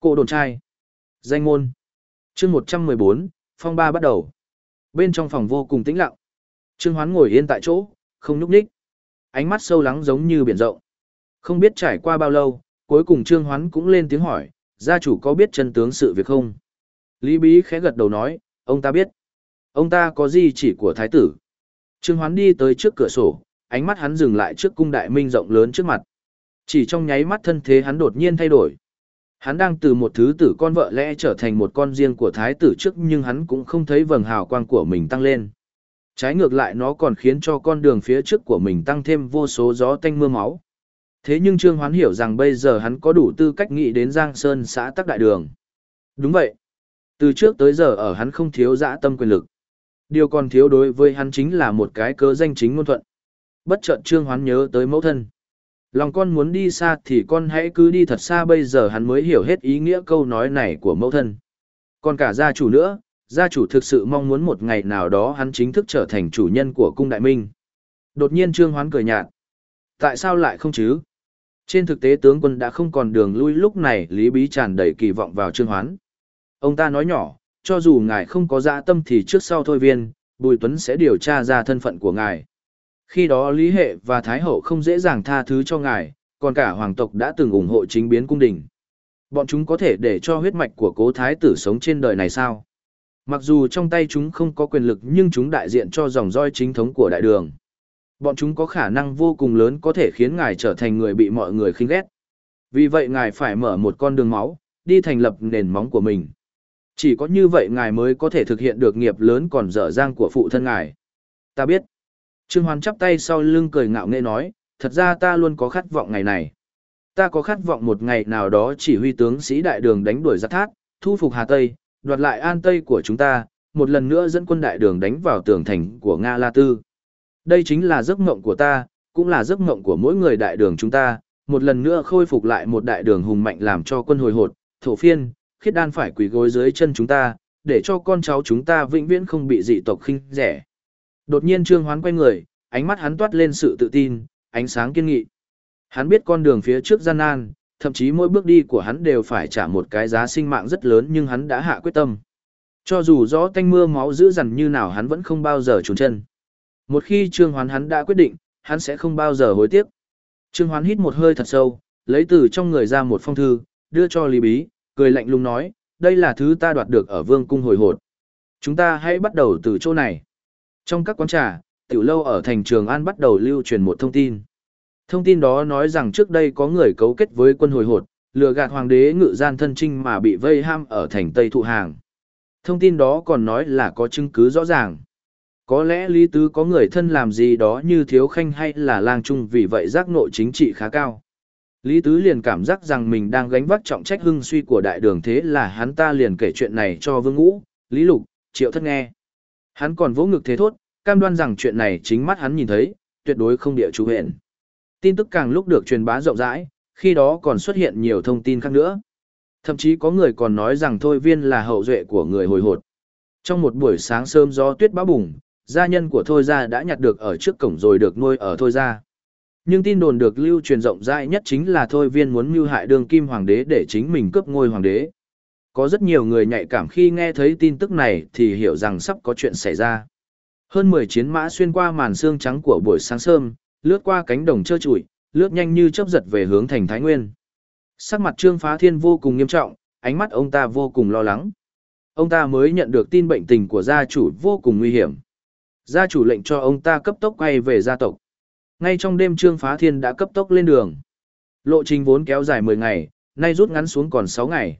Cổ đồn trai. Danh môn. chương 114, phong ba bắt đầu. Bên trong phòng vô cùng tĩnh lặng. Trương Hoán ngồi yên tại chỗ, không nhúc nhích. Ánh mắt sâu lắng giống như biển rộng. Không biết trải qua bao lâu, cuối cùng Trương Hoán cũng lên tiếng hỏi, gia chủ có biết chân tướng sự việc không? Lý Bí khẽ gật đầu nói, ông ta biết. Ông ta có gì chỉ của thái tử. Trương Hoán đi tới trước cửa sổ, ánh mắt hắn dừng lại trước cung đại minh rộng lớn trước mặt. Chỉ trong nháy mắt thân thế hắn đột nhiên thay đổi. Hắn đang từ một thứ tử con vợ lẽ trở thành một con riêng của thái tử trước nhưng hắn cũng không thấy vầng hào quang của mình tăng lên. Trái ngược lại nó còn khiến cho con đường phía trước của mình tăng thêm vô số gió tanh mưa máu. Thế nhưng Trương Hoán hiểu rằng bây giờ hắn có đủ tư cách nghĩ đến Giang Sơn xã Tắc Đại Đường. Đúng vậy. Từ trước tới giờ ở hắn không thiếu dã tâm quyền lực. Điều còn thiếu đối với hắn chính là một cái cớ danh chính ngôn thuận. Bất chợt Trương Hoán nhớ tới mẫu thân. Lòng con muốn đi xa thì con hãy cứ đi thật xa bây giờ hắn mới hiểu hết ý nghĩa câu nói này của mẫu thân. Còn cả gia chủ nữa, gia chủ thực sự mong muốn một ngày nào đó hắn chính thức trở thành chủ nhân của cung đại minh. Đột nhiên Trương Hoán cười nhạt. Tại sao lại không chứ? Trên thực tế tướng quân đã không còn đường lui lúc này Lý Bí tràn đầy kỳ vọng vào Trương Hoán. Ông ta nói nhỏ, cho dù ngài không có dạ tâm thì trước sau thôi viên, Bùi Tuấn sẽ điều tra ra thân phận của ngài. Khi đó Lý Hệ và Thái Hậu không dễ dàng tha thứ cho ngài, còn cả hoàng tộc đã từng ủng hộ chính biến cung đình. Bọn chúng có thể để cho huyết mạch của cố thái tử sống trên đời này sao? Mặc dù trong tay chúng không có quyền lực nhưng chúng đại diện cho dòng roi chính thống của đại đường. Bọn chúng có khả năng vô cùng lớn có thể khiến ngài trở thành người bị mọi người khinh ghét. Vì vậy ngài phải mở một con đường máu, đi thành lập nền móng của mình. Chỉ có như vậy ngài mới có thể thực hiện được nghiệp lớn còn dở dang của phụ thân ngài. Ta biết. Trương hoàn chắp tay sau lưng cười ngạo nghễ nói, thật ra ta luôn có khát vọng ngày này. Ta có khát vọng một ngày nào đó chỉ huy tướng sĩ đại đường đánh đuổi giặc thác, thu phục Hà Tây, đoạt lại An Tây của chúng ta, một lần nữa dẫn quân đại đường đánh vào tường thành của Nga La Tư. Đây chính là giấc mộng của ta, cũng là giấc mộng của mỗi người đại đường chúng ta, một lần nữa khôi phục lại một đại đường hùng mạnh làm cho quân hồi hột, thổ phiên, khiết đan phải quỳ gối dưới chân chúng ta, để cho con cháu chúng ta vĩnh viễn không bị dị tộc khinh rẻ. Đột nhiên Trương Hoán quay người, ánh mắt hắn toát lên sự tự tin, ánh sáng kiên nghị. Hắn biết con đường phía trước gian nan, thậm chí mỗi bước đi của hắn đều phải trả một cái giá sinh mạng rất lớn nhưng hắn đã hạ quyết tâm. Cho dù gió tanh mưa máu dữ dằn như nào hắn vẫn không bao giờ trốn chân. Một khi Trương Hoán hắn đã quyết định, hắn sẽ không bao giờ hối tiếc. Trương Hoán hít một hơi thật sâu, lấy từ trong người ra một phong thư, đưa cho Lý Bí, cười lạnh lùng nói, đây là thứ ta đoạt được ở vương cung hồi hột. Chúng ta hãy bắt đầu từ chỗ này. Trong các quán trà, tiểu lâu ở thành trường An bắt đầu lưu truyền một thông tin. Thông tin đó nói rằng trước đây có người cấu kết với quân hồi hột, lừa gạt hoàng đế ngự gian thân trinh mà bị vây ham ở thành Tây Thụ Hàng. Thông tin đó còn nói là có chứng cứ rõ ràng. Có lẽ Lý Tứ có người thân làm gì đó như Thiếu Khanh hay là lang trung vì vậy giác nội chính trị khá cao. Lý Tứ liền cảm giác rằng mình đang gánh vác trọng trách hưng suy của đại đường thế là hắn ta liền kể chuyện này cho Vương Ngũ, Lý Lục, Triệu Thất nghe. Hắn còn vỗ ngực thế thốt, cam đoan rằng chuyện này chính mắt hắn nhìn thấy, tuyệt đối không địa chú huyện. Tin tức càng lúc được truyền bá rộng rãi, khi đó còn xuất hiện nhiều thông tin khác nữa. Thậm chí có người còn nói rằng Thôi Viên là hậu duệ của người hồi hột. Trong một buổi sáng sớm gió tuyết bão bùng, gia nhân của Thôi Gia đã nhặt được ở trước cổng rồi được nuôi ở Thôi Gia. Nhưng tin đồn được lưu truyền rộng rãi nhất chính là Thôi Viên muốn mưu hại đường kim hoàng đế để chính mình cướp ngôi hoàng đế. Có rất nhiều người nhạy cảm khi nghe thấy tin tức này thì hiểu rằng sắp có chuyện xảy ra. Hơn 10 chiến mã xuyên qua màn xương trắng của buổi sáng sớm, lướt qua cánh đồng trơ trụi, lướt nhanh như chớp giật về hướng thành Thái Nguyên. Sắc mặt Trương Phá Thiên vô cùng nghiêm trọng, ánh mắt ông ta vô cùng lo lắng. Ông ta mới nhận được tin bệnh tình của gia chủ vô cùng nguy hiểm. Gia chủ lệnh cho ông ta cấp tốc quay về gia tộc. Ngay trong đêm Trương Phá Thiên đã cấp tốc lên đường. Lộ trình vốn kéo dài 10 ngày, nay rút ngắn xuống còn 6 ngày.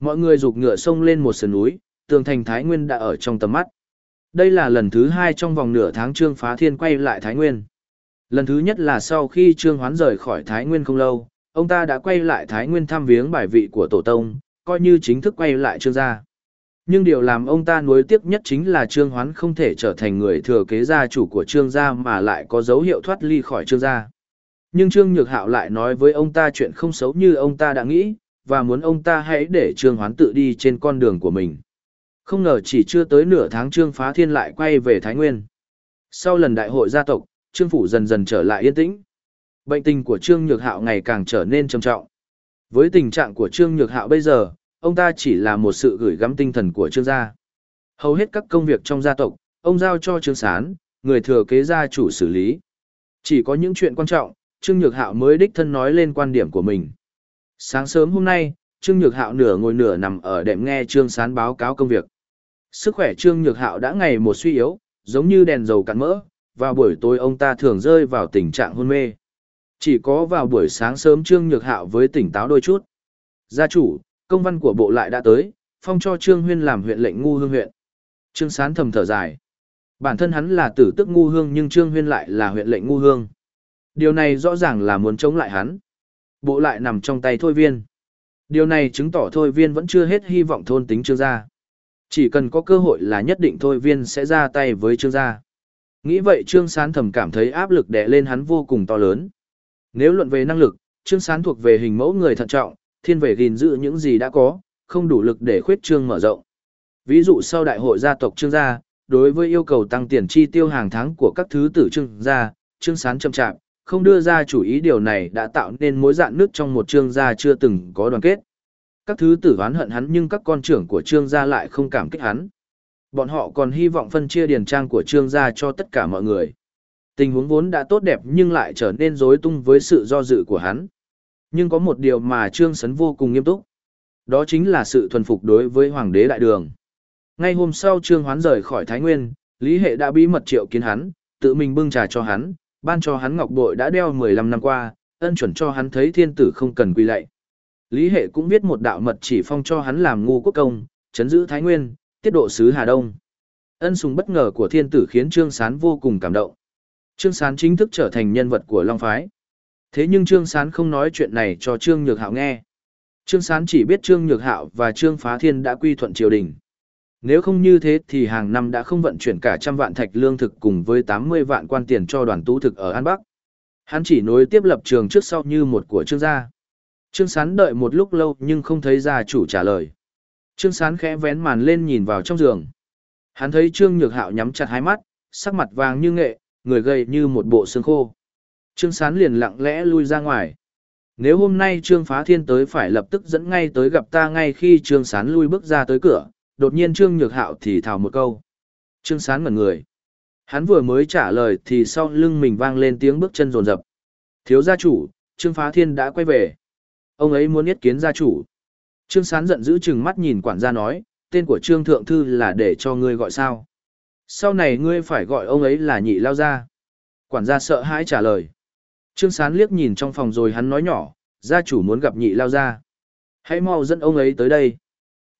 Mọi người rục ngựa sông lên một sườn núi, tường thành Thái Nguyên đã ở trong tầm mắt. Đây là lần thứ hai trong vòng nửa tháng Trương Phá Thiên quay lại Thái Nguyên. Lần thứ nhất là sau khi Trương Hoán rời khỏi Thái Nguyên không lâu, ông ta đã quay lại Thái Nguyên thăm viếng bài vị của Tổ Tông, coi như chính thức quay lại Trương gia. Nhưng điều làm ông ta nuối tiếc nhất chính là Trương Hoán không thể trở thành người thừa kế gia chủ của Trương gia mà lại có dấu hiệu thoát ly khỏi Trương gia. Nhưng Trương Nhược Hạo lại nói với ông ta chuyện không xấu như ông ta đã nghĩ, và muốn ông ta hãy để Trương Hoán tự đi trên con đường của mình. Không ngờ chỉ chưa tới nửa tháng Trương Phá Thiên lại quay về Thái Nguyên. Sau lần đại hội gia tộc, Trương Phủ dần dần trở lại yên tĩnh. Bệnh tình của Trương Nhược Hạo ngày càng trở nên trầm trọng. Với tình trạng của Trương Nhược Hạo bây giờ, ông ta chỉ là một sự gửi gắm tinh thần của Trương gia. Hầu hết các công việc trong gia tộc, ông giao cho Trương Sán, người thừa kế gia chủ xử lý. Chỉ có những chuyện quan trọng, Trương Nhược Hạo mới đích thân nói lên quan điểm của mình. Sáng sớm hôm nay, Trương Nhược Hạo nửa ngồi nửa nằm ở đệm nghe Trương Sán báo cáo công việc. Sức khỏe Trương Nhược Hạo đã ngày một suy yếu, giống như đèn dầu cạn mỡ, vào buổi tối ông ta thường rơi vào tình trạng hôn mê. Chỉ có vào buổi sáng sớm Trương Nhược Hạo với tỉnh táo đôi chút. Gia chủ, công văn của bộ lại đã tới, phong cho Trương Huyên làm huyện lệnh ngu hương huyện. Trương Sán thầm thở dài. Bản thân hắn là tử tức ngu hương nhưng Trương Huyên lại là huyện lệnh ngu hương. Điều này rõ ràng là muốn chống lại hắn. Bộ lại nằm trong tay thôi viên. Điều này chứng tỏ thôi viên vẫn chưa hết hy vọng thôn tính trương gia. Chỉ cần có cơ hội là nhất định thôi viên sẽ ra tay với trương gia. Nghĩ vậy trương sán thầm cảm thấy áp lực đè lên hắn vô cùng to lớn. Nếu luận về năng lực, trương sán thuộc về hình mẫu người thận trọng, thiên về gìn giữ những gì đã có, không đủ lực để khuyết trương mở rộng. Ví dụ sau đại hội gia tộc trương gia, đối với yêu cầu tăng tiền chi tiêu hàng tháng của các thứ tử trương gia, trương sán chậm chạp, không đưa ra chủ ý điều này đã tạo nên mối dạn nước trong một trương gia chưa từng có đoàn kết. Các thứ tử oán hận hắn nhưng các con trưởng của trương gia lại không cảm kích hắn. Bọn họ còn hy vọng phân chia điền trang của trương gia cho tất cả mọi người. Tình huống vốn đã tốt đẹp nhưng lại trở nên rối tung với sự do dự của hắn. Nhưng có một điều mà trương sấn vô cùng nghiêm túc. Đó chính là sự thuần phục đối với hoàng đế đại đường. Ngay hôm sau trương hoán rời khỏi Thái Nguyên, Lý Hệ đã bí mật triệu kiến hắn, tự mình bưng trà cho hắn, ban cho hắn ngọc bội đã đeo 15 năm qua, ân chuẩn cho hắn thấy thiên tử không cần quy lạy. Lý hệ cũng viết một đạo mật chỉ phong cho hắn làm ngu quốc công, chấn giữ Thái Nguyên, tiết độ sứ Hà Đông. Ân sùng bất ngờ của thiên tử khiến Trương Sán vô cùng cảm động. Trương Sán chính thức trở thành nhân vật của Long Phái. Thế nhưng Trương Sán không nói chuyện này cho Trương Nhược Hạo nghe. Trương Sán chỉ biết Trương Nhược Hạo và Trương Phá Thiên đã quy thuận triều đình. Nếu không như thế thì hàng năm đã không vận chuyển cả trăm vạn thạch lương thực cùng với 80 vạn quan tiền cho đoàn tú thực ở An Bắc. Hắn chỉ nối tiếp lập trường trước sau như một của trương gia. Trương Sán đợi một lúc lâu nhưng không thấy gia chủ trả lời. Trương Sán khẽ vén màn lên nhìn vào trong giường. Hắn thấy Trương Nhược Hạo nhắm chặt hai mắt, sắc mặt vàng như nghệ, người gầy như một bộ xương khô. Trương Sán liền lặng lẽ lui ra ngoài. Nếu hôm nay Trương Phá Thiên tới phải lập tức dẫn ngay tới gặp ta ngay khi Trương Sán lui bước ra tới cửa, đột nhiên Trương Nhược Hạo thì thào một câu. Trương Sán ngẩn người. Hắn vừa mới trả lời thì sau lưng mình vang lên tiếng bước chân rồn rập. Thiếu gia chủ, Trương Phá Thiên đã quay về. Ông ấy muốn yết kiến gia chủ. Trương Sán giận dữ chừng mắt nhìn quản gia nói, tên của Trương Thượng Thư là để cho ngươi gọi sao. Sau này ngươi phải gọi ông ấy là nhị lao gia. Quản gia sợ hãi trả lời. Trương Sán liếc nhìn trong phòng rồi hắn nói nhỏ, gia chủ muốn gặp nhị lao gia. Hãy mau dẫn ông ấy tới đây.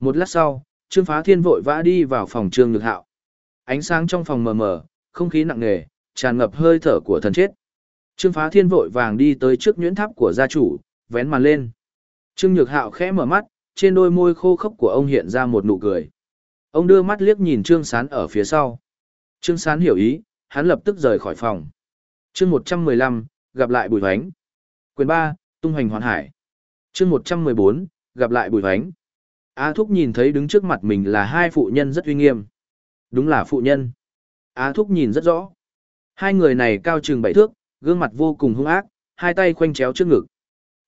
Một lát sau, Trương Phá Thiên vội vã đi vào phòng Trương Nhược Hạo. Ánh sáng trong phòng mờ mờ, không khí nặng nề, tràn ngập hơi thở của thần chết. Trương Phá Thiên vội vàng đi tới trước nhuyễn tháp của gia chủ, vén màn lên. Trương Nhược Hạo khẽ mở mắt, trên đôi môi khô khốc của ông hiện ra một nụ cười. Ông đưa mắt liếc nhìn Trương Sán ở phía sau. Trương Sán hiểu ý, hắn lập tức rời khỏi phòng. Chương 115, gặp lại Bùi Hoánh. Quyền 3, tung hành hoàn hải. Chương 114, gặp lại Bùi Hoánh. A Thúc nhìn thấy đứng trước mặt mình là hai phụ nhân rất uy nghiêm. Đúng là phụ nhân. A Thúc nhìn rất rõ. Hai người này cao chừng bảy thước, gương mặt vô cùng hung ác, hai tay khoanh chéo trước ngực.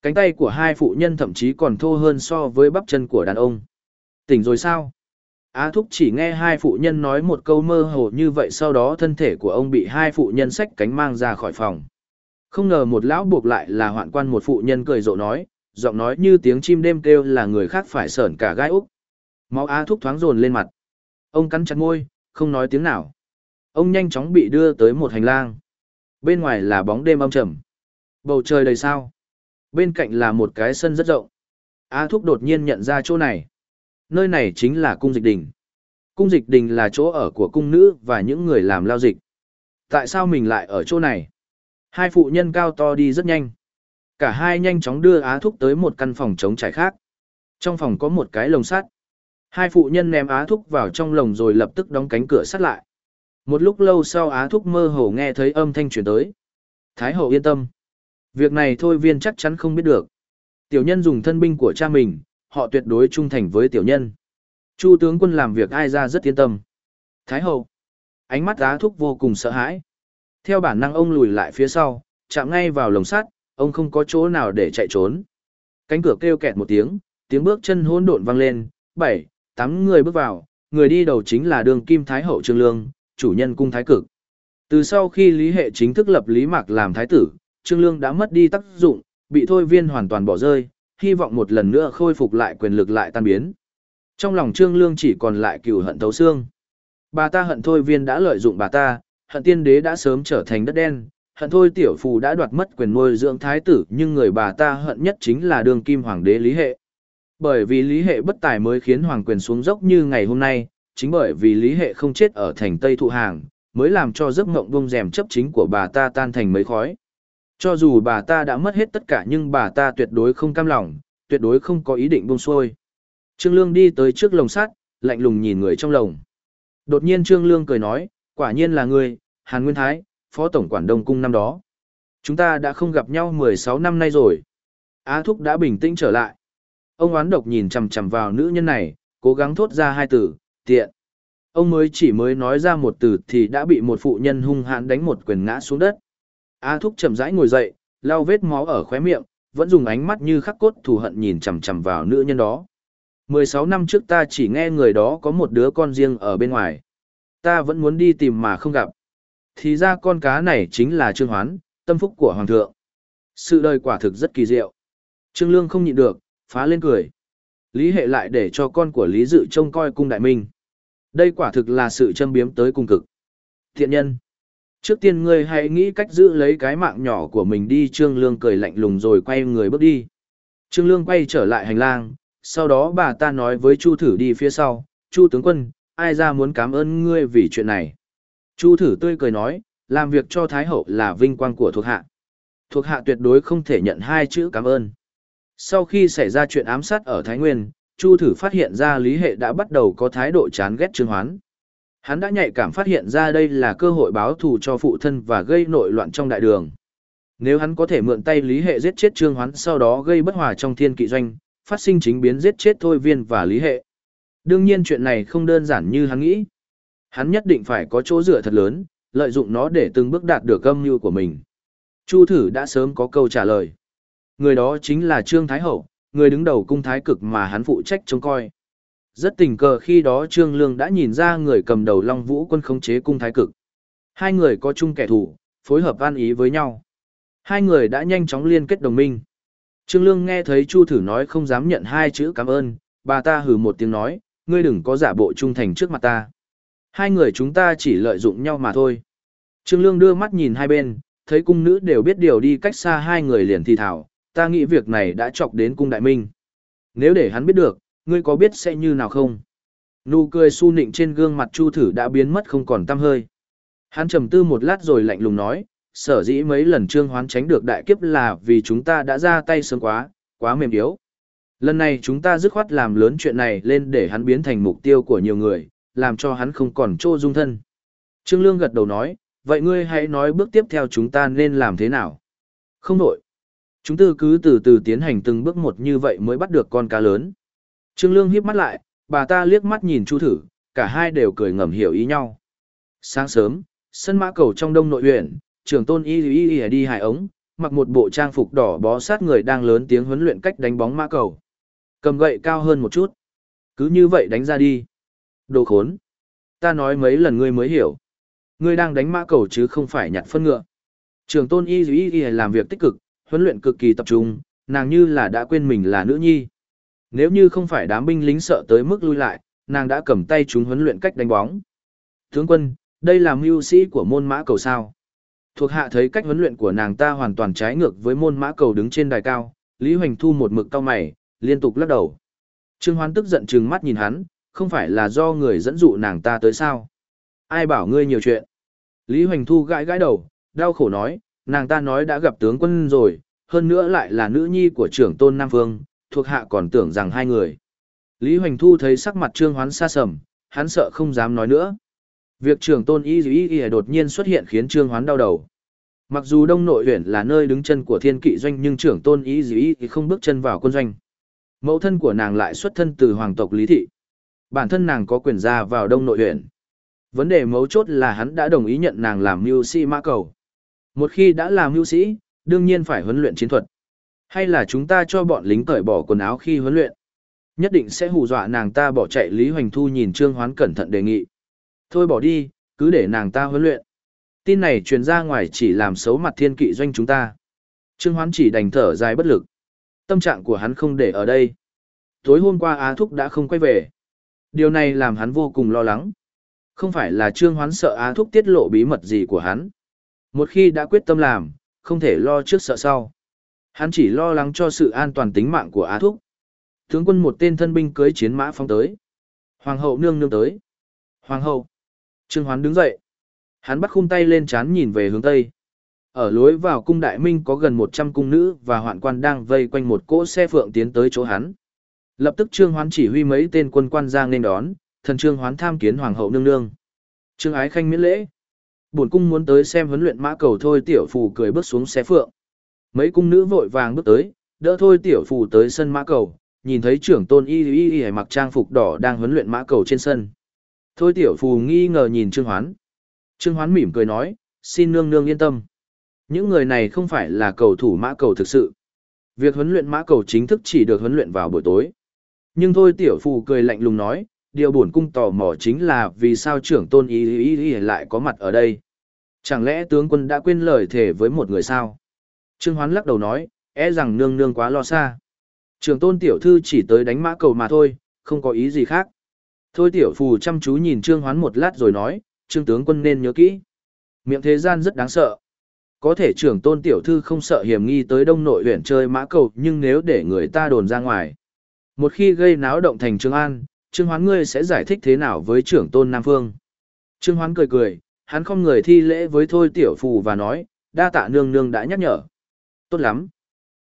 Cánh tay của hai phụ nhân thậm chí còn thô hơn so với bắp chân của đàn ông. Tỉnh rồi sao? Á Thúc chỉ nghe hai phụ nhân nói một câu mơ hồ như vậy sau đó thân thể của ông bị hai phụ nhân xách cánh mang ra khỏi phòng. Không ngờ một lão buộc lại là hoạn quan một phụ nhân cười rộ nói, giọng nói như tiếng chim đêm kêu là người khác phải sởn cả gai úc. Máu Á Thúc thoáng dồn lên mặt. Ông cắn chặt môi, không nói tiếng nào. Ông nhanh chóng bị đưa tới một hành lang. Bên ngoài là bóng đêm âm trầm. Bầu trời đầy sao. Bên cạnh là một cái sân rất rộng. Á Thúc đột nhiên nhận ra chỗ này. Nơi này chính là cung dịch đình. Cung dịch đình là chỗ ở của cung nữ và những người làm lao dịch. Tại sao mình lại ở chỗ này? Hai phụ nhân cao to đi rất nhanh. Cả hai nhanh chóng đưa Á Thúc tới một căn phòng trống trải khác. Trong phòng có một cái lồng sắt. Hai phụ nhân ném Á Thúc vào trong lồng rồi lập tức đóng cánh cửa sắt lại. Một lúc lâu sau Á Thúc mơ hồ nghe thấy âm thanh chuyển tới. Thái hậu yên tâm. Việc này thôi viên chắc chắn không biết được. Tiểu nhân dùng thân binh của cha mình, họ tuyệt đối trung thành với tiểu nhân. Chu tướng quân làm việc ai ra rất yên tâm. Thái hậu. Ánh mắt Á Thúc vô cùng sợ hãi. Theo bản năng ông lùi lại phía sau, chạm ngay vào lồng sắt, ông không có chỗ nào để chạy trốn. Cánh cửa kêu kẹt một tiếng, tiếng bước chân hỗn độn vang lên, bảy, tám người bước vào, người đi đầu chính là đường kim thái hậu trương lương, chủ nhân cung thái cực. Từ sau khi Lý Hệ chính thức lập Lý Mạc làm thái tử, Trương Lương đã mất đi tác dụng, bị thôi viên hoàn toàn bỏ rơi, hy vọng một lần nữa khôi phục lại quyền lực lại tan biến. Trong lòng Trương Lương chỉ còn lại cừu hận thấu xương. Bà ta hận thôi viên đã lợi dụng bà ta, hận tiên đế đã sớm trở thành đất đen, hận thôi tiểu phù đã đoạt mất quyền nuôi dưỡng thái tử nhưng người bà ta hận nhất chính là đường kim hoàng đế Lý Hệ. Bởi vì Lý Hệ bất tài mới khiến hoàng quyền xuống dốc như ngày hôm nay, chính bởi vì Lý Hệ không chết ở thành Tây Thụ Hàng, mới làm cho giấc mộng bông rèm chấp chính của bà ta tan thành mấy khói. Cho dù bà ta đã mất hết tất cả nhưng bà ta tuyệt đối không cam lòng, tuyệt đối không có ý định buông xuôi. Trương Lương đi tới trước lồng sắt, lạnh lùng nhìn người trong lồng. Đột nhiên Trương Lương cười nói, quả nhiên là ngươi, Hàn Nguyên Thái, Phó Tổng quản Đông Cung năm đó. Chúng ta đã không gặp nhau 16 năm nay rồi. Á Thúc đã bình tĩnh trở lại. Ông oán độc nhìn chằm chằm vào nữ nhân này, cố gắng thốt ra hai từ, tiện. Ông mới chỉ mới nói ra một từ thì đã bị một phụ nhân hung hãn đánh một quyền ngã xuống đất. Á Thúc chậm rãi ngồi dậy, lau vết máu ở khóe miệng, vẫn dùng ánh mắt như khắc cốt thù hận nhìn chằm chằm vào nữ nhân đó. 16 năm trước ta chỉ nghe người đó có một đứa con riêng ở bên ngoài. Ta vẫn muốn đi tìm mà không gặp. Thì ra con cá này chính là Trương Hoán, tâm phúc của Hoàng thượng. Sự đời quả thực rất kỳ diệu. Trương Lương không nhịn được, phá lên cười. Lý hệ lại để cho con của Lý Dự trông coi cung đại minh. Đây quả thực là sự châm biếm tới cung cực. Thiện nhân. Trước tiên ngươi hãy nghĩ cách giữ lấy cái mạng nhỏ của mình đi Trương Lương cười lạnh lùng rồi quay người bước đi. Trương Lương quay trở lại hành lang, sau đó bà ta nói với Chu thử đi phía sau, Chu tướng quân, ai ra muốn cảm ơn ngươi vì chuyện này. Chu thử tươi cười nói, làm việc cho Thái Hậu là vinh quang của thuộc hạ. Thuộc hạ tuyệt đối không thể nhận hai chữ cảm ơn. Sau khi xảy ra chuyện ám sát ở Thái Nguyên, Chu thử phát hiện ra Lý Hệ đã bắt đầu có thái độ chán ghét Trương Hoán. Hắn đã nhạy cảm phát hiện ra đây là cơ hội báo thù cho phụ thân và gây nội loạn trong đại đường. Nếu hắn có thể mượn tay Lý Hệ giết chết Trương Hoán sau đó gây bất hòa trong thiên kỵ doanh, phát sinh chính biến giết chết Thôi Viên và Lý Hệ. Đương nhiên chuyện này không đơn giản như hắn nghĩ. Hắn nhất định phải có chỗ dựa thật lớn, lợi dụng nó để từng bước đạt được âm mưu của mình. Chu thử đã sớm có câu trả lời. Người đó chính là Trương Thái Hậu, người đứng đầu cung thái cực mà hắn phụ trách trông coi. Rất tình cờ khi đó Trương Lương đã nhìn ra người cầm đầu Long Vũ quân khống chế cung thái cực. Hai người có chung kẻ thù, phối hợp an ý với nhau. Hai người đã nhanh chóng liên kết đồng minh. Trương Lương nghe thấy Chu Thử nói không dám nhận hai chữ cảm ơn, bà ta hừ một tiếng nói, ngươi đừng có giả bộ trung thành trước mặt ta. Hai người chúng ta chỉ lợi dụng nhau mà thôi. Trương Lương đưa mắt nhìn hai bên, thấy cung nữ đều biết điều đi cách xa hai người liền thì thảo, ta nghĩ việc này đã chọc đến cung đại minh. Nếu để hắn biết được, ngươi có biết sẽ như nào không? Nụ cười su nịnh trên gương mặt Chu Thử đã biến mất không còn tăm hơi. Hắn trầm tư một lát rồi lạnh lùng nói, sở dĩ mấy lần trương hoán tránh được đại kiếp là vì chúng ta đã ra tay sớm quá, quá mềm yếu. Lần này chúng ta dứt khoát làm lớn chuyện này lên để hắn biến thành mục tiêu của nhiều người, làm cho hắn không còn chỗ dung thân. Trương Lương gật đầu nói, vậy ngươi hãy nói bước tiếp theo chúng ta nên làm thế nào? Không đổi, Chúng tư cứ từ từ tiến hành từng bước một như vậy mới bắt được con cá lớn. Trương Lương híp mắt lại, bà ta liếc mắt nhìn Chu Thử, cả hai đều cười ngầm hiểu ý nhau. Sáng sớm, sân mã cầu trong đông nội huyện, trưởng tôn y y y đi hải ống, mặc một bộ trang phục đỏ bó sát người đang lớn tiếng huấn luyện cách đánh bóng mã cầu. Cầm gậy cao hơn một chút. Cứ như vậy đánh ra đi. Đồ khốn. Ta nói mấy lần ngươi mới hiểu. Ngươi đang đánh mã cầu chứ không phải nhặt phân ngựa. Trường tôn y y y làm việc tích cực, huấn luyện cực kỳ tập trung, nàng như là đã quên mình là nữ nhi. Nếu như không phải đám binh lính sợ tới mức lui lại, nàng đã cầm tay chúng huấn luyện cách đánh bóng. Tướng quân, đây là mưu sĩ của môn mã cầu sao. Thuộc hạ thấy cách huấn luyện của nàng ta hoàn toàn trái ngược với môn mã cầu đứng trên đài cao, Lý Hoành Thu một mực cao mày, liên tục lắc đầu. Trương Hoán tức giận trừng mắt nhìn hắn, không phải là do người dẫn dụ nàng ta tới sao. Ai bảo ngươi nhiều chuyện. Lý Hoành Thu gãi gãi đầu, đau khổ nói, nàng ta nói đã gặp tướng quân rồi, hơn nữa lại là nữ nhi của trưởng tôn Nam Vương, thuộc hạ còn tưởng rằng hai người. Lý Hoành Thu thấy sắc mặt Trương Hoán xa sầm, hắn sợ không dám nói nữa. Việc trưởng tôn y Dĩ y đột nhiên xuất hiện khiến Trương Hoán đau đầu. Mặc dù Đông Nội huyện là nơi đứng chân của thiên kỵ doanh nhưng trưởng tôn y Dĩ y không bước chân vào quân doanh. Mẫu thân của nàng lại xuất thân từ hoàng tộc Lý Thị. Bản thân nàng có quyền ra vào Đông Nội huyện. Vấn đề mấu chốt là hắn đã đồng ý nhận nàng làm mưu sĩ mã cầu. Một khi đã làm mưu sĩ, đương nhiên phải huấn luyện chiến thuật. Hay là chúng ta cho bọn lính cởi bỏ quần áo khi huấn luyện? Nhất định sẽ hù dọa nàng ta bỏ chạy Lý Hoành Thu nhìn Trương Hoán cẩn thận đề nghị. Thôi bỏ đi, cứ để nàng ta huấn luyện. Tin này truyền ra ngoài chỉ làm xấu mặt thiên kỵ doanh chúng ta. Trương Hoán chỉ đành thở dài bất lực. Tâm trạng của hắn không để ở đây. Tối hôm qua Á Thúc đã không quay về. Điều này làm hắn vô cùng lo lắng. Không phải là Trương Hoán sợ Á Thúc tiết lộ bí mật gì của hắn. Một khi đã quyết tâm làm, không thể lo trước sợ sau. Hắn chỉ lo lắng cho sự an toàn tính mạng của Á Thúc. Tướng quân một tên thân binh cưới chiến mã phong tới. Hoàng hậu nương nương tới. Hoàng hậu. Trương Hoán đứng dậy. Hắn bắt khung tay lên chán nhìn về hướng Tây. Ở lối vào cung đại minh có gần 100 cung nữ và hoạn quan đang vây quanh một cỗ xe phượng tiến tới chỗ hắn. Lập tức Trương Hoán chỉ huy mấy tên quân quan giang nên đón, thần Trương Hoán tham kiến hoàng hậu nương nương. Trương Ái Khanh miễn lễ. Bổn cung muốn tới xem huấn luyện mã cầu thôi tiểu phù cười bước xuống xe phượng. Mấy cung nữ vội vàng bước tới, đỡ thôi tiểu phù tới sân mã cầu, nhìn thấy trưởng tôn y y y mặc trang phục đỏ đang huấn luyện mã cầu trên sân. Thôi tiểu phù nghi ngờ nhìn Trương Hoán. Trương Hoán mỉm cười nói, xin nương nương yên tâm. Những người này không phải là cầu thủ mã cầu thực sự. Việc huấn luyện mã cầu chính thức chỉ được huấn luyện vào buổi tối. Nhưng thôi tiểu phù cười lạnh lùng nói, điều buồn cung tò mò chính là vì sao trưởng tôn ý ý ý lại có mặt ở đây. Chẳng lẽ tướng quân đã quên lời thề với một người sao? Trương Hoán lắc đầu nói, e rằng nương nương quá lo xa. Trưởng tôn tiểu thư chỉ tới đánh mã cầu mà thôi, không có ý gì khác. Thôi tiểu phù chăm chú nhìn Trương Hoán một lát rồi nói, Trương tướng quân nên nhớ kỹ. Miệng thế gian rất đáng sợ. Có thể trưởng tôn tiểu thư không sợ hiểm nghi tới đông nội huyện chơi mã cầu nhưng nếu để người ta đồn ra ngoài. Một khi gây náo động thành Trương An, Trương Hoán ngươi sẽ giải thích thế nào với trưởng tôn Nam Phương? Trương Hoán cười cười, hắn không người thi lễ với Thôi Tiểu Phù và nói, đa tạ nương nương đã nhắc nhở. Tốt lắm.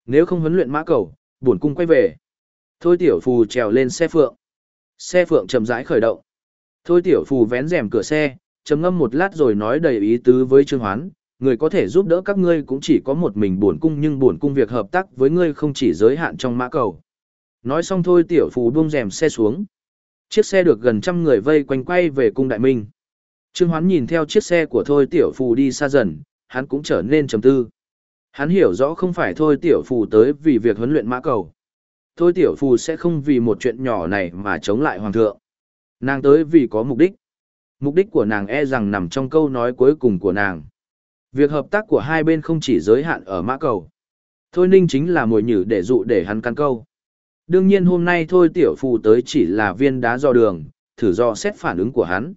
Nếu không huấn luyện mã cầu, bổn cung quay về. Thôi Tiểu Phù trèo lên xe phượng. Xe phượng chậm rãi khởi động. Thôi Tiểu Phù vén rèm cửa xe, trầm ngâm một lát rồi nói đầy ý tứ với Trương Hoán, người có thể giúp đỡ các ngươi cũng chỉ có một mình buồn cung nhưng buồn cung việc hợp tác với ngươi không chỉ giới hạn trong mã cầu. Nói xong thôi Tiểu Phù buông rèm xe xuống. Chiếc xe được gần trăm người vây quanh quay về cung đại minh. Trương Hoán nhìn theo chiếc xe của Thôi Tiểu Phù đi xa dần, hắn cũng trở nên trầm tư. Hắn hiểu rõ không phải Thôi Tiểu Phù tới vì việc huấn luyện mã cầu. Thôi Tiểu Phù sẽ không vì một chuyện nhỏ này mà chống lại Hoàng thượng. Nàng tới vì có mục đích. Mục đích của nàng e rằng nằm trong câu nói cuối cùng của nàng. Việc hợp tác của hai bên không chỉ giới hạn ở mã cầu. Thôi Ninh chính là mồi nhử để dụ để hắn căn câu. Đương nhiên hôm nay thôi tiểu phù tới chỉ là viên đá do đường, thử do xét phản ứng của hắn.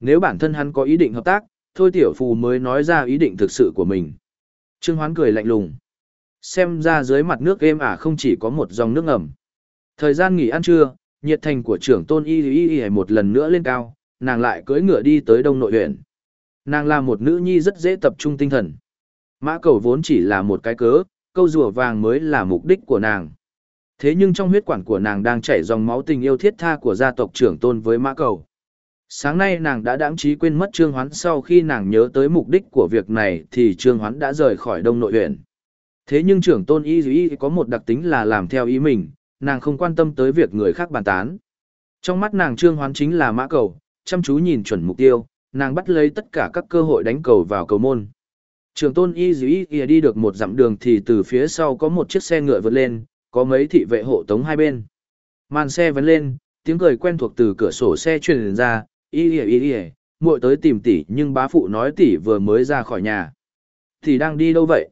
Nếu bản thân hắn có ý định hợp tác, thôi tiểu phù mới nói ra ý định thực sự của mình. Trương Hoán cười lạnh lùng. Xem ra dưới mặt nước êm ả không chỉ có một dòng nước ngầm. Thời gian nghỉ ăn trưa, nhiệt thành của trưởng tôn y y y một lần nữa lên cao, nàng lại cưỡi ngựa đi tới đông nội huyện. Nàng là một nữ nhi rất dễ tập trung tinh thần. Mã cầu vốn chỉ là một cái cớ, câu rùa vàng mới là mục đích của nàng. Thế nhưng trong huyết quản của nàng đang chảy dòng máu tình yêu thiết tha của gia tộc trưởng tôn với mã cầu. Sáng nay nàng đã đáng trí quên mất Trương Hoán sau khi nàng nhớ tới mục đích của việc này thì Trương Hoán đã rời khỏi đông nội huyện. Thế nhưng trưởng tôn y y có một đặc tính là làm theo ý mình, nàng không quan tâm tới việc người khác bàn tán. Trong mắt nàng Trương Hoán chính là mã cầu, chăm chú nhìn chuẩn mục tiêu, nàng bắt lấy tất cả các cơ hội đánh cầu vào cầu môn. Trường tôn y dĩ y đi được một dặm đường thì từ phía sau có một chiếc xe ngựa vượt lên, có mấy thị vệ hộ tống hai bên. Màn xe vấn lên, tiếng cười quen thuộc từ cửa sổ xe truyền ra, y y y y, muội tới tìm tỷ nhưng bá phụ nói tỷ vừa mới ra khỏi nhà. Tỷ đang đi đâu vậy?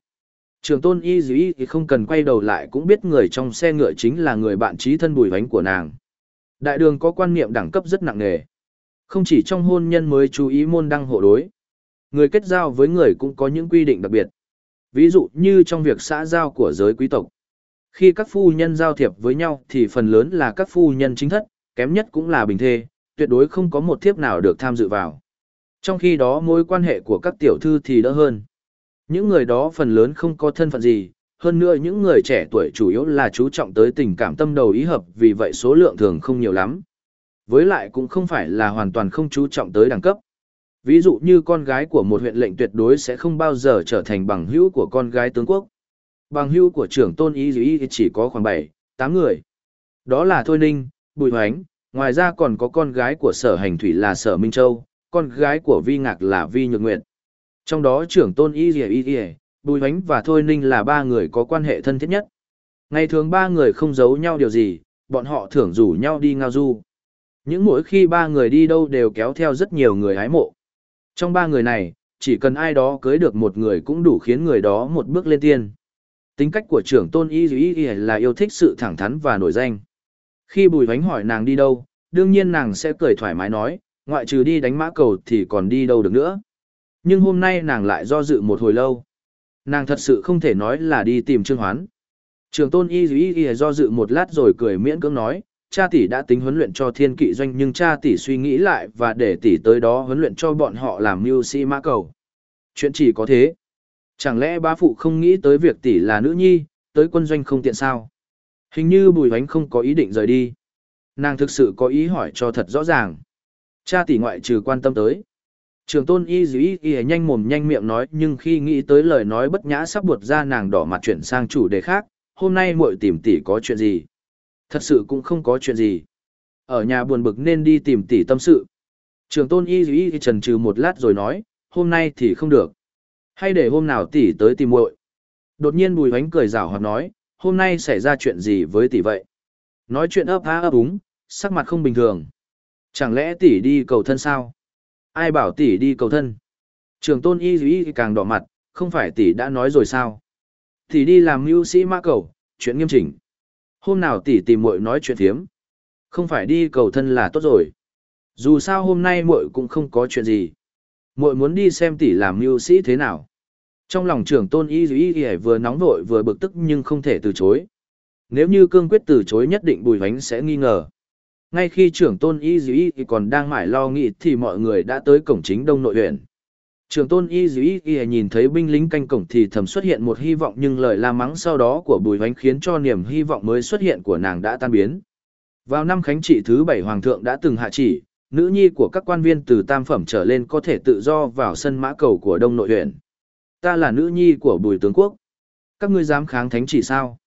Trường tôn y dĩ thì không cần quay đầu lại cũng biết người trong xe ngựa chính là người bạn trí thân bùi vánh của nàng. Đại đường có quan niệm đẳng cấp rất nặng nề. Không chỉ trong hôn nhân mới chú ý môn đăng hộ đối. Người kết giao với người cũng có những quy định đặc biệt. Ví dụ như trong việc xã giao của giới quý tộc. Khi các phu nhân giao thiệp với nhau thì phần lớn là các phu nhân chính thất, kém nhất cũng là bình thê, tuyệt đối không có một thiếp nào được tham dự vào. Trong khi đó mối quan hệ của các tiểu thư thì đỡ hơn. Những người đó phần lớn không có thân phận gì, hơn nữa những người trẻ tuổi chủ yếu là chú trọng tới tình cảm tâm đầu ý hợp vì vậy số lượng thường không nhiều lắm. Với lại cũng không phải là hoàn toàn không chú trọng tới đẳng cấp. Ví dụ như con gái của một huyện lệnh tuyệt đối sẽ không bao giờ trở thành bằng hữu của con gái tướng quốc. Bằng hưu của trưởng tôn ý ý chỉ có khoảng 7, 8 người. Đó là Thôi Ninh, Bùi Hoánh, ngoài ra còn có con gái của sở hành thủy là sở Minh Châu, con gái của Vi Ngạc là Vi Nhược Nguyệt. Trong đó trưởng tôn ý dĩ ý Bùi Hoánh và Thôi Ninh là ba người có quan hệ thân thiết nhất. Ngày thường ba người không giấu nhau điều gì, bọn họ thường rủ nhau đi ngao du. Những mỗi khi ba người đi đâu đều kéo theo rất nhiều người hái mộ. Trong ba người này, chỉ cần ai đó cưới được một người cũng đủ khiến người đó một bước lên tiên. Tính cách của trưởng tôn Y dù Y là yêu thích sự thẳng thắn và nổi danh. Khi Bùi Hoánh hỏi nàng đi đâu, đương nhiên nàng sẽ cười thoải mái nói, ngoại trừ đi đánh mã cầu thì còn đi đâu được nữa. Nhưng hôm nay nàng lại do dự một hồi lâu. Nàng thật sự không thể nói là đi tìm Trương Hoán. Trường tôn y dù y do dự một lát rồi cười miễn cưỡng nói, cha tỷ đã tính huấn luyện cho thiên kỵ doanh nhưng cha tỷ suy nghĩ lại và để tỷ tới đó huấn luyện cho bọn họ làm mưu sĩ mã cầu. Chuyện chỉ có thế. Chẳng lẽ bá phụ không nghĩ tới việc tỷ là nữ nhi, tới quân doanh không tiện sao? Hình như bùi hoánh không có ý định rời đi. Nàng thực sự có ý hỏi cho thật rõ ràng. Cha tỷ ngoại trừ quan tâm tới. Trường tôn y dĩ y, y nhanh mồm nhanh miệng nói nhưng khi nghĩ tới lời nói bất nhã sắp buột ra nàng đỏ mặt chuyển sang chủ đề khác, hôm nay muội tìm tỷ có chuyện gì? Thật sự cũng không có chuyện gì. Ở nhà buồn bực nên đi tìm tỷ tâm sự. Trường tôn y dĩ y trần trừ một lát rồi nói, hôm nay thì không được. Hay để hôm nào tỷ tới tìm muội. Đột nhiên bùi hoánh cười rảo hoạt nói, hôm nay xảy ra chuyện gì với tỷ vậy? Nói chuyện ấp á ấp úng, sắc mặt không bình thường. Chẳng lẽ tỷ đi cầu thân sao? Ai bảo tỷ đi cầu thân? Trường tôn y y càng đỏ mặt, không phải tỷ đã nói rồi sao? Tỷ đi làm mưu sĩ mã cầu, chuyện nghiêm chỉnh. Hôm nào tỷ tìm muội nói chuyện thiếm. Không phải đi cầu thân là tốt rồi. Dù sao hôm nay muội cũng không có chuyện gì. Muội muốn đi xem tỷ làm mưu sĩ thế nào. Trong lòng trưởng tôn y y y vừa nóng vội vừa bực tức nhưng không thể từ chối. Nếu như cương quyết từ chối nhất định bùi vánh sẽ nghi ngờ. Ngay khi trưởng tôn y dĩ y còn đang mải lo nghĩ thì mọi người đã tới cổng chính đông nội huyện. Trưởng tôn y dĩ y nhìn thấy binh lính canh cổng thì thầm xuất hiện một hy vọng nhưng lời la mắng sau đó của bùi vánh khiến cho niềm hy vọng mới xuất hiện của nàng đã tan biến. Vào năm khánh trị thứ bảy hoàng thượng đã từng hạ chỉ, nữ nhi của các quan viên từ tam phẩm trở lên có thể tự do vào sân mã cầu của đông nội huyện. Ta là nữ nhi của bùi tướng quốc. Các ngươi dám kháng thánh chỉ sao?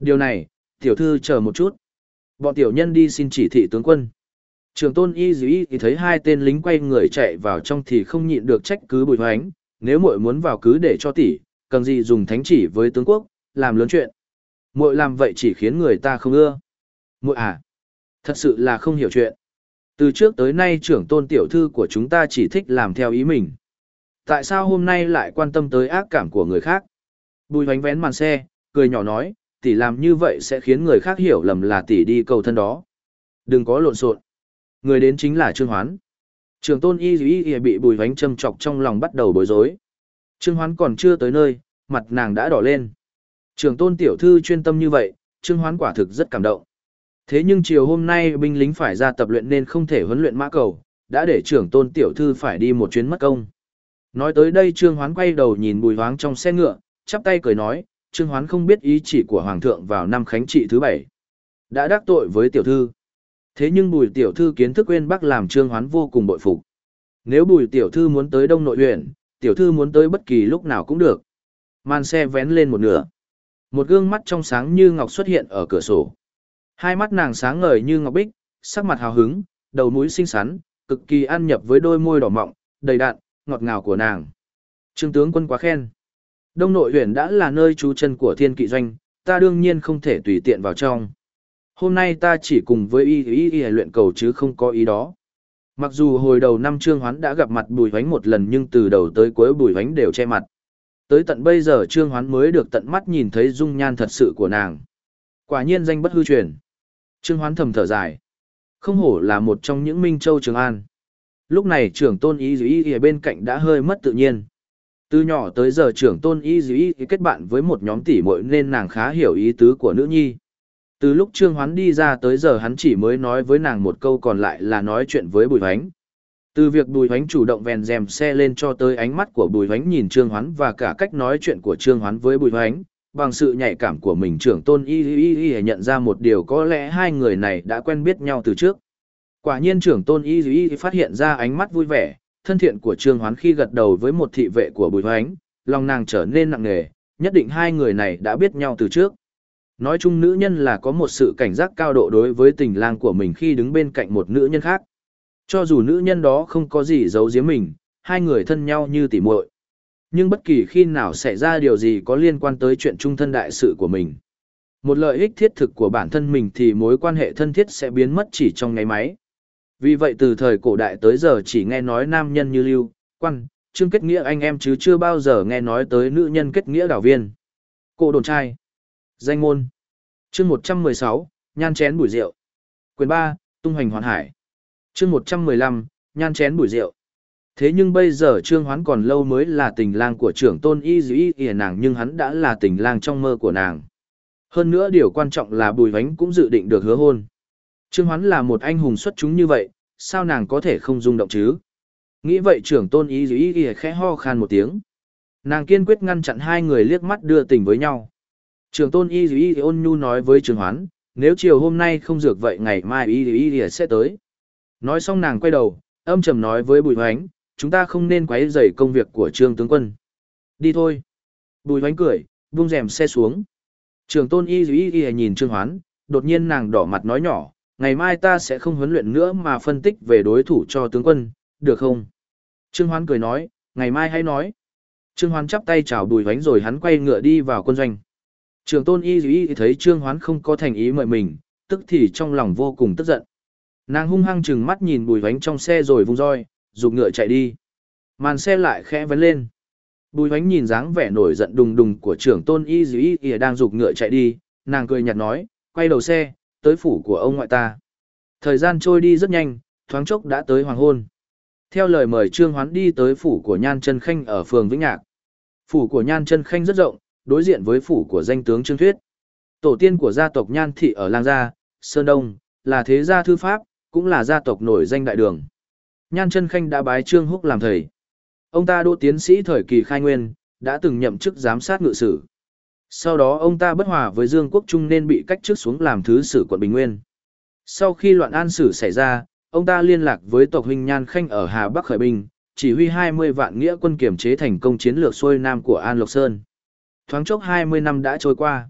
Điều này, tiểu thư chờ một chút. Bọn tiểu nhân đi xin chỉ thị tướng quân. Trường tôn y dĩ thì thấy hai tên lính quay người chạy vào trong thì không nhịn được trách cứ bùi hoánh, nếu muội muốn vào cứ để cho tỷ, cần gì dùng thánh chỉ với tướng quốc, làm lớn chuyện. Muội làm vậy chỉ khiến người ta không ưa. Muội à, thật sự là không hiểu chuyện. Từ trước tới nay trưởng tôn tiểu thư của chúng ta chỉ thích làm theo ý mình. Tại sao hôm nay lại quan tâm tới ác cảm của người khác? Bùi hoánh vén màn xe, cười nhỏ nói, tỷ làm như vậy sẽ khiến người khác hiểu lầm là tỷ đi cầu thân đó. Đừng có lộn xộn. Người đến chính là Trương Hoán. Trường tôn y y y bị bùi vánh châm chọc trong lòng bắt đầu bối rối. Trương Hoán còn chưa tới nơi, mặt nàng đã đỏ lên. Trường tôn tiểu thư chuyên tâm như vậy, Trương Hoán quả thực rất cảm động. Thế nhưng chiều hôm nay binh lính phải ra tập luyện nên không thể huấn luyện mã cầu, đã để trưởng tôn tiểu thư phải đi một chuyến mất công. Nói tới đây Trương Hoán quay đầu nhìn bùi hoáng trong xe ngựa, chắp tay cười nói, Trương Hoán không biết ý chỉ của Hoàng thượng vào năm khánh trị thứ bảy. Đã đắc tội với tiểu thư. Thế nhưng bùi tiểu thư kiến thức quên bắc làm Trương Hoán vô cùng bội phục. Nếu bùi tiểu thư muốn tới đông nội huyện, tiểu thư muốn tới bất kỳ lúc nào cũng được. Màn xe vén lên một nửa. Một gương mắt trong sáng như ngọc xuất hiện ở cửa sổ. Hai mắt nàng sáng ngời như ngọc bích, sắc mặt hào hứng, đầu mũi xinh xắn, cực kỳ ăn nhập với đôi môi đỏ mọng, đầy đặn, ngọt ngào của nàng. Trương tướng quân quá khen. Đông nội huyện đã là nơi trú chân của thiên kỵ doanh, ta đương nhiên không thể tùy tiện vào trong. Hôm nay ta chỉ cùng với y y y luyện cầu chứ không có ý đó. Mặc dù hồi đầu năm Trương Hoán đã gặp mặt Bùi Hoánh một lần nhưng từ đầu tới cuối Bùi Hoánh đều che mặt. Tới tận bây giờ Trương Hoán mới được tận mắt nhìn thấy dung nhan thật sự của nàng. Quả nhiên danh bất hư truyền. Trương Hoán thầm thở dài. Không hổ là một trong những Minh Châu Trường An. Lúc này trưởng tôn y dĩ y bên cạnh đã hơi mất tự nhiên. Từ nhỏ tới giờ trưởng tôn y dĩ y kết bạn với một nhóm tỷ muội nên nàng khá hiểu ý tứ của nữ nhi. Từ lúc Trương Hoán đi ra tới giờ hắn chỉ mới nói với nàng một câu còn lại là nói chuyện với Bùi Hoánh. Từ việc Bùi Hoánh chủ động vèn rèm xe lên cho tới ánh mắt của Bùi Hoánh nhìn Trương Hoán và cả cách nói chuyện của Trương Hoán với Bùi Hoánh, bằng sự nhạy cảm của mình trưởng tôn y y y nhận ra một điều có lẽ hai người này đã quen biết nhau từ trước. Quả nhiên trưởng tôn y y phát hiện ra ánh mắt vui vẻ, thân thiện của Trương Hoán khi gật đầu với một thị vệ của Bùi Hoánh, lòng nàng trở nên nặng nề, nhất định hai người này đã biết nhau từ trước. Nói chung nữ nhân là có một sự cảnh giác cao độ đối với tình lang của mình khi đứng bên cạnh một nữ nhân khác. Cho dù nữ nhân đó không có gì giấu giếm mình, hai người thân nhau như tỉ muội. Nhưng bất kỳ khi nào xảy ra điều gì có liên quan tới chuyện trung thân đại sự của mình. Một lợi ích thiết thực của bản thân mình thì mối quan hệ thân thiết sẽ biến mất chỉ trong ngày máy. Vì vậy từ thời cổ đại tới giờ chỉ nghe nói nam nhân như lưu, quan, trương kết nghĩa anh em chứ chưa bao giờ nghe nói tới nữ nhân kết nghĩa đảo viên. Cổ đồn trai. Danh môn. chương 116, nhan chén bùi rượu. Quyền 3, tung hoành hoàn hải. chương 115, nhan chén bùi rượu. Thế nhưng bây giờ Trương Hoán còn lâu mới là tình lang của trưởng tôn y dĩ y nàng nhưng hắn đã là tình lang trong mơ của nàng. Hơn nữa điều quan trọng là Bùi Vánh cũng dự định được hứa hôn. Trương Hoán là một anh hùng xuất chúng như vậy, sao nàng có thể không rung động chứ? Nghĩ vậy trưởng tôn y dĩ y khẽ ho khan một tiếng. Nàng kiên quyết ngăn chặn hai người liếc mắt đưa tình với nhau. Trưởng tôn y dĩ y ôn nhu nói với Trương Hoán, nếu chiều hôm nay không dược vậy ngày mai y y y sẽ tới. Nói xong nàng quay đầu, âm trầm nói với Bùi vánh chúng ta không nên quấy rầy công việc của trương tướng quân. Đi thôi. Bùi hoánh cười, buông rèm xe xuống. Trường tôn y y y nhìn trương hoán, đột nhiên nàng đỏ mặt nói nhỏ, ngày mai ta sẽ không huấn luyện nữa mà phân tích về đối thủ cho tướng quân, được không? Trương hoán cười nói, ngày mai hãy nói. Trương hoán chắp tay chào bùi hoánh rồi hắn quay ngựa đi vào quân doanh. Trường tôn y y thấy trương hoán không có thành ý mời mình, tức thì trong lòng vô cùng tức giận. Nàng hung hăng chừng mắt nhìn bùi hoánh trong xe rồi vung roi, dục ngựa chạy đi. Màn xe lại khẽ vấn lên. Bùi hoánh nhìn dáng vẻ nổi giận đùng đùng của trưởng tôn y dữ y y đang dục ngựa chạy đi, nàng cười nhạt nói, quay đầu xe, tới phủ của ông ngoại ta. Thời gian trôi đi rất nhanh, thoáng chốc đã tới hoàng hôn. Theo lời mời Trương Hoán đi tới phủ của Nhan Trân Khanh ở phường Vĩnh Nhạc. Phủ của Nhan Trân Khanh rất rộng, đối diện với phủ của danh tướng Trương Thuyết. Tổ tiên của gia tộc Nhan Thị ở Lang Gia, Sơn Đông, là thế gia thư pháp, cũng là gia tộc nổi danh đại đường. Nhan chân khanh đã bái Trương Húc làm thầy. Ông ta đỗ tiến sĩ thời kỳ khai nguyên, đã từng nhậm chức giám sát ngự sử. Sau đó ông ta bất hòa với Dương Quốc Trung nên bị cách chức xuống làm thứ sử quận Bình Nguyên. Sau khi loạn an sử xảy ra, ông ta liên lạc với tộc huynh Nhan Khanh ở Hà Bắc khởi binh, chỉ huy 20 vạn nghĩa quân kiểm chế thành công chiến lược xuôi nam của An Lộc Sơn. Thoáng chốc 20 năm đã trôi qua.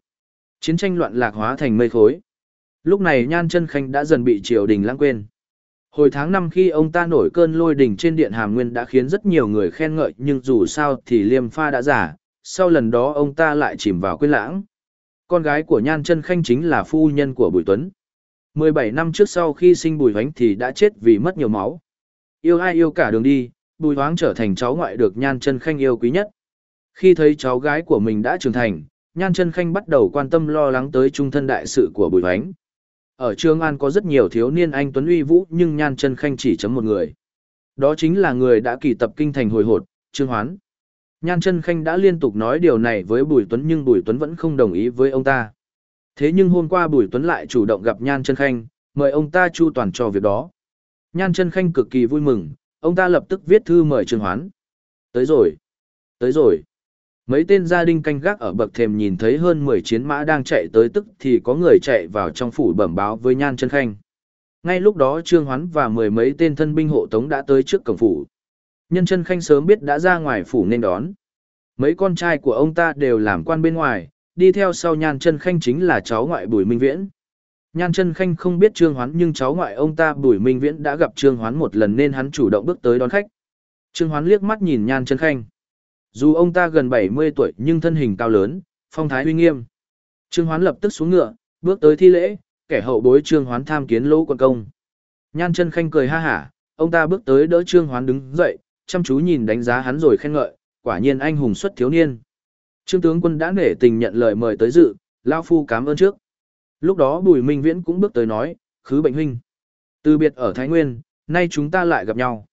Chiến tranh loạn lạc hóa thành mây khối. Lúc này Nhan Chân Khanh đã dần bị triều đình lãng quên. Hồi tháng năm khi ông ta nổi cơn lôi đình trên điện Hàm Nguyên đã khiến rất nhiều người khen ngợi nhưng dù sao thì liêm pha đã giả, sau lần đó ông ta lại chìm vào quên lãng. Con gái của Nhan Trân Khanh chính là phu nhân của Bùi Tuấn. 17 năm trước sau khi sinh Bùi Hoánh thì đã chết vì mất nhiều máu. Yêu ai yêu cả đường đi, Bùi Hoáng trở thành cháu ngoại được Nhan Trân Khanh yêu quý nhất. Khi thấy cháu gái của mình đã trưởng thành, Nhan Trân Khanh bắt đầu quan tâm lo lắng tới trung thân đại sự của Bùi Hoánh. Ở Trương An có rất nhiều thiếu niên anh Tuấn uy vũ nhưng nhan chân khanh chỉ chấm một người. Đó chính là người đã kỳ tập kinh thành hồi hột, Trương Hoán. Nhan chân khanh đã liên tục nói điều này với Bùi Tuấn nhưng Bùi Tuấn vẫn không đồng ý với ông ta. Thế nhưng hôm qua Bùi Tuấn lại chủ động gặp Nhan chân khanh, mời ông ta chu toàn cho việc đó. Nhan chân khanh cực kỳ vui mừng, ông ta lập tức viết thư mời Trương Hoán. Tới rồi, tới rồi. Mấy tên gia đình canh gác ở bậc thềm nhìn thấy hơn 10 chiến mã đang chạy tới tức thì có người chạy vào trong phủ bẩm báo với Nhan Chân Khanh. Ngay lúc đó Trương Hoán và mười mấy tên thân binh hộ tống đã tới trước cổng phủ. Nhân Chân Khanh sớm biết đã ra ngoài phủ nên đón. Mấy con trai của ông ta đều làm quan bên ngoài, đi theo sau Nhan Chân Khanh chính là cháu ngoại Bùi Minh Viễn. Nhan Chân Khanh không biết Trương Hoán nhưng cháu ngoại ông ta Bùi Minh Viễn đã gặp Trương Hoán một lần nên hắn chủ động bước tới đón khách. Trương Hoán liếc mắt nhìn Nhan Chân Khanh. Dù ông ta gần 70 tuổi nhưng thân hình cao lớn, phong thái uy nghiêm. Trương Hoán lập tức xuống ngựa, bước tới thi lễ, kẻ hậu bối Trương Hoán tham kiến lỗ quân công. Nhan chân khanh cười ha hả, ông ta bước tới đỡ Trương Hoán đứng dậy, chăm chú nhìn đánh giá hắn rồi khen ngợi, quả nhiên anh hùng xuất thiếu niên. Trương tướng quân đã nể tình nhận lời mời tới dự, lão phu cảm ơn trước. Lúc đó Bùi Minh Viễn cũng bước tới nói, khứ bệnh huynh. Từ biệt ở Thái Nguyên, nay chúng ta lại gặp nhau.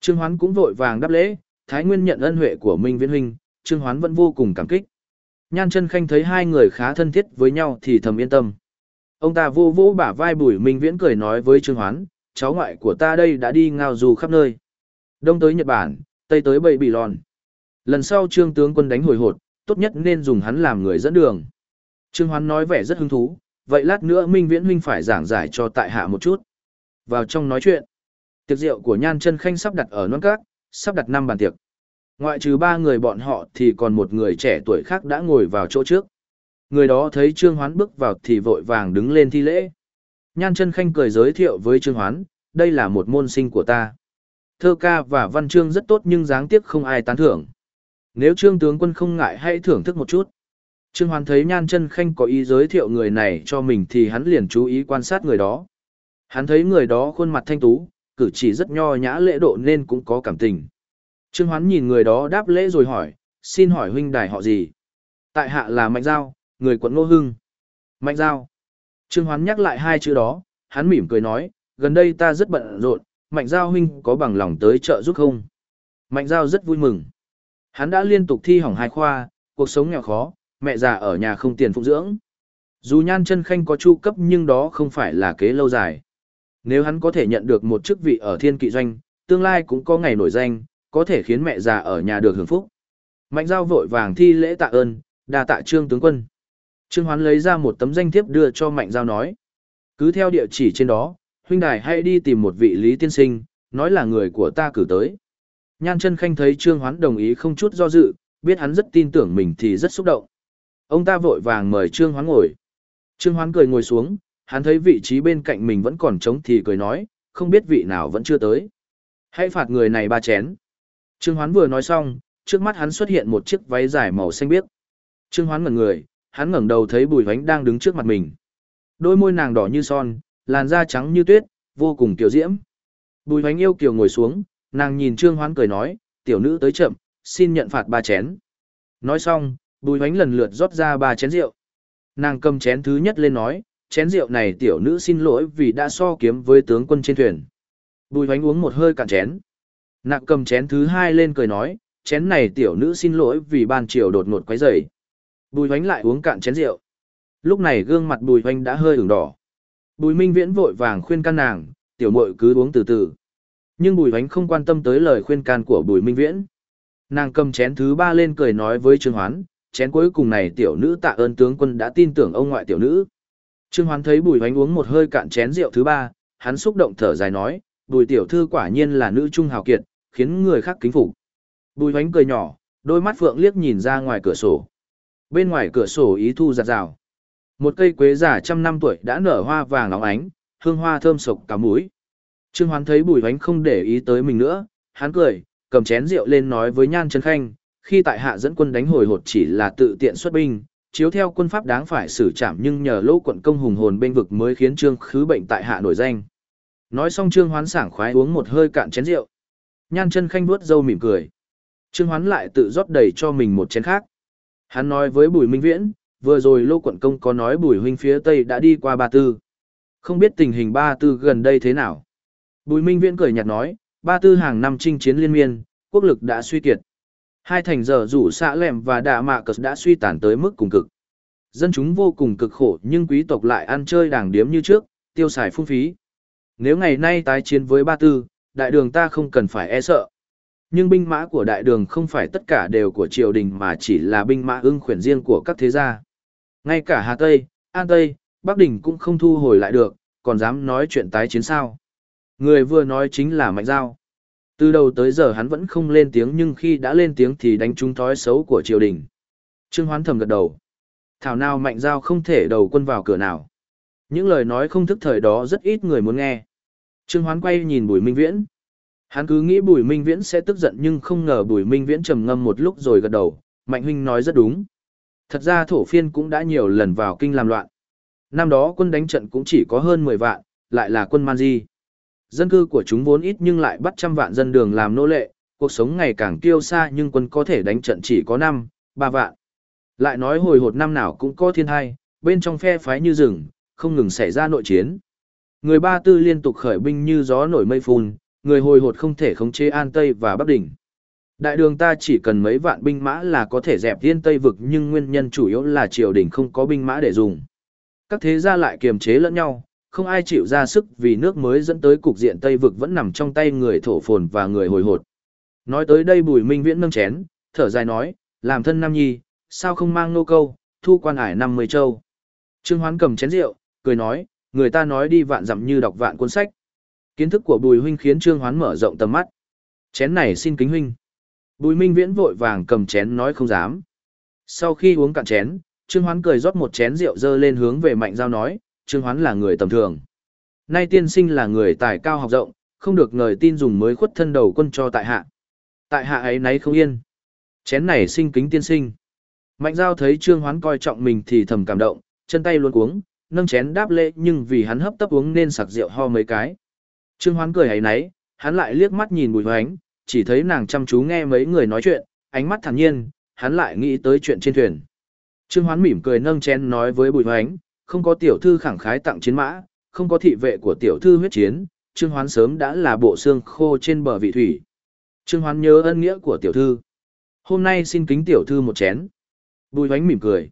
Trương Hoán cũng vội vàng đáp lễ, Thái Nguyên nhận ân huệ của Minh Viễn huynh, Trương Hoán vẫn vô cùng cảm kích. Nhan chân khanh thấy hai người khá thân thiết với nhau thì thầm yên tâm. Ông ta vô vô bả vai Bùi Minh Viễn cười nói với Trương Hoán, cháu ngoại của ta đây đã đi ngao du khắp nơi. Đông tới Nhật Bản, Tây tới Bầy Bỉ Lòn. Lần sau Trương tướng quân đánh hồi hột, tốt nhất nên dùng hắn làm người dẫn đường. Trương Hoán nói vẻ rất hứng thú, vậy lát nữa Minh Viễn huynh phải giảng giải cho tại hạ một chút. Vào trong nói chuyện, tiệc rượu của Nhan Chân Khanh sắp đặt ở non cát, sắp đặt năm bàn tiệc. Ngoại trừ ba người bọn họ thì còn một người trẻ tuổi khác đã ngồi vào chỗ trước. Người đó thấy Trương Hoán bước vào thì vội vàng đứng lên thi lễ. Nhan chân khanh cười giới thiệu với Trương Hoán, đây là một môn sinh của ta. Thơ ca và văn chương rất tốt nhưng dáng tiếc không ai tán thưởng. Nếu Trương tướng quân không ngại hãy thưởng thức một chút. Trương Hoán thấy Nhan chân khanh có ý giới thiệu người này cho mình thì hắn liền chú ý quan sát người đó. Hắn thấy người đó khuôn mặt thanh tú, cử chỉ rất nho nhã lễ độ nên cũng có cảm tình. Trương Hoán nhìn người đó đáp lễ rồi hỏi, xin hỏi huynh đài họ gì? Tại hạ là Mạnh Giao, người quận Ngô Hưng. Mạnh Giao. Trương Hoán nhắc lại hai chữ đó, hắn mỉm cười nói, gần đây ta rất bận rộn, Mạnh Giao huynh có bằng lòng tới chợ giúp không? Mạnh Giao rất vui mừng. Hắn đã liên tục thi hỏng hai khoa, cuộc sống nghèo khó, mẹ già ở nhà không tiền phụ dưỡng. Dù nhan chân khanh có chu cấp nhưng đó không phải là kế lâu dài. Nếu hắn có thể nhận được một chức vị ở thiên kỵ doanh, tương lai cũng có ngày nổi danh, có thể khiến mẹ già ở nhà được hưởng phúc. Mạnh giao vội vàng thi lễ tạ ơn, đa tạ trương tướng quân. Trương Hoán lấy ra một tấm danh thiếp đưa cho Mạnh giao nói. Cứ theo địa chỉ trên đó, huynh đài hãy đi tìm một vị lý tiên sinh, nói là người của ta cử tới. Nhan chân khanh thấy Trương Hoán đồng ý không chút do dự, biết hắn rất tin tưởng mình thì rất xúc động. Ông ta vội vàng mời Trương Hoán ngồi. Trương Hoán cười ngồi xuống, hắn thấy vị trí bên cạnh mình vẫn còn trống thì cười nói, không biết vị nào vẫn chưa tới. Hãy phạt người này ba chén. Trương Hoán vừa nói xong, trước mắt hắn xuất hiện một chiếc váy dài màu xanh biếc. Trương Hoán ngẩn người, hắn ngẩng đầu thấy Bùi Hoánh đang đứng trước mặt mình. Đôi môi nàng đỏ như son, làn da trắng như tuyết, vô cùng kiều diễm. Bùi Hoánh yêu kiều ngồi xuống, nàng nhìn Trương Hoán cười nói, tiểu nữ tới chậm, xin nhận phạt ba chén. Nói xong, Bùi Hoánh lần lượt rót ra ba chén rượu. Nàng cầm chén thứ nhất lên nói, chén rượu này tiểu nữ xin lỗi vì đã so kiếm với tướng quân trên thuyền. Bùi Hoánh uống một hơi cạn chén. Nạc cầm chén thứ hai lên cười nói, chén này tiểu nữ xin lỗi vì ban chiều đột ngột quấy rầy. Bùi hoánh lại uống cạn chén rượu. Lúc này gương mặt bùi hoánh đã hơi ửng đỏ. Bùi minh viễn vội vàng khuyên can nàng, tiểu muội cứ uống từ từ. Nhưng bùi hoánh không quan tâm tới lời khuyên can của bùi minh viễn. Nàng cầm chén thứ ba lên cười nói với Trương Hoán, chén cuối cùng này tiểu nữ tạ ơn tướng quân đã tin tưởng ông ngoại tiểu nữ. Trương Hoán thấy bùi hoánh uống một hơi cạn chén rượu thứ ba, hắn xúc động thở dài nói, bùi tiểu thư quả nhiên là nữ trung hào kiệt, khiến người khác kính phục. Bùi hoánh cười nhỏ, đôi mắt phượng liếc nhìn ra ngoài cửa sổ. Bên ngoài cửa sổ ý thu giặt rào. Một cây quế giả trăm năm tuổi đã nở hoa vàng óng ánh, hương hoa thơm sộc cả mũi. Trương Hoán thấy bùi hoánh không để ý tới mình nữa, hắn cười, cầm chén rượu lên nói với Nhan Trấn Khanh, khi tại hạ dẫn quân đánh hồi hột chỉ là tự tiện xuất binh, chiếu theo quân pháp đáng phải xử trảm nhưng nhờ lỗ quận công hùng hồn bên vực mới khiến Trương khứ bệnh tại hạ nổi danh. Nói xong Trương Hoán sảng khoái uống một hơi cạn chén rượu. Nhan chân khanh vuốt râu mỉm cười. Trương Hoán lại tự rót đầy cho mình một chén khác. Hắn nói với Bùi Minh Viễn, vừa rồi Lô Quận Công có nói Bùi Huynh phía Tây đã đi qua Ba Tư. Không biết tình hình Ba Tư gần đây thế nào. Bùi Minh Viễn cười nhạt nói, Ba Tư hàng năm chinh chiến liên miên, quốc lực đã suy kiệt. Hai thành giờ rủ xã lẻm và đạ mạ cờ đã suy tàn tới mức cùng cực. Dân chúng vô cùng cực khổ nhưng quý tộc lại ăn chơi đàng điếm như trước, tiêu xài phung phí. Nếu ngày nay tái chiến với Ba Tư, đại đường ta không cần phải e sợ. Nhưng binh mã của đại đường không phải tất cả đều của triều đình mà chỉ là binh mã ưng khuyển riêng của các thế gia. Ngay cả Hà Tây, An Tây, Bắc Đình cũng không thu hồi lại được, còn dám nói chuyện tái chiến sao. Người vừa nói chính là Mạnh Giao. Từ đầu tới giờ hắn vẫn không lên tiếng nhưng khi đã lên tiếng thì đánh trúng thói xấu của triều đình. Trương Hoán thầm gật đầu. Thảo nào Mạnh Giao không thể đầu quân vào cửa nào. Những lời nói không thức thời đó rất ít người muốn nghe. Trương Hoán quay nhìn Bùi Minh Viễn. Hắn cứ nghĩ Bùi Minh Viễn sẽ tức giận nhưng không ngờ Bùi Minh Viễn trầm ngâm một lúc rồi gật đầu, Mạnh huynh nói rất đúng. Thật ra thổ phiên cũng đã nhiều lần vào kinh làm loạn. Năm đó quân đánh trận cũng chỉ có hơn 10 vạn, lại là quân man di. Dân cư của chúng vốn ít nhưng lại bắt trăm vạn dân đường làm nô lệ, cuộc sống ngày càng tiêu xa nhưng quân có thể đánh trận chỉ có 5, 3 vạn. Lại nói hồi hột năm nào cũng có thiên hai, bên trong phe phái như rừng, không ngừng xảy ra nội chiến. Người ba tư liên tục khởi binh như gió nổi mây phun, người hồi hột không thể khống chế An Tây và Bắc Đỉnh. Đại đường ta chỉ cần mấy vạn binh mã là có thể dẹp thiên Tây vực nhưng nguyên nhân chủ yếu là triều đình không có binh mã để dùng. Các thế gia lại kiềm chế lẫn nhau, không ai chịu ra sức vì nước mới dẫn tới cục diện Tây vực vẫn nằm trong tay người thổ phồn và người hồi hột. Nói tới đây Bùi Minh Viễn nâng chén, thở dài nói, làm thân Nam Nhi, sao không mang nô câu, thu quan hải năm mươi châu. Trương Hoán cầm chén rượu, cười nói, người ta nói đi vạn dặm như đọc vạn cuốn sách. Kiến thức của Bùi huynh khiến Trương Hoán mở rộng tầm mắt. Chén này xin kính huynh. Bùi Minh Viễn vội vàng cầm chén nói không dám. Sau khi uống cạn chén, Trương Hoán cười rót một chén rượu dơ lên hướng về Mạnh Giao nói, Trương Hoán là người tầm thường. Nay tiên sinh là người tài cao học rộng, không được ngời tin dùng mới khuất thân đầu quân cho tại hạ. Tại hạ ấy nấy không yên. Chén này sinh kính tiên sinh. Mạnh Giao thấy Trương Hoán coi trọng mình thì thầm cảm động, chân tay luôn cuống, nâng chén đáp lễ nhưng vì hắn hấp tấp uống nên sặc rượu ho mấy cái. Trương Hoán cười ấy nấy, hắn lại liếc mắt nhìn Bùi Hoánh, chỉ thấy nàng chăm chú nghe mấy người nói chuyện, ánh mắt thản nhiên, hắn lại nghĩ tới chuyện trên thuyền. Trương Hoán mỉm cười nâng chén nói với Bùi Hoánh, không có tiểu thư khẳng khái tặng chiến mã, không có thị vệ của tiểu thư huyết chiến, Trương Hoán sớm đã là bộ xương khô trên bờ vị thủy. Trương Hoán nhớ ân nghĩa của tiểu thư. Hôm nay xin kính tiểu thư một chén. Bùi Hoánh mỉm cười.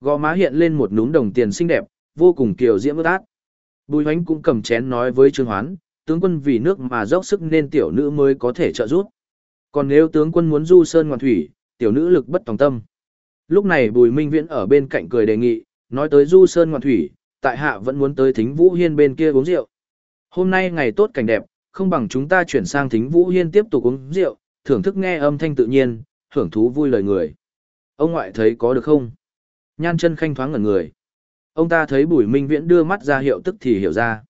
Gò má hiện lên một núm đồng tiền xinh đẹp, vô cùng kiều diễm ước át. Bùi Hoánh cũng cầm chén nói với Trương Hoán, tướng quân vì nước mà dốc sức nên tiểu nữ mới có thể trợ giúp. Còn nếu tướng quân muốn du sơn ngoạn thủy, tiểu nữ lực bất tòng tâm. Lúc này Bùi Minh Viễn ở bên cạnh cười đề nghị, nói tới du sơn ngoạn thủy, tại hạ vẫn muốn tới thính Vũ Hiên bên kia uống rượu. Hôm nay ngày tốt cảnh đẹp, không bằng chúng ta chuyển sang thính Vũ Hiên tiếp tục uống rượu, thưởng thức nghe âm thanh tự nhiên, hưởng thú vui lời người. Ông ngoại thấy có được không? Nhan chân khanh thoáng ngẩn người. Ông ta thấy Bùi Minh Viễn đưa mắt ra hiệu tức thì hiểu ra.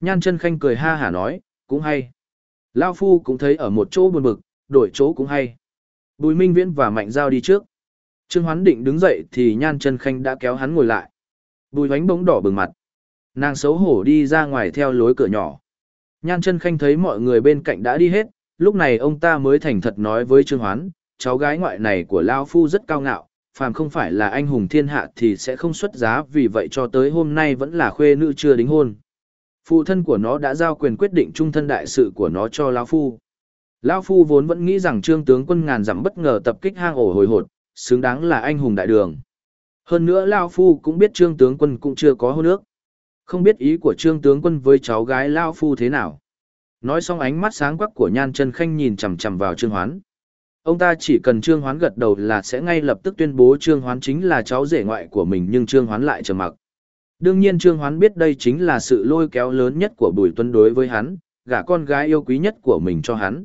Nhan chân khanh cười ha hả nói, cũng hay. Lao Phu cũng thấy ở một chỗ buồn bực, đổi chỗ cũng hay. Bùi Minh Viễn và Mạnh Giao đi trước. Trương Hoán định đứng dậy thì Nhan chân khanh đã kéo hắn ngồi lại. Bùi hoánh bỗng đỏ bừng mặt. Nàng xấu hổ đi ra ngoài theo lối cửa nhỏ. Nhan chân khanh thấy mọi người bên cạnh đã đi hết, lúc này ông ta mới thành thật nói với Trương Hoán, cháu gái ngoại này của Lao Phu rất cao ngạo, phàm không phải là anh hùng thiên hạ thì sẽ không xuất giá vì vậy cho tới hôm nay vẫn là khuê nữ chưa đính hôn. Phụ thân của nó đã giao quyền quyết định trung thân đại sự của nó cho Lao Phu. Lao Phu vốn vẫn nghĩ rằng trương tướng quân ngàn dặm bất ngờ tập kích hang ổ hồi hột, xứng đáng là anh hùng đại đường. Hơn nữa Lao Phu cũng biết trương tướng quân cũng chưa có hôn ước. Không biết ý của trương tướng quân với cháu gái Lao Phu thế nào. Nói xong ánh mắt sáng quắc của nhan chân khanh nhìn chằm chằm vào trương hoán. Ông ta chỉ cần Trương Hoán gật đầu là sẽ ngay lập tức tuyên bố Trương Hoán chính là cháu rể ngoại của mình nhưng Trương Hoán lại trầm mặc. Đương nhiên Trương Hoán biết đây chính là sự lôi kéo lớn nhất của Bùi Tuấn đối với hắn, gả con gái yêu quý nhất của mình cho hắn.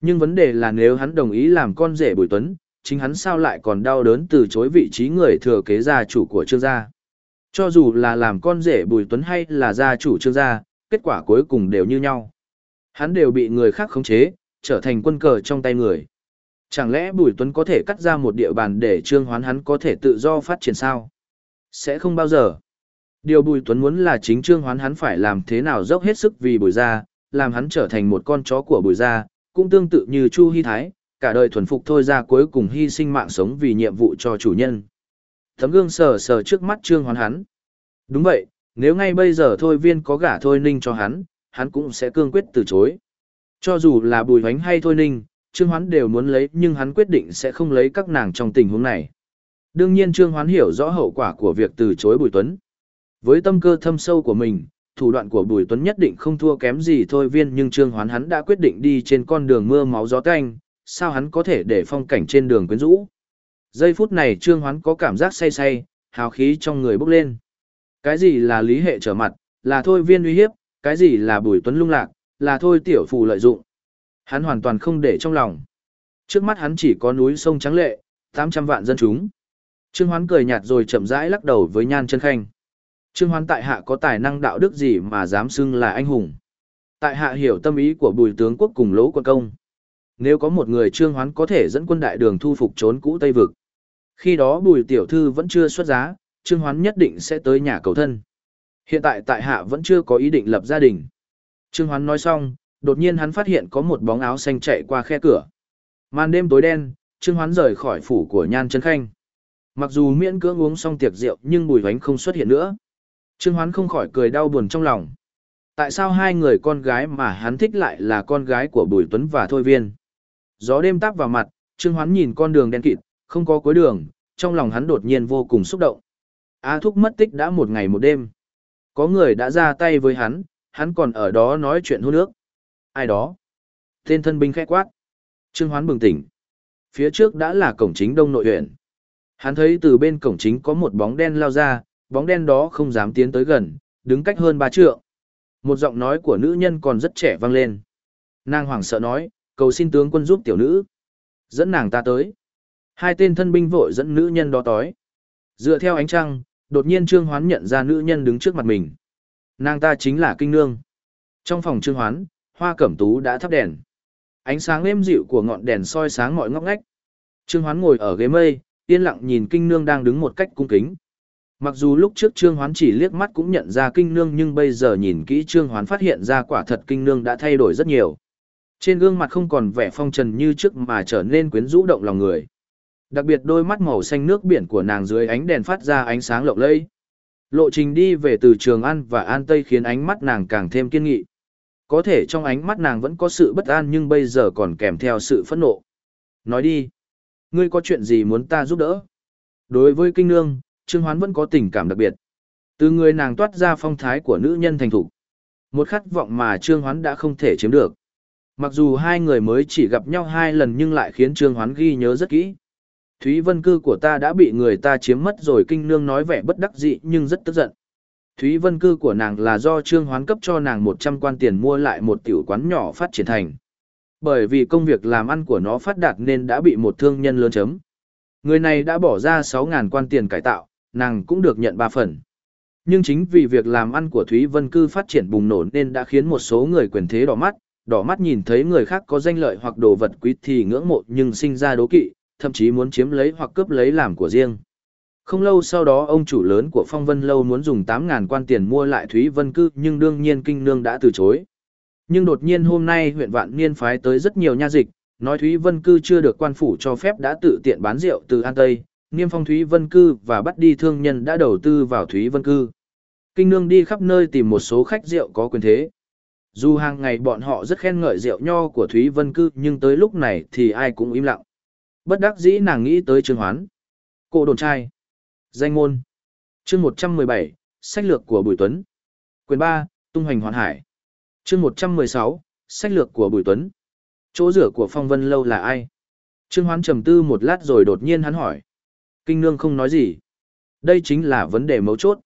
Nhưng vấn đề là nếu hắn đồng ý làm con rể Bùi Tuấn, chính hắn sao lại còn đau đớn từ chối vị trí người thừa kế gia chủ của Trương gia. Cho dù là làm con rể Bùi Tuấn hay là gia chủ Trương gia, kết quả cuối cùng đều như nhau. Hắn đều bị người khác khống chế, trở thành quân cờ trong tay người. Chẳng lẽ Bùi Tuấn có thể cắt ra một địa bàn để Trương Hoán hắn có thể tự do phát triển sao? Sẽ không bao giờ. Điều Bùi Tuấn muốn là chính Trương Hoán hắn phải làm thế nào dốc hết sức vì Bùi gia, làm hắn trở thành một con chó của Bùi gia, cũng tương tự như Chu Hy Thái, cả đời thuần phục thôi ra cuối cùng hy sinh mạng sống vì nhiệm vụ cho chủ nhân. Tấm gương sờ sờ trước mắt Trương Hoán hắn. Đúng vậy, nếu ngay bây giờ thôi viên có gả thôi ninh cho hắn, hắn cũng sẽ cương quyết từ chối. Cho dù là Bùi Hoánh hay thôi ninh, Trương Hoán đều muốn lấy nhưng hắn quyết định sẽ không lấy các nàng trong tình huống này. Đương nhiên Trương Hoán hiểu rõ hậu quả của việc từ chối Bùi Tuấn. Với tâm cơ thâm sâu của mình, thủ đoạn của Bùi Tuấn nhất định không thua kém gì thôi viên nhưng Trương Hoán hắn đã quyết định đi trên con đường mưa máu gió canh sao hắn có thể để phong cảnh trên đường quyến rũ. Giây phút này Trương Hoán có cảm giác say say, hào khí trong người bốc lên. Cái gì là lý hệ trở mặt, là thôi viên uy hiếp, cái gì là Bùi Tuấn lung lạc, là thôi tiểu phù lợi dụng. Hắn hoàn toàn không để trong lòng. Trước mắt hắn chỉ có núi sông trắng lệ, 800 vạn dân chúng. Trương Hoán cười nhạt rồi chậm rãi lắc đầu với Nhan Chân Khanh. Trương Hoán tại hạ có tài năng đạo đức gì mà dám xưng là anh hùng. Tại hạ hiểu tâm ý của bùi tướng quốc cùng lỗ quân công. Nếu có một người Trương Hoán có thể dẫn quân đại đường thu phục trốn cũ Tây Vực. Khi đó bùi tiểu thư vẫn chưa xuất giá, Trương Hoán nhất định sẽ tới nhà cầu thân. Hiện tại tại hạ vẫn chưa có ý định lập gia đình. Trương Hoán nói xong, đột nhiên hắn phát hiện có một bóng áo xanh chạy qua khe cửa. Màn đêm tối đen, Trương Hoán rời khỏi phủ của Nhan Trấn Khanh. Mặc dù miễn cưỡng uống xong tiệc rượu nhưng Bùi Hoánh không xuất hiện nữa. Trương Hoán không khỏi cười đau buồn trong lòng. Tại sao hai người con gái mà hắn thích lại là con gái của Bùi Tuấn và Thôi Viên? Gió đêm táp vào mặt, Trương Hoán nhìn con đường đen kịt, không có cuối đường, trong lòng hắn đột nhiên vô cùng xúc động. A Thúc mất tích đã một ngày một đêm. Có người đã ra tay với hắn, hắn còn ở đó nói chuyện hôn nước. Ai đó? Tên thân binh khẽ quát. Trương Hoán bừng tỉnh. Phía trước đã là cổng chính đông nội huyện. Hắn thấy từ bên cổng chính có một bóng đen lao ra, bóng đen đó không dám tiến tới gần, đứng cách hơn ba trượng. Một giọng nói của nữ nhân còn rất trẻ vang lên. Nàng hoảng sợ nói, cầu xin tướng quân giúp tiểu nữ. Dẫn nàng ta tới. Hai tên thân binh vội dẫn nữ nhân đó tới. Dựa theo ánh trăng, đột nhiên Trương Hoán nhận ra nữ nhân đứng trước mặt mình. Nàng ta chính là Kinh Nương. Trong phòng Trương Hoán, hoa cẩm tú đã thắp đèn. Ánh sáng êm dịu của ngọn đèn soi sáng mọi ngóc ngách. Trương Hoán ngồi ở ghế mây, yên lặng nhìn Kinh Nương đang đứng một cách cung kính. Mặc dù lúc trước Trương Hoán chỉ liếc mắt cũng nhận ra Kinh Nương nhưng bây giờ nhìn kỹ Trương Hoán phát hiện ra quả thật Kinh Nương đã thay đổi rất nhiều. Trên gương mặt không còn vẻ phong trần như trước mà trở nên quyến rũ động lòng người. Đặc biệt đôi mắt màu xanh nước biển của nàng dưới ánh đèn phát ra ánh sáng lộng lẫy. Lộ trình đi về từ Trường An và An Tây khiến ánh mắt nàng càng thêm kiên nghị. Có thể trong ánh mắt nàng vẫn có sự bất an nhưng bây giờ còn kèm theo sự phẫn nộ. Nói đi. Ngươi có chuyện gì muốn ta giúp đỡ? Đối với kinh nương, Trương Hoán vẫn có tình cảm đặc biệt. Từ người nàng toát ra phong thái của nữ nhân thành thủ. Một khát vọng mà Trương Hoán đã không thể chiếm được. Mặc dù hai người mới chỉ gặp nhau hai lần nhưng lại khiến Trương Hoán ghi nhớ rất kỹ. Thúy Vân Cư của ta đã bị người ta chiếm mất rồi kinh nương nói vẻ bất đắc dĩ nhưng rất tức giận. Thúy Vân Cư của nàng là do Trương Hoán cấp cho nàng 100 quan tiền mua lại một tiểu quán nhỏ phát triển thành. Bởi vì công việc làm ăn của nó phát đạt nên đã bị một thương nhân lớn chấm. Người này đã bỏ ra 6.000 quan tiền cải tạo, nàng cũng được nhận 3 phần. Nhưng chính vì việc làm ăn của Thúy Vân Cư phát triển bùng nổ nên đã khiến một số người quyền thế đỏ mắt, đỏ mắt nhìn thấy người khác có danh lợi hoặc đồ vật quý thì ngưỡng mộ nhưng sinh ra đố kỵ, thậm chí muốn chiếm lấy hoặc cướp lấy làm của riêng. Không lâu sau đó ông chủ lớn của Phong Vân Lâu muốn dùng 8.000 quan tiền mua lại Thúy Vân Cư nhưng đương nhiên Kinh Nương đã từ chối. Nhưng đột nhiên hôm nay huyện Vạn Niên phái tới rất nhiều nha dịch, nói Thúy Vân Cư chưa được quan phủ cho phép đã tự tiện bán rượu từ An Tây, niêm phong Thúy Vân Cư và bắt đi thương nhân đã đầu tư vào Thúy Vân Cư. Kinh Nương đi khắp nơi tìm một số khách rượu có quyền thế. Dù hàng ngày bọn họ rất khen ngợi rượu nho của Thúy Vân Cư nhưng tới lúc này thì ai cũng im lặng. Bất đắc dĩ nàng nghĩ tới Trương Hoán. Cô đồn trai. Danh môn. Chương 117, sách lược của Bùi Tuấn. Quyền 3, tung hành hoàn hải. Chương 116, sách lược của Bùi Tuấn. Chỗ rửa của Phong Vân Lâu là ai? Trương Hoán trầm tư một lát rồi đột nhiên hắn hỏi. Kinh nương không nói gì. Đây chính là vấn đề mấu chốt.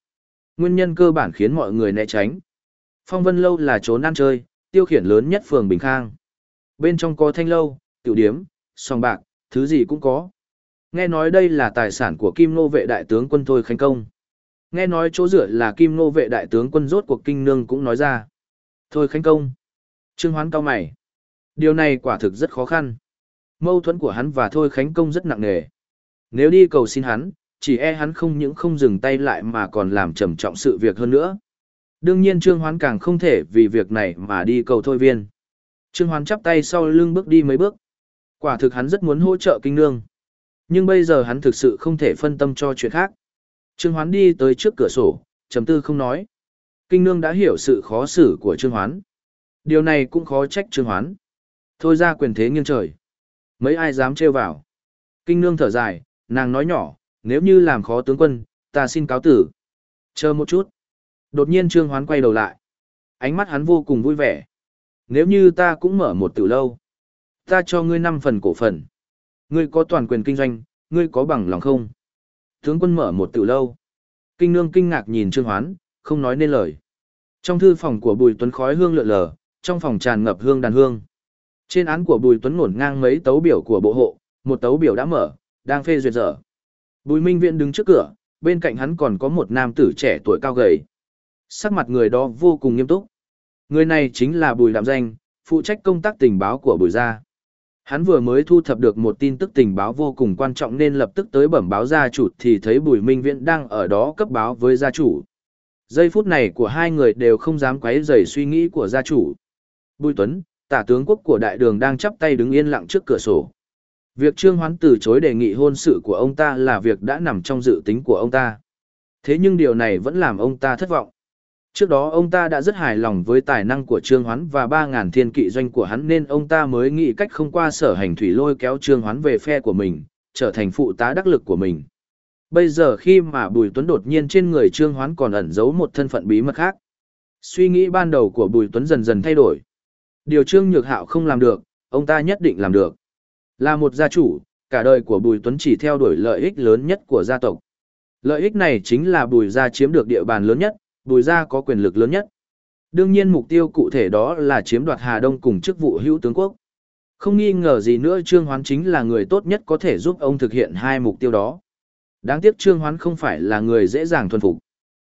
Nguyên nhân cơ bản khiến mọi người né tránh. Phong Vân Lâu là chỗ ăn chơi, tiêu khiển lớn nhất phường Bình Khang. Bên trong có thanh lâu, tiểu điếm, sòng bạc, thứ gì cũng có. Nghe nói đây là tài sản của Kim Nô vệ đại tướng quân Thôi Khánh Công. Nghe nói chỗ dựa là Kim Nô vệ đại tướng quân rốt cuộc kinh nương cũng nói ra. Thôi Khánh Công. Trương Hoán cao mày. Điều này quả thực rất khó khăn. Mâu thuẫn của hắn và Thôi Khánh Công rất nặng nề. Nếu đi cầu xin hắn, chỉ e hắn không những không dừng tay lại mà còn làm trầm trọng sự việc hơn nữa. Đương nhiên Trương Hoán càng không thể vì việc này mà đi cầu Thôi Viên. Trương Hoán chắp tay sau lưng bước đi mấy bước. Quả thực hắn rất muốn hỗ trợ kinh nương. Nhưng bây giờ hắn thực sự không thể phân tâm cho chuyện khác. Trương Hoán đi tới trước cửa sổ, trầm tư không nói. Kinh nương đã hiểu sự khó xử của Trương Hoán. Điều này cũng khó trách Trương Hoán. Thôi ra quyền thế nghiêng trời. Mấy ai dám trêu vào. Kinh nương thở dài, nàng nói nhỏ, nếu như làm khó tướng quân, ta xin cáo tử. Chờ một chút. Đột nhiên Trương Hoán quay đầu lại. Ánh mắt hắn vô cùng vui vẻ. Nếu như ta cũng mở một tiểu lâu. Ta cho ngươi năm phần cổ phần. Ngươi có toàn quyền kinh doanh, ngươi có bằng lòng không? Tướng quân mở một tiểu lâu. Kinh nương kinh ngạc nhìn Trương Hoán, không nói nên lời. Trong thư phòng của Bùi Tuấn khói hương lượn lờ, trong phòng tràn ngập hương đàn hương. Trên án của Bùi Tuấn ngổn ngang mấy tấu biểu của bộ hộ, một tấu biểu đã mở, đang phê duyệt dở. Bùi Minh Viễn đứng trước cửa, bên cạnh hắn còn có một nam tử trẻ tuổi cao gầy. Sắc mặt người đó vô cùng nghiêm túc. Người này chính là Bùi Đạm Danh, phụ trách công tác tình báo của Bùi gia. Hắn vừa mới thu thập được một tin tức tình báo vô cùng quan trọng nên lập tức tới bẩm báo gia chủ thì thấy Bùi Minh Viễn đang ở đó cấp báo với gia chủ. Giây phút này của hai người đều không dám quấy rầy suy nghĩ của gia chủ. Bùi Tuấn, tả tướng quốc của đại đường đang chắp tay đứng yên lặng trước cửa sổ. Việc Trương Hoán từ chối đề nghị hôn sự của ông ta là việc đã nằm trong dự tính của ông ta. Thế nhưng điều này vẫn làm ông ta thất vọng. Trước đó ông ta đã rất hài lòng với tài năng của Trương Hoán và 3.000 thiên kỵ doanh của hắn nên ông ta mới nghĩ cách không qua sở hành thủy lôi kéo Trương Hoán về phe của mình, trở thành phụ tá đắc lực của mình. Bây giờ khi mà Bùi Tuấn đột nhiên trên người Trương Hoán còn ẩn giấu một thân phận bí mật khác. Suy nghĩ ban đầu của Bùi Tuấn dần dần thay đổi. Điều Trương Nhược Hạo không làm được, ông ta nhất định làm được. Là một gia chủ, cả đời của Bùi Tuấn chỉ theo đuổi lợi ích lớn nhất của gia tộc. Lợi ích này chính là Bùi gia chiếm được địa bàn lớn nhất, Bùi gia có quyền lực lớn nhất. Đương nhiên mục tiêu cụ thể đó là chiếm đoạt Hà Đông cùng chức vụ hữu tướng quốc. Không nghi ngờ gì nữa, Trương Hoán chính là người tốt nhất có thể giúp ông thực hiện hai mục tiêu đó. Đáng tiếc Trương Hoán không phải là người dễ dàng thuần phục.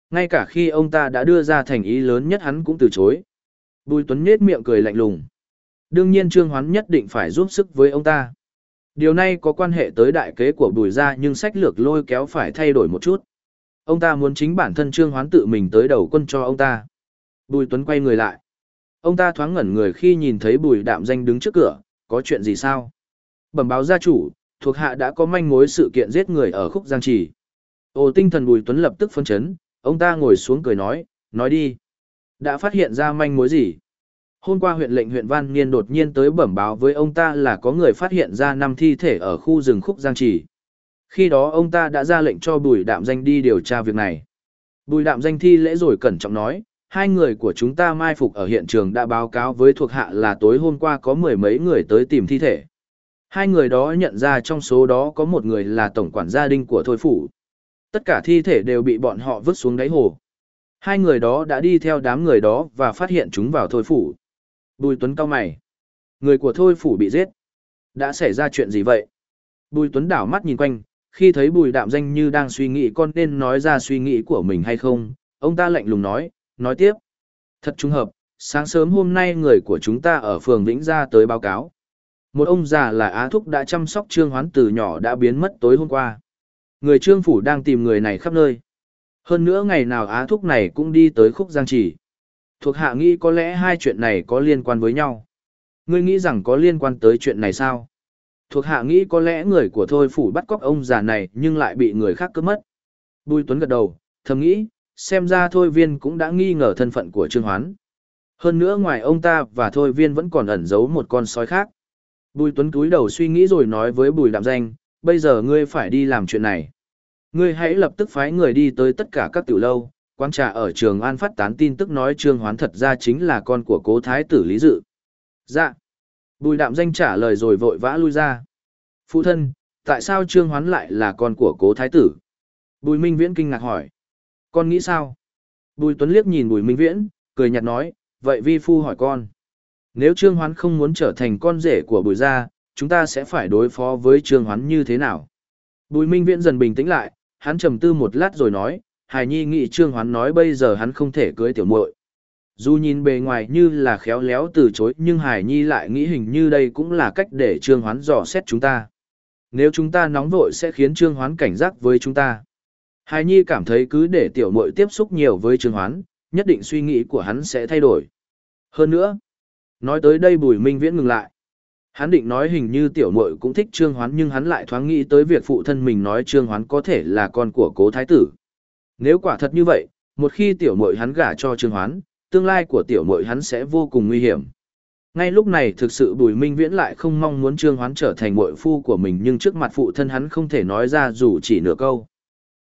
Ngay cả khi ông ta đã đưa ra thành ý lớn nhất hắn cũng từ chối. Bùi Tuấn nhếch miệng cười lạnh lùng. Đương nhiên Trương Hoán nhất định phải giúp sức với ông ta. Điều này có quan hệ tới đại kế của Bùi gia, nhưng sách lược lôi kéo phải thay đổi một chút. Ông ta muốn chính bản thân Trương Hoán tự mình tới đầu quân cho ông ta. Bùi Tuấn quay người lại. Ông ta thoáng ngẩn người khi nhìn thấy Bùi Đạm Danh đứng trước cửa, có chuyện gì sao? Bẩm báo gia chủ, thuộc hạ đã có manh mối sự kiện giết người ở khúc Giang Trì. Ồ tinh thần Bùi Tuấn lập tức phân chấn, ông ta ngồi xuống cười nói, nói đi. Đã phát hiện ra manh mối gì? Hôm qua huyện lệnh huyện Văn Niên đột nhiên tới bẩm báo với ông ta là có người phát hiện ra năm thi thể ở khu rừng khúc Giang Trì. Khi đó ông ta đã ra lệnh cho Bùi Đạm Danh đi điều tra việc này. Bùi Đạm Danh thi lễ rồi cẩn trọng nói, hai người của chúng ta mai phục ở hiện trường đã báo cáo với thuộc hạ là tối hôm qua có mười mấy người tới tìm thi thể. Hai người đó nhận ra trong số đó có một người là tổng quản gia đình của Thôi Phủ. Tất cả thi thể đều bị bọn họ vứt xuống đáy hồ. Hai người đó đã đi theo đám người đó và phát hiện chúng vào Thôi Phủ. Bùi Tuấn cao mày. Người của Thôi Phủ bị giết. Đã xảy ra chuyện gì vậy? Bùi Tuấn đảo mắt nhìn quanh, khi thấy bùi đạm danh như đang suy nghĩ con nên nói ra suy nghĩ của mình hay không, ông ta lạnh lùng nói, nói tiếp. Thật trùng hợp, sáng sớm hôm nay người của chúng ta ở phường Vĩnh Gia tới báo cáo. Một ông già là Á Thúc đã chăm sóc Trương Hoán từ nhỏ đã biến mất tối hôm qua. Người Trương Phủ đang tìm người này khắp nơi. Hơn nữa ngày nào Á Thúc này cũng đi tới khúc Giang Chỉ. Thuộc hạ nghĩ có lẽ hai chuyện này có liên quan với nhau. Ngươi nghĩ rằng có liên quan tới chuyện này sao? Thuộc hạ nghĩ có lẽ người của Thôi Phủ bắt cóc ông già này nhưng lại bị người khác cướp mất. Bùi Tuấn gật đầu, thầm nghĩ, xem ra Thôi Viên cũng đã nghi ngờ thân phận của Trương Hoán. Hơn nữa ngoài ông ta và Thôi Viên vẫn còn ẩn giấu một con sói khác. Bùi Tuấn cúi đầu suy nghĩ rồi nói với Bùi Đạm Danh, bây giờ ngươi phải đi làm chuyện này. Ngươi hãy lập tức phái người đi tới tất cả các tiểu lâu, quán trà ở trường An phát tán tin tức nói Trương Hoán thật ra chính là con của cố thái tử Lý Dự. Dạ. Bùi Đạm Danh trả lời rồi vội vã lui ra. Phụ thân, tại sao Trương Hoán lại là con của cố thái tử? Bùi Minh Viễn kinh ngạc hỏi. Con nghĩ sao? Bùi Tuấn liếc nhìn Bùi Minh Viễn, cười nhạt nói, vậy vi phu hỏi con. Nếu Trương Hoán không muốn trở thành con rể của Bùi gia, chúng ta sẽ phải đối phó với Trương Hoán như thế nào? Bùi Minh Viễn dần bình tĩnh lại, hắn trầm tư một lát rồi nói, Hải Nhi nghĩ Trương Hoán nói bây giờ hắn không thể cưới tiểu muội. Dù nhìn bề ngoài như là khéo léo từ chối nhưng Hải Nhi lại nghĩ hình như đây cũng là cách để Trương Hoán dò xét chúng ta. Nếu chúng ta nóng vội sẽ khiến Trương Hoán cảnh giác với chúng ta. Hải Nhi cảm thấy cứ để tiểu muội tiếp xúc nhiều với Trương Hoán, nhất định suy nghĩ của hắn sẽ thay đổi. Hơn nữa, nói tới đây Bùi Minh Viễn ngừng lại. Hắn định nói hình như tiểu muội cũng thích Trương Hoán nhưng hắn lại thoáng nghĩ tới việc phụ thân mình nói Trương Hoán có thể là con của cố thái tử. Nếu quả thật như vậy, một khi tiểu muội hắn gả cho Trương Hoán, tương lai của tiểu mội hắn sẽ vô cùng nguy hiểm. Ngay lúc này thực sự Bùi Minh Viễn lại không mong muốn Trương Hoán trở thành mội phu của mình nhưng trước mặt phụ thân hắn không thể nói ra dù chỉ nửa câu.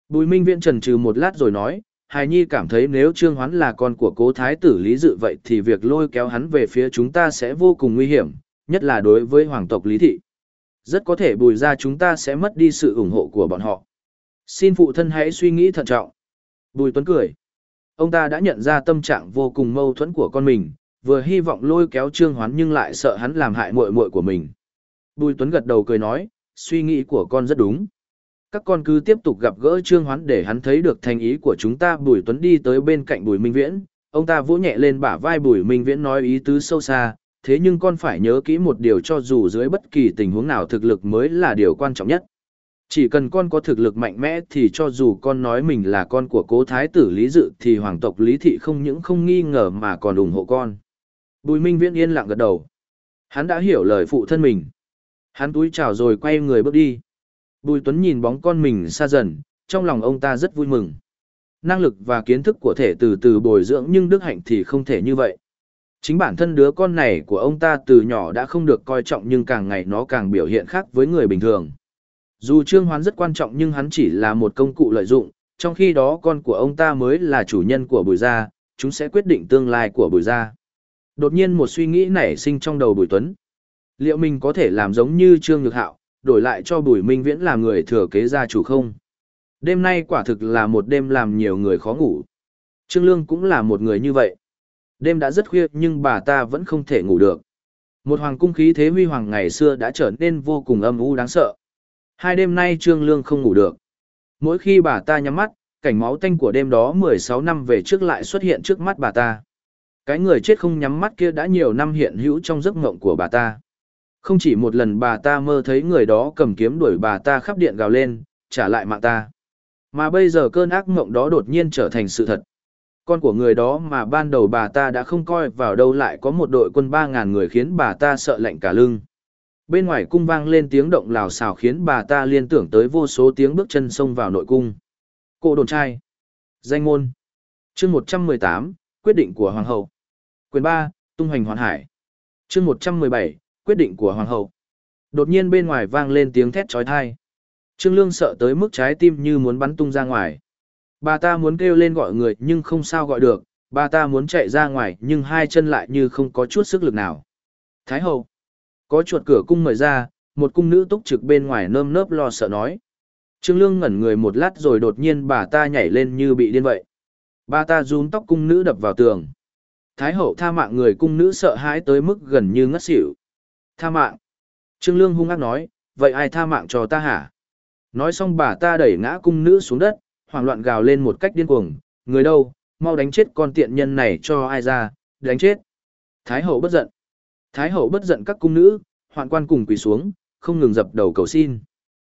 Bùi Minh Viễn trần trừ một lát rồi nói, Hài Nhi cảm thấy nếu Trương Hoán là con của cố thái tử Lý Dự vậy thì việc lôi kéo hắn về phía chúng ta sẽ vô cùng nguy hiểm, nhất là đối với hoàng tộc Lý Thị. Rất có thể bùi ra chúng ta sẽ mất đi sự ủng hộ của bọn họ. Xin phụ thân hãy suy nghĩ thận trọng. Bùi Tuấn cười. Ông ta đã nhận ra tâm trạng vô cùng mâu thuẫn của con mình, vừa hy vọng lôi kéo Trương Hoán nhưng lại sợ hắn làm hại muội muội của mình. Bùi Tuấn gật đầu cười nói, suy nghĩ của con rất đúng. Các con cứ tiếp tục gặp gỡ Trương Hoán để hắn thấy được thành ý của chúng ta. Bùi Tuấn đi tới bên cạnh Bùi Minh Viễn, ông ta vỗ nhẹ lên bả vai Bùi Minh Viễn nói ý tứ sâu xa, thế nhưng con phải nhớ kỹ một điều cho dù dưới bất kỳ tình huống nào thực lực mới là điều quan trọng nhất. Chỉ cần con có thực lực mạnh mẽ thì cho dù con nói mình là con của cố thái tử Lý Dự thì hoàng tộc Lý Thị không những không nghi ngờ mà còn ủng hộ con. Bùi Minh Viễn yên lặng gật đầu. Hắn đã hiểu lời phụ thân mình. Hắn túi chào rồi quay người bước đi. Bùi Tuấn nhìn bóng con mình xa dần, trong lòng ông ta rất vui mừng. Năng lực và kiến thức của thể từ từ bồi dưỡng nhưng đức hạnh thì không thể như vậy. Chính bản thân đứa con này của ông ta từ nhỏ đã không được coi trọng nhưng càng ngày nó càng biểu hiện khác với người bình thường. Dù Trương Hoán rất quan trọng nhưng hắn chỉ là một công cụ lợi dụng, trong khi đó con của ông ta mới là chủ nhân của bùi gia, chúng sẽ quyết định tương lai của bùi gia. Đột nhiên một suy nghĩ nảy sinh trong đầu bùi tuấn. Liệu mình có thể làm giống như Trương Nhược Hạo, đổi lại cho bùi minh viễn làm người thừa kế gia chủ không? Đêm nay quả thực là một đêm làm nhiều người khó ngủ. Trương Lương cũng là một người như vậy. Đêm đã rất khuya nhưng bà ta vẫn không thể ngủ được. Một hoàng cung khí thế huy hoàng ngày xưa đã trở nên vô cùng âm u đáng sợ. Hai đêm nay Trương Lương không ngủ được. Mỗi khi bà ta nhắm mắt, cảnh máu tanh của đêm đó 16 năm về trước lại xuất hiện trước mắt bà ta. Cái người chết không nhắm mắt kia đã nhiều năm hiện hữu trong giấc mộng của bà ta. Không chỉ một lần bà ta mơ thấy người đó cầm kiếm đuổi bà ta khắp điện gào lên, trả lại mạng ta. Mà bây giờ cơn ác mộng đó đột nhiên trở thành sự thật. Con của người đó mà ban đầu bà ta đã không coi vào đâu lại có một đội quân 3.000 người khiến bà ta sợ lạnh cả lưng. Bên ngoài cung vang lên tiếng động lào xào khiến bà ta liên tưởng tới vô số tiếng bước chân xông vào nội cung. Cô đồn trai. Danh môn. chương 118, quyết định của Hoàng hậu. Quyền 3, tung hành hoàn hải. chương 117, quyết định của Hoàng hậu. Đột nhiên bên ngoài vang lên tiếng thét trói thai. Trương Lương sợ tới mức trái tim như muốn bắn tung ra ngoài. Bà ta muốn kêu lên gọi người nhưng không sao gọi được, bà ta muốn chạy ra ngoài nhưng hai chân lại như không có chút sức lực nào. Thái hậu. Có chuột cửa cung mời ra, một cung nữ túc trực bên ngoài nơm nớp lo sợ nói. Trương Lương ngẩn người một lát rồi đột nhiên bà ta nhảy lên như bị điên vậy. Bà ta rúm tóc cung nữ đập vào tường. Thái hậu tha mạng người cung nữ sợ hãi tới mức gần như ngất xỉu. Tha mạng. Trương Lương hung ác nói, vậy ai tha mạng cho ta hả? Nói xong bà ta đẩy ngã cung nữ xuống đất, hoảng loạn gào lên một cách điên cuồng, người đâu, mau đánh chết con tiện nhân này cho ai ra, đánh chết. Thái hậu bất giận. Thái hậu bất giận các cung nữ, hoạn quan cùng quỳ xuống, không ngừng dập đầu cầu xin.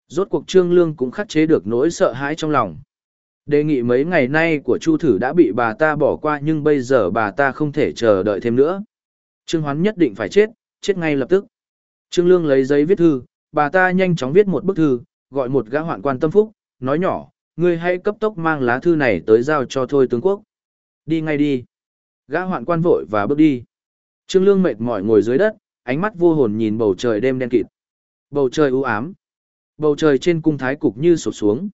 Rốt cuộc trương lương cũng khắc chế được nỗi sợ hãi trong lòng. Đề nghị mấy ngày nay của Chu Thử đã bị bà ta bỏ qua nhưng bây giờ bà ta không thể chờ đợi thêm nữa. Trương Hoán nhất định phải chết, chết ngay lập tức. Trương Lương lấy giấy viết thư, bà ta nhanh chóng viết một bức thư, gọi một gã hoạn quan tâm phúc, nói nhỏ, ngươi hãy cấp tốc mang lá thư này tới giao cho thôi tướng quốc. Đi ngay đi. Gã hoạn quan vội và bước đi. Trương Lương mệt mỏi ngồi dưới đất, ánh mắt vô hồn nhìn bầu trời đêm đen kịt. Bầu trời u ám. Bầu trời trên cung thái cục như sụp xuống.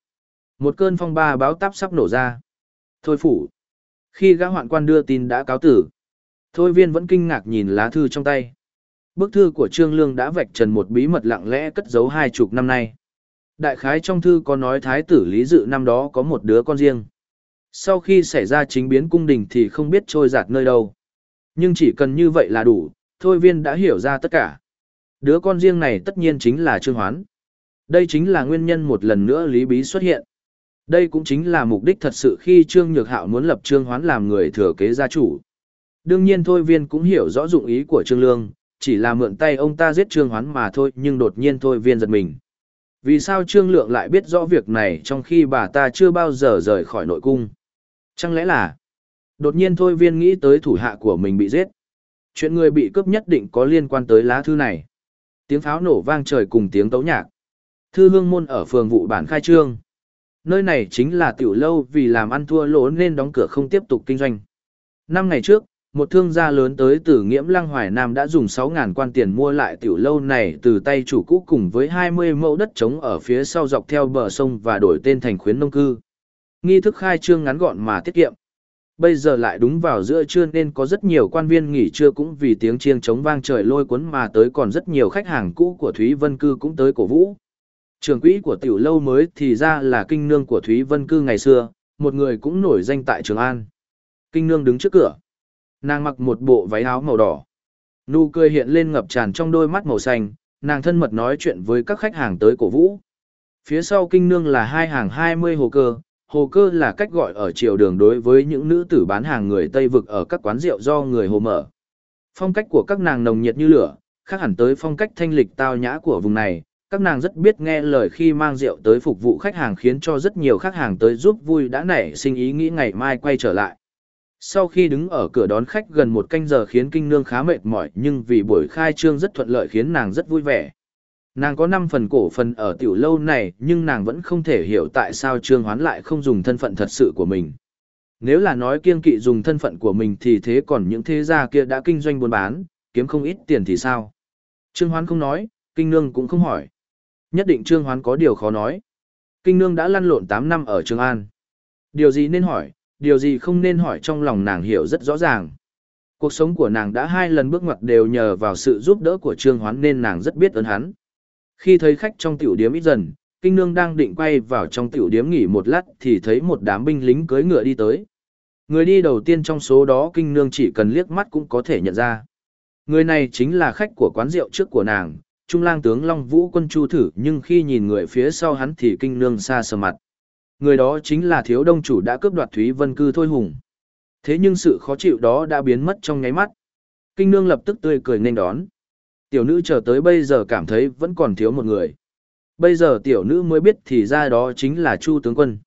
Một cơn phong ba báo táp sắp nổ ra. Thôi phủ. Khi gã hoạn quan đưa tin đã cáo tử. Thôi viên vẫn kinh ngạc nhìn lá thư trong tay. Bức thư của Trương Lương đã vạch trần một bí mật lặng lẽ cất giấu hai chục năm nay. Đại khái trong thư có nói thái tử Lý Dự năm đó có một đứa con riêng. Sau khi xảy ra chính biến cung đình thì không biết trôi giạt nơi đâu. Nhưng chỉ cần như vậy là đủ, thôi viên đã hiểu ra tất cả. Đứa con riêng này tất nhiên chính là Trương Hoán. Đây chính là nguyên nhân một lần nữa Lý Bí xuất hiện. Đây cũng chính là mục đích thật sự khi Trương Nhược Hạo muốn lập Trương Hoán làm người thừa kế gia chủ. Đương nhiên thôi viên cũng hiểu rõ dụng ý của Trương Lương, chỉ là mượn tay ông ta giết Trương Hoán mà thôi nhưng đột nhiên thôi viên giật mình. Vì sao Trương Lượng lại biết rõ việc này trong khi bà ta chưa bao giờ rời khỏi nội cung? Chẳng lẽ là... Đột nhiên thôi viên nghĩ tới thủ hạ của mình bị giết. Chuyện người bị cướp nhất định có liên quan tới lá thư này. Tiếng pháo nổ vang trời cùng tiếng tấu nhạc. Thư hương môn ở phường vụ bản khai trương. Nơi này chính là tiểu lâu vì làm ăn thua lỗ nên đóng cửa không tiếp tục kinh doanh. Năm ngày trước, một thương gia lớn tới từ nghiễm lăng hoài nam đã dùng 6.000 quan tiền mua lại tiểu lâu này từ tay chủ cũ cùng với 20 mẫu đất trống ở phía sau dọc theo bờ sông và đổi tên thành khuyến nông cư. Nghi thức khai trương ngắn gọn mà tiết kiệm. Bây giờ lại đúng vào giữa trưa nên có rất nhiều quan viên nghỉ trưa cũng vì tiếng chiêng trống vang trời lôi cuốn mà tới còn rất nhiều khách hàng cũ của Thúy Vân Cư cũng tới cổ vũ. Trường quỹ của tiểu lâu mới thì ra là kinh nương của Thúy Vân Cư ngày xưa, một người cũng nổi danh tại Trường An. Kinh nương đứng trước cửa. Nàng mặc một bộ váy áo màu đỏ. Nụ cười hiện lên ngập tràn trong đôi mắt màu xanh, nàng thân mật nói chuyện với các khách hàng tới cổ vũ. Phía sau kinh nương là hai hàng 20 hồ cơ, hồ cơ là cách gọi ở triều đường đối với những nữ tử bán hàng người Tây vực ở các quán rượu do người hồ mở. Phong cách của các nàng nồng nhiệt như lửa, khác hẳn tới phong cách thanh lịch tao nhã của vùng này, các nàng rất biết nghe lời khi mang rượu tới phục vụ khách hàng khiến cho rất nhiều khách hàng tới giúp vui đã nảy sinh ý nghĩ ngày mai quay trở lại. Sau khi đứng ở cửa đón khách gần một canh giờ khiến kinh nương khá mệt mỏi nhưng vì buổi khai trương rất thuận lợi khiến nàng rất vui vẻ. Nàng có 5 phần cổ phần ở tiểu lâu này nhưng nàng vẫn không thể hiểu tại sao Trương Hoán lại không dùng thân phận thật sự của mình. Nếu là nói kiên kỵ dùng thân phận của mình thì thế còn những thế gia kia đã kinh doanh buôn bán, kiếm không ít tiền thì sao? Trương Hoán không nói, kinh nương cũng không hỏi. Nhất định Trương Hoán có điều khó nói. Kinh nương đã lăn lộn 8 năm ở Trường An. Điều gì nên hỏi, điều gì không nên hỏi trong lòng nàng hiểu rất rõ ràng. Cuộc sống của nàng đã hai lần bước ngoặt đều nhờ vào sự giúp đỡ của Trương Hoán nên nàng rất biết ơn hắn. Khi thấy khách trong tiểu điếm ít dần, kinh nương đang định quay vào trong tiểu điếm nghỉ một lát thì thấy một đám binh lính cưỡi ngựa đi tới. Người đi đầu tiên trong số đó kinh nương chỉ cần liếc mắt cũng có thể nhận ra. Người này chính là khách của quán rượu trước của nàng, Trung lang tướng Long Vũ quân Chu Thử nhưng khi nhìn người phía sau hắn thì kinh nương xa sờ mặt. Người đó chính là thiếu đông chủ đã cướp đoạt Thúy Vân Cư Thôi Hùng. Thế nhưng sự khó chịu đó đã biến mất trong nháy mắt. Kinh nương lập tức tươi cười nên đón. Tiểu nữ chờ tới bây giờ cảm thấy vẫn còn thiếu một người. Bây giờ tiểu nữ mới biết thì ra đó chính là Chu tướng quân.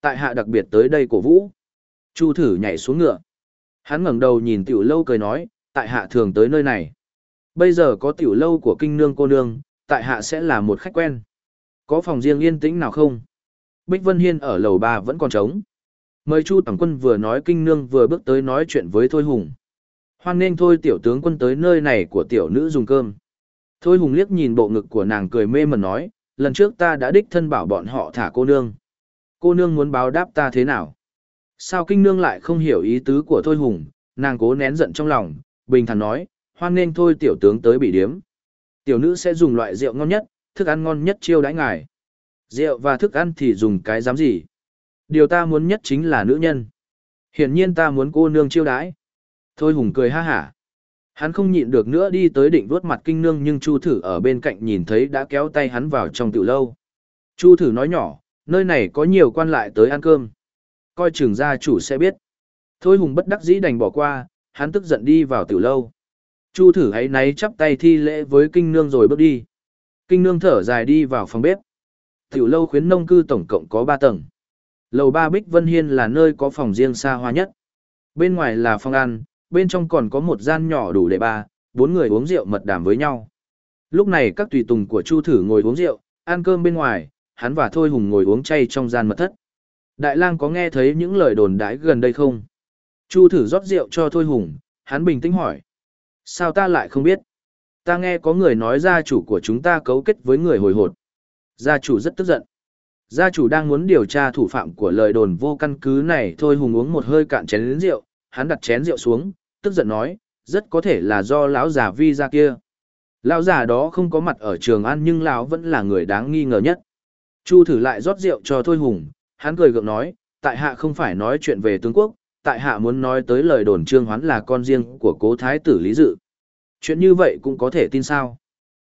Tại hạ đặc biệt tới đây cổ vũ. Chu thử nhảy xuống ngựa. Hắn ngẩng đầu nhìn tiểu lâu cười nói, tại hạ thường tới nơi này. Bây giờ có tiểu lâu của kinh nương cô nương, tại hạ sẽ là một khách quen. Có phòng riêng yên tĩnh nào không? Bích Vân Hiên ở lầu ba vẫn còn trống. Mời Chu Tổng quân vừa nói kinh nương vừa bước tới nói chuyện với Thôi Hùng. Hoan nên thôi tiểu tướng quân tới nơi này của tiểu nữ dùng cơm. Thôi Hùng liếc nhìn bộ ngực của nàng cười mê mẩn nói, lần trước ta đã đích thân bảo bọn họ thả cô nương. Cô nương muốn báo đáp ta thế nào? Sao kinh nương lại không hiểu ý tứ của Thôi Hùng, nàng cố nén giận trong lòng, bình thản nói, hoan nên thôi tiểu tướng tới bị điếm. Tiểu nữ sẽ dùng loại rượu ngon nhất, thức ăn ngon nhất chiêu đãi ngài. Rượu và thức ăn thì dùng cái dám gì? Điều ta muốn nhất chính là nữ nhân. Hiển nhiên ta muốn cô nương chiêu đãi. Thôi Hùng cười ha hả. Hắn không nhịn được nữa đi tới định vuốt mặt kinh nương nhưng Chu Thử ở bên cạnh nhìn thấy đã kéo tay hắn vào trong tiểu lâu. Chu Thử nói nhỏ, nơi này có nhiều quan lại tới ăn cơm. Coi trường gia chủ sẽ biết. Thôi Hùng bất đắc dĩ đành bỏ qua, hắn tức giận đi vào tiểu lâu. Chu Thử hãy náy chắp tay thi lễ với kinh nương rồi bước đi. Kinh nương thở dài đi vào phòng bếp. Tiểu lâu khuyến nông cư tổng cộng có 3 tầng. Lầu 3 Bích Vân Hiên là nơi có phòng riêng xa hoa nhất. Bên ngoài là phòng ăn, bên trong còn có một gian nhỏ đủ để ba, bốn người uống rượu mật đàm với nhau. Lúc này các tùy tùng của Chu Thử ngồi uống rượu, ăn cơm bên ngoài, hắn và Thôi Hùng ngồi uống chay trong gian mật thất. Đại lang có nghe thấy những lời đồn đãi gần đây không? Chu Thử rót rượu cho Thôi Hùng, hắn bình tĩnh hỏi. Sao ta lại không biết? Ta nghe có người nói gia chủ của chúng ta cấu kết với người hồi hột. Gia chủ rất tức giận. Gia chủ đang muốn điều tra thủ phạm của lời đồn vô căn cứ này thôi hùng uống một hơi cạn chén rượu, hắn đặt chén rượu xuống, tức giận nói, rất có thể là do lão già vi ra kia. Lão già đó không có mặt ở trường an nhưng lão vẫn là người đáng nghi ngờ nhất. Chu thử lại rót rượu cho thôi hùng, hắn cười gượng nói, tại hạ không phải nói chuyện về tướng quốc, tại hạ muốn nói tới lời đồn trương hoán là con riêng của cố thái tử lý dự. Chuyện như vậy cũng có thể tin sao?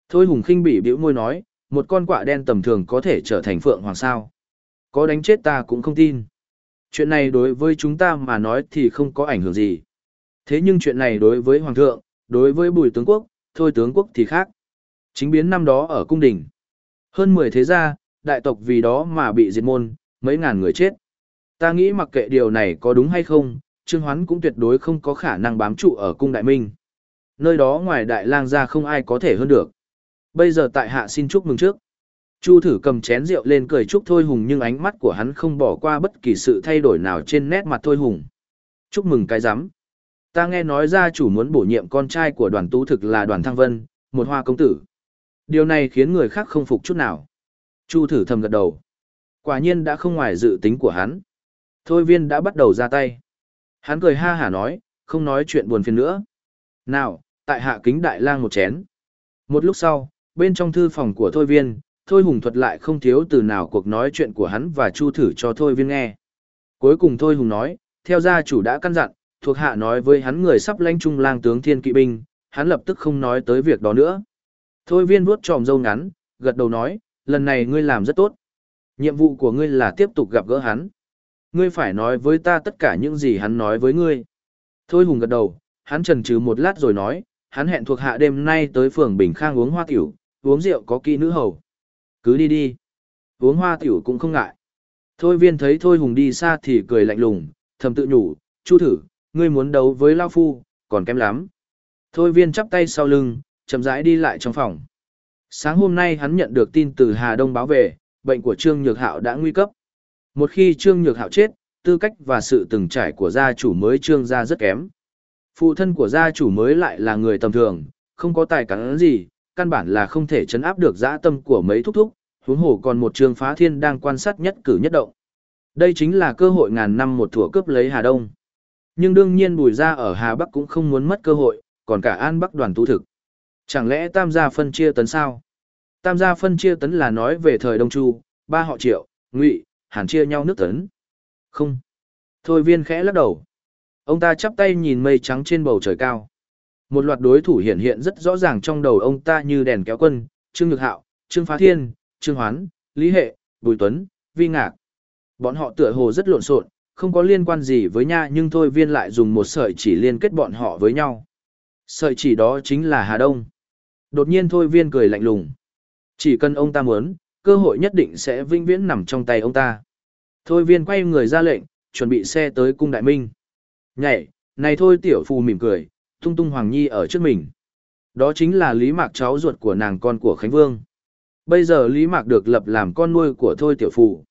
Thôi hùng khinh bỉ bĩu môi nói, một con quạ đen tầm thường có thể trở thành phượng hoàng sao. Có đánh chết ta cũng không tin. Chuyện này đối với chúng ta mà nói thì không có ảnh hưởng gì. Thế nhưng chuyện này đối với hoàng thượng, đối với bùi tướng quốc, thôi tướng quốc thì khác. Chính biến năm đó ở cung đình. Hơn 10 thế gia, đại tộc vì đó mà bị diệt môn, mấy ngàn người chết. Ta nghĩ mặc kệ điều này có đúng hay không, Trương Hoán cũng tuyệt đối không có khả năng bám trụ ở cung đại minh. Nơi đó ngoài đại lang ra không ai có thể hơn được. Bây giờ tại hạ xin chúc mừng trước. Chu thử cầm chén rượu lên cười chúc Thôi Hùng nhưng ánh mắt của hắn không bỏ qua bất kỳ sự thay đổi nào trên nét mặt Thôi Hùng. Chúc mừng cái giám. Ta nghe nói gia chủ muốn bổ nhiệm con trai của đoàn tú thực là đoàn thăng vân, một hoa công tử. Điều này khiến người khác không phục chút nào. Chu thử thầm gật đầu. Quả nhiên đã không ngoài dự tính của hắn. Thôi viên đã bắt đầu ra tay. Hắn cười ha hả nói, không nói chuyện buồn phiền nữa. Nào, tại hạ kính đại lang một chén. Một lúc sau, bên trong thư phòng của Thôi Viên, Thôi Hùng thuật lại không thiếu từ nào cuộc nói chuyện của hắn và Chu thử cho Thôi Viên nghe. Cuối cùng Thôi Hùng nói, theo gia chủ đã căn dặn, thuộc hạ nói với hắn người sắp lãnh trung lang tướng thiên kỵ binh, hắn lập tức không nói tới việc đó nữa. Thôi Viên vuốt tròm râu ngắn, gật đầu nói, lần này ngươi làm rất tốt. Nhiệm vụ của ngươi là tiếp tục gặp gỡ hắn. Ngươi phải nói với ta tất cả những gì hắn nói với ngươi. Thôi Hùng gật đầu, hắn trần trừ một lát rồi nói, hắn hẹn thuộc hạ đêm nay tới phường Bình Khang uống hoa tiểu, uống rượu có kỹ nữ hầu. Cứ đi đi. Uống hoa tiểu cũng không ngại. Thôi viên thấy Thôi Hùng đi xa thì cười lạnh lùng, thầm tự nhủ, chu thử, ngươi muốn đấu với Lao Phu, còn kém lắm. Thôi viên chắp tay sau lưng, chậm rãi đi lại trong phòng. Sáng hôm nay hắn nhận được tin từ Hà Đông báo về, bệnh của Trương Nhược Hạo đã nguy cấp. Một khi Trương Nhược Hạo chết, tư cách và sự từng trải của gia chủ mới Trương gia rất kém. Phụ thân của gia chủ mới lại là người tầm thường, không có tài cắn gì, căn bản là không thể chấn áp được dã tâm của mấy thúc thúc, huống hồ còn một trường Phá Thiên đang quan sát nhất cử nhất động. Đây chính là cơ hội ngàn năm một thủa cướp lấy Hà Đông. Nhưng đương nhiên Bùi gia ở Hà Bắc cũng không muốn mất cơ hội, còn cả An Bắc đoàn tu thực. Chẳng lẽ tam gia phân chia tấn sao? Tam gia phân chia tấn là nói về thời Đông Chu, ba họ triệu, ngụy, hàn chia nhau nước tấn. Không. Thôi viên khẽ lắc đầu. Ông ta chắp tay nhìn mây trắng trên bầu trời cao. Một loạt đối thủ hiện hiện rất rõ ràng trong đầu ông ta như đèn kéo quân, Trương Nhược Hạo, Trương Phá Thiên, Trương Hoán, Lý Hệ, Bùi Tuấn, Vi Ngạc. Bọn họ tựa hồ rất lộn xộn, không có liên quan gì với nha nhưng thôi viên lại dùng một sợi chỉ liên kết bọn họ với nhau. Sợi chỉ đó chính là Hà Đông. Đột nhiên thôi viên cười lạnh lùng. Chỉ cần ông ta muốn, cơ hội nhất định sẽ vinh viễn nằm trong tay ông ta. Thôi viên quay người ra lệnh, chuẩn bị xe tới cung đại minh. Nhảy, này thôi tiểu phù mỉm cười, tung tung Hoàng Nhi ở trước mình. Đó chính là Lý Mạc cháu ruột của nàng con của Khánh Vương. Bây giờ Lý Mạc được lập làm con nuôi của thôi tiểu phù.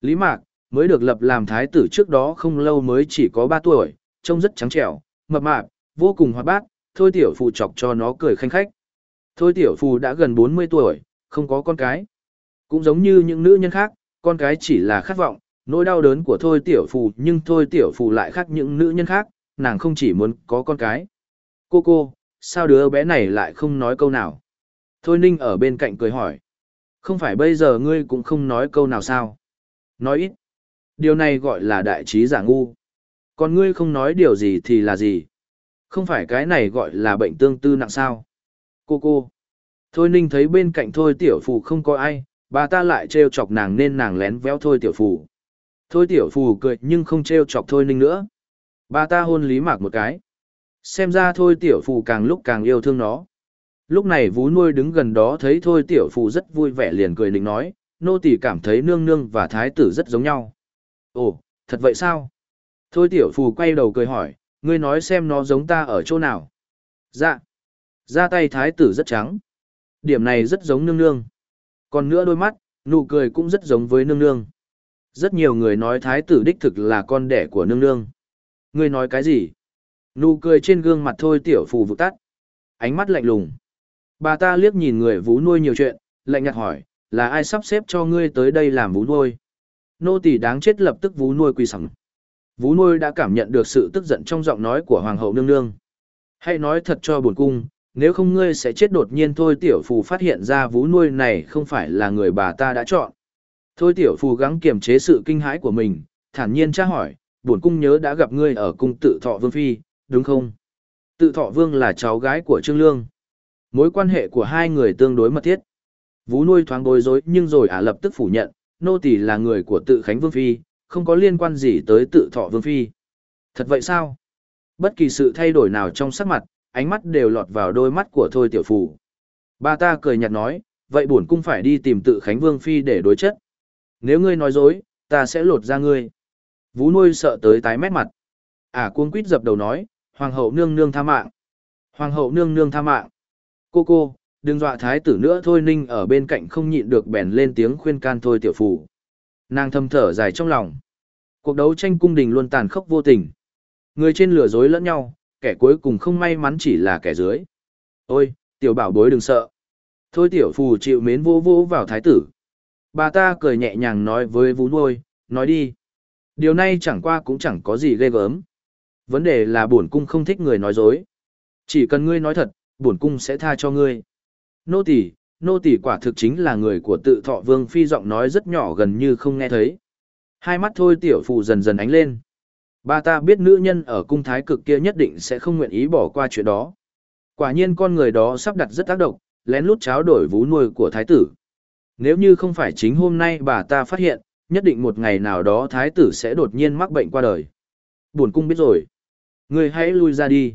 Lý Mạc, mới được lập làm thái tử trước đó không lâu mới chỉ có 3 tuổi, trông rất trắng trẻo, mập mạp, vô cùng hoạt bát, thôi tiểu phù chọc cho nó cười khanh khách. Thôi tiểu phù đã gần 40 tuổi, không có con cái. Cũng giống như những nữ nhân khác, con cái chỉ là khát vọng, nỗi đau đớn của thôi tiểu phù nhưng thôi tiểu phù lại khác những nữ nhân khác, nàng không chỉ muốn có con cái. Cô cô, sao đứa bé này lại không nói câu nào? Thôi ninh ở bên cạnh cười hỏi. Không phải bây giờ ngươi cũng không nói câu nào sao? Nói ít. Điều này gọi là đại trí giả ngu. Còn ngươi không nói điều gì thì là gì? Không phải cái này gọi là bệnh tương tư nặng sao? Cô cô. Thôi ninh thấy bên cạnh thôi tiểu phù không có ai, bà ta lại trêu chọc nàng nên nàng lén véo thôi tiểu phù. Thôi tiểu phù cười nhưng không trêu chọc thôi ninh nữa. Bà ta hôn lý mạc một cái. Xem ra thôi tiểu phù càng lúc càng yêu thương nó. Lúc này vú nuôi đứng gần đó thấy thôi tiểu phù rất vui vẻ liền cười định nói, nô tỳ cảm thấy nương nương và thái tử rất giống nhau. Ồ, thật vậy sao? Thôi tiểu phù quay đầu cười hỏi, ngươi nói xem nó giống ta ở chỗ nào. Dạ. da tay thái tử rất trắng. Điểm này rất giống nương nương. Còn nữa đôi mắt, nụ cười cũng rất giống với nương nương. Rất nhiều người nói thái tử đích thực là con đẻ của nương nương. Ngươi nói cái gì? Nụ cười trên gương mặt thôi tiểu phù vụt tắt. Ánh mắt lạnh lùng. Bà ta liếc nhìn người vú nuôi nhiều chuyện, lạnh nhạt hỏi, là ai sắp xếp cho ngươi tới đây làm vú nuôi? Nô tỳ đáng chết lập tức vú nuôi quỳ sẵn. Vú nuôi đã cảm nhận được sự tức giận trong giọng nói của hoàng hậu nương nương. Hãy nói thật cho buồn cung, nếu không ngươi sẽ chết đột nhiên thôi tiểu phù phát hiện ra vú nuôi này không phải là người bà ta đã chọn. Thôi tiểu phù gắng kiềm chế sự kinh hãi của mình, thản nhiên tra hỏi, bổn cung nhớ đã gặp ngươi ở cung tự thọ vương phi, đúng không? Tự thọ vương là cháu gái của Trương Lương. Mối quan hệ của hai người tương đối mật thiết. Vú nuôi thoáng bối rối nhưng rồi ả lập tức phủ nhận, nô tỳ là người của tự Khánh Vương Phi, không có liên quan gì tới tự thọ Vương Phi. Thật vậy sao? Bất kỳ sự thay đổi nào trong sắc mặt, ánh mắt đều lọt vào đôi mắt của Thôi Tiểu Phù. Bà ta cười nhạt nói, vậy bổn cung phải đi tìm tự Khánh Vương Phi để đối chất. Nếu ngươi nói dối, ta sẽ lột ra ngươi. Vú nuôi sợ tới tái mét mặt. À cuống quýt dập đầu nói, Hoàng hậu nương nương tha mạng. Hoàng hậu nương nương tha mạng. Cô cô, đừng dọa thái tử nữa thôi ninh ở bên cạnh không nhịn được bèn lên tiếng khuyên can thôi tiểu phủ. Nàng thầm thở dài trong lòng. Cuộc đấu tranh cung đình luôn tàn khốc vô tình. Người trên lừa dối lẫn nhau, kẻ cuối cùng không may mắn chỉ là kẻ dưới. Ôi, tiểu bảo bối đừng sợ. Thôi tiểu phù chịu mến vô vô vào thái tử. Bà ta cười nhẹ nhàng nói với vú nuôi, nói đi. Điều này chẳng qua cũng chẳng có gì ghê gớm. Vấn đề là bổn cung không thích người nói dối. Chỉ cần ngươi nói thật, bổn cung sẽ tha cho ngươi. Nô tỳ, nô tỳ quả thực chính là người của tự thọ vương phi giọng nói rất nhỏ gần như không nghe thấy. Hai mắt thôi tiểu phụ dần dần ánh lên. Ba ta biết nữ nhân ở cung thái cực kia nhất định sẽ không nguyện ý bỏ qua chuyện đó. Quả nhiên con người đó sắp đặt rất tác động, lén lút cháo đổi vú nuôi của thái tử. Nếu như không phải chính hôm nay bà ta phát hiện, nhất định một ngày nào đó thái tử sẽ đột nhiên mắc bệnh qua đời. Buồn cung biết rồi. Người hãy lui ra đi.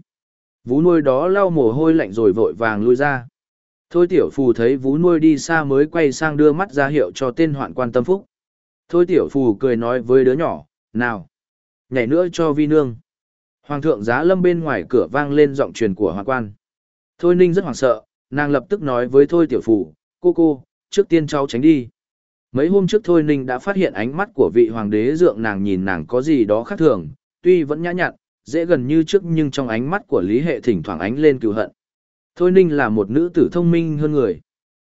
Vú nuôi đó lau mồ hôi lạnh rồi vội vàng lui ra. Thôi tiểu phù thấy vú nuôi đi xa mới quay sang đưa mắt ra hiệu cho tên hoạn quan tâm phúc. Thôi tiểu phù cười nói với đứa nhỏ, nào, nhảy nữa cho vi nương. Hoàng thượng giá lâm bên ngoài cửa vang lên giọng truyền của hoàng quan. Thôi ninh rất hoảng sợ, nàng lập tức nói với thôi tiểu phù, cô cô, trước tiên cháu tránh đi. Mấy hôm trước thôi ninh đã phát hiện ánh mắt của vị hoàng đế dượng nàng nhìn nàng có gì đó khác thường, tuy vẫn nhã nhặn, dễ gần như trước nhưng trong ánh mắt của lý hệ thỉnh thoảng ánh lên cừu hận. Thôi ninh là một nữ tử thông minh hơn người.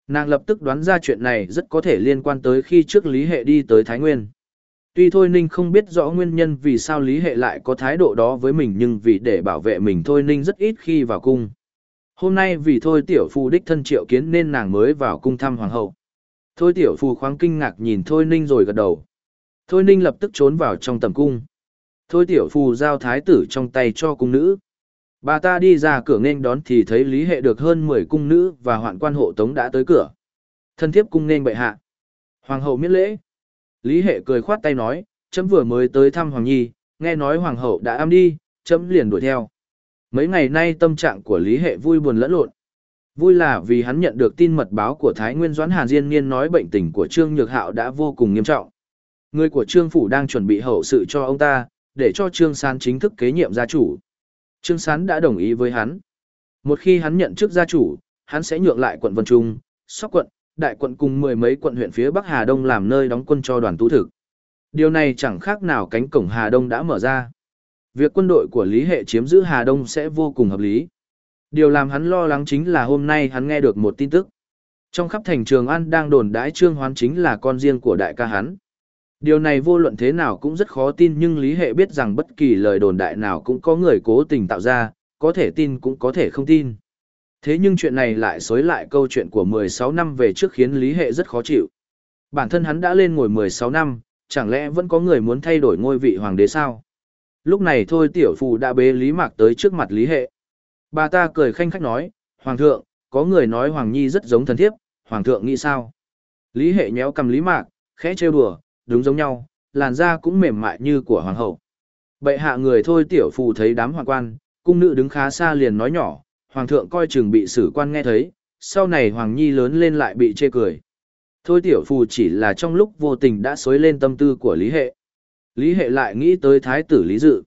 Nàng lập tức đoán ra chuyện này rất có thể liên quan tới khi trước lý hệ đi tới Thái Nguyên. Tuy Thôi Ninh không biết rõ nguyên nhân vì sao Lý Hệ lại có thái độ đó với mình nhưng vì để bảo vệ mình Thôi Ninh rất ít khi vào cung. Hôm nay vì Thôi Tiểu Phu đích thân triệu kiến nên nàng mới vào cung thăm Hoàng hậu. Thôi Tiểu Phu khoáng kinh ngạc nhìn Thôi Ninh rồi gật đầu. Thôi Ninh lập tức trốn vào trong tầm cung. Thôi Tiểu phù giao thái tử trong tay cho cung nữ. Bà ta đi ra cửa nên đón thì thấy Lý Hệ được hơn 10 cung nữ và hoạn quan hộ tống đã tới cửa. Thân thiếp cung nên bệ hạ. Hoàng hậu miễn lễ. Lý Hệ cười khoát tay nói, chấm vừa mới tới thăm Hoàng Nhi, nghe nói Hoàng hậu đã âm đi, chấm liền đuổi theo. Mấy ngày nay tâm trạng của Lý Hệ vui buồn lẫn lộn. Vui là vì hắn nhận được tin mật báo của Thái Nguyên Doãn Hàn Diên Niên nói bệnh tình của Trương Nhược Hạo đã vô cùng nghiêm trọng. Người của Trương Phủ đang chuẩn bị hậu sự cho ông ta, để cho Trương Sán chính thức kế nhiệm gia chủ. Trương Sán đã đồng ý với hắn. Một khi hắn nhận chức gia chủ, hắn sẽ nhượng lại quận Vân Trung, Sóc quận, Đại quận cùng mười mấy quận huyện phía Bắc Hà Đông làm nơi đóng quân cho đoàn tu thực. Điều này chẳng khác nào cánh cổng Hà Đông đã mở ra. Việc quân đội của Lý Hệ chiếm giữ Hà Đông sẽ vô cùng hợp lý. Điều làm hắn lo lắng chính là hôm nay hắn nghe được một tin tức. Trong khắp thành trường An đang đồn đãi Trương Hoán chính là con riêng của đại ca hắn. Điều này vô luận thế nào cũng rất khó tin nhưng Lý Hệ biết rằng bất kỳ lời đồn đại nào cũng có người cố tình tạo ra, có thể tin cũng có thể không tin. Thế nhưng chuyện này lại xối lại câu chuyện của 16 năm về trước khiến Lý Hệ rất khó chịu. Bản thân hắn đã lên ngồi 16 năm, chẳng lẽ vẫn có người muốn thay đổi ngôi vị hoàng đế sao? Lúc này thôi tiểu phù đã bế Lý Mạc tới trước mặt Lý Hệ. Bà ta cười khanh khách nói, Hoàng thượng, có người nói Hoàng Nhi rất giống thần thiếp, Hoàng thượng nghĩ sao? Lý Hệ nhéo cầm Lý Mạc, khẽ trêu đùa, đúng giống nhau, làn da cũng mềm mại như của Hoàng hậu. Bệ hạ người thôi tiểu phù thấy đám hoàng quan, cung nữ đứng khá xa liền nói nhỏ, Hoàng thượng coi chừng bị sử quan nghe thấy, sau này Hoàng Nhi lớn lên lại bị chê cười. Thôi tiểu phù chỉ là trong lúc vô tình đã xối lên tâm tư của Lý Hệ. Lý Hệ lại nghĩ tới thái tử Lý Dự.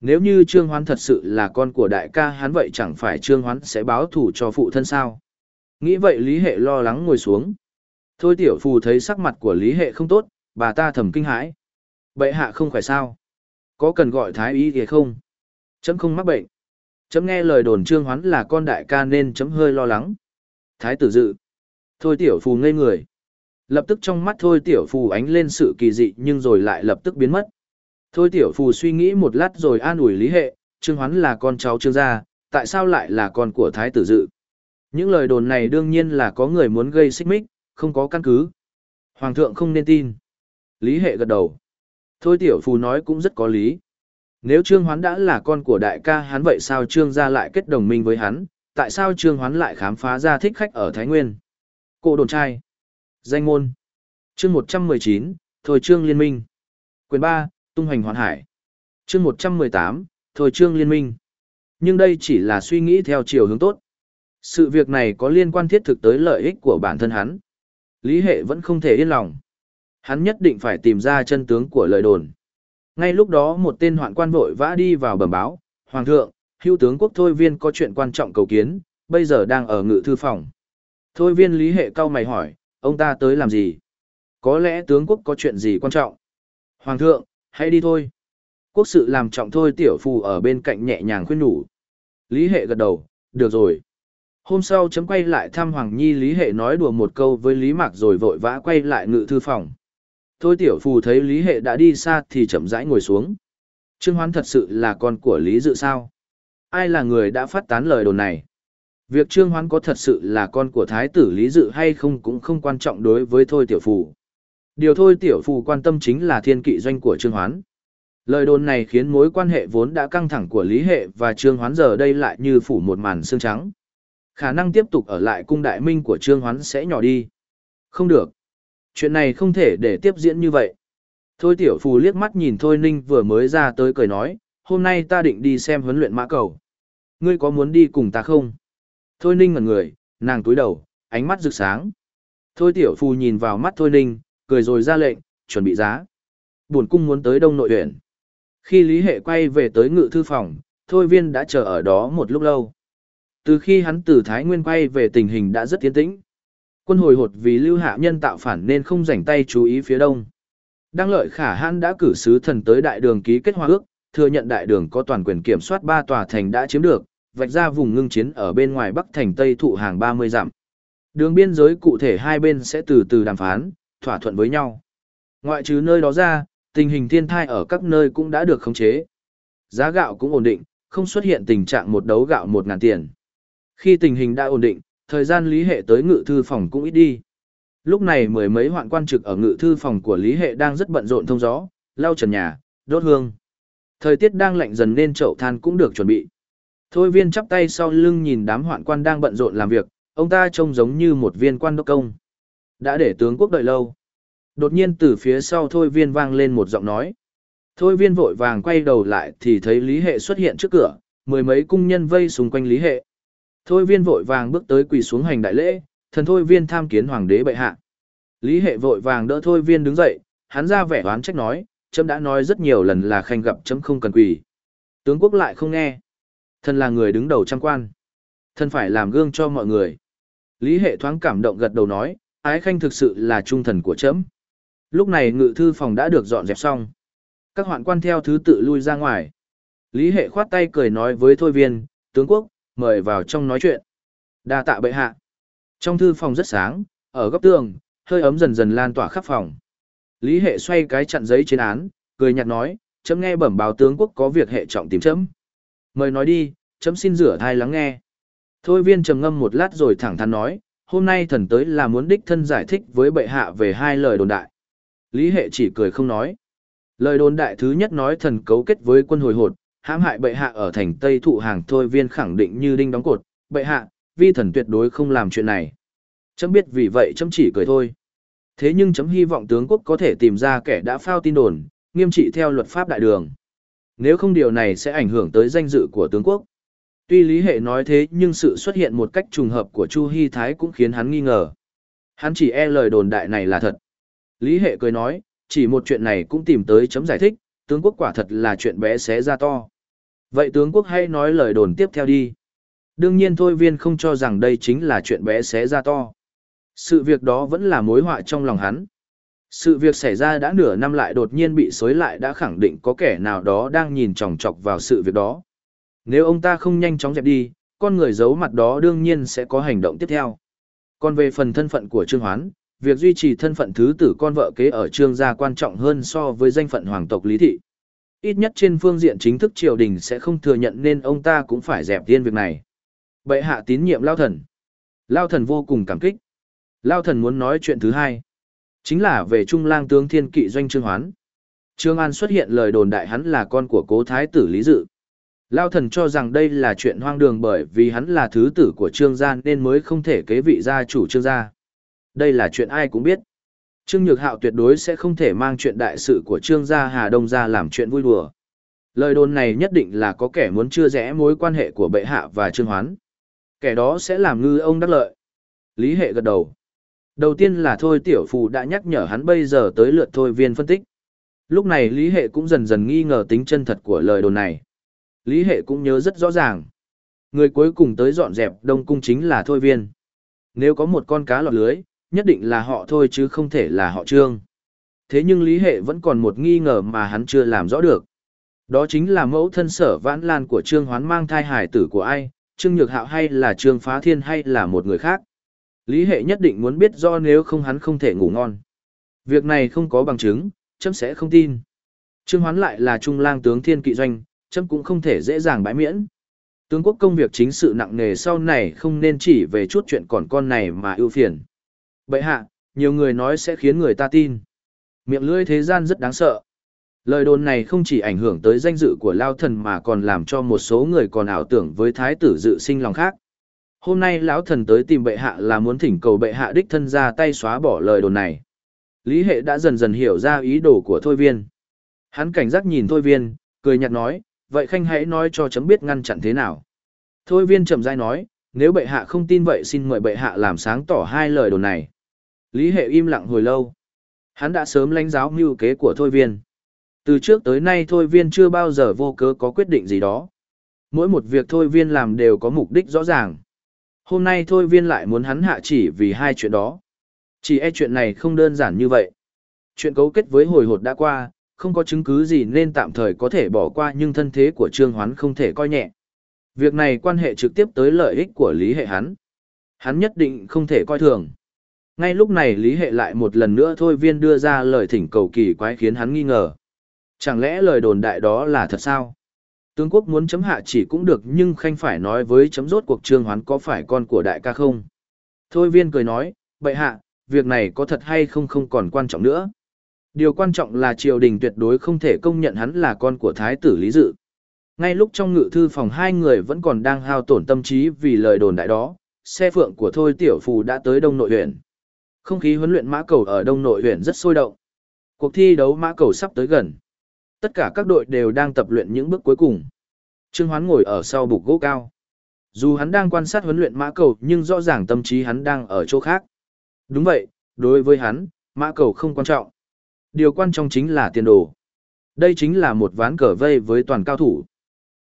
Nếu như Trương Hoán thật sự là con của đại ca hắn vậy chẳng phải Trương Hoán sẽ báo thủ cho phụ thân sao. Nghĩ vậy Lý Hệ lo lắng ngồi xuống. Thôi tiểu phù thấy sắc mặt của Lý Hệ không tốt, bà ta thầm kinh hãi. Bệ hạ không khỏe sao? Có cần gọi thái y thì không? Chấm không mắc bệnh. Chấm nghe lời đồn Trương Hoán là con đại ca nên chấm hơi lo lắng. Thái tử dự. Thôi tiểu phù ngây người. Lập tức trong mắt thôi tiểu phù ánh lên sự kỳ dị nhưng rồi lại lập tức biến mất. Thôi tiểu phù suy nghĩ một lát rồi an ủi lý hệ, Trương Hoán là con cháu Trương gia, tại sao lại là con của Thái tử dự? Những lời đồn này đương nhiên là có người muốn gây xích mích, không có căn cứ. Hoàng thượng không nên tin. Lý hệ gật đầu. Thôi tiểu phù nói cũng rất có lý. Nếu Trương Hoán đã là con của đại ca hắn vậy sao Trương gia lại kết đồng minh với hắn, tại sao Trương Hoán lại khám phá ra thích khách ở Thái Nguyên? Cô đồn trai. Danh môn. Chương 119, Thôi Trương Liên minh. Quyền 3, Tung hoành hoàn hải. Chương 118, Thôi Trương Liên minh. Nhưng đây chỉ là suy nghĩ theo chiều hướng tốt. Sự việc này có liên quan thiết thực tới lợi ích của bản thân hắn. Lý hệ vẫn không thể yên lòng. Hắn nhất định phải tìm ra chân tướng của lời đồn. Ngay lúc đó một tên hoạn quan vội vã đi vào bẩm báo, Hoàng thượng, hưu tướng quốc Thôi Viên có chuyện quan trọng cầu kiến, bây giờ đang ở ngự thư phòng. Thôi viên lý hệ cao mày hỏi, ông ta tới làm gì? Có lẽ tướng quốc có chuyện gì quan trọng? Hoàng thượng, hãy đi thôi. Quốc sự làm trọng thôi tiểu phù ở bên cạnh nhẹ nhàng khuyên nhủ. Lý hệ gật đầu, được rồi. Hôm sau chấm quay lại thăm Hoàng Nhi Lý hệ nói đùa một câu với Lý Mạc rồi vội vã quay lại ngự thư phòng. Thôi tiểu phù thấy Lý Hệ đã đi xa thì chậm rãi ngồi xuống. Trương Hoán thật sự là con của Lý Dự sao? Ai là người đã phát tán lời đồn này? Việc Trương Hoán có thật sự là con của Thái tử Lý Dự hay không cũng không quan trọng đối với Thôi tiểu phù. Điều Thôi tiểu phù quan tâm chính là thiên kỵ doanh của Trương Hoán. Lời đồn này khiến mối quan hệ vốn đã căng thẳng của Lý Hệ và Trương Hoán giờ đây lại như phủ một màn xương trắng. Khả năng tiếp tục ở lại cung đại minh của Trương Hoán sẽ nhỏ đi. Không được. Chuyện này không thể để tiếp diễn như vậy. Thôi tiểu phù liếc mắt nhìn Thôi Ninh vừa mới ra tới cười nói, hôm nay ta định đi xem huấn luyện mã cầu. Ngươi có muốn đi cùng ta không? Thôi ninh ngẩn người, nàng túi đầu, ánh mắt rực sáng. Thôi tiểu Phù nhìn vào mắt thôi ninh, cười rồi ra lệnh, chuẩn bị giá. Buồn cung muốn tới đông nội huyện. Khi Lý Hệ quay về tới ngự thư phòng, thôi viên đã chờ ở đó một lúc lâu. Từ khi hắn từ Thái Nguyên quay về tình hình đã rất tiến tĩnh. Quân hồi hột vì lưu hạ nhân tạo phản nên không rảnh tay chú ý phía đông. Đăng lợi khả hãn đã cử sứ thần tới đại đường ký kết hòa ước, thừa nhận đại đường có toàn quyền kiểm soát ba tòa thành đã chiếm được, vạch ra vùng ngưng chiến ở bên ngoài bắc thành tây thụ hàng 30 dặm. Đường biên giới cụ thể hai bên sẽ từ từ đàm phán, thỏa thuận với nhau. Ngoại trừ nơi đó ra, tình hình thiên thai ở các nơi cũng đã được khống chế. Giá gạo cũng ổn định, không xuất hiện tình trạng một đấu gạo một ngàn tiền. Khi tình hình đã ổn định, thời gian lý hệ tới ngự thư phòng cũng ít đi. Lúc này mười mấy hoạn quan trực ở ngự thư phòng của lý hệ đang rất bận rộn thông gió, lau trần nhà, đốt hương. Thời tiết đang lạnh dần nên chậu than cũng được chuẩn bị. Thôi viên chắp tay sau lưng nhìn đám hoạn quan đang bận rộn làm việc, ông ta trông giống như một viên quan đốc công. Đã để tướng quốc đợi lâu. Đột nhiên từ phía sau thôi viên vang lên một giọng nói. Thôi viên vội vàng quay đầu lại thì thấy Lý Hệ xuất hiện trước cửa, mười mấy cung nhân vây xung quanh Lý Hệ. Thôi viên vội vàng bước tới quỳ xuống hành đại lễ, thần thôi viên tham kiến hoàng đế bệ hạ. Lý Hệ vội vàng đỡ thôi viên đứng dậy, hắn ra vẻ oán trách nói, chấm đã nói rất nhiều lần là khanh gặp chấm không cần quỳ. Tướng quốc lại không nghe. Thần là người đứng đầu trang quan. Thần phải làm gương cho mọi người. Lý Hệ thoáng cảm động gật đầu nói, ái khanh thực sự là trung thần của chấm. Lúc này ngự thư phòng đã được dọn dẹp xong. Các hoạn quan theo thứ tự lui ra ngoài. Lý Hệ khoát tay cười nói với Thôi Viên, tướng quốc, mời vào trong nói chuyện. đa tạ bệ hạ. Trong thư phòng rất sáng, ở góc tường, hơi ấm dần dần lan tỏa khắp phòng. Lý Hệ xoay cái chặn giấy trên án, cười nhạt nói, chấm nghe bẩm báo tướng quốc có việc hệ trọng tìm chấm. Mời nói đi, chấm xin rửa thai lắng nghe. Thôi viên trầm ngâm một lát rồi thẳng thắn nói, hôm nay thần tới là muốn đích thân giải thích với bệ hạ về hai lời đồn đại. Lý hệ chỉ cười không nói. Lời đồn đại thứ nhất nói thần cấu kết với quân hồi hột, hãm hại bệ hạ ở thành Tây thụ hàng thôi viên khẳng định như đinh đóng cột, bệ hạ, vi thần tuyệt đối không làm chuyện này. Chấm biết vì vậy chấm chỉ cười thôi. Thế nhưng chấm hy vọng tướng quốc có thể tìm ra kẻ đã phao tin đồn, nghiêm trị theo luật pháp đại đường. Nếu không điều này sẽ ảnh hưởng tới danh dự của tướng quốc. Tuy Lý Hệ nói thế nhưng sự xuất hiện một cách trùng hợp của Chu Hy Thái cũng khiến hắn nghi ngờ. Hắn chỉ e lời đồn đại này là thật. Lý Hệ cười nói, chỉ một chuyện này cũng tìm tới chấm giải thích, tướng quốc quả thật là chuyện bé xé ra to. Vậy tướng quốc hãy nói lời đồn tiếp theo đi. Đương nhiên thôi viên không cho rằng đây chính là chuyện bé xé ra to. Sự việc đó vẫn là mối họa trong lòng hắn. Sự việc xảy ra đã nửa năm lại đột nhiên bị xối lại đã khẳng định có kẻ nào đó đang nhìn chòng chọc vào sự việc đó. Nếu ông ta không nhanh chóng dẹp đi, con người giấu mặt đó đương nhiên sẽ có hành động tiếp theo. Còn về phần thân phận của Trương Hoán, việc duy trì thân phận thứ tử con vợ kế ở Trương gia quan trọng hơn so với danh phận hoàng tộc Lý Thị. Ít nhất trên phương diện chính thức triều đình sẽ không thừa nhận nên ông ta cũng phải dẹp tiên việc này. Bệ hạ tín nhiệm Lao Thần. Lao Thần vô cùng cảm kích. Lao Thần muốn nói chuyện thứ hai. Chính là về Trung lang tướng thiên kỵ doanh Trương Hoán. Trương An xuất hiện lời đồn đại hắn là con của cố thái tử Lý Dự. Lao thần cho rằng đây là chuyện hoang đường bởi vì hắn là thứ tử của trương gia nên mới không thể kế vị gia chủ trương gia. Đây là chuyện ai cũng biết. Trương Nhược Hạo tuyệt đối sẽ không thể mang chuyện đại sự của trương gia Hà Đông gia làm chuyện vui đùa. Lời đồn này nhất định là có kẻ muốn chưa rẽ mối quan hệ của bệ hạ và trương hoán. Kẻ đó sẽ làm ngư ông đắc lợi. Lý hệ gật đầu. Đầu tiên là thôi tiểu phù đã nhắc nhở hắn bây giờ tới lượt thôi viên phân tích. Lúc này Lý hệ cũng dần dần nghi ngờ tính chân thật của lời đồn này. Lý hệ cũng nhớ rất rõ ràng. Người cuối cùng tới dọn dẹp đông cung chính là Thôi Viên. Nếu có một con cá lọt lưới, nhất định là họ thôi chứ không thể là họ trương. Thế nhưng Lý hệ vẫn còn một nghi ngờ mà hắn chưa làm rõ được. Đó chính là mẫu thân sở vãn lan của trương hoán mang thai hải tử của ai, trương nhược hạo hay là trương phá thiên hay là một người khác. Lý hệ nhất định muốn biết do nếu không hắn không thể ngủ ngon. Việc này không có bằng chứng, chấm sẽ không tin. Trương hoán lại là trung lang tướng thiên kỵ doanh, chấm cũng không thể dễ dàng bãi miễn. Tướng quốc công việc chính sự nặng nề sau này không nên chỉ về chút chuyện còn con này mà ưu phiền. Bậy hạ, nhiều người nói sẽ khiến người ta tin. Miệng lưỡi thế gian rất đáng sợ. Lời đồn này không chỉ ảnh hưởng tới danh dự của Lao Thần mà còn làm cho một số người còn ảo tưởng với thái tử dự sinh lòng khác. Hôm nay lão thần tới tìm bệ hạ là muốn thỉnh cầu bệ hạ đích thân ra tay xóa bỏ lời đồn này. Lý hệ đã dần dần hiểu ra ý đồ của Thôi Viên. Hắn cảnh giác nhìn Thôi Viên, cười nhạt nói, vậy khanh hãy nói cho chấm biết ngăn chặn thế nào. Thôi viên chậm rãi nói, nếu bệ hạ không tin vậy xin mời bệ hạ làm sáng tỏ hai lời đồn này. Lý hệ im lặng hồi lâu. Hắn đã sớm lãnh giáo mưu kế của thôi viên. Từ trước tới nay thôi viên chưa bao giờ vô cớ có quyết định gì đó. Mỗi một việc thôi viên làm đều có mục đích rõ ràng. Hôm nay thôi viên lại muốn hắn hạ chỉ vì hai chuyện đó. Chỉ e chuyện này không đơn giản như vậy. Chuyện cấu kết với hồi hột đã qua, không có chứng cứ gì nên tạm thời có thể bỏ qua nhưng thân thế của Trương Hoán không thể coi nhẹ. Việc này quan hệ trực tiếp tới lợi ích của Lý Hệ hắn. Hắn nhất định không thể coi thường. Ngay lúc này Lý Hệ lại một lần nữa thôi viên đưa ra lời thỉnh cầu kỳ quái khiến hắn nghi ngờ. Chẳng lẽ lời đồn đại đó là thật sao? Tướng quốc muốn chấm hạ chỉ cũng được nhưng khanh phải nói với chấm rốt cuộc trương hoán có phải con của đại ca không? Thôi viên cười nói, bệ hạ, việc này có thật hay không không còn quan trọng nữa. Điều quan trọng là triều đình tuyệt đối không thể công nhận hắn là con của thái tử Lý Dự. Ngay lúc trong ngự thư phòng hai người vẫn còn đang hao tổn tâm trí vì lời đồn đại đó, xe phượng của Thôi Tiểu Phù đã tới Đông Nội huyện. Không khí huấn luyện mã cầu ở Đông Nội huyện rất sôi động. Cuộc thi đấu mã cầu sắp tới gần. Tất cả các đội đều đang tập luyện những bước cuối cùng. Trương Hoán ngồi ở sau bục gỗ cao. Dù hắn đang quan sát huấn luyện mã cầu nhưng rõ ràng tâm trí hắn đang ở chỗ khác. Đúng vậy, đối với hắn, mã cầu không quan trọng. Điều quan trọng chính là tiền đồ. Đây chính là một ván cờ vây với toàn cao thủ.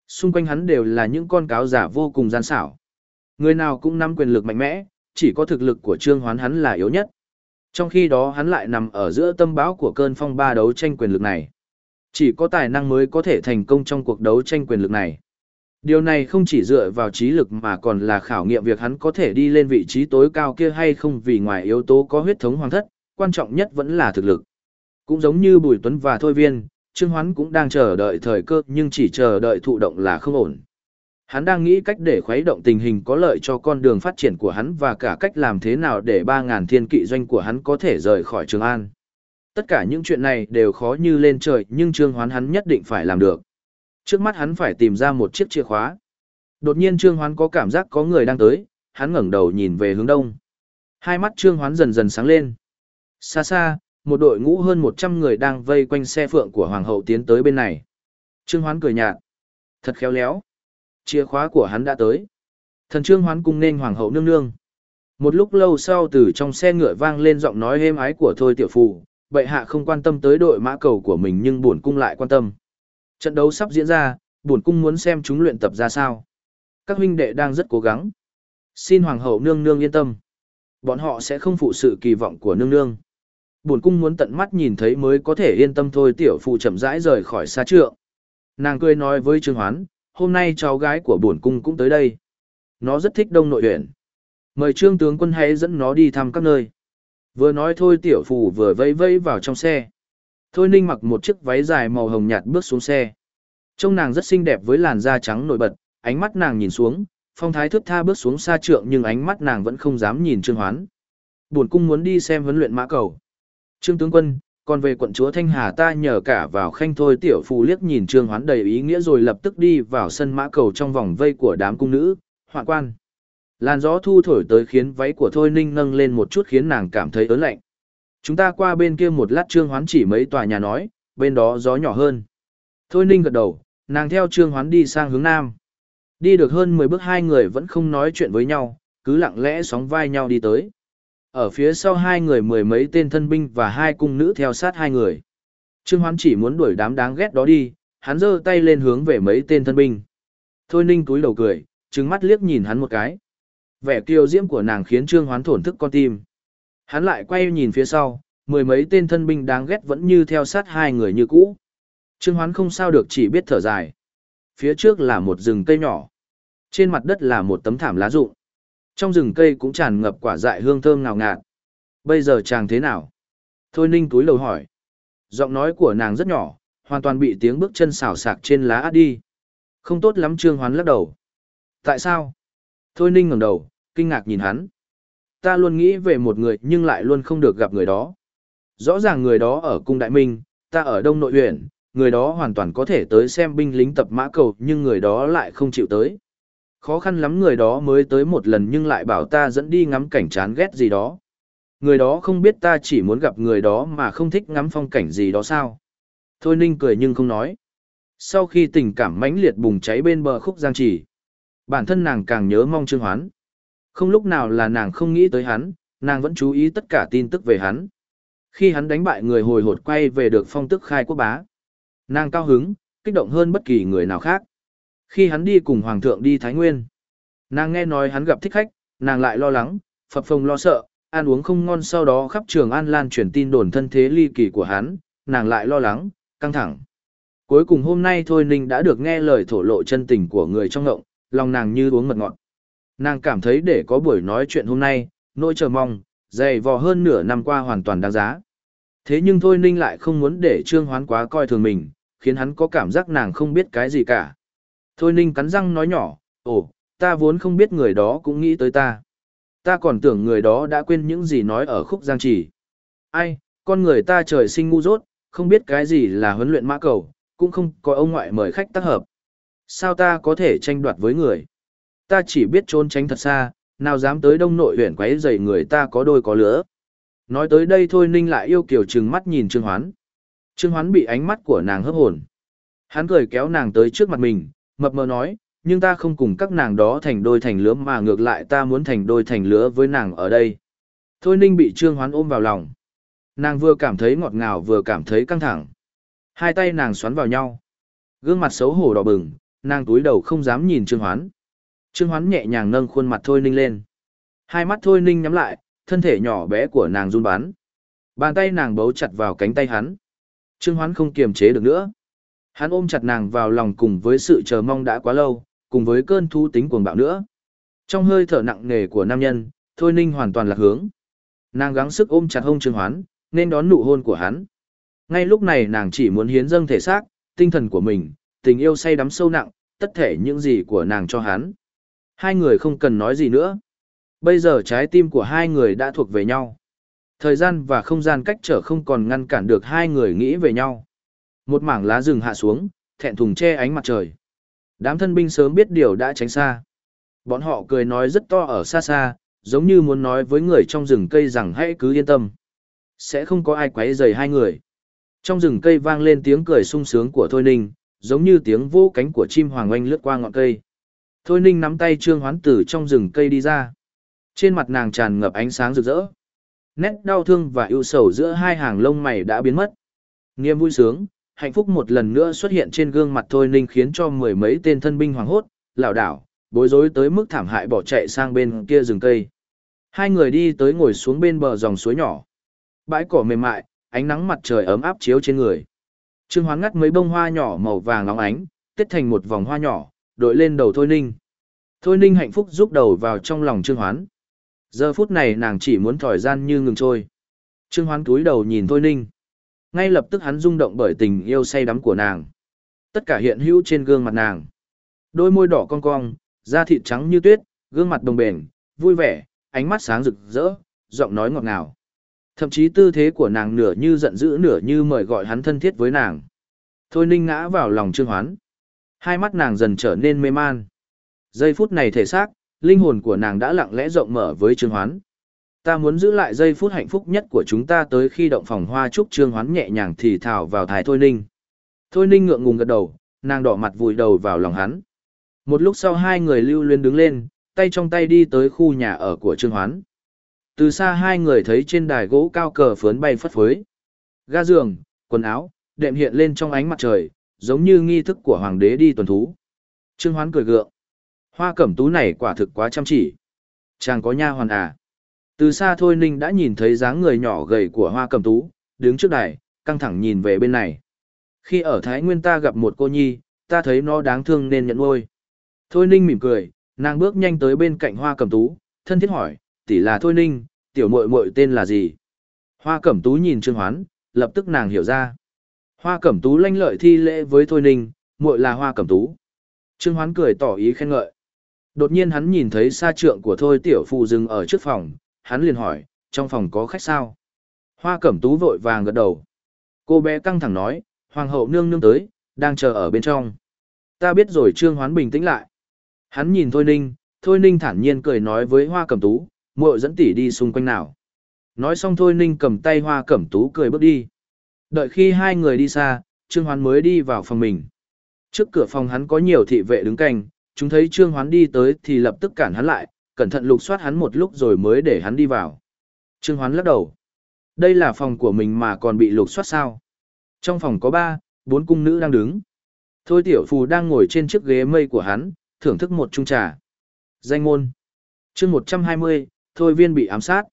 Xung quanh hắn đều là những con cáo giả vô cùng gian xảo. Người nào cũng nắm quyền lực mạnh mẽ, chỉ có thực lực của Trương Hoán hắn là yếu nhất. Trong khi đó hắn lại nằm ở giữa tâm bão của cơn phong ba đấu tranh quyền lực này. Chỉ có tài năng mới có thể thành công trong cuộc đấu tranh quyền lực này. Điều này không chỉ dựa vào trí lực mà còn là khảo nghiệm việc hắn có thể đi lên vị trí tối cao kia hay không vì ngoài yếu tố có huyết thống hoàng thất, quan trọng nhất vẫn là thực lực. Cũng giống như Bùi Tuấn và Thôi Viên, Trương Hoán cũng đang chờ đợi thời cơ nhưng chỉ chờ đợi thụ động là không ổn. Hắn đang nghĩ cách để khuấy động tình hình có lợi cho con đường phát triển của hắn và cả cách làm thế nào để 3.000 thiên kỵ doanh của hắn có thể rời khỏi Trường An. Tất cả những chuyện này đều khó như lên trời nhưng Trương Hoán hắn nhất định phải làm được. Trước mắt hắn phải tìm ra một chiếc chìa khóa. Đột nhiên Trương Hoán có cảm giác có người đang tới, hắn ngẩng đầu nhìn về hướng đông. Hai mắt Trương Hoán dần dần sáng lên. Xa xa, một đội ngũ hơn 100 người đang vây quanh xe phượng của Hoàng hậu tiến tới bên này. Trương Hoán cười nhạt. Thật khéo léo. Chìa khóa của hắn đã tới. Thần Trương Hoán cung nên Hoàng hậu nương nương. Một lúc lâu sau từ trong xe ngựa vang lên giọng nói êm ái của Thôi Tiểu Phù, bệ hạ không quan tâm tới đội mã cầu của mình nhưng bổn cung lại quan tâm. Trận đấu sắp diễn ra, bổn cung muốn xem chúng luyện tập ra sao. Các huynh đệ đang rất cố gắng. Xin hoàng hậu nương nương yên tâm. Bọn họ sẽ không phụ sự kỳ vọng của nương nương. Bổn cung muốn tận mắt nhìn thấy mới có thể yên tâm thôi tiểu phụ chậm rãi rời khỏi xa trượng. Nàng cười nói với Trương Hoán, hôm nay cháu gái của bổn cung cũng tới đây. Nó rất thích đông nội huyện. Mời trương tướng quân hãy dẫn nó đi thăm các nơi. Vừa nói thôi tiểu phù vừa vây vây vào trong xe. Thôi ninh mặc một chiếc váy dài màu hồng nhạt bước xuống xe. Trông nàng rất xinh đẹp với làn da trắng nổi bật, ánh mắt nàng nhìn xuống, phong thái thước tha bước xuống xa trượng nhưng ánh mắt nàng vẫn không dám nhìn Trương Hoán. Buồn cung muốn đi xem huấn luyện mã cầu. Trương tướng quân, còn về quận chúa Thanh Hà ta nhờ cả vào khanh thôi tiểu phù liếc nhìn Trương Hoán đầy ý nghĩa rồi lập tức đi vào sân mã cầu trong vòng vây của đám cung nữ, hoạn quan. Làn gió thu thổi tới khiến váy của Thôi Ninh nâng lên một chút khiến nàng cảm thấy ớn lạnh. Chúng ta qua bên kia một lát Trương Hoán chỉ mấy tòa nhà nói, bên đó gió nhỏ hơn. Thôi Ninh gật đầu, nàng theo Trương Hoán đi sang hướng nam. Đi được hơn 10 bước hai người vẫn không nói chuyện với nhau, cứ lặng lẽ sóng vai nhau đi tới. Ở phía sau hai người mười mấy tên thân binh và hai cung nữ theo sát hai người. Trương Hoán chỉ muốn đuổi đám đáng ghét đó đi, hắn giơ tay lên hướng về mấy tên thân binh. Thôi Ninh túi đầu cười, trừng mắt liếc nhìn hắn một cái. Vẻ kiêu diễm của nàng khiến Trương Hoán thổn thức con tim. Hắn lại quay nhìn phía sau, mười mấy tên thân binh đáng ghét vẫn như theo sát hai người như cũ. Trương Hoán không sao được chỉ biết thở dài. Phía trước là một rừng cây nhỏ. Trên mặt đất là một tấm thảm lá rụng. Trong rừng cây cũng tràn ngập quả dại hương thơm ngào ngạt. Bây giờ chàng thế nào? Thôi ninh túi lầu hỏi. Giọng nói của nàng rất nhỏ, hoàn toàn bị tiếng bước chân xào sạc trên lá át đi. Không tốt lắm Trương Hoán lắc đầu. Tại sao? Thôi ninh ngẩng đầu, kinh ngạc nhìn hắn. Ta luôn nghĩ về một người nhưng lại luôn không được gặp người đó. Rõ ràng người đó ở cung đại minh, ta ở đông nội huyện, người đó hoàn toàn có thể tới xem binh lính tập mã cầu nhưng người đó lại không chịu tới. Khó khăn lắm người đó mới tới một lần nhưng lại bảo ta dẫn đi ngắm cảnh chán ghét gì đó. Người đó không biết ta chỉ muốn gặp người đó mà không thích ngắm phong cảnh gì đó sao. Thôi ninh cười nhưng không nói. Sau khi tình cảm mãnh liệt bùng cháy bên bờ khúc giang chỉ, Bản thân nàng càng nhớ mong Trương Hoán. Không lúc nào là nàng không nghĩ tới hắn, nàng vẫn chú ý tất cả tin tức về hắn. Khi hắn đánh bại người hồi hột quay về được phong tức khai quốc bá. Nàng cao hứng, kích động hơn bất kỳ người nào khác. Khi hắn đi cùng Hoàng thượng đi Thái Nguyên. Nàng nghe nói hắn gặp thích khách, nàng lại lo lắng, phập phồng lo sợ, ăn uống không ngon sau đó khắp trường An Lan truyền tin đồn thân thế ly kỳ của hắn, nàng lại lo lắng, căng thẳng. Cuối cùng hôm nay Thôi Ninh đã được nghe lời thổ lộ chân tình của người trong ngộng, lòng nàng như uống mật ngọt. Nàng cảm thấy để có buổi nói chuyện hôm nay, nỗi chờ mong, dày vò hơn nửa năm qua hoàn toàn đáng giá. Thế nhưng Thôi Ninh lại không muốn để Trương Hoán quá coi thường mình, khiến hắn có cảm giác nàng không biết cái gì cả. Thôi Ninh cắn răng nói nhỏ, ồ, ta vốn không biết người đó cũng nghĩ tới ta. Ta còn tưởng người đó đã quên những gì nói ở khúc giang trì. Ai, con người ta trời sinh ngu dốt, không biết cái gì là huấn luyện mã cầu, cũng không có ông ngoại mời khách tác hợp. Sao ta có thể tranh đoạt với người? Ta chỉ biết trốn tránh thật xa, nào dám tới đông nội huyện quấy rầy người ta có đôi có lứa. Nói tới đây thôi Ninh lại yêu kiều trừng mắt nhìn Trương Hoán. Trương Hoán bị ánh mắt của nàng hấp hồn. Hắn cười kéo nàng tới trước mặt mình, mập mờ nói, nhưng ta không cùng các nàng đó thành đôi thành lứa mà ngược lại ta muốn thành đôi thành lứa với nàng ở đây. Thôi Ninh bị Trương Hoán ôm vào lòng. Nàng vừa cảm thấy ngọt ngào vừa cảm thấy căng thẳng. Hai tay nàng xoắn vào nhau. Gương mặt xấu hổ đỏ bừng, nàng túi đầu không dám nhìn Trương Hoán. Trương Hoán nhẹ nhàng nâng khuôn mặt Thôi Ninh lên. Hai mắt Thôi Ninh nhắm lại, thân thể nhỏ bé của nàng run bắn. Bàn tay nàng bấu chặt vào cánh tay hắn. Trương Hoán không kiềm chế được nữa. Hắn ôm chặt nàng vào lòng cùng với sự chờ mong đã quá lâu, cùng với cơn thu tính cuồng bạo nữa. Trong hơi thở nặng nề của nam nhân, Thôi Ninh hoàn toàn lạc hướng. Nàng gắng sức ôm chặt hông Trương Hoán, nên đón nụ hôn của hắn. Ngay lúc này nàng chỉ muốn hiến dâng thể xác, tinh thần của mình, tình yêu say đắm sâu nặng, tất thể những gì của nàng cho hắn. Hai người không cần nói gì nữa. Bây giờ trái tim của hai người đã thuộc về nhau. Thời gian và không gian cách trở không còn ngăn cản được hai người nghĩ về nhau. Một mảng lá rừng hạ xuống, thẹn thùng che ánh mặt trời. Đám thân binh sớm biết điều đã tránh xa. Bọn họ cười nói rất to ở xa xa, giống như muốn nói với người trong rừng cây rằng hãy cứ yên tâm. Sẽ không có ai quấy rầy hai người. Trong rừng cây vang lên tiếng cười sung sướng của Thôi Ninh, giống như tiếng vỗ cánh của chim hoàng oanh lướt qua ngọn cây. Thôi Ninh nắm tay Trương Hoán Tử trong rừng cây đi ra. Trên mặt nàng tràn ngập ánh sáng rực rỡ. Nét đau thương và ưu sầu giữa hai hàng lông mày đã biến mất. Niềm vui sướng, hạnh phúc một lần nữa xuất hiện trên gương mặt Thôi Ninh khiến cho mười mấy tên thân binh hoảng hốt, lảo đảo, bối rối tới mức thảm hại bỏ chạy sang bên kia rừng cây. Hai người đi tới ngồi xuống bên bờ dòng suối nhỏ. Bãi cỏ mềm mại, ánh nắng mặt trời ấm áp chiếu trên người. Trương Hoán ngắt mấy bông hoa nhỏ màu vàng óng ánh, tết thành một vòng hoa nhỏ, đội lên đầu Thôi Ninh. Thôi Ninh hạnh phúc rúc đầu vào trong lòng Trương Hoán. Giờ phút này nàng chỉ muốn thỏi gian như ngừng trôi. Trương Hoán cúi đầu nhìn Thôi Ninh. Ngay lập tức hắn rung động bởi tình yêu say đắm của nàng. Tất cả hiện hữu trên gương mặt nàng. Đôi môi đỏ cong cong, da thịt trắng như tuyết, gương mặt đồng bền, vui vẻ, ánh mắt sáng rực rỡ, giọng nói ngọt ngào. Thậm chí tư thế của nàng nửa như giận dữ nửa như mời gọi hắn thân thiết với nàng. Thôi ninh ngã vào lòng Trương Hoán. Hai mắt nàng dần trở nên mê man. Giây phút này thể xác, linh hồn của nàng đã lặng lẽ rộng mở với Trương Hoán. Ta muốn giữ lại giây phút hạnh phúc nhất của chúng ta tới khi động phòng hoa trúc Trương Hoán nhẹ nhàng thì thào vào thái Thôi Ninh. Thôi Ninh ngượng ngùng gật đầu, nàng đỏ mặt vùi đầu vào lòng hắn. Một lúc sau hai người lưu luyến đứng lên, tay trong tay đi tới khu nhà ở của Trương Hoán. Từ xa hai người thấy trên đài gỗ cao cờ phướn bay phất phới. Ga giường, quần áo, đệm hiện lên trong ánh mặt trời, giống như nghi thức của hoàng đế đi tuần thú. Trương Hoán cười gượng. Hoa cẩm tú này quả thực quá chăm chỉ. Chàng có nha hoàn à. Từ xa thôi Ninh đã nhìn thấy dáng người nhỏ gầy của hoa cẩm tú, đứng trước đài, căng thẳng nhìn về bên này. Khi ở Thái Nguyên ta gặp một cô nhi, ta thấy nó đáng thương nên nhận nuôi. Thôi Ninh mỉm cười, nàng bước nhanh tới bên cạnh hoa cẩm tú, thân thiết hỏi, tỷ là Thôi Ninh, tiểu muội muội tên là gì? Hoa cẩm tú nhìn Trương Hoán, lập tức nàng hiểu ra. Hoa cẩm tú lanh lợi thi lễ với Thôi Ninh, muội là hoa cẩm tú. Trương Hoán cười tỏ ý khen ngợi. Đột nhiên hắn nhìn thấy sa trượng của Thôi tiểu phụ dừng ở trước phòng, hắn liền hỏi, trong phòng có khách sao? Hoa cẩm tú vội vàng gật đầu. Cô bé căng thẳng nói, hoàng hậu nương nương tới, đang chờ ở bên trong. Ta biết rồi Trương Hoán bình tĩnh lại. Hắn nhìn Thôi Ninh, Thôi Ninh thản nhiên cười nói với Hoa Cẩm Tú, muội dẫn tỷ đi xung quanh nào. Nói xong Thôi Ninh cầm tay Hoa Cẩm Tú cười bước đi. Đợi khi hai người đi xa, Trương Hoán mới đi vào phòng mình. Trước cửa phòng hắn có nhiều thị vệ đứng canh, chúng thấy Trương Hoán đi tới thì lập tức cản hắn lại, cẩn thận lục soát hắn một lúc rồi mới để hắn đi vào. Trương Hoán lắc đầu. Đây là phòng của mình mà còn bị lục soát sao? Trong phòng có ba, bốn cung nữ đang đứng. Thôi tiểu phù đang ngồi trên chiếc ghế mây của hắn, thưởng thức một chung trà. Danh môn. chương 120, Thôi viên bị ám sát.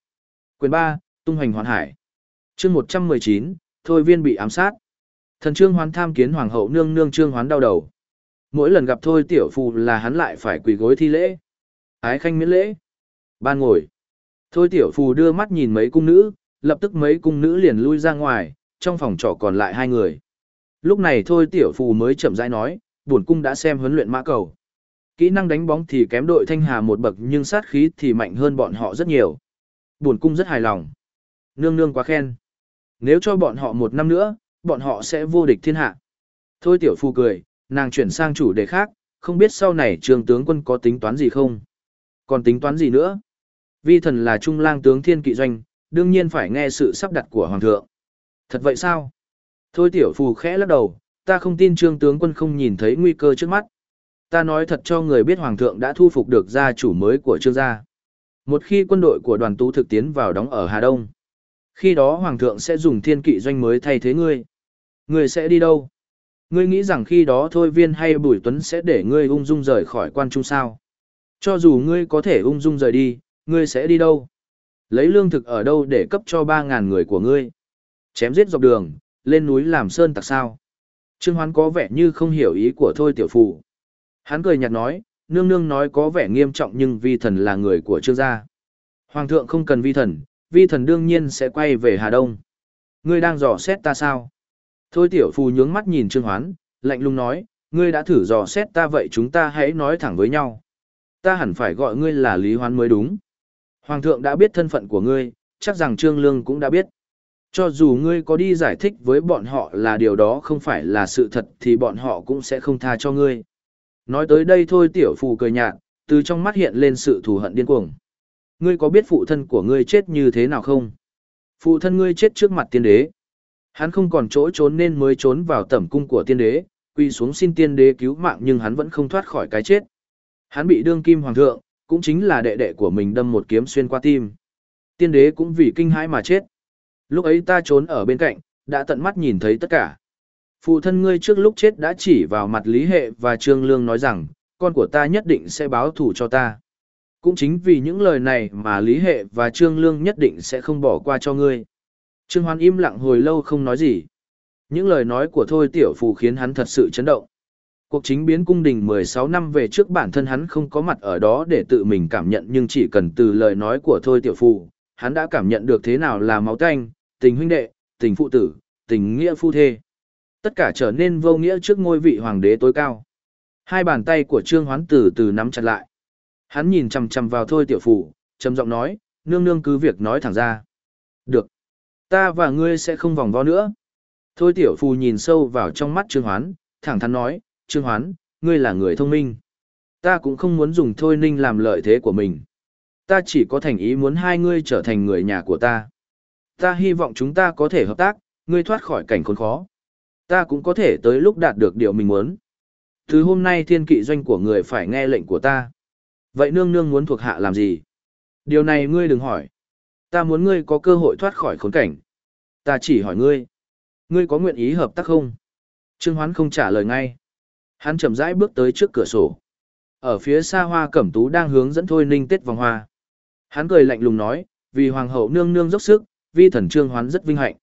Quyền 3, tung hoành hoàn hải. chương 119, Thôi viên bị ám sát. Thần trương hoán tham kiến hoàng hậu nương nương trương hoán đau đầu. Mỗi lần gặp thôi tiểu phù là hắn lại phải quỳ gối thi lễ. Ái khanh miễn lễ. Ban ngồi. Thôi tiểu phù đưa mắt nhìn mấy cung nữ, lập tức mấy cung nữ liền lui ra ngoài, trong phòng trọ còn lại hai người. Lúc này thôi tiểu phù mới chậm rãi nói, buồn cung đã xem huấn luyện mã cầu. Kỹ năng đánh bóng thì kém đội thanh hà một bậc nhưng sát khí thì mạnh hơn bọn họ rất nhiều. Buồn cung rất hài lòng. Nương nương quá khen. Nếu cho bọn họ một năm nữa, bọn họ sẽ vô địch thiên hạ. Thôi tiểu phù cười, nàng chuyển sang chủ đề khác, không biết sau này trường tướng quân có tính toán gì không? Còn tính toán gì nữa? Vi thần là trung lang tướng thiên kỵ doanh, đương nhiên phải nghe sự sắp đặt của hoàng thượng. Thật vậy sao? Thôi tiểu phù khẽ lắc đầu, ta không tin trương tướng quân không nhìn thấy nguy cơ trước mắt. Ta nói thật cho người biết hoàng thượng đã thu phục được gia chủ mới của trương gia. Một khi quân đội của đoàn tú thực tiến vào đóng ở Hà Đông, khi đó hoàng thượng sẽ dùng thiên kỵ doanh mới thay thế ngươi. Ngươi sẽ đi đâu? Ngươi nghĩ rằng khi đó thôi viên hay bùi tuấn sẽ để ngươi ung dung rời khỏi quan trung sao? Cho dù ngươi có thể ung dung rời đi, ngươi sẽ đi đâu? Lấy lương thực ở đâu để cấp cho 3.000 người của ngươi? Chém giết dọc đường, lên núi làm sơn tặc sao? Trương Hoán có vẻ như không hiểu ý của thôi tiểu phụ. Hắn cười nhạt nói, nương nương nói có vẻ nghiêm trọng nhưng vi thần là người của trương gia. Hoàng thượng không cần vi thần, vi thần đương nhiên sẽ quay về Hà Đông. Ngươi đang dò xét ta sao? Thôi tiểu phù nhướng mắt nhìn Trương Hoán, lạnh lùng nói, ngươi đã thử dò xét ta vậy chúng ta hãy nói thẳng với nhau. Ta hẳn phải gọi ngươi là Lý Hoán mới đúng. Hoàng thượng đã biết thân phận của ngươi, chắc rằng Trương Lương cũng đã biết. Cho dù ngươi có đi giải thích với bọn họ là điều đó không phải là sự thật thì bọn họ cũng sẽ không tha cho ngươi. Nói tới đây thôi tiểu phù cười nhạt, từ trong mắt hiện lên sự thù hận điên cuồng. Ngươi có biết phụ thân của ngươi chết như thế nào không? Phụ thân ngươi chết trước mặt tiên đế. Hắn không còn chỗ trốn nên mới trốn vào tẩm cung của tiên đế, quy xuống xin tiên đế cứu mạng nhưng hắn vẫn không thoát khỏi cái chết. Hắn bị đương kim hoàng thượng, cũng chính là đệ đệ của mình đâm một kiếm xuyên qua tim. Tiên đế cũng vì kinh hãi mà chết. Lúc ấy ta trốn ở bên cạnh, đã tận mắt nhìn thấy tất cả. Phụ thân ngươi trước lúc chết đã chỉ vào mặt Lý Hệ và Trương Lương nói rằng, con của ta nhất định sẽ báo thù cho ta. Cũng chính vì những lời này mà Lý Hệ và Trương Lương nhất định sẽ không bỏ qua cho ngươi. Trương Hoan im lặng hồi lâu không nói gì. Những lời nói của Thôi Tiểu Phù khiến hắn thật sự chấn động. Cuộc chính biến cung đình 16 năm về trước bản thân hắn không có mặt ở đó để tự mình cảm nhận nhưng chỉ cần từ lời nói của Thôi Tiểu Phù, hắn đã cảm nhận được thế nào là máu tanh, tình huynh đệ, tình phụ tử, tình nghĩa phu thê. Tất cả trở nên vô nghĩa trước ngôi vị hoàng đế tối cao. Hai bàn tay của Trương Hoán từ từ nắm chặt lại. Hắn nhìn chằm chằm vào Thôi Tiểu Phù, trầm giọng nói, nương nương cứ việc nói thẳng ra. Được. Ta và ngươi sẽ không vòng vo nữa. Thôi tiểu phù nhìn sâu vào trong mắt Trương Hoán, thẳng thắn nói, Trương Hoán, ngươi là người thông minh. Ta cũng không muốn dùng Thôi Ninh làm lợi thế của mình. Ta chỉ có thành ý muốn hai ngươi trở thành người nhà của ta. Ta hy vọng chúng ta có thể hợp tác, ngươi thoát khỏi cảnh khốn khó. Ta cũng có thể tới lúc đạt được điều mình muốn. Từ hôm nay thiên kỵ doanh của người phải nghe lệnh của ta. Vậy nương nương muốn thuộc hạ làm gì? Điều này ngươi đừng hỏi. Ta muốn ngươi có cơ hội thoát khỏi khốn cảnh. Ta chỉ hỏi ngươi. Ngươi có nguyện ý hợp tác không? Trương Hoán không trả lời ngay. Hắn chậm rãi bước tới trước cửa sổ. Ở phía xa hoa cẩm tú đang hướng dẫn thôi ninh tết vòng hoa. Hắn cười lạnh lùng nói, vì hoàng hậu nương nương dốc sức, vi thần Trương Hoán rất vinh hạnh.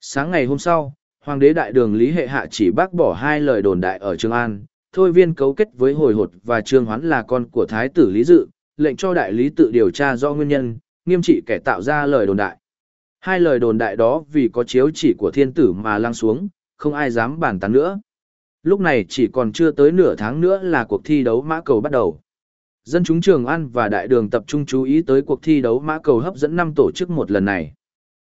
Sáng ngày hôm sau, hoàng đế đại đường Lý Hệ Hạ chỉ bác bỏ hai lời đồn đại ở Trường An, thôi viên cấu kết với hồi hột và Trương Hoán là con của Thái tử Lý Dự, lệnh cho đại lý tự điều tra do nguyên nhân, nghiêm trị kẻ tạo ra lời đồn đại. Hai lời đồn đại đó vì có chiếu chỉ của thiên tử mà lăng xuống, không ai dám bàn tán nữa. Lúc này chỉ còn chưa tới nửa tháng nữa là cuộc thi đấu mã cầu bắt đầu. Dân chúng Trường An và Đại Đường tập trung chú ý tới cuộc thi đấu mã cầu hấp dẫn năm tổ chức một lần này.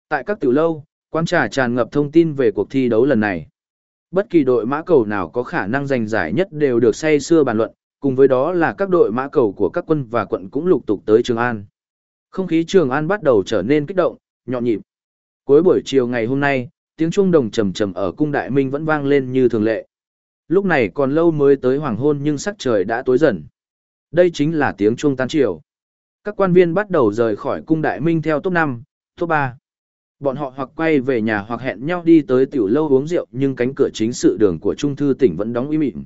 Tại các tiểu lâu, quán trà tràn ngập thông tin về cuộc thi đấu lần này. Bất kỳ đội mã cầu nào có khả năng giành giải nhất đều được say xưa bàn luận, cùng với đó là các đội mã cầu của các quân và quận cũng lục tục tới Trường An. Không khí Trường An bắt đầu trở nên kích động, nhọn nhịp. Cuối buổi chiều ngày hôm nay, tiếng chuông đồng trầm trầm ở cung đại minh vẫn vang lên như thường lệ. Lúc này còn lâu mới tới hoàng hôn nhưng sắc trời đã tối dần. Đây chính là tiếng chuông tan chiều. Các quan viên bắt đầu rời khỏi cung đại minh theo top 5, top 3. Bọn họ hoặc quay về nhà hoặc hẹn nhau đi tới tiểu lâu uống rượu nhưng cánh cửa chính sự đường của Trung thư tỉnh vẫn đóng im mịn.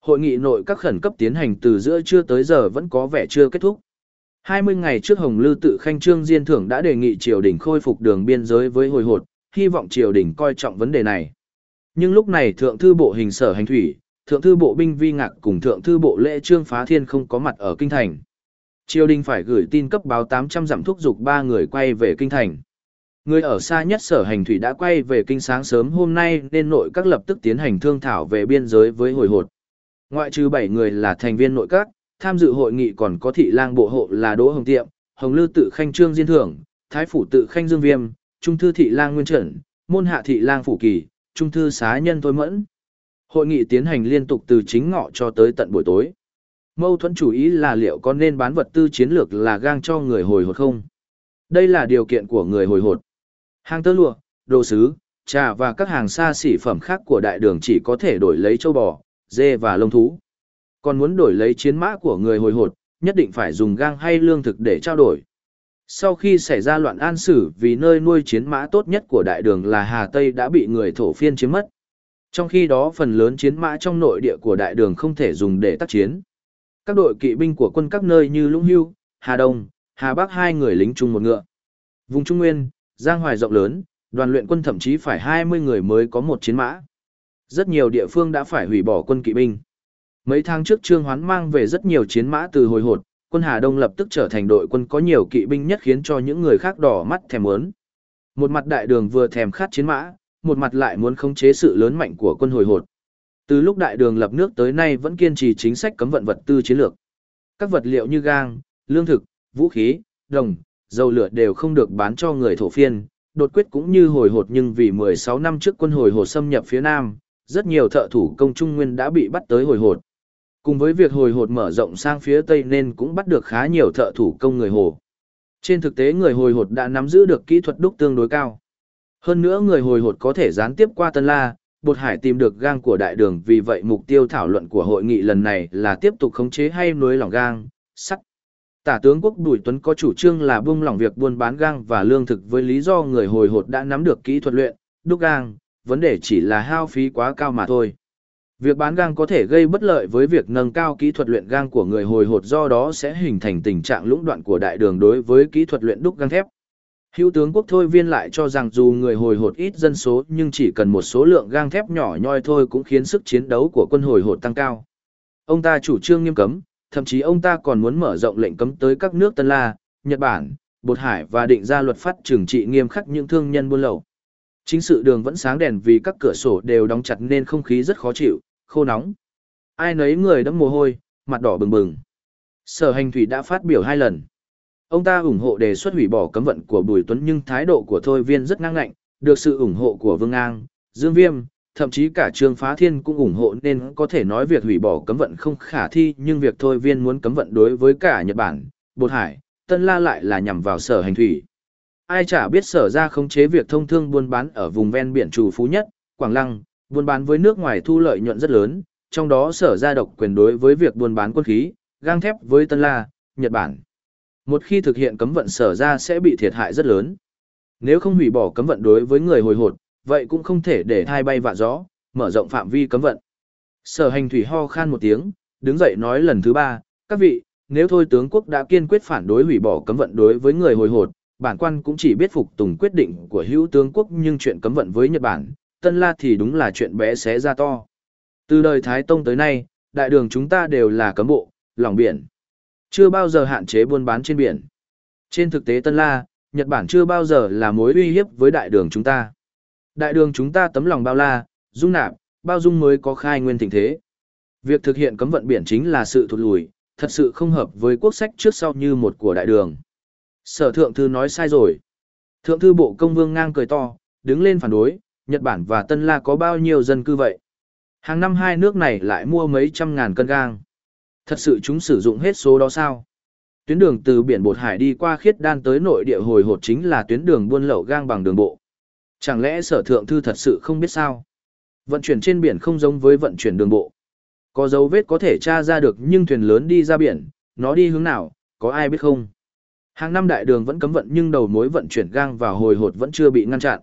Hội nghị nội các khẩn cấp tiến hành từ giữa trưa tới giờ vẫn có vẻ chưa kết thúc. 20 ngày trước Hồng Lư tự khanh trương diên thưởng đã đề nghị triều đình khôi phục đường biên giới với hồi hột, hy vọng triều đình coi trọng vấn đề này. Nhưng lúc này thượng thư bộ hình sở hành thủy, thượng thư bộ binh vi ngạc cùng thượng thư bộ lễ trương phá thiên không có mặt ở kinh thành. Triều đình phải gửi tin cấp báo 800 dặm thúc dục ba người quay về kinh thành. Người ở xa nhất sở hành thủy đã quay về kinh sáng sớm hôm nay nên nội các lập tức tiến hành thương thảo về biên giới với hồi hột. Ngoại trừ 7 người là thành viên nội các, tham dự hội nghị còn có thị lang bộ hộ là Đỗ Hồng Tiệm, Hồng Lư tự khanh trương diên thưởng, Thái phủ tự khanh dương viêm, Trung thư thị lang nguyên trần, môn hạ thị lang phủ kỳ, Trung thư xá nhân thôi mẫn. Hội nghị tiến hành liên tục từ chính ngọ cho tới tận buổi tối. Mâu thuẫn chủ ý là liệu có nên bán vật tư chiến lược là gang cho người hồi hột không? Đây là điều kiện của người hồi hột. Hàng tơ lụa, đồ sứ, trà và các hàng xa xỉ phẩm khác của đại đường chỉ có thể đổi lấy châu bò, dê và lông thú. Còn muốn đổi lấy chiến mã của người hồi hột, nhất định phải dùng gang hay lương thực để trao đổi. Sau khi xảy ra loạn an sử vì nơi nuôi chiến mã tốt nhất của đại đường là Hà Tây đã bị người thổ phiên chiếm mất. Trong khi đó phần lớn chiến mã trong nội địa của đại đường không thể dùng để tác chiến. Các đội kỵ binh của quân các nơi như Lũng Hưu, Hà Đông, Hà Bắc hai người lính chung một ngựa. Vùng Trung Nguyên, Giang Hoài rộng lớn, đoàn luyện quân thậm chí phải 20 người mới có một chiến mã. Rất nhiều địa phương đã phải hủy bỏ quân kỵ binh. Mấy tháng trước Trương Hoán mang về rất nhiều chiến mã từ hồi hột, quân Hà Đông lập tức trở thành đội quân có nhiều kỵ binh nhất khiến cho những người khác đỏ mắt thèm muốn. Một mặt đại đường vừa thèm khát chiến mã, một mặt lại muốn khống chế sự lớn mạnh của quân hồi hột. Từ lúc đại đường lập nước tới nay vẫn kiên trì chính sách cấm vận vật tư chiến lược. Các vật liệu như gang, lương thực, vũ khí, đồng, dầu lửa đều không được bán cho người thổ phiên. Đột quyết cũng như hồi hột nhưng vì 16 năm trước quân hồi hột xâm nhập phía Nam, rất nhiều thợ thủ công trung nguyên đã bị bắt tới hồi hột. Cùng với việc hồi hột mở rộng sang phía Tây nên cũng bắt được khá nhiều thợ thủ công người Hồ. Trên thực tế người hồi hột đã nắm giữ được kỹ thuật đúc tương đối cao. Hơn nữa người hồi hột có thể gián tiếp qua Tân La, Bột Hải tìm được gang của đại đường vì vậy mục tiêu thảo luận của hội nghị lần này là tiếp tục khống chế hay nối lỏng gang, sắt. Tả tướng quốc Bùi Tuấn có chủ trương là buông lỏng việc buôn bán gang và lương thực với lý do người hồi hột đã nắm được kỹ thuật luyện, đúc gang, vấn đề chỉ là hao phí quá cao mà thôi. Việc bán gang có thể gây bất lợi với việc nâng cao kỹ thuật luyện gang của người hồi hột do đó sẽ hình thành tình trạng lũng đoạn của đại đường đối với kỹ thuật luyện đúc gang thép. Hữu tướng quốc Thôi Viên lại cho rằng dù người hồi hột ít dân số nhưng chỉ cần một số lượng gang thép nhỏ nhoi thôi cũng khiến sức chiến đấu của quân hồi hột tăng cao. Ông ta chủ trương nghiêm cấm, thậm chí ông ta còn muốn mở rộng lệnh cấm tới các nước Tân La, Nhật Bản, Bột Hải và định ra luật pháp trừng trị nghiêm khắc những thương nhân buôn lậu. Chính sự đường vẫn sáng đèn vì các cửa sổ đều đóng chặt nên không khí rất khó chịu, khô nóng. Ai nấy người đẫm mồ hôi, mặt đỏ bừng bừng. Sở hành thủy đã phát biểu hai lần. Ông ta ủng hộ đề xuất hủy bỏ cấm vận của Bùi Tuấn nhưng thái độ của Thôi Viên rất ngang ngạnh, được sự ủng hộ của Vương Ngang, Dương Viêm, thậm chí cả Trương Phá Thiên cũng ủng hộ nên có thể nói việc hủy bỏ cấm vận không khả thi nhưng việc Thôi Viên muốn cấm vận đối với cả Nhật Bản, Bột Hải, Tân La lại là nhằm vào sở hành thủy. Ai chả biết sở ra khống chế việc thông thương buôn bán ở vùng ven biển trù phú nhất, Quảng Lăng, buôn bán với nước ngoài thu lợi nhuận rất lớn, trong đó sở ra độc quyền đối với việc buôn bán quân khí, gang thép với Tân La, Nhật Bản. Một khi thực hiện cấm vận sở ra sẽ bị thiệt hại rất lớn. Nếu không hủy bỏ cấm vận đối với người hồi hột, vậy cũng không thể để thai bay vạ gió, mở rộng phạm vi cấm vận. Sở hành thủy ho khan một tiếng, đứng dậy nói lần thứ ba, các vị, nếu thôi tướng quốc đã kiên quyết phản đối hủy bỏ cấm vận đối với người hồi hột, bản quan cũng chỉ biết phục tùng quyết định của hữu tướng quốc nhưng chuyện cấm vận với Nhật Bản, Tân La thì đúng là chuyện bé xé ra to. Từ đời Thái Tông tới nay, đại đường chúng ta đều là cấm bộ, lòng biển. Chưa bao giờ hạn chế buôn bán trên biển. Trên thực tế Tân La, Nhật Bản chưa bao giờ là mối uy hiếp với đại đường chúng ta. Đại đường chúng ta tấm lòng bao la, dung nạp, bao dung mới có khai nguyên tình thế. Việc thực hiện cấm vận biển chính là sự thụt lùi, thật sự không hợp với quốc sách trước sau như một của đại đường. Sở thượng thư nói sai rồi. Thượng thư bộ công vương ngang cười to, đứng lên phản đối, Nhật Bản và Tân La có bao nhiêu dân cư vậy? Hàng năm hai nước này lại mua mấy trăm ngàn cân gang. Thật sự chúng sử dụng hết số đó sao? Tuyến đường từ biển Bột Hải đi qua khiết đan tới nội địa hồi hột chính là tuyến đường buôn lậu gang bằng đường bộ. Chẳng lẽ sở thượng thư thật sự không biết sao? Vận chuyển trên biển không giống với vận chuyển đường bộ. Có dấu vết có thể tra ra được nhưng thuyền lớn đi ra biển, nó đi hướng nào, có ai biết không? Hàng năm đại đường vẫn cấm vận nhưng đầu mối vận chuyển gang vào hồi hột vẫn chưa bị ngăn chặn.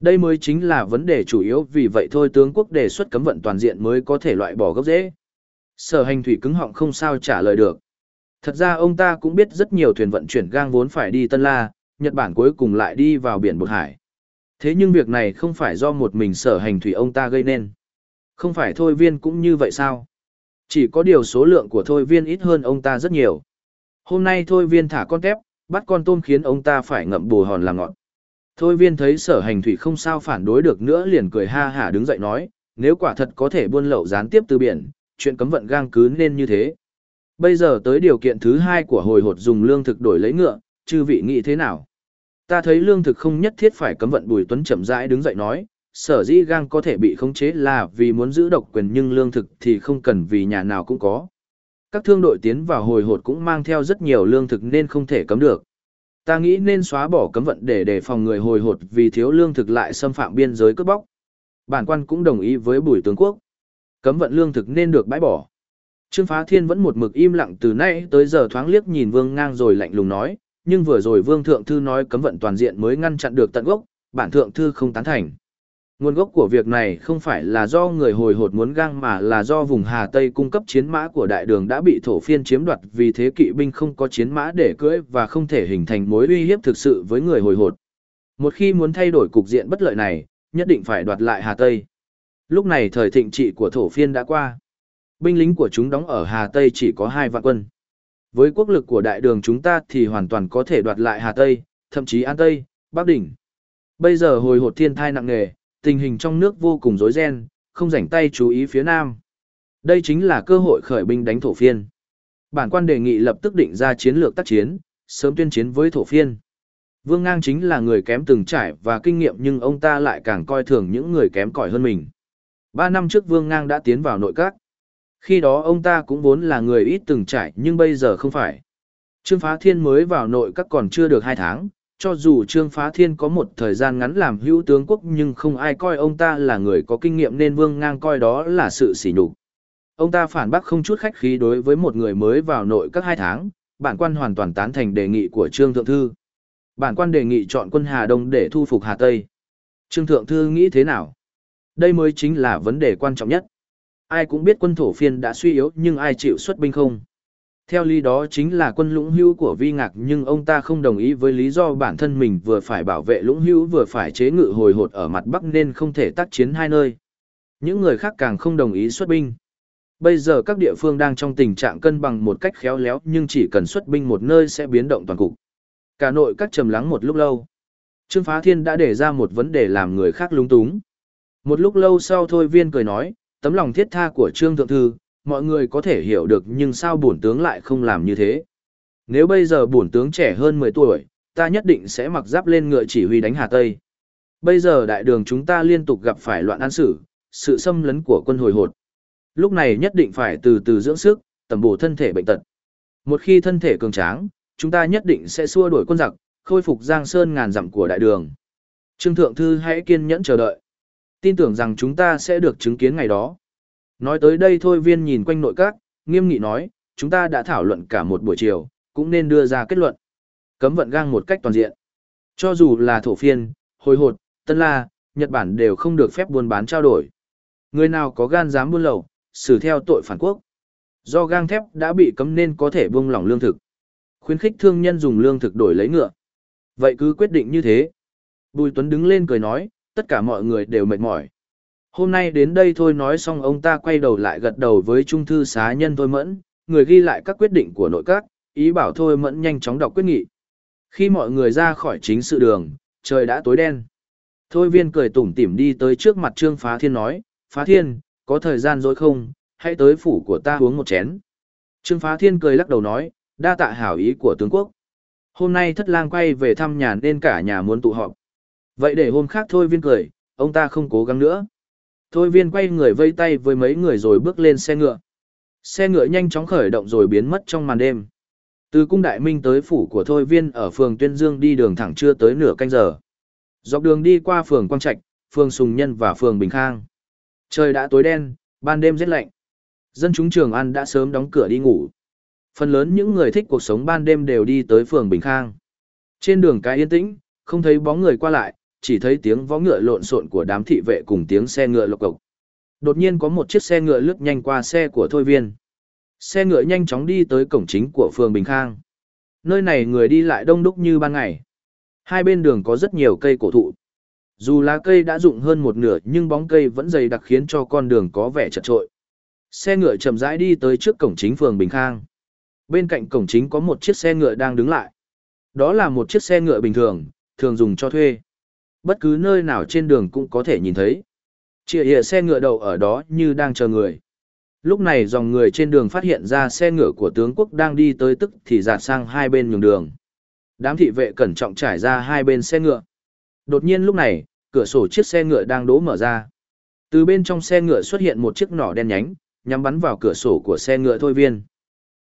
Đây mới chính là vấn đề chủ yếu vì vậy thôi tướng quốc đề xuất cấm vận toàn diện mới có thể loại bỏ gốc rễ. Sở hành thủy cứng họng không sao trả lời được. Thật ra ông ta cũng biết rất nhiều thuyền vận chuyển gang vốn phải đi Tân La, Nhật Bản cuối cùng lại đi vào biển Bột Hải. Thế nhưng việc này không phải do một mình sở hành thủy ông ta gây nên. Không phải thôi viên cũng như vậy sao? Chỉ có điều số lượng của thôi viên ít hơn ông ta rất nhiều. Hôm nay thôi viên thả con tép, bắt con tôm khiến ông ta phải ngậm bù hòn làm ngọt. Thôi viên thấy sở hành thủy không sao phản đối được nữa liền cười ha hả đứng dậy nói, nếu quả thật có thể buôn lậu gián tiếp từ biển, chuyện cấm vận gang cứ nên như thế. Bây giờ tới điều kiện thứ hai của hồi hột dùng lương thực đổi lấy ngựa, chư vị nghĩ thế nào? Ta thấy lương thực không nhất thiết phải cấm vận Bùi Tuấn chậm rãi đứng dậy nói, sở dĩ gang có thể bị khống chế là vì muốn giữ độc quyền nhưng lương thực thì không cần vì nhà nào cũng có. Các thương đội tiến vào hồi hột cũng mang theo rất nhiều lương thực nên không thể cấm được. Ta nghĩ nên xóa bỏ cấm vận để đề phòng người hồi hột vì thiếu lương thực lại xâm phạm biên giới cướp bóc. Bản quan cũng đồng ý với Bùi tướng quốc. Cấm vận lương thực nên được bãi bỏ. Trương Phá Thiên vẫn một mực im lặng từ nay tới giờ thoáng liếc nhìn Vương Ngang rồi lạnh lùng nói, nhưng vừa rồi Vương Thượng Thư nói cấm vận toàn diện mới ngăn chặn được tận gốc, bản Thượng Thư không tán thành. Nguồn gốc của việc này không phải là do người hồi hột muốn gang mà là do vùng Hà Tây cung cấp chiến mã của đại đường đã bị thổ phiên chiếm đoạt vì thế kỵ binh không có chiến mã để cưỡi và không thể hình thành mối uy hiếp thực sự với người hồi hột. Một khi muốn thay đổi cục diện bất lợi này, nhất định phải đoạt lại Hà Tây. Lúc này thời thịnh trị của thổ phiên đã qua. Binh lính của chúng đóng ở Hà Tây chỉ có hai vạn quân. Với quốc lực của đại đường chúng ta thì hoàn toàn có thể đoạt lại Hà Tây, thậm chí An Tây, Bắc Đỉnh. Bây giờ hồi hột thiên thai nặng nề, tình hình trong nước vô cùng rối ren, không rảnh tay chú ý phía Nam. Đây chính là cơ hội khởi binh đánh thổ phiên. Bản quan đề nghị lập tức định ra chiến lược tác chiến, sớm tuyên chiến với thổ phiên. Vương Ngang chính là người kém từng trải và kinh nghiệm nhưng ông ta lại càng coi thường những người kém cỏi hơn mình. Ba năm trước Vương Ngang đã tiến vào nội các. Khi đó ông ta cũng vốn là người ít từng trải nhưng bây giờ không phải. Trương Phá Thiên mới vào nội các còn chưa được hai tháng, cho dù Trương Phá Thiên có một thời gian ngắn làm hữu tướng quốc nhưng không ai coi ông ta là người có kinh nghiệm nên Vương Ngang coi đó là sự sỉ nhục. Ông ta phản bác không chút khách khí đối với một người mới vào nội các hai tháng, bản quan hoàn toàn tán thành đề nghị của Trương Thượng Thư. Bản quan đề nghị chọn quân Hà Đông để thu phục Hà Tây. Trương Thượng Thư nghĩ thế nào? Đây mới chính là vấn đề quan trọng nhất. Ai cũng biết quân thổ phiên đã suy yếu nhưng ai chịu xuất binh không? Theo lý đó chính là quân lũng hữu của vi ngạc nhưng ông ta không đồng ý với lý do bản thân mình vừa phải bảo vệ lũng hữu vừa phải chế ngự hồi hột ở mặt bắc nên không thể tác chiến hai nơi. Những người khác càng không đồng ý xuất binh. Bây giờ các địa phương đang trong tình trạng cân bằng một cách khéo léo nhưng chỉ cần xuất binh một nơi sẽ biến động toàn cục. Cả nội các trầm lắng một lúc lâu. Trương Phá Thiên đã để ra một vấn đề làm người khác lúng túng. Một lúc lâu sau thôi viên cười nói, tấm lòng thiết tha của Trương Thượng Thư, mọi người có thể hiểu được nhưng sao bổn tướng lại không làm như thế. Nếu bây giờ bổn tướng trẻ hơn 10 tuổi, ta nhất định sẽ mặc giáp lên ngựa chỉ huy đánh Hà Tây. Bây giờ đại đường chúng ta liên tục gặp phải loạn an sử, sự xâm lấn của quân hồi hột. Lúc này nhất định phải từ từ dưỡng sức, tầm bổ thân thể bệnh tật. Một khi thân thể cường tráng, chúng ta nhất định sẽ xua đuổi quân giặc, khôi phục giang sơn ngàn dặm của đại đường. Trương Thượng Thư hãy kiên nhẫn chờ đợi. Tin tưởng rằng chúng ta sẽ được chứng kiến ngày đó. Nói tới đây thôi viên nhìn quanh nội các, nghiêm nghị nói, chúng ta đã thảo luận cả một buổi chiều, cũng nên đưa ra kết luận. Cấm vận gang một cách toàn diện. Cho dù là thổ phiên, hồi hột, tân la, Nhật Bản đều không được phép buôn bán trao đổi. Người nào có gan dám buôn lậu, xử theo tội phản quốc. Do gang thép đã bị cấm nên có thể buông lỏng lương thực. Khuyến khích thương nhân dùng lương thực đổi lấy ngựa. Vậy cứ quyết định như thế. Bùi Tuấn đứng lên cười nói, tất cả mọi người đều mệt mỏi. Hôm nay đến đây thôi nói xong ông ta quay đầu lại gật đầu với trung thư xá nhân Thôi Mẫn, người ghi lại các quyết định của nội các, ý bảo Thôi Mẫn nhanh chóng đọc quyết nghị. Khi mọi người ra khỏi chính sự đường, trời đã tối đen. Thôi viên cười tủm tỉm đi tới trước mặt Trương Phá Thiên nói, Phá Thiên, có thời gian rồi không, hãy tới phủ của ta uống một chén. Trương Phá Thiên cười lắc đầu nói, đa tạ hảo ý của tướng quốc. Hôm nay thất lang quay về thăm nhà nên cả nhà muốn tụ họp. Vậy để hôm khác thôi viên cười, ông ta không cố gắng nữa. Thôi viên quay người vây tay với mấy người rồi bước lên xe ngựa. Xe ngựa nhanh chóng khởi động rồi biến mất trong màn đêm. Từ cung đại minh tới phủ của Thôi viên ở phường Tuyên Dương đi đường thẳng chưa tới nửa canh giờ. Dọc đường đi qua phường Quang Trạch, phường Sùng Nhân và phường Bình Khang. Trời đã tối đen, ban đêm rất lạnh. Dân chúng Trường An đã sớm đóng cửa đi ngủ. Phần lớn những người thích cuộc sống ban đêm đều đi tới phường Bình Khang. Trên đường cái yên tĩnh, không thấy bóng người qua lại, chỉ thấy tiếng vó ngựa lộn xộn của đám thị vệ cùng tiếng xe ngựa lộc cộc. Đột nhiên có một chiếc xe ngựa lướt nhanh qua xe của Thôi Viên. Xe ngựa nhanh chóng đi tới cổng chính của phường Bình Khang. Nơi này người đi lại đông đúc như ban ngày. Hai bên đường có rất nhiều cây cổ thụ. Dù lá cây đã rụng hơn một nửa nhưng bóng cây vẫn dày đặc khiến cho con đường có vẻ chật trội. Xe ngựa chậm rãi đi tới trước cổng chính phường Bình Khang. Bên cạnh cổng chính có một chiếc xe ngựa đang đứng lại. Đó là một chiếc xe ngựa bình thường, thường dùng cho thuê. Bất cứ nơi nào trên đường cũng có thể nhìn thấy. Chìa hiện xe ngựa đậu ở đó như đang chờ người. Lúc này dòng người trên đường phát hiện ra xe ngựa của tướng quốc đang đi tới tức thì dạt sang hai bên nhường đường. Đám thị vệ cẩn trọng trải ra hai bên xe ngựa. Đột nhiên lúc này, cửa sổ chiếc xe ngựa đang đỗ mở ra. Từ bên trong xe ngựa xuất hiện một chiếc nỏ đen nhánh, nhắm bắn vào cửa sổ của xe ngựa thôi viên.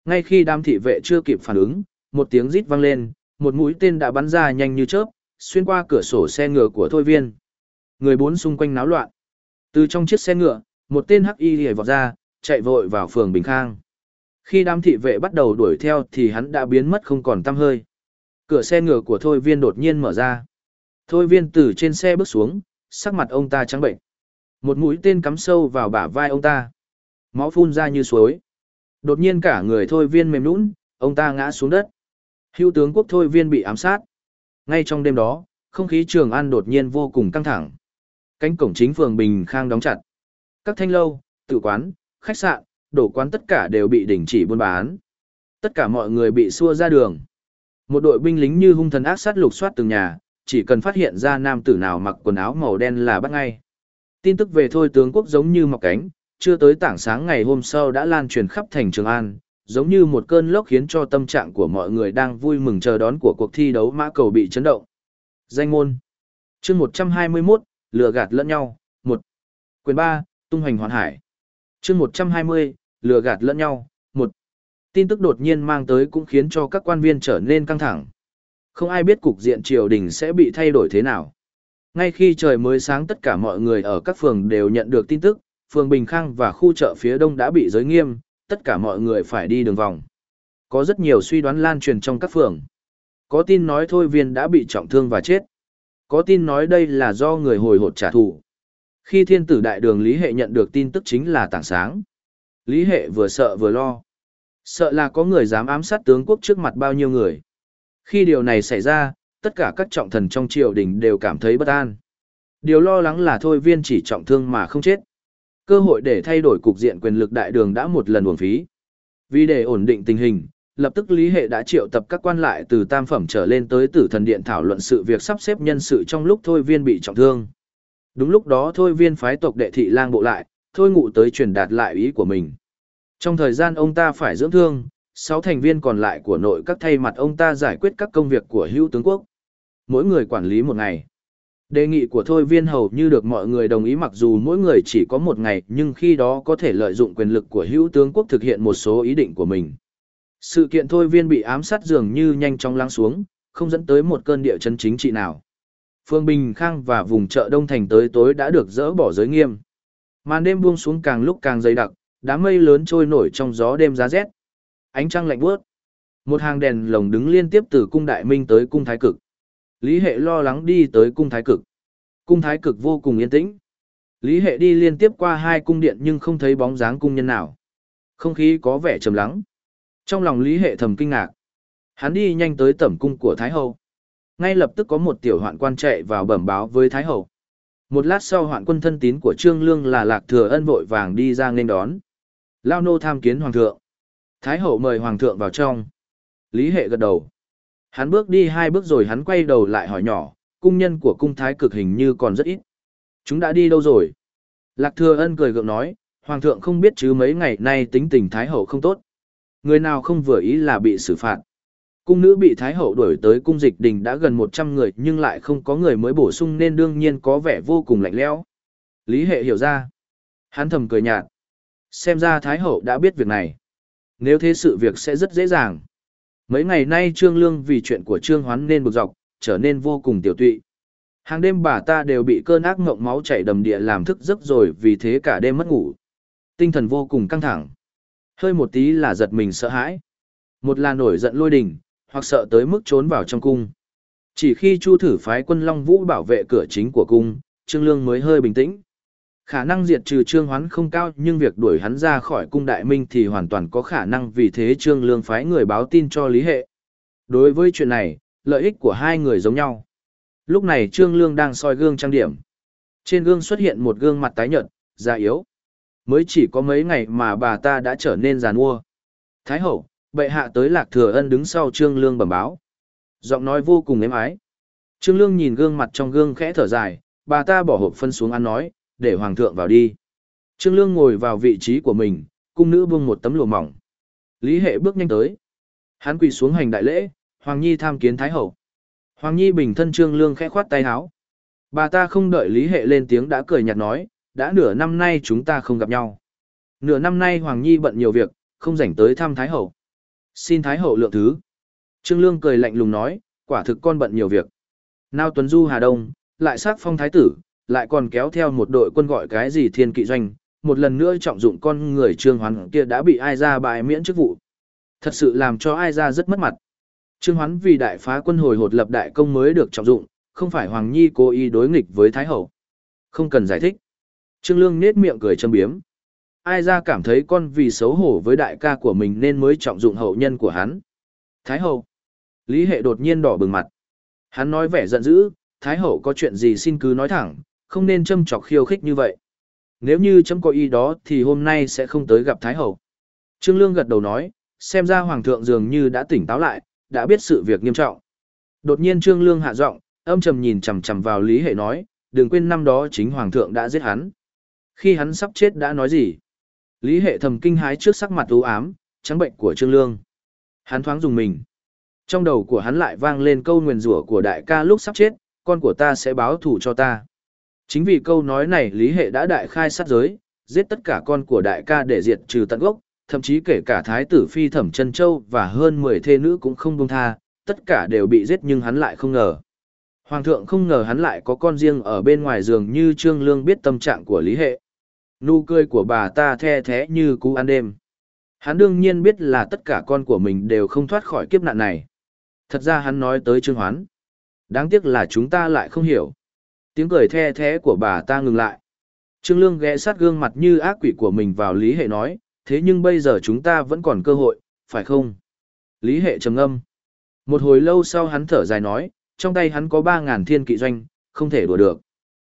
Ngay khi đám thị vệ chưa kịp phản ứng, một tiếng rít vang lên, một mũi tên đã bắn ra nhanh như chớp, xuyên qua cửa sổ xe ngựa của thôi viên. Người bốn xung quanh náo loạn. Từ trong chiếc xe ngựa, một tên hắc y hề vọt ra, chạy vội vào phường Bình Khang. Khi đám thị vệ bắt đầu đuổi theo thì hắn đã biến mất không còn tăm hơi. Cửa xe ngựa của Thôi Viên đột nhiên mở ra. Thôi Viên từ trên xe bước xuống, sắc mặt ông ta trắng bệnh. Một mũi tên cắm sâu vào bả vai ông ta. Máu phun ra như suối. Đột nhiên cả người Thôi Viên mềm lún, ông ta ngã xuống đất. hữu tướng quốc Thôi Viên bị ám sát. Ngay trong đêm đó, không khí trường an đột nhiên vô cùng căng thẳng. Cánh cổng chính phường Bình Khang đóng chặt. Các thanh lâu, tự quán, khách sạn, đổ quán tất cả đều bị đình chỉ buôn bán. Tất cả mọi người bị xua ra đường. Một đội binh lính như hung thần ác sát lục soát từng nhà, chỉ cần phát hiện ra nam tử nào mặc quần áo màu đen là bắt ngay. Tin tức về thôi tướng quốc giống như mọc cánh, chưa tới tảng sáng ngày hôm sau đã lan truyền khắp thành Trường An, giống như một cơn lốc khiến cho tâm trạng của mọi người đang vui mừng chờ đón của cuộc thi đấu mã cầu bị chấn động. Danh ngôn. chương 121, lừa gạt lẫn nhau, 1. Quyền 3, tung hoành hoàn hải chương một trăm hai mươi lừa gạt lẫn nhau 1. tin tức đột nhiên mang tới cũng khiến cho các quan viên trở nên căng thẳng không ai biết cục diện triều đình sẽ bị thay đổi thế nào ngay khi trời mới sáng tất cả mọi người ở các phường đều nhận được tin tức phường bình khang và khu chợ phía đông đã bị giới nghiêm tất cả mọi người phải đi đường vòng có rất nhiều suy đoán lan truyền trong các phường có tin nói thôi viên đã bị trọng thương và chết có tin nói đây là do người hồi hột trả thù khi thiên tử đại đường Lý Hệ nhận được tin tức chính là tảng sáng. Lý Hệ vừa sợ vừa lo. Sợ là có người dám ám sát tướng quốc trước mặt bao nhiêu người. Khi điều này xảy ra, tất cả các trọng thần trong triều đình đều cảm thấy bất an. Điều lo lắng là thôi viên chỉ trọng thương mà không chết. Cơ hội để thay đổi cục diện quyền lực đại đường đã một lần uổng phí. Vì để ổn định tình hình, lập tức Lý Hệ đã triệu tập các quan lại từ tam phẩm trở lên tới tử thần điện thảo luận sự việc sắp xếp nhân sự trong lúc thôi viên bị trọng thương. Đúng lúc đó thôi viên phái tộc đệ thị lang bộ lại, thôi ngụ tới truyền đạt lại ý của mình. Trong thời gian ông ta phải dưỡng thương, sáu thành viên còn lại của nội các thay mặt ông ta giải quyết các công việc của hữu tướng quốc. Mỗi người quản lý một ngày. Đề nghị của thôi viên hầu như được mọi người đồng ý mặc dù mỗi người chỉ có một ngày nhưng khi đó có thể lợi dụng quyền lực của hữu tướng quốc thực hiện một số ý định của mình. Sự kiện thôi viên bị ám sát dường như nhanh chóng lắng xuống, không dẫn tới một cơn địa chấn chính trị nào. Phương Bình Khang và vùng chợ Đông Thành tới tối đã được dỡ bỏ giới nghiêm. Màn đêm buông xuống càng lúc càng dày đặc, đám mây lớn trôi nổi trong gió đêm giá rét. Ánh trăng lạnh buốt. Một hàng đèn lồng đứng liên tiếp từ cung đại minh tới cung thái cực. Lý Hệ lo lắng đi tới cung thái cực. Cung thái cực vô cùng yên tĩnh. Lý Hệ đi liên tiếp qua hai cung điện nhưng không thấy bóng dáng cung nhân nào. Không khí có vẻ trầm lắng. Trong lòng Lý Hệ thầm kinh ngạc. Hắn đi nhanh tới tẩm cung của Thái Hậu. Ngay lập tức có một tiểu hoạn quan chạy vào bẩm báo với Thái Hậu. Một lát sau hoạn quân thân tín của Trương Lương là Lạc Thừa Ân vội vàng đi ra nên đón. Lao nô tham kiến Hoàng thượng. Thái Hậu mời Hoàng thượng vào trong. Lý Hệ gật đầu. Hắn bước đi hai bước rồi hắn quay đầu lại hỏi nhỏ, cung nhân của cung thái cực hình như còn rất ít. Chúng đã đi đâu rồi? Lạc Thừa Ân cười gượng nói, Hoàng thượng không biết chứ mấy ngày nay tính tình Thái Hậu không tốt. Người nào không vừa ý là bị xử phạt. Cung nữ bị Thái Hậu đuổi tới cung dịch đình đã gần 100 người nhưng lại không có người mới bổ sung nên đương nhiên có vẻ vô cùng lạnh lẽo. Lý Hệ hiểu ra. Hắn thầm cười nhạt. Xem ra Thái Hậu đã biết việc này. Nếu thế sự việc sẽ rất dễ dàng. Mấy ngày nay Trương Lương vì chuyện của Trương Hoán nên bực dọc, trở nên vô cùng tiểu tụy. Hàng đêm bà ta đều bị cơn ác mộng máu chảy đầm địa làm thức giấc rồi vì thế cả đêm mất ngủ. Tinh thần vô cùng căng thẳng. Hơi một tí là giật mình sợ hãi. Một là nổi giận lôi đình, hoặc sợ tới mức trốn vào trong cung. Chỉ khi Chu thử phái quân Long Vũ bảo vệ cửa chính của cung, Trương Lương mới hơi bình tĩnh. Khả năng diệt trừ Trương Hoán không cao nhưng việc đuổi hắn ra khỏi cung đại minh thì hoàn toàn có khả năng vì thế Trương Lương phái người báo tin cho Lý Hệ. Đối với chuyện này, lợi ích của hai người giống nhau. Lúc này Trương Lương đang soi gương trang điểm. Trên gương xuất hiện một gương mặt tái nhợt, già yếu. Mới chỉ có mấy ngày mà bà ta đã trở nên giàn mua. Thái hậu, bệ hạ tới lạc thừa ân đứng sau Trương Lương bẩm báo. Giọng nói vô cùng êm ái. Trương Lương nhìn gương mặt trong gương khẽ thở dài, bà ta bỏ hộp phân xuống ăn nói, để hoàng thượng vào đi. Trương Lương ngồi vào vị trí của mình, cung nữ buông một tấm lụa mỏng. Lý Hệ bước nhanh tới. Hắn quỳ xuống hành đại lễ, Hoàng Nhi tham kiến Thái Hậu. Hoàng Nhi bình thân Trương Lương khẽ khoát tay áo. Bà ta không đợi Lý Hệ lên tiếng đã cười nhạt nói, đã nửa năm nay chúng ta không gặp nhau. Nửa năm nay Hoàng Nhi bận nhiều việc, không rảnh tới thăm Thái Hậu. Xin Thái Hậu lượng thứ. Trương Lương cười lạnh lùng nói, quả thực con bận nhiều việc. Nào Tuấn Du Hà Đông, lại sát phong Thái Tử, lại còn kéo theo một đội quân gọi cái gì thiên kỵ doanh, một lần nữa trọng dụng con người Trương Hoán kia đã bị ai ra bài miễn chức vụ. Thật sự làm cho ai ra rất mất mặt. Trương Hoán vì đại phá quân hồi hột lập đại công mới được trọng dụng, không phải Hoàng Nhi cố ý đối nghịch với Thái Hậu. Không cần giải thích. Trương Lương nết miệng cười châm biếm. Ai ra cảm thấy con vì xấu hổ với đại ca của mình nên mới trọng dụng hậu nhân của hắn. Thái Hậu. Lý Hệ đột nhiên đỏ bừng mặt. Hắn nói vẻ giận dữ, Thái Hậu có chuyện gì xin cứ nói thẳng, không nên châm chọc khiêu khích như vậy. Nếu như chấm có ý đó thì hôm nay sẽ không tới gặp Thái Hậu. Trương Lương gật đầu nói, xem ra Hoàng thượng dường như đã tỉnh táo lại, đã biết sự việc nghiêm trọng. Đột nhiên Trương Lương hạ giọng, âm trầm nhìn chằm chằm vào Lý Hệ nói, đừng quên năm đó chính Hoàng thượng đã giết hắn. Khi hắn sắp chết đã nói gì? Lý Hệ thầm kinh hái trước sắc mặt u ám, trắng bệnh của Trương Lương. Hắn thoáng dùng mình. Trong đầu của hắn lại vang lên câu nguyền rủa của đại ca lúc sắp chết, con của ta sẽ báo thù cho ta. Chính vì câu nói này Lý Hệ đã đại khai sát giới, giết tất cả con của đại ca để diệt trừ tận gốc, thậm chí kể cả thái tử phi thẩm chân châu và hơn 10 thê nữ cũng không buông tha, tất cả đều bị giết nhưng hắn lại không ngờ. Hoàng thượng không ngờ hắn lại có con riêng ở bên ngoài giường như Trương Lương biết tâm trạng của Lý Hệ. Nụ cười của bà ta the thế như cú ăn đêm. Hắn đương nhiên biết là tất cả con của mình đều không thoát khỏi kiếp nạn này. Thật ra hắn nói tới Trương Hoán. Đáng tiếc là chúng ta lại không hiểu. Tiếng cười the thế của bà ta ngừng lại. Trương Lương ghé sát gương mặt như ác quỷ của mình vào Lý Hệ nói, thế nhưng bây giờ chúng ta vẫn còn cơ hội, phải không? Lý Hệ trầm ngâm. Một hồi lâu sau hắn thở dài nói, trong tay hắn có 3.000 thiên kỵ doanh, không thể đùa được.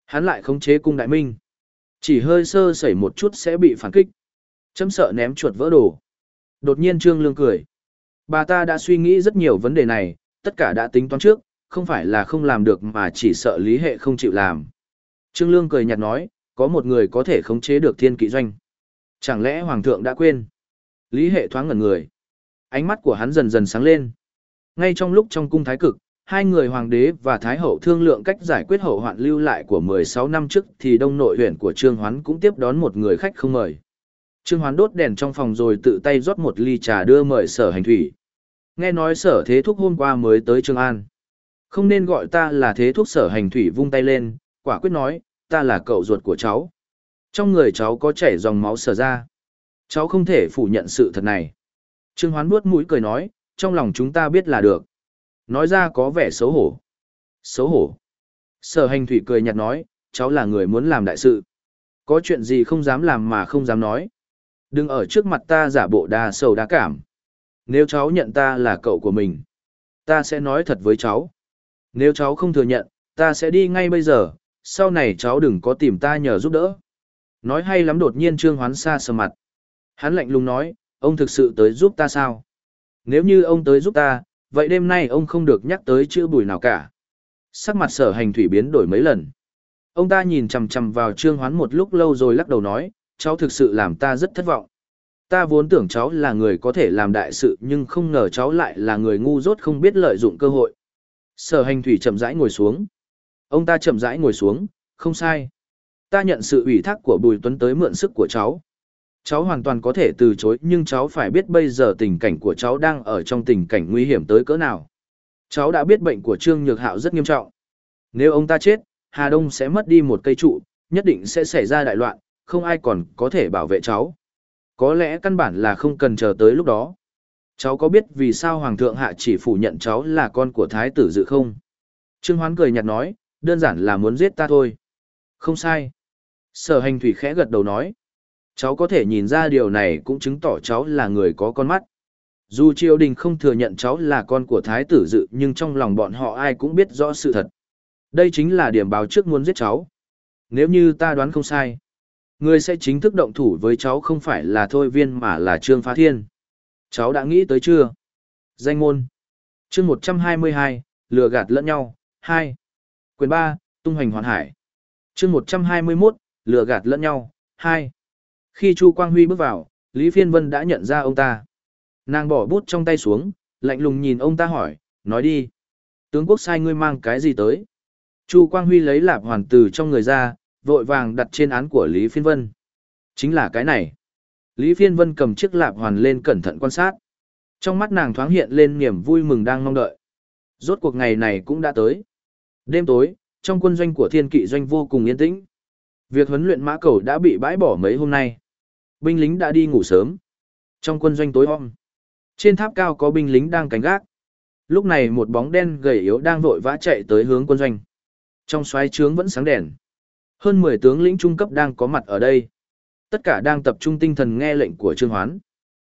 Hắn lại khống chế cung đại minh. Chỉ hơi sơ sẩy một chút sẽ bị phản kích. Chấm sợ ném chuột vỡ đồ. Đột nhiên Trương Lương cười. Bà ta đã suy nghĩ rất nhiều vấn đề này, tất cả đã tính toán trước, không phải là không làm được mà chỉ sợ lý hệ không chịu làm. Trương Lương cười nhạt nói, có một người có thể khống chế được thiên kỵ doanh. Chẳng lẽ Hoàng thượng đã quên? Lý hệ thoáng ngẩn người. Ánh mắt của hắn dần dần sáng lên. Ngay trong lúc trong cung thái cực, hai người hoàng đế và thái hậu thương lượng cách giải quyết hậu hoạn lưu lại của 16 năm trước thì đông nội huyện của Trương Hoán cũng tiếp đón một người khách không mời. Trương Hoán đốt đèn trong phòng rồi tự tay rót một ly trà đưa mời sở hành thủy. Nghe nói sở thế thúc hôm qua mới tới Trương An. Không nên gọi ta là thế Thuốc sở hành thủy vung tay lên, quả quyết nói, ta là cậu ruột của cháu. Trong người cháu có chảy dòng máu sở ra. Cháu không thể phủ nhận sự thật này. Trương Hoán buốt mũi cười nói, trong lòng chúng ta biết là được. Nói ra có vẻ xấu hổ. Xấu hổ. Sở hành thủy cười nhạt nói, cháu là người muốn làm đại sự. Có chuyện gì không dám làm mà không dám nói. Đừng ở trước mặt ta giả bộ đa sầu đa cảm. Nếu cháu nhận ta là cậu của mình, ta sẽ nói thật với cháu. Nếu cháu không thừa nhận, ta sẽ đi ngay bây giờ, sau này cháu đừng có tìm ta nhờ giúp đỡ. Nói hay lắm đột nhiên Trương Hoán xa sờ mặt. Hắn lạnh lùng nói, ông thực sự tới giúp ta sao? Nếu như ông tới giúp ta, vậy đêm nay ông không được nhắc tới chữ bùi nào cả. Sắc mặt sở hành thủy biến đổi mấy lần. Ông ta nhìn chằm chằm vào Trương Hoán một lúc lâu rồi lắc đầu nói, cháu thực sự làm ta rất thất vọng. Ta vốn tưởng cháu là người có thể làm đại sự nhưng không ngờ cháu lại là người ngu dốt không biết lợi dụng cơ hội. Sở hành thủy chậm rãi ngồi xuống. Ông ta chậm rãi ngồi xuống, không sai. Ta nhận sự ủy thác của Bùi Tuấn tới mượn sức của cháu. Cháu hoàn toàn có thể từ chối nhưng cháu phải biết bây giờ tình cảnh của cháu đang ở trong tình cảnh nguy hiểm tới cỡ nào. Cháu đã biết bệnh của Trương Nhược Hạo rất nghiêm trọng. Nếu ông ta chết, Hà Đông sẽ mất đi một cây trụ, nhất định sẽ xảy ra đại loạn, không ai còn có thể bảo vệ cháu. Có lẽ căn bản là không cần chờ tới lúc đó. Cháu có biết vì sao Hoàng thượng hạ chỉ phủ nhận cháu là con của Thái tử dự không? Trương Hoán cười nhạt nói, đơn giản là muốn giết ta thôi. Không sai. Sở hành thủy khẽ gật đầu nói. Cháu có thể nhìn ra điều này cũng chứng tỏ cháu là người có con mắt. Dù triều đình không thừa nhận cháu là con của thái tử dự nhưng trong lòng bọn họ ai cũng biết rõ sự thật. Đây chính là điểm báo trước muốn giết cháu. Nếu như ta đoán không sai, người sẽ chính thức động thủ với cháu không phải là Thôi Viên mà là Trương Phá Thiên. Cháu đã nghĩ tới chưa? Danh môn. chương 122, lừa gạt lẫn nhau, 2. Quyền 3, tung hoành hoàn hải. chương 121, lừa gạt lẫn nhau, 2. Khi Chu Quang Huy bước vào, Lý Phiên Vân đã nhận ra ông ta. Nàng bỏ bút trong tay xuống, lạnh lùng nhìn ông ta hỏi, nói đi. Tướng quốc sai ngươi mang cái gì tới? Chu Quang Huy lấy lạp hoàn từ trong người ra, vội vàng đặt trên án của Lý Phiên Vân. Chính là cái này. Lý Phiên Vân cầm chiếc lạp hoàn lên cẩn thận quan sát. Trong mắt nàng thoáng hiện lên niềm vui mừng đang mong đợi. Rốt cuộc ngày này cũng đã tới. Đêm tối, trong quân doanh của thiên kỵ doanh vô cùng yên tĩnh. Việc huấn luyện mã cầu đã bị bãi bỏ mấy hôm nay. Binh lính đã đi ngủ sớm. Trong quân doanh tối om. Trên tháp cao có binh lính đang canh gác. Lúc này một bóng đen gầy yếu đang vội vã chạy tới hướng quân doanh. Trong xoáy trướng vẫn sáng đèn. Hơn 10 tướng lĩnh trung cấp đang có mặt ở đây. Tất cả đang tập trung tinh thần nghe lệnh của Trương Hoán.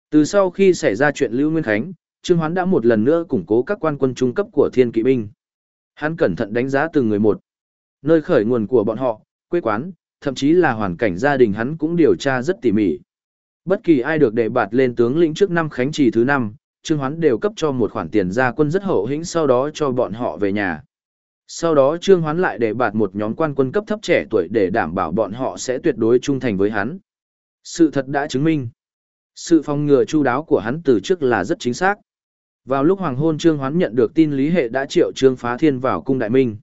Từ sau khi xảy ra chuyện Lưu Nguyên Khánh, Trương Hoán đã một lần nữa củng cố các quan quân trung cấp của thiên kỵ binh. Hắn cẩn thận đánh giá từng người một. Nơi khởi nguồn của bọn họ, quê quán, thậm chí là hoàn cảnh gia đình hắn cũng điều tra rất tỉ mỉ. Bất kỳ ai được đề bạt lên tướng lĩnh trước năm khánh trì thứ năm, Trương Hoán đều cấp cho một khoản tiền gia quân rất hậu hĩnh sau đó cho bọn họ về nhà. Sau đó Trương Hoán lại để bạt một nhóm quan quân cấp thấp trẻ tuổi để đảm bảo bọn họ sẽ tuyệt đối trung thành với hắn. Sự thật đã chứng minh. Sự phòng ngừa chu đáo của hắn từ trước là rất chính xác. Vào lúc hoàng hôn Trương Hoán nhận được tin Lý Hệ đã triệu Trương Phá Thiên vào cung đại minh.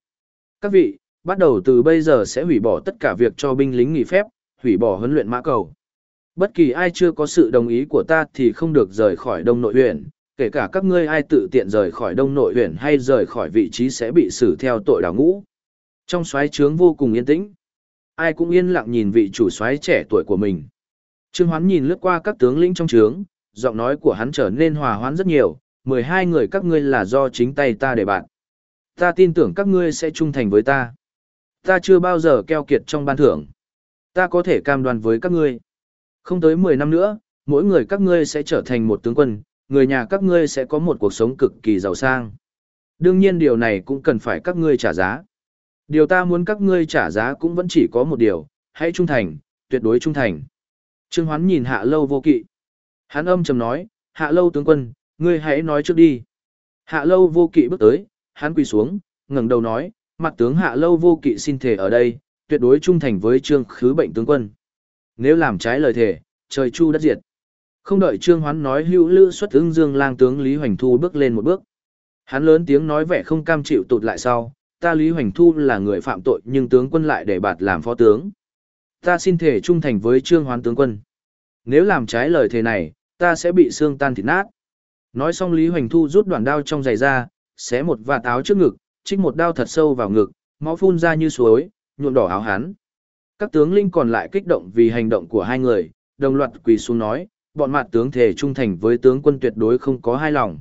Các vị, bắt đầu từ bây giờ sẽ hủy bỏ tất cả việc cho binh lính nghỉ phép, hủy bỏ huấn luyện mã cầu. Bất kỳ ai chưa có sự đồng ý của ta thì không được rời khỏi đông nội huyện, kể cả các ngươi ai tự tiện rời khỏi đông nội huyện hay rời khỏi vị trí sẽ bị xử theo tội đào ngũ. Trong xoáy trướng vô cùng yên tĩnh. Ai cũng yên lặng nhìn vị chủ xoáy trẻ tuổi của mình. Trương Hoán nhìn lướt qua các tướng lĩnh trong trướng, giọng nói của hắn trở nên hòa hoãn rất nhiều, 12 người các ngươi là do chính tay ta để bạn. Ta tin tưởng các ngươi sẽ trung thành với ta. Ta chưa bao giờ keo kiệt trong ban thưởng. Ta có thể cam đoan với các ngươi. Không tới 10 năm nữa, mỗi người các ngươi sẽ trở thành một tướng quân, người nhà các ngươi sẽ có một cuộc sống cực kỳ giàu sang. Đương nhiên điều này cũng cần phải các ngươi trả giá. Điều ta muốn các ngươi trả giá cũng vẫn chỉ có một điều, hãy trung thành, tuyệt đối trung thành. Trương Hoán nhìn Hạ Lâu vô kỵ. Hắn âm trầm nói, Hạ Lâu tướng quân, ngươi hãy nói trước đi. Hạ Lâu vô kỵ bước tới, hắn quỳ xuống, ngẩng đầu nói, mặt tướng Hạ Lâu vô kỵ xin thể ở đây, tuyệt đối trung thành với Trương Khứ bệnh tướng quân. Nếu làm trái lời thề, trời chu đất diệt. Không đợi Trương Hoán nói hữu lữ xuất ứng dương lang tướng Lý Hoành Thu bước lên một bước. Hắn lớn tiếng nói vẻ không cam chịu tụt lại sau, ta Lý Hoành Thu là người phạm tội nhưng tướng quân lại để bạt làm phó tướng. Ta xin thể trung thành với Trương Hoán tướng quân. Nếu làm trái lời thề này, ta sẽ bị xương tan thịt nát. Nói xong Lý Hoành Thu rút đoạn đao trong giày ra, xé một vạt áo trước ngực, trích một đao thật sâu vào ngực, máu phun ra như suối, nhuộm đỏ áo hắn. Các tướng linh còn lại kích động vì hành động của hai người, đồng loạt quỳ xuống nói, bọn mặt tướng thể trung thành với tướng quân tuyệt đối không có hai lòng.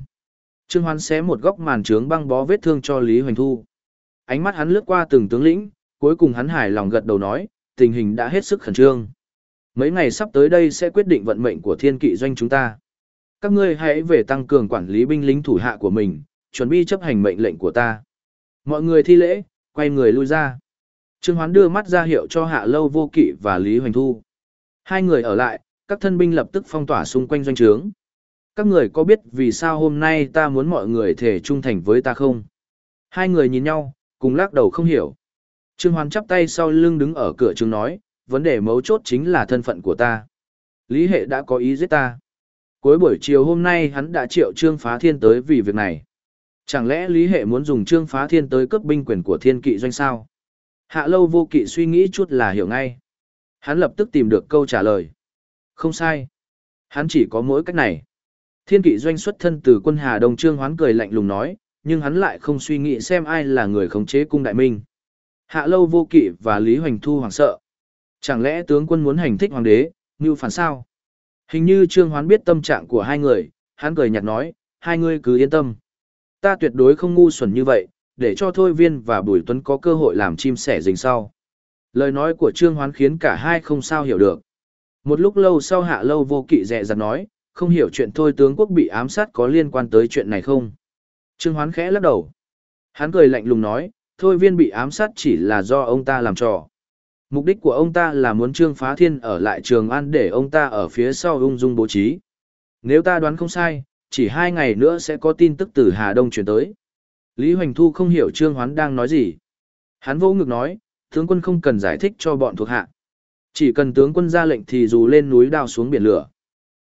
Trương Hoán xé một góc màn trướng băng bó vết thương cho Lý Hoành Thu. Ánh mắt hắn lướt qua từng tướng lĩnh, cuối cùng hắn hài lòng gật đầu nói, tình hình đã hết sức khẩn trương. Mấy ngày sắp tới đây sẽ quyết định vận mệnh của thiên kỵ doanh chúng ta. Các ngươi hãy về tăng cường quản lý binh lính thủ hạ của mình, chuẩn bị chấp hành mệnh lệnh của ta. Mọi người thi lễ, quay người lui ra. Trương Hoán đưa mắt ra hiệu cho Hạ Lâu Vô Kỵ và Lý Hoành Thu. Hai người ở lại, các thân binh lập tức phong tỏa xung quanh doanh trướng. Các người có biết vì sao hôm nay ta muốn mọi người thể trung thành với ta không? Hai người nhìn nhau, cùng lắc đầu không hiểu. Trương Hoán chắp tay sau lưng đứng ở cửa trường nói, vấn đề mấu chốt chính là thân phận của ta. Lý hệ đã có ý giết ta. Cuối buổi chiều hôm nay hắn đã triệu Trương Phá Thiên tới vì việc này. Chẳng lẽ Lý hệ muốn dùng Trương Phá Thiên tới cướp binh quyền của thiên kỵ doanh sao? Hạ lâu vô kỵ suy nghĩ chút là hiểu ngay. Hắn lập tức tìm được câu trả lời. Không sai. Hắn chỉ có mỗi cách này. Thiên kỵ doanh xuất thân từ quân Hà Đông Trương hoán cười lạnh lùng nói, nhưng hắn lại không suy nghĩ xem ai là người khống chế cung đại minh. Hạ lâu vô kỵ và Lý Hoành Thu hoảng sợ. Chẳng lẽ tướng quân muốn hành thích hoàng đế, như phản sao? Hình như Trương Hoán biết tâm trạng của hai người, hắn cười nhạt nói, hai người cứ yên tâm. Ta tuyệt đối không ngu xuẩn như vậy, để cho Thôi Viên và Bùi Tuấn có cơ hội làm chim sẻ rình sau. Lời nói của Trương Hoán khiến cả hai không sao hiểu được. Một lúc lâu sau hạ lâu vô kỵ dè dặt nói, không hiểu chuyện thôi tướng quốc bị ám sát có liên quan tới chuyện này không. Trương Hoán khẽ lắc đầu. Hắn cười lạnh lùng nói, thôi viên bị ám sát chỉ là do ông ta làm trò. Mục đích của ông ta là muốn Trương Phá Thiên ở lại Trường An để ông ta ở phía sau ung dung bố trí. Nếu ta đoán không sai, chỉ hai ngày nữa sẽ có tin tức từ Hà Đông chuyển tới. Lý Hoành Thu không hiểu Trương Hoán đang nói gì. Hắn vô ngực nói, tướng quân không cần giải thích cho bọn thuộc hạ. Chỉ cần tướng quân ra lệnh thì dù lên núi đao xuống biển lửa.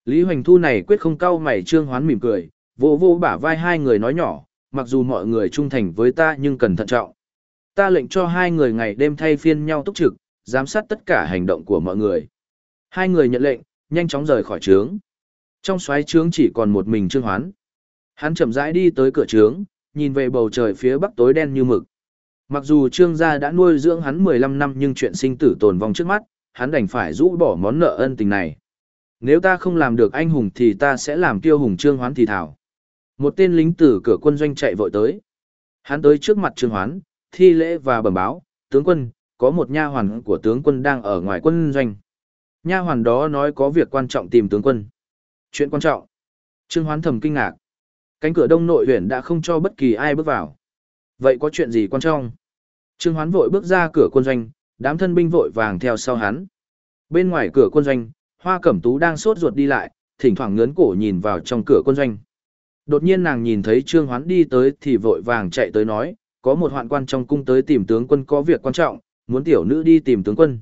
Lý Hoành Thu này quyết không cau mày Trương Hoán mỉm cười, vô vô bả vai hai người nói nhỏ, mặc dù mọi người trung thành với ta nhưng cần thận trọng. Ta lệnh cho hai người ngày đêm thay phiên nhau túc trực, giám sát tất cả hành động của mọi người. Hai người nhận lệnh, nhanh chóng rời khỏi trướng. Trong xoáy trướng chỉ còn một mình Trương Hoán. Hắn chậm rãi đi tới cửa trướng, nhìn về bầu trời phía bắc tối đen như mực. Mặc dù Trương gia đã nuôi dưỡng hắn 15 năm nhưng chuyện sinh tử tồn vong trước mắt, hắn đành phải rũ bỏ món nợ ân tình này. Nếu ta không làm được anh hùng thì ta sẽ làm tiêu hùng Trương Hoán thì thảo. Một tên lính từ cửa quân doanh chạy vội tới. Hắn tới trước mặt Trương Hoán, thi lễ và bẩm báo, tướng quân, có một nha hoàn của tướng quân đang ở ngoài quân doanh. Nha hoàn đó nói có việc quan trọng tìm tướng quân. Chuyện quan trọng. Trương Hoán thầm kinh ngạc. Cánh cửa đông nội huyện đã không cho bất kỳ ai bước vào. Vậy có chuyện gì quan trọng? Trương Hoán vội bước ra cửa quân doanh, đám thân binh vội vàng theo sau hắn. Bên ngoài cửa quân doanh, Hoa Cẩm Tú đang sốt ruột đi lại, thỉnh thoảng ngớn cổ nhìn vào trong cửa quân doanh. Đột nhiên nàng nhìn thấy Trương Hoán đi tới thì vội vàng chạy tới nói, có một hoạn quan trong cung tới tìm tướng quân có việc quan trọng, muốn tiểu nữ đi tìm tướng quân.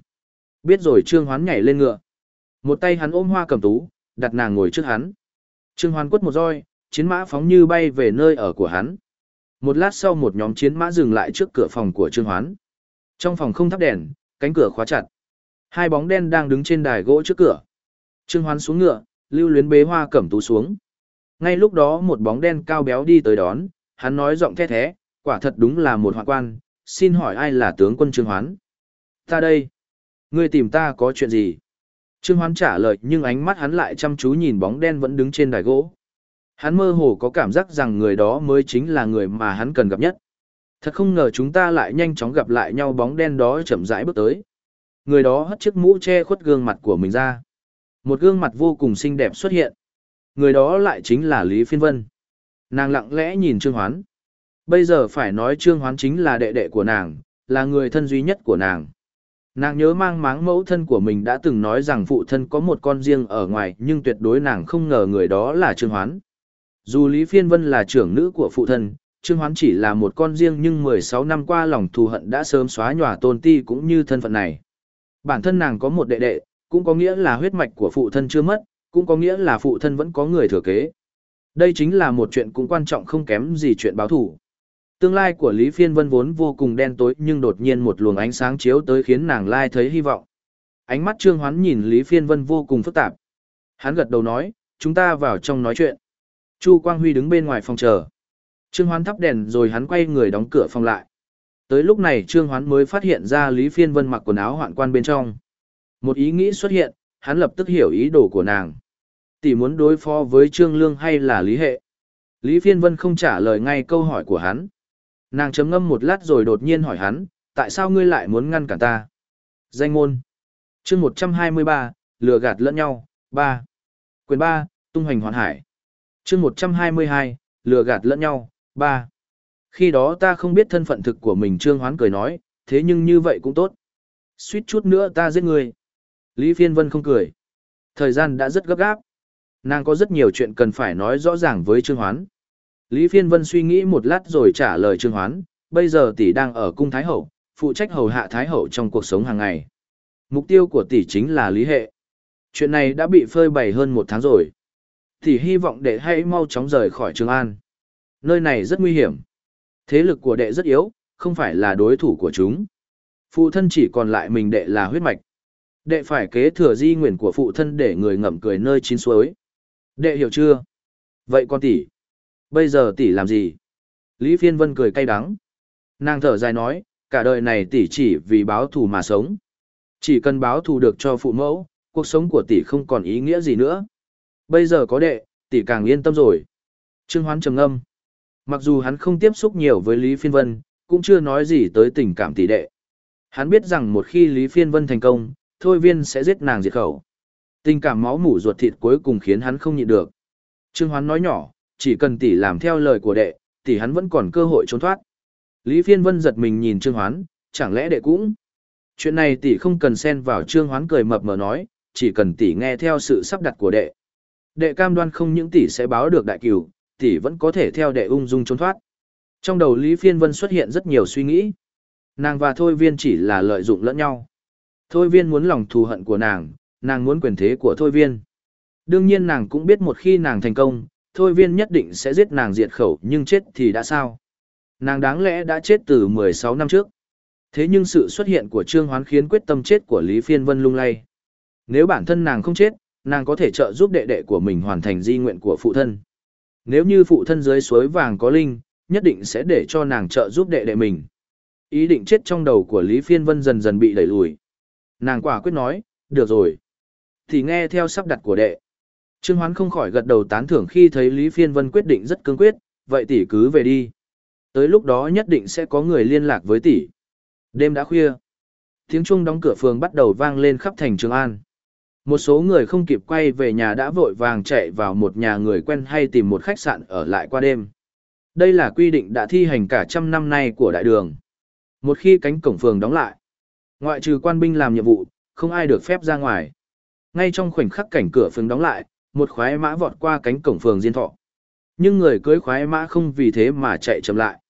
Biết rồi Trương Hoán nhảy lên ngựa. Một tay hắn ôm Hoa Cẩm Tú, đặt nàng ngồi trước hắn. Trương Hoán quất một roi, chiến mã phóng như bay về nơi ở của hắn. Một lát sau một nhóm chiến mã dừng lại trước cửa phòng của Trương Hoán. Trong phòng không thắp đèn, cánh cửa khóa chặt. Hai bóng đen đang đứng trên đài gỗ trước cửa. Trương Hoán xuống ngựa, lưu luyến bế hoa cẩm tú xuống. Ngay lúc đó một bóng đen cao béo đi tới đón, hắn nói giọng the thế, quả thật đúng là một hoạn quan, xin hỏi ai là tướng quân Trương Hoán? Ta đây. Ngươi tìm ta có chuyện gì? Trương Hoán trả lời nhưng ánh mắt hắn lại chăm chú nhìn bóng đen vẫn đứng trên đài gỗ. Hắn mơ hồ có cảm giác rằng người đó mới chính là người mà hắn cần gặp nhất. Thật không ngờ chúng ta lại nhanh chóng gặp lại nhau bóng đen đó chậm rãi bước tới. Người đó hất chiếc mũ che khuất gương mặt của mình ra. Một gương mặt vô cùng xinh đẹp xuất hiện. Người đó lại chính là Lý Phiên Vân. Nàng lặng lẽ nhìn Trương Hoán. Bây giờ phải nói Trương Hoán chính là đệ đệ của nàng, là người thân duy nhất của nàng. Nàng nhớ mang máng mẫu thân của mình đã từng nói rằng phụ thân có một con riêng ở ngoài nhưng tuyệt đối nàng không ngờ người đó là Trương Hoán. Dù Lý Phiên Vân là trưởng nữ của phụ thân, Trương Hoán chỉ là một con riêng nhưng 16 năm qua lòng thù hận đã sớm xóa nhòa tôn ti cũng như thân phận này. Bản thân nàng có một đệ đệ, cũng có nghĩa là huyết mạch của phụ thân chưa mất, cũng có nghĩa là phụ thân vẫn có người thừa kế. Đây chính là một chuyện cũng quan trọng không kém gì chuyện báo thủ. Tương lai của Lý Phiên Vân vốn vô cùng đen tối nhưng đột nhiên một luồng ánh sáng chiếu tới khiến nàng lai thấy hy vọng. Ánh mắt Trương Hoán nhìn Lý Phiên Vân vô cùng phức tạp. Hắn gật đầu nói, chúng ta vào trong nói chuyện. Chu Quang Huy đứng bên ngoài phòng chờ. Trương Hoán thắp đèn rồi hắn quay người đóng cửa phòng lại. Tới lúc này Trương Hoán mới phát hiện ra Lý Phiên Vân mặc quần áo hoạn quan bên trong. Một ý nghĩ xuất hiện, hắn lập tức hiểu ý đồ của nàng. Tỷ muốn đối phó với Trương Lương hay là Lý Hệ? Lý Phiên Vân không trả lời ngay câu hỏi của hắn. Nàng chấm ngâm một lát rồi đột nhiên hỏi hắn, tại sao ngươi lại muốn ngăn cản ta? Danh môn. chương 123, lừa gạt lẫn nhau, 3. Quyền 3, tung hoành hoàn hải. chương 122, lừa gạt lẫn nhau, 3. Khi đó ta không biết thân phận thực của mình Trương Hoán cười nói, thế nhưng như vậy cũng tốt. Suýt chút nữa ta giết ngươi. Lý Phiên Vân không cười. Thời gian đã rất gấp gáp. Nàng có rất nhiều chuyện cần phải nói rõ ràng với Trương Hoán. Lý Phiên Vân suy nghĩ một lát rồi trả lời Trương Hoán, bây giờ tỷ đang ở cung Thái Hậu, phụ trách hầu hạ Thái Hậu trong cuộc sống hàng ngày. Mục tiêu của tỷ chính là Lý Hệ. Chuyện này đã bị phơi bày hơn một tháng rồi. Tỷ hy vọng để hãy mau chóng rời khỏi Trường An. Nơi này rất nguy hiểm. Thế lực của đệ rất yếu, không phải là đối thủ của chúng. Phụ thân chỉ còn lại mình đệ là huyết mạch. Đệ phải kế thừa di nguyện của phụ thân để người ngậm cười nơi chín suối. Đệ hiểu chưa? Vậy con tỷ, bây giờ tỷ làm gì? Lý Phiên Vân cười cay đắng. Nàng thở dài nói, cả đời này tỷ chỉ vì báo thù mà sống. Chỉ cần báo thù được cho phụ mẫu, cuộc sống của tỷ không còn ý nghĩa gì nữa. Bây giờ có đệ, tỷ càng yên tâm rồi. Trương Hoán trầm ngâm. Mặc dù hắn không tiếp xúc nhiều với Lý Phiên Vân, cũng chưa nói gì tới tình cảm tỷ đệ. Hắn biết rằng một khi Lý Phiên Vân thành công, Thôi Viên sẽ giết nàng diệt khẩu. Tình cảm máu mủ ruột thịt cuối cùng khiến hắn không nhịn được. Trương Hoán nói nhỏ, chỉ cần tỷ làm theo lời của đệ, tỷ hắn vẫn còn cơ hội trốn thoát. Lý Phiên Vân giật mình nhìn Trương Hoán, chẳng lẽ đệ cũng? Chuyện này tỷ không cần xen vào Trương Hoán cười mập mờ nói, chỉ cần tỷ nghe theo sự sắp đặt của đệ. Đệ cam đoan không những tỷ sẽ báo được đại cửu, tỷ vẫn có thể theo đệ ung dung trốn thoát. Trong đầu Lý Phiên Vân xuất hiện rất nhiều suy nghĩ. Nàng và Thôi Viên chỉ là lợi dụng lẫn nhau. Thôi Viên muốn lòng thù hận của nàng, nàng muốn quyền thế của Thôi Viên. Đương nhiên nàng cũng biết một khi nàng thành công, Thôi Viên nhất định sẽ giết nàng diệt khẩu nhưng chết thì đã sao? Nàng đáng lẽ đã chết từ 16 năm trước. Thế nhưng sự xuất hiện của Trương Hoán khiến quyết tâm chết của Lý Phiên Vân lung lay. Nếu bản thân nàng không chết, nàng có thể trợ giúp đệ đệ của mình hoàn thành di nguyện của phụ thân. Nếu như phụ thân dưới suối vàng có linh, nhất định sẽ để cho nàng trợ giúp đệ đệ mình. Ý định chết trong đầu của Lý Phiên Vân dần dần bị đẩy lùi. Nàng quả quyết nói, được rồi. Thì nghe theo sắp đặt của đệ. Trương Hoán không khỏi gật đầu tán thưởng khi thấy Lý Phiên Vân quyết định rất cương quyết, vậy tỷ cứ về đi. Tới lúc đó nhất định sẽ có người liên lạc với tỷ. Đêm đã khuya. Tiếng chuông đóng cửa phường bắt đầu vang lên khắp thành Trường An. Một số người không kịp quay về nhà đã vội vàng chạy vào một nhà người quen hay tìm một khách sạn ở lại qua đêm. Đây là quy định đã thi hành cả trăm năm nay của đại đường. Một khi cánh cổng phường đóng lại, ngoại trừ quan binh làm nhiệm vụ, không ai được phép ra ngoài. Ngay trong khoảnh khắc cảnh cửa phường đóng lại, một khoái mã vọt qua cánh cổng phường diên thọ. Nhưng người cưới khoái mã không vì thế mà chạy chậm lại.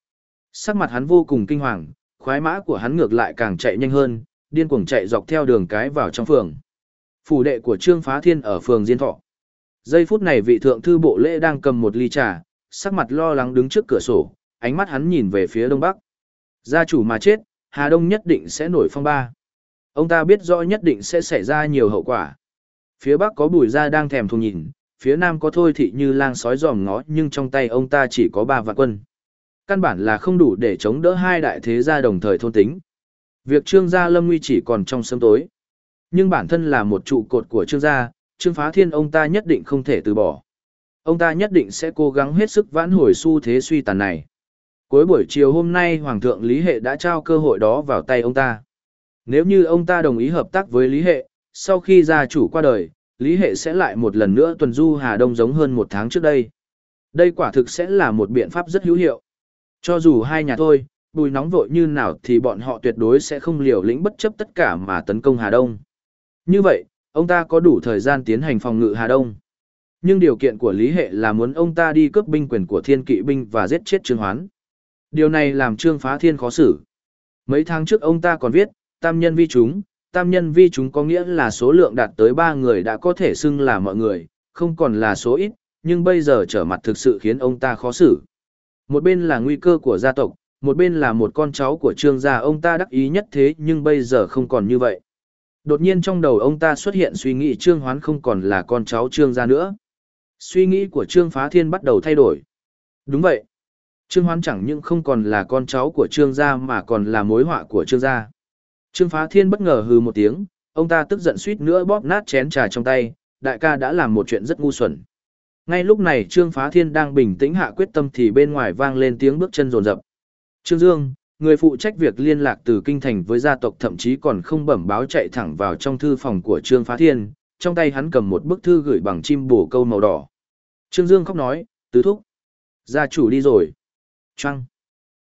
Sắc mặt hắn vô cùng kinh hoàng, khoái mã của hắn ngược lại càng chạy nhanh hơn, điên cuồng chạy dọc theo đường cái vào trong phường. Phủ đệ của Trương Phá Thiên ở phường Diên Thọ. Giây phút này vị thượng thư bộ lễ đang cầm một ly trà, sắc mặt lo lắng đứng trước cửa sổ, ánh mắt hắn nhìn về phía đông bắc. Gia chủ mà chết, Hà Đông nhất định sẽ nổi phong ba. Ông ta biết rõ nhất định sẽ xảy ra nhiều hậu quả. Phía bắc có bùi gia đang thèm thùng nhìn, phía nam có thôi thị như lang sói giòm ngó nhưng trong tay ông ta chỉ có ba vạn quân. Căn bản là không đủ để chống đỡ hai đại thế gia đồng thời thôn tính. Việc trương gia lâm nguy chỉ còn trong sớm tối. Nhưng bản thân là một trụ cột của trương gia, trương phá thiên ông ta nhất định không thể từ bỏ. Ông ta nhất định sẽ cố gắng hết sức vãn hồi xu thế suy tàn này. Cuối buổi chiều hôm nay Hoàng thượng Lý Hệ đã trao cơ hội đó vào tay ông ta. Nếu như ông ta đồng ý hợp tác với Lý Hệ, sau khi gia chủ qua đời, Lý Hệ sẽ lại một lần nữa tuần du Hà Đông giống hơn một tháng trước đây. Đây quả thực sẽ là một biện pháp rất hữu hiệu. Cho dù hai nhà thôi, bùi nóng vội như nào thì bọn họ tuyệt đối sẽ không liều lĩnh bất chấp tất cả mà tấn công Hà Đông. Như vậy, ông ta có đủ thời gian tiến hành phòng ngự Hà Đông. Nhưng điều kiện của Lý Hệ là muốn ông ta đi cướp binh quyền của thiên kỵ binh và giết chết Trương Hoán. Điều này làm Trương Phá Thiên khó xử. Mấy tháng trước ông ta còn viết, tam nhân vi chúng, tam nhân vi chúng có nghĩa là số lượng đạt tới 3 người đã có thể xưng là mọi người, không còn là số ít, nhưng bây giờ trở mặt thực sự khiến ông ta khó xử. Một bên là nguy cơ của gia tộc, một bên là một con cháu của trương gia ông ta đắc ý nhất thế nhưng bây giờ không còn như vậy. Đột nhiên trong đầu ông ta xuất hiện suy nghĩ trương hoán không còn là con cháu trương gia nữa. Suy nghĩ của trương phá thiên bắt đầu thay đổi. Đúng vậy. Trương hoán chẳng những không còn là con cháu của trương gia mà còn là mối họa của trương gia. Trương phá thiên bất ngờ hừ một tiếng, ông ta tức giận suýt nữa bóp nát chén trà trong tay, đại ca đã làm một chuyện rất ngu xuẩn. Ngay lúc này Trương Phá Thiên đang bình tĩnh hạ quyết tâm thì bên ngoài vang lên tiếng bước chân rồn rập. Trương Dương, người phụ trách việc liên lạc từ kinh thành với gia tộc thậm chí còn không bẩm báo chạy thẳng vào trong thư phòng của Trương Phá Thiên, trong tay hắn cầm một bức thư gửi bằng chim bổ câu màu đỏ. Trương Dương khóc nói, tứ thúc. Gia chủ đi rồi. Trăng.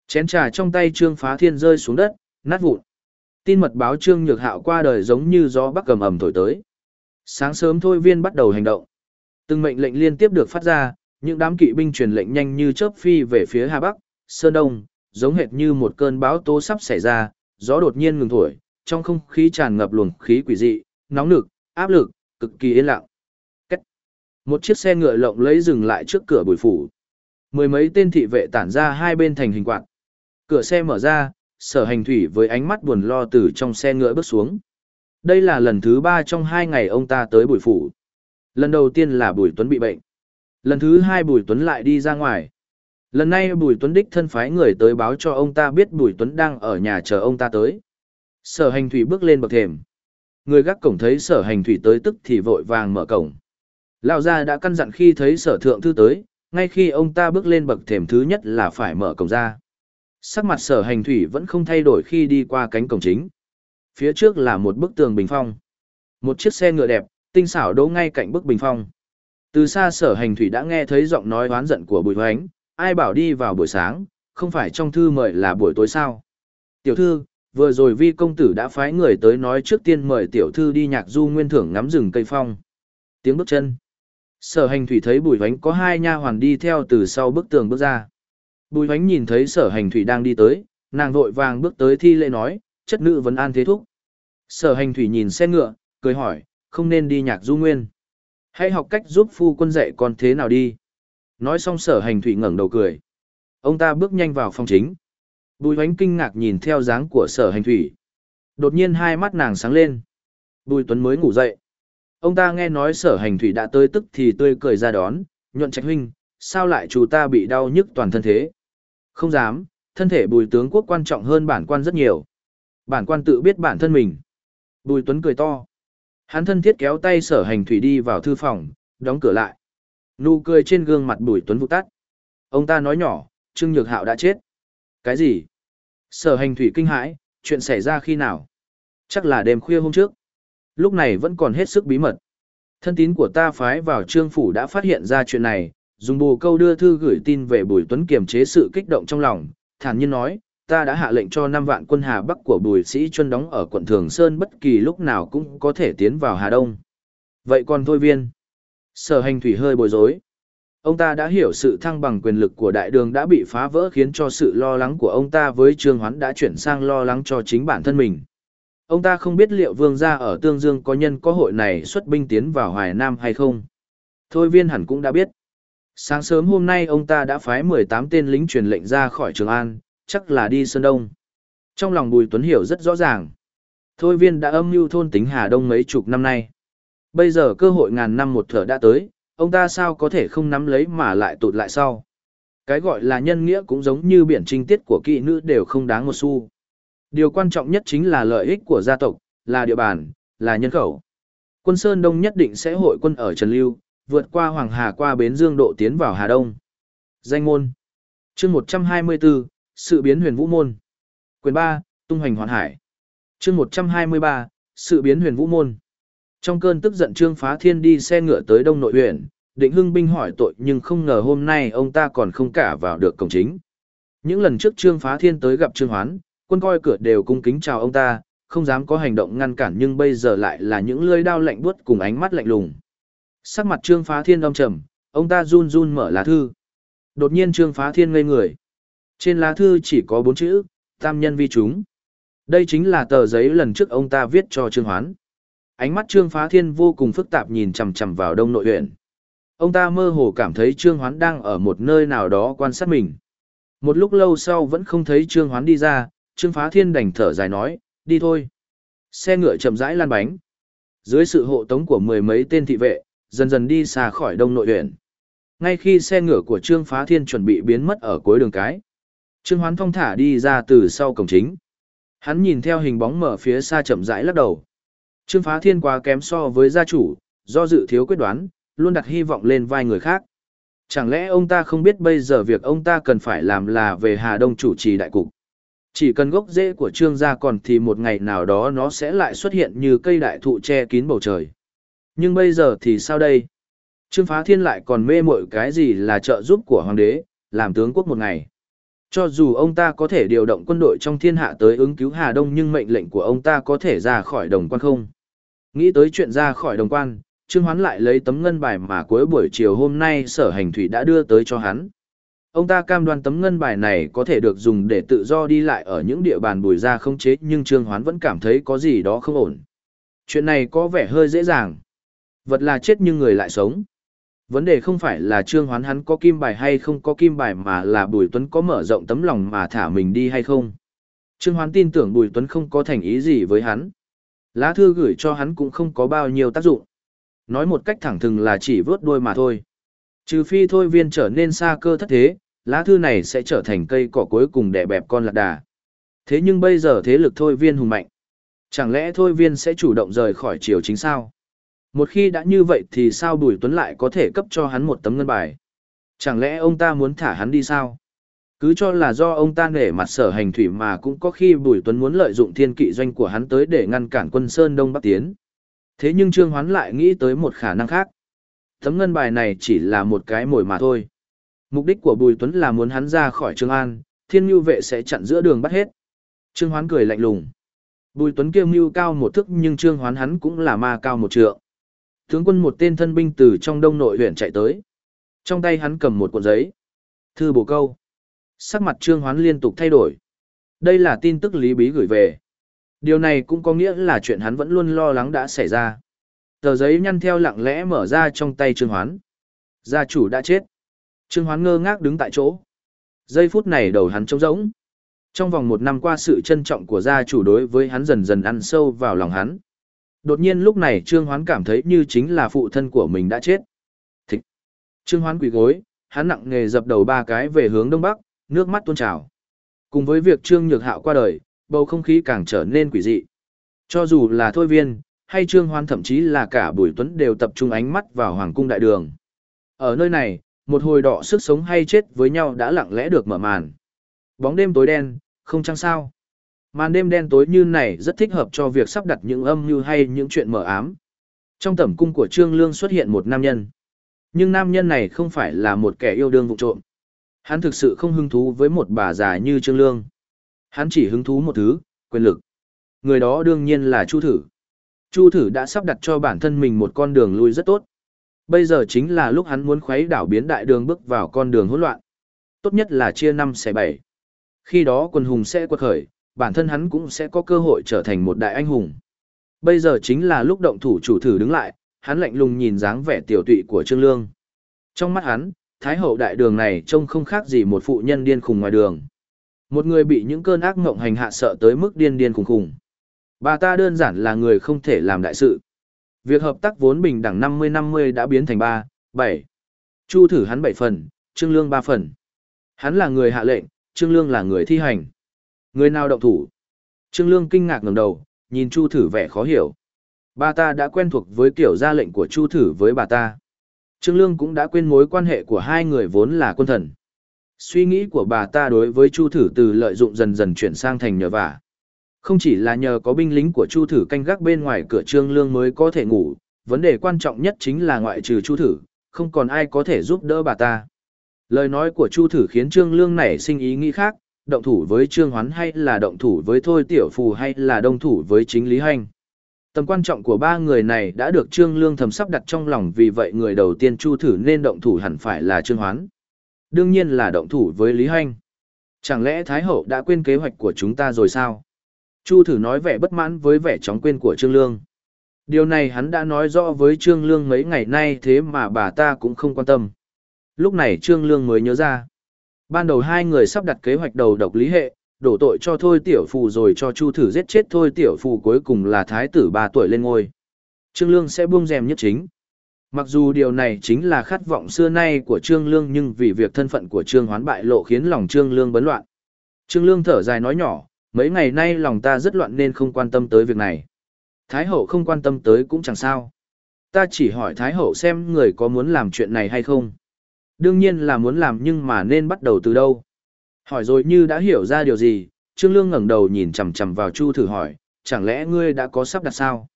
Chén trà trong tay Trương Phá Thiên rơi xuống đất, nát vụn. Tin mật báo Trương Nhược Hạo qua đời giống như gió bắc cầm ẩm thổi tới. Sáng sớm thôi viên bắt đầu hành động. Từng mệnh lệnh liên tiếp được phát ra, những đám kỵ binh truyền lệnh nhanh như chớp phi về phía Hà Bắc, Sơn Đông, giống hệt như một cơn bão tố sắp xảy ra, gió đột nhiên ngừng thổi, trong không khí tràn ngập luồng khí quỷ dị, nóng lực, áp lực, cực kỳ yên lặng. Cách. Một chiếc xe ngựa lộng lấy dừng lại trước cửa bùi phủ. Mười mấy tên thị vệ tản ra hai bên thành hình quạt. Cửa xe mở ra, sở hành thủy với ánh mắt buồn lo từ trong xe ngựa bước xuống. Đây là lần thứ ba trong hai ngày ông ta tới bùi phủ. Lần đầu tiên là Bùi Tuấn bị bệnh. Lần thứ hai Bùi Tuấn lại đi ra ngoài. Lần này Bùi Tuấn đích thân phái người tới báo cho ông ta biết Bùi Tuấn đang ở nhà chờ ông ta tới. Sở hành thủy bước lên bậc thềm. Người gác cổng thấy sở hành thủy tới tức thì vội vàng mở cổng. Lão gia đã căn dặn khi thấy sở thượng thư tới, ngay khi ông ta bước lên bậc thềm thứ nhất là phải mở cổng ra. Sắc mặt sở hành thủy vẫn không thay đổi khi đi qua cánh cổng chính. Phía trước là một bức tường bình phong. Một chiếc xe ngựa đẹp, tinh xảo đỗ ngay cạnh bức bình phong. Từ xa sở hành thủy đã nghe thấy giọng nói oán giận của bùi hoánh, ai bảo đi vào buổi sáng, không phải trong thư mời là buổi tối sao. Tiểu thư, vừa rồi vi công tử đã phái người tới nói trước tiên mời tiểu thư đi nhạc du nguyên thưởng ngắm rừng cây phong. Tiếng bước chân. Sở hành thủy thấy bùi vánh có hai nha hoàn đi theo từ sau bức tường bước ra. Bùi vánh nhìn thấy sở hành thủy đang đi tới, nàng vội vàng bước tới thi lễ nói, chất nữ vấn an thế thúc. Sở hành thủy nhìn xe ngựa, cười hỏi, không nên đi nhạc du nguyên. Hãy học cách giúp phu quân dạy con thế nào đi. Nói xong sở hành thủy ngẩng đầu cười. Ông ta bước nhanh vào phòng chính. Bùi hoánh kinh ngạc nhìn theo dáng của sở hành thủy. Đột nhiên hai mắt nàng sáng lên. Bùi tuấn mới ngủ dậy. Ông ta nghe nói sở hành thủy đã tới tức thì tươi cười ra đón, nhuận trạch huynh, sao lại chú ta bị đau nhức toàn thân thế? Không dám, thân thể bùi tướng quốc quan trọng hơn bản quan rất nhiều. Bản quan tự biết bản thân mình. Bùi Tuấn cười to. Hắn thân thiết kéo tay sở hành thủy đi vào thư phòng, đóng cửa lại. Nụ cười trên gương mặt Bùi Tuấn vụ tắt. Ông ta nói nhỏ, Trương Nhược Hạo đã chết. Cái gì? Sở hành thủy kinh hãi, chuyện xảy ra khi nào? Chắc là đêm khuya hôm trước. Lúc này vẫn còn hết sức bí mật. Thân tín của ta phái vào trương phủ đã phát hiện ra chuyện này, dùng bù câu đưa thư gửi tin về Bùi Tuấn kiềm chế sự kích động trong lòng, thản nhiên nói, ta đã hạ lệnh cho năm vạn quân Hà Bắc của Bùi Sĩ Chuân đóng ở quận Thường Sơn bất kỳ lúc nào cũng có thể tiến vào Hà Đông. Vậy còn thôi viên? Sở hành thủy hơi bối rối. Ông ta đã hiểu sự thăng bằng quyền lực của đại đường đã bị phá vỡ khiến cho sự lo lắng của ông ta với Trương Hoán đã chuyển sang lo lắng cho chính bản thân mình. Ông ta không biết liệu vương gia ở Tương Dương có nhân có hội này xuất binh tiến vào Hoài Nam hay không. Thôi viên hẳn cũng đã biết. Sáng sớm hôm nay ông ta đã phái 18 tên lính truyền lệnh ra khỏi Trường An, chắc là đi Sơn Đông. Trong lòng Bùi Tuấn hiểu rất rõ ràng. Thôi viên đã âm mưu thôn tính Hà Đông mấy chục năm nay. Bây giờ cơ hội ngàn năm một thở đã tới, ông ta sao có thể không nắm lấy mà lại tụt lại sau. Cái gọi là nhân nghĩa cũng giống như biển trinh tiết của kỵ nữ đều không đáng một xu. Điều quan trọng nhất chính là lợi ích của gia tộc, là địa bàn, là nhân khẩu. Quân Sơn Đông nhất định sẽ hội quân ở Trần Lưu, vượt qua Hoàng Hà qua Bến Dương độ tiến vào Hà Đông. Danh môn chương 124, sự biến huyền vũ môn. Quyền 3, tung hoành hoàn hải. chương 123, sự biến huyền vũ môn. Trong cơn tức giận Trương Phá Thiên đi xe ngựa tới Đông Nội huyện, định hưng binh hỏi tội nhưng không ngờ hôm nay ông ta còn không cả vào được cổng chính. Những lần trước Trương Phá Thiên tới gặp Trương Hoán, quân coi cửa đều cung kính chào ông ta, không dám có hành động ngăn cản nhưng bây giờ lại là những lưỡi đao lạnh buốt cùng ánh mắt lạnh lùng. Sắc mặt Trương Phá Thiên âm trầm, ông ta run run mở lá thư. Đột nhiên Trương Phá Thiên ngây người. Trên lá thư chỉ có bốn chữ, tam nhân vi chúng. Đây chính là tờ giấy lần trước ông ta viết cho Trương Hoán. Ánh mắt Trương Phá Thiên vô cùng phức tạp nhìn chằm chằm vào đông nội huyện. Ông ta mơ hồ cảm thấy Trương Hoán đang ở một nơi nào đó quan sát mình. Một lúc lâu sau vẫn không thấy Trương Hoán đi ra, Trương Phá Thiên đành thở dài nói, đi thôi. Xe ngựa chậm rãi lan bánh. Dưới sự hộ tống của mười mấy tên thị vệ, dần dần đi xa khỏi đông nội huyện. Ngay khi xe ngựa của Trương Phá Thiên chuẩn bị biến mất ở cuối đường cái, Trương Hoán thong thả đi ra từ sau cổng chính. Hắn nhìn theo hình bóng mở phía xa chậm rãi lắc đầu. Trương Phá Thiên quá kém so với gia chủ, do dự thiếu quyết đoán, luôn đặt hy vọng lên vai người khác. Chẳng lẽ ông ta không biết bây giờ việc ông ta cần phải làm là về Hà Đông chủ trì đại cục. Chỉ cần gốc rễ của trương gia còn thì một ngày nào đó nó sẽ lại xuất hiện như cây đại thụ che kín bầu trời. Nhưng bây giờ thì sao đây? Trương Phá Thiên lại còn mê mội cái gì là trợ giúp của hoàng đế, làm tướng quốc một ngày. Cho dù ông ta có thể điều động quân đội trong thiên hạ tới ứng cứu Hà Đông nhưng mệnh lệnh của ông ta có thể ra khỏi đồng quan không. Nghĩ tới chuyện ra khỏi đồng quan, Trương Hoán lại lấy tấm ngân bài mà cuối buổi chiều hôm nay sở hành thủy đã đưa tới cho hắn. Ông ta cam đoan tấm ngân bài này có thể được dùng để tự do đi lại ở những địa bàn bùi ra không chế nhưng Trương Hoán vẫn cảm thấy có gì đó không ổn. Chuyện này có vẻ hơi dễ dàng. Vật là chết nhưng người lại sống. Vấn đề không phải là Trương Hoán hắn có kim bài hay không có kim bài mà là Bùi Tuấn có mở rộng tấm lòng mà thả mình đi hay không. Trương Hoán tin tưởng Bùi Tuấn không có thành ý gì với hắn. Lá thư gửi cho hắn cũng không có bao nhiêu tác dụng. Nói một cách thẳng thừng là chỉ vớt đuôi mà thôi. Trừ phi thôi viên trở nên xa cơ thất thế, lá thư này sẽ trở thành cây cỏ cuối cùng đẻ bẹp con lạc đà. Thế nhưng bây giờ thế lực thôi viên hùng mạnh. Chẳng lẽ thôi viên sẽ chủ động rời khỏi triều chính sao? Một khi đã như vậy thì sao Bùi Tuấn lại có thể cấp cho hắn một tấm ngân bài? Chẳng lẽ ông ta muốn thả hắn đi sao? Cứ cho là do ông ta nể mặt sở hành thủy mà cũng có khi Bùi Tuấn muốn lợi dụng thiên kỵ doanh của hắn tới để ngăn cản quân Sơn Đông Bắc tiến. Thế nhưng Trương Hoán lại nghĩ tới một khả năng khác. Tấm ngân bài này chỉ là một cái mồi mà thôi. Mục đích của Bùi Tuấn là muốn hắn ra khỏi Trương An, thiên nhu vệ sẽ chặn giữa đường bắt hết. Trương Hoán cười lạnh lùng. Bùi Tuấn kiêu mưu cao một thức nhưng Trương Hoán hắn cũng là ma cao một trượng. Tướng quân một tên thân binh từ trong đông nội huyện chạy tới. Trong tay hắn cầm một cuộn giấy. Thư bổ câu. Sắc mặt Trương Hoán liên tục thay đổi. Đây là tin tức Lý Bí gửi về. Điều này cũng có nghĩa là chuyện hắn vẫn luôn lo lắng đã xảy ra. Tờ giấy nhăn theo lặng lẽ mở ra trong tay Trương Hoán. Gia chủ đã chết. Trương Hoán ngơ ngác đứng tại chỗ. Giây phút này đầu hắn trống rỗng. Trong vòng một năm qua sự trân trọng của gia chủ đối với hắn dần dần ăn sâu vào lòng hắn. Đột nhiên lúc này Trương Hoán cảm thấy như chính là phụ thân của mình đã chết. Thịch. Trương Hoán quỳ gối, hắn nặng nghề dập đầu ba cái về hướng đông bắc, nước mắt tuôn trào. Cùng với việc Trương Nhược Hạo qua đời, bầu không khí càng trở nên quỷ dị. Cho dù là thôi viên, hay Trương hoan thậm chí là cả Bùi Tuấn đều tập trung ánh mắt vào Hoàng cung đại đường. Ở nơi này, một hồi đỏ sức sống hay chết với nhau đã lặng lẽ được mở màn. Bóng đêm tối đen, không chăng sao. Màn đêm đen tối như này rất thích hợp cho việc sắp đặt những âm mưu hay những chuyện mở ám. Trong tẩm cung của Trương Lương xuất hiện một nam nhân. Nhưng nam nhân này không phải là một kẻ yêu đương vụ trộm. Hắn thực sự không hứng thú với một bà già như Trương Lương. Hắn chỉ hứng thú một thứ, quyền lực. Người đó đương nhiên là Chu Thử. Chu Thử đã sắp đặt cho bản thân mình một con đường lui rất tốt. Bây giờ chính là lúc hắn muốn khuấy đảo biến đại đường bước vào con đường hỗn loạn. Tốt nhất là chia năm xẻ bảy. Khi đó quần hùng sẽ quật khởi, bản thân hắn cũng sẽ có cơ hội trở thành một đại anh hùng. Bây giờ chính là lúc động thủ chủ thử đứng lại, hắn lạnh lùng nhìn dáng vẻ tiểu tụy của Trương Lương. Trong mắt hắn, Thái hậu đại đường này trông không khác gì một phụ nhân điên khùng ngoài đường. Một người bị những cơn ác mộng hành hạ sợ tới mức điên điên khùng khùng. Bà ta đơn giản là người không thể làm đại sự. Việc hợp tác vốn bình đẳng 50-50 đã biến thành 3, 7. Chu thử hắn 7 phần, Trương Lương 3 phần. Hắn là người hạ lệnh, Trương Lương là người thi hành. Người nào động thủ? Trương Lương kinh ngạc ngẩng đầu, nhìn Chu thử vẻ khó hiểu. Bà ta đã quen thuộc với kiểu ra lệnh của Chu thử với bà ta. Trương Lương cũng đã quên mối quan hệ của hai người vốn là quân thần. Suy nghĩ của bà ta đối với Chu Thử từ lợi dụng dần dần chuyển sang thành nhờ vả. Không chỉ là nhờ có binh lính của Chu Thử canh gác bên ngoài cửa Trương Lương mới có thể ngủ, vấn đề quan trọng nhất chính là ngoại trừ Chu Thử, không còn ai có thể giúp đỡ bà ta. Lời nói của Chu Thử khiến Trương Lương nảy sinh ý nghĩ khác, động thủ với Trương Hoán hay là động thủ với Thôi Tiểu Phù hay là đồng thủ với chính Lý Hành. Tầm quan trọng của ba người này đã được Trương Lương thầm sắp đặt trong lòng vì vậy người đầu tiên Chu Thử nên động thủ hẳn phải là Trương Hoán. Đương nhiên là động thủ với Lý Hanh. Chẳng lẽ Thái Hậu đã quên kế hoạch của chúng ta rồi sao? Chu Thử nói vẻ bất mãn với vẻ chóng quên của Trương Lương. Điều này hắn đã nói rõ với Trương Lương mấy ngày nay thế mà bà ta cũng không quan tâm. Lúc này Trương Lương mới nhớ ra. Ban đầu hai người sắp đặt kế hoạch đầu độc lý hệ, đổ tội cho Thôi Tiểu Phù rồi cho Chu Thử giết chết Thôi Tiểu Phù cuối cùng là Thái tử ba tuổi lên ngôi. Trương Lương sẽ buông rèm nhất chính. Mặc dù điều này chính là khát vọng xưa nay của Trương Lương nhưng vì việc thân phận của Trương Hoán bại lộ khiến lòng Trương Lương bấn loạn. Trương Lương thở dài nói nhỏ, mấy ngày nay lòng ta rất loạn nên không quan tâm tới việc này. Thái hậu không quan tâm tới cũng chẳng sao. Ta chỉ hỏi Thái hậu xem người có muốn làm chuyện này hay không. Đương nhiên là muốn làm nhưng mà nên bắt đầu từ đâu. Hỏi rồi như đã hiểu ra điều gì, Trương Lương ngẩng đầu nhìn chằm chằm vào Chu thử hỏi, chẳng lẽ ngươi đã có sắp đặt sao?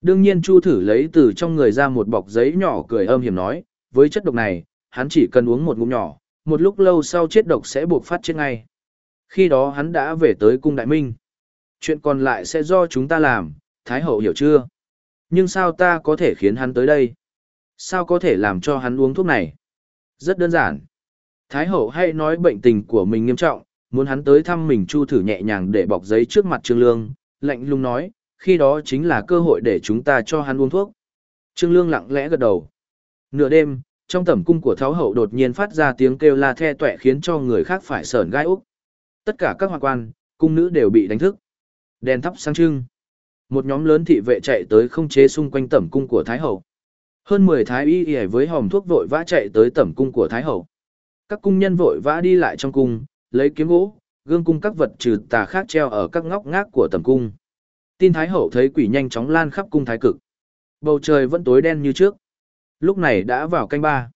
Đương nhiên Chu thử lấy từ trong người ra một bọc giấy nhỏ cười âm hiểm nói, với chất độc này, hắn chỉ cần uống một ngụm nhỏ, một lúc lâu sau chết độc sẽ buộc phát chết ngay. Khi đó hắn đã về tới cung đại minh. Chuyện còn lại sẽ do chúng ta làm, Thái hậu hiểu chưa? Nhưng sao ta có thể khiến hắn tới đây? Sao có thể làm cho hắn uống thuốc này? Rất đơn giản. Thái hậu hay nói bệnh tình của mình nghiêm trọng, muốn hắn tới thăm mình chu thử nhẹ nhàng để bọc giấy trước mặt Trương Lương, lạnh lùng nói, khi đó chính là cơ hội để chúng ta cho hắn uống thuốc. Trương Lương lặng lẽ gật đầu. Nửa đêm, trong tẩm cung của Tháo Hậu đột nhiên phát ra tiếng kêu la the tuệ khiến cho người khác phải sởn gai úc. Tất cả các hoàng quan, cung nữ đều bị đánh thức. Đèn thắp sáng trưng. Một nhóm lớn thị vệ chạy tới không chế xung quanh tẩm cung của Thái Hậu. Hơn 10 thái y y với hòm thuốc vội vã chạy tới tẩm cung của Thái Hậu. Các cung nhân vội vã đi lại trong cung, lấy kiếm gỗ, gương cung các vật trừ tà khác treo ở các ngóc ngác của tầm cung. Tin Thái Hậu thấy quỷ nhanh chóng lan khắp cung thái cực. Bầu trời vẫn tối đen như trước. Lúc này đã vào canh ba.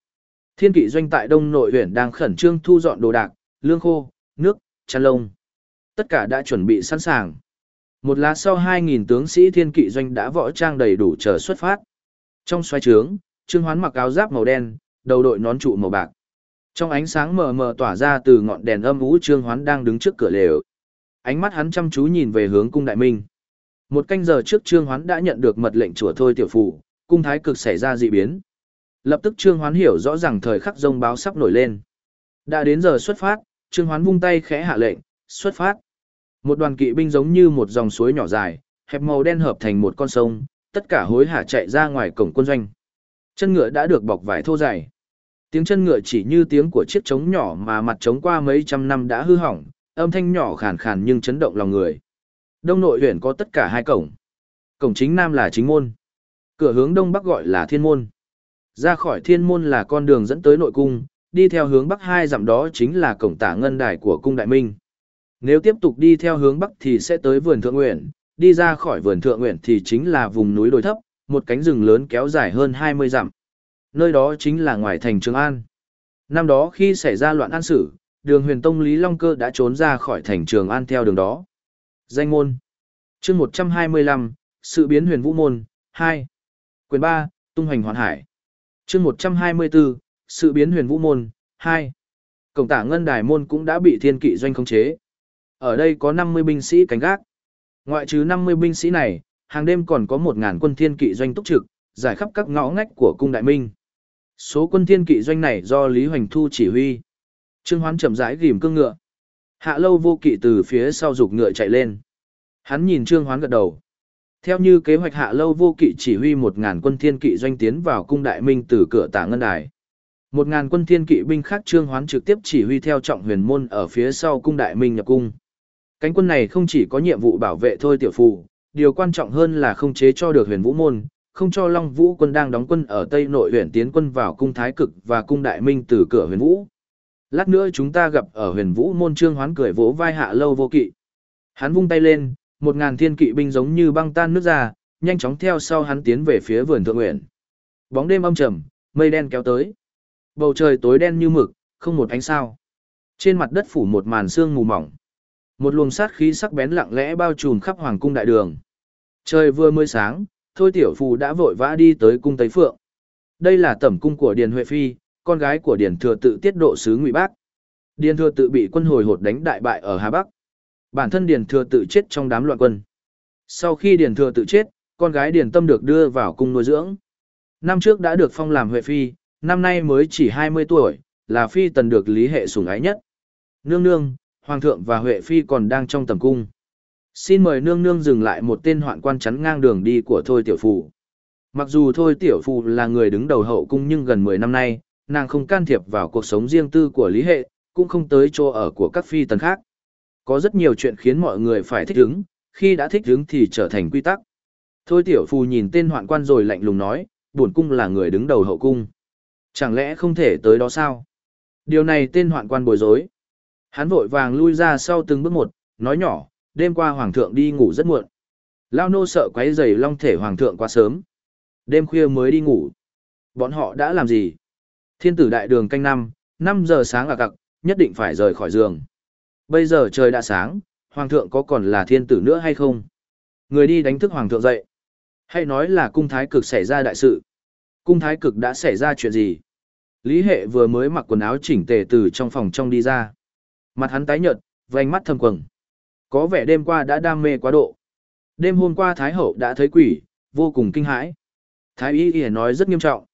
Thiên kỵ doanh tại Đông Nội huyện đang khẩn trương thu dọn đồ đạc, lương khô, nước, chăn lông. Tất cả đã chuẩn bị sẵn sàng. Một lá sau 2.000 tướng sĩ thiên kỵ doanh đã võ trang đầy đủ chờ xuất phát. Trong xoay trướng, Trương Hoán mặc áo giáp màu đen, đầu đội nón trụ màu bạc. Trong ánh sáng mờ mờ tỏa ra từ ngọn đèn âm ú Trương Hoán đang đứng trước cửa lều. Ánh mắt hắn chăm chú nhìn về hướng cung đại minh. Một canh giờ trước Trương Hoán đã nhận được mật lệnh chùa thôi tiểu phụ, cung thái cực xảy ra dị biến. Lập tức Trương Hoán hiểu rõ rằng thời khắc rông báo sắp nổi lên. Đã đến giờ xuất phát, Trương Hoán vung tay khẽ hạ lệnh, xuất phát. Một đoàn kỵ binh giống như một dòng suối nhỏ dài, hẹp màu đen hợp thành một con sông, tất cả hối hả chạy ra ngoài cổng quân doanh. Chân ngựa đã được bọc vải thô dày. Tiếng chân ngựa chỉ như tiếng của chiếc trống nhỏ mà mặt trống qua mấy trăm năm đã hư hỏng, âm thanh nhỏ khàn khàn nhưng chấn động lòng người. Đông nội huyện có tất cả hai cổng. Cổng chính nam là chính môn. Cửa hướng đông bắc gọi là thiên môn. Ra khỏi thiên môn là con đường dẫn tới nội cung, đi theo hướng bắc hai dặm đó chính là cổng tả ngân đài của cung đại minh. Nếu tiếp tục đi theo hướng bắc thì sẽ tới vườn thượng nguyện, đi ra khỏi vườn thượng nguyện thì chính là vùng núi đồi thấp, một cánh rừng lớn kéo dài hơn 20 dặm. Nơi đó chính là ngoài thành Trường An. Năm đó khi xảy ra loạn an sử, đường huyền tông Lý Long Cơ đã trốn ra khỏi thành Trường An theo đường đó. Danh môn chương 125, Sự biến huyền vũ môn, 2. Quyền 3, Tung hoành hoàn hải. chương 124, Sự biến huyền vũ môn, 2. Cổng tả ngân đài môn cũng đã bị thiên kỵ doanh khống chế. Ở đây có 50 binh sĩ cánh gác. Ngoại trừ 50 binh sĩ này, hàng đêm còn có 1.000 quân thiên kỵ doanh túc trực, giải khắp các ngõ ngách của cung đại minh. Số quân thiên kỵ doanh này do Lý Hoành Thu chỉ huy. Trương Hoán chậm rãi gìm cương ngựa. Hạ lâu vô kỵ từ phía sau rục ngựa chạy lên. Hắn nhìn Trương Hoán gật đầu. Theo như kế hoạch hạ lâu vô kỵ chỉ huy một ngàn quân thiên kỵ doanh tiến vào cung đại minh từ cửa tả ngân đài. một ngàn quân thiên kỵ binh khác Trương Hoán trực tiếp chỉ huy theo trọng huyền môn ở phía sau cung đại minh nhập cung. Cánh quân này không chỉ có nhiệm vụ bảo vệ thôi tiểu phụ, điều quan trọng hơn là không chế cho được huyền vũ môn, không cho Long Vũ quân đang đóng quân ở Tây Nội huyện tiến quân vào cung Thái Cực và cung Đại Minh từ cửa huyền vũ. Lát nữa chúng ta gặp ở huyền vũ môn trương hoán cười vỗ vai hạ lâu vô kỵ. Hắn vung tay lên, một ngàn thiên kỵ binh giống như băng tan nước ra, nhanh chóng theo sau hắn tiến về phía vườn thượng nguyện. Bóng đêm âm trầm, mây đen kéo tới. Bầu trời tối đen như mực, không một ánh sao. Trên mặt đất phủ một màn sương mù mỏng. Một luồng sát khí sắc bén lặng lẽ bao trùm khắp hoàng cung đại đường. Trời vừa mới sáng, thôi tiểu phù đã vội vã đi tới cung Tây Phượng. Đây là tẩm cung của Điền Huệ Phi, con gái của Điền Thừa tự tiết độ sứ Ngụy Bác. Điền Thừa tự bị quân hồi hột đánh đại bại ở Hà Bắc. Bản thân Điền Thừa tự chết trong đám loạn quân. Sau khi Điền Thừa tự chết, con gái Điền Tâm được đưa vào cung nuôi dưỡng. Năm trước đã được phong làm Huệ Phi, năm nay mới chỉ 20 tuổi, là Phi tần được lý hệ sủng ái nhất. Nương nương, Hoàng thượng và Huệ Phi còn đang trong tầm cung. Xin mời nương nương dừng lại một tên hoạn quan chắn ngang đường đi của Thôi Tiểu Phù. Mặc dù Thôi Tiểu Phù là người đứng đầu hậu cung nhưng gần 10 năm nay, nàng không can thiệp vào cuộc sống riêng tư của Lý Hệ, cũng không tới chỗ ở của các phi tần khác. Có rất nhiều chuyện khiến mọi người phải thích ứng, khi đã thích ứng thì trở thành quy tắc. Thôi Tiểu Phù nhìn tên hoạn quan rồi lạnh lùng nói, buồn cung là người đứng đầu hậu cung. Chẳng lẽ không thể tới đó sao? Điều này tên hoạn quan bối rối. Hắn vội vàng lui ra sau từng bước một, nói nhỏ, đêm qua hoàng thượng đi ngủ rất muộn. Lao nô sợ quấy rầy long thể hoàng thượng quá sớm. Đêm khuya mới đi ngủ. Bọn họ đã làm gì? Thiên tử đại đường canh năm, 5 giờ sáng là cặc, nhất định phải rời khỏi giường. Bây giờ trời đã sáng, hoàng thượng có còn là thiên tử nữa hay không? Người đi đánh thức hoàng thượng dậy. Hay nói là cung thái cực xảy ra đại sự. Cung thái cực đã xảy ra chuyện gì? Lý hệ vừa mới mặc quần áo chỉnh tề từ trong phòng trong đi ra. Mặt hắn tái nhợt, vành mắt thâm quầng. Có vẻ đêm qua đã đam mê quá độ. Đêm hôm qua Thái Hậu đã thấy quỷ, vô cùng kinh hãi. Thái Y Y nói rất nghiêm trọng.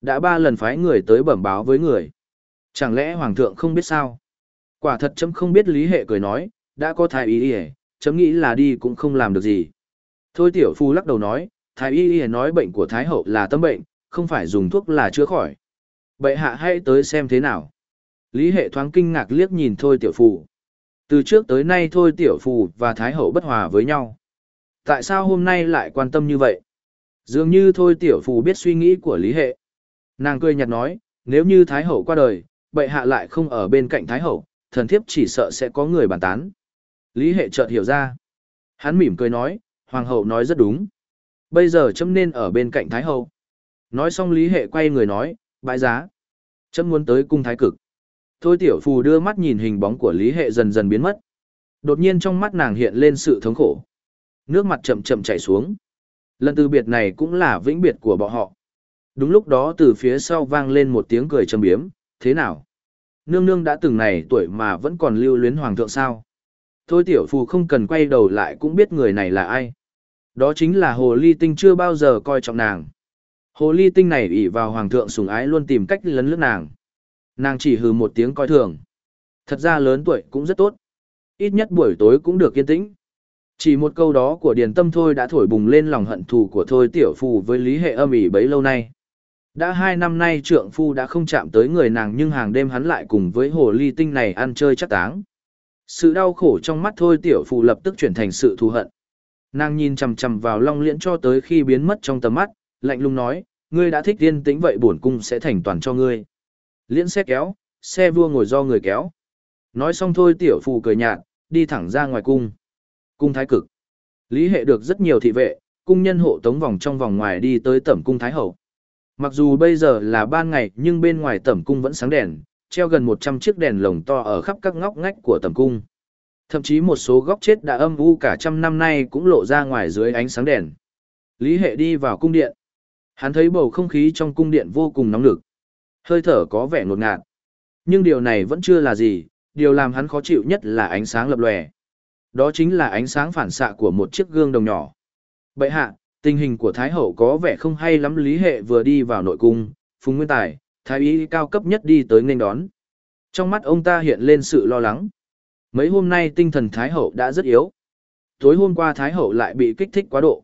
Đã ba lần phái người tới bẩm báo với người. Chẳng lẽ Hoàng thượng không biết sao? Quả thật chấm không biết lý hệ cười nói, đã có Thái Y Y, chấm nghĩ là đi cũng không làm được gì. Thôi tiểu phu lắc đầu nói, Thái Y Y nói bệnh của Thái Hậu là tâm bệnh, không phải dùng thuốc là chữa khỏi. Bệ hạ hãy tới xem thế nào. Lý hệ thoáng kinh ngạc liếc nhìn thôi tiểu phù. Từ trước tới nay thôi tiểu phù và Thái hậu bất hòa với nhau. Tại sao hôm nay lại quan tâm như vậy? Dường như thôi tiểu phù biết suy nghĩ của Lý hệ. Nàng cười nhạt nói, nếu như Thái hậu qua đời, bệ hạ lại không ở bên cạnh Thái Hậu, thần thiếp chỉ sợ sẽ có người bàn tán. Lý hệ chợt hiểu ra. Hắn mỉm cười nói, Hoàng hậu nói rất đúng. Bây giờ chấm nên ở bên cạnh Thái Hậu. Nói xong Lý hệ quay người nói, bãi giá. Chấm muốn tới cung thái cực. Thôi tiểu phù đưa mắt nhìn hình bóng của Lý hệ dần dần biến mất. Đột nhiên trong mắt nàng hiện lên sự thống khổ. Nước mặt chậm chậm chảy xuống. Lần từ biệt này cũng là vĩnh biệt của bọn họ. Đúng lúc đó từ phía sau vang lên một tiếng cười trầm biếm, thế nào? Nương nương đã từng này tuổi mà vẫn còn lưu luyến hoàng thượng sao? Thôi tiểu phù không cần quay đầu lại cũng biết người này là ai. Đó chính là hồ ly tinh chưa bao giờ coi trọng nàng. Hồ ly tinh này ỷ vào hoàng thượng sủng ái luôn tìm cách lấn lướt nàng. Nàng chỉ hừ một tiếng coi thường. Thật ra lớn tuổi cũng rất tốt. Ít nhất buổi tối cũng được yên tĩnh. Chỉ một câu đó của Điền Tâm thôi đã thổi bùng lên lòng hận thù của Thôi Tiểu Phù với Lý Hệ âm ỉ bấy lâu nay. Đã hai năm nay trượng phu đã không chạm tới người nàng nhưng hàng đêm hắn lại cùng với hồ ly tinh này ăn chơi chắc táng. Sự đau khổ trong mắt Thôi Tiểu Phù lập tức chuyển thành sự thù hận. Nàng nhìn chằm chằm vào Long Liễn cho tới khi biến mất trong tầm mắt, lạnh lùng nói, ngươi đã thích yên tĩnh vậy bổn cung sẽ thành toàn cho ngươi. Liễn xe kéo, xe vua ngồi do người kéo. Nói xong thôi tiểu phù cười nhạt, đi thẳng ra ngoài cung. Cung thái cực. Lý hệ được rất nhiều thị vệ, cung nhân hộ tống vòng trong vòng ngoài đi tới tẩm cung thái hậu. Mặc dù bây giờ là ban ngày nhưng bên ngoài tẩm cung vẫn sáng đèn, treo gần 100 chiếc đèn lồng to ở khắp các ngóc ngách của tẩm cung. Thậm chí một số góc chết đã âm u cả trăm năm nay cũng lộ ra ngoài dưới ánh sáng đèn. Lý hệ đi vào cung điện. Hắn thấy bầu không khí trong cung điện vô cùng nóng nực. Hơi thở có vẻ ngột ngạt. Nhưng điều này vẫn chưa là gì, điều làm hắn khó chịu nhất là ánh sáng lập lòe. Đó chính là ánh sáng phản xạ của một chiếc gương đồng nhỏ. Bệ hạ, tình hình của Thái Hậu có vẻ không hay lắm Lý Hệ vừa đi vào nội cung, Phùng Nguyên Tài, Thái y cao cấp nhất đi tới nghênh đón. Trong mắt ông ta hiện lên sự lo lắng. Mấy hôm nay tinh thần Thái Hậu đã rất yếu. Tối hôm qua Thái Hậu lại bị kích thích quá độ.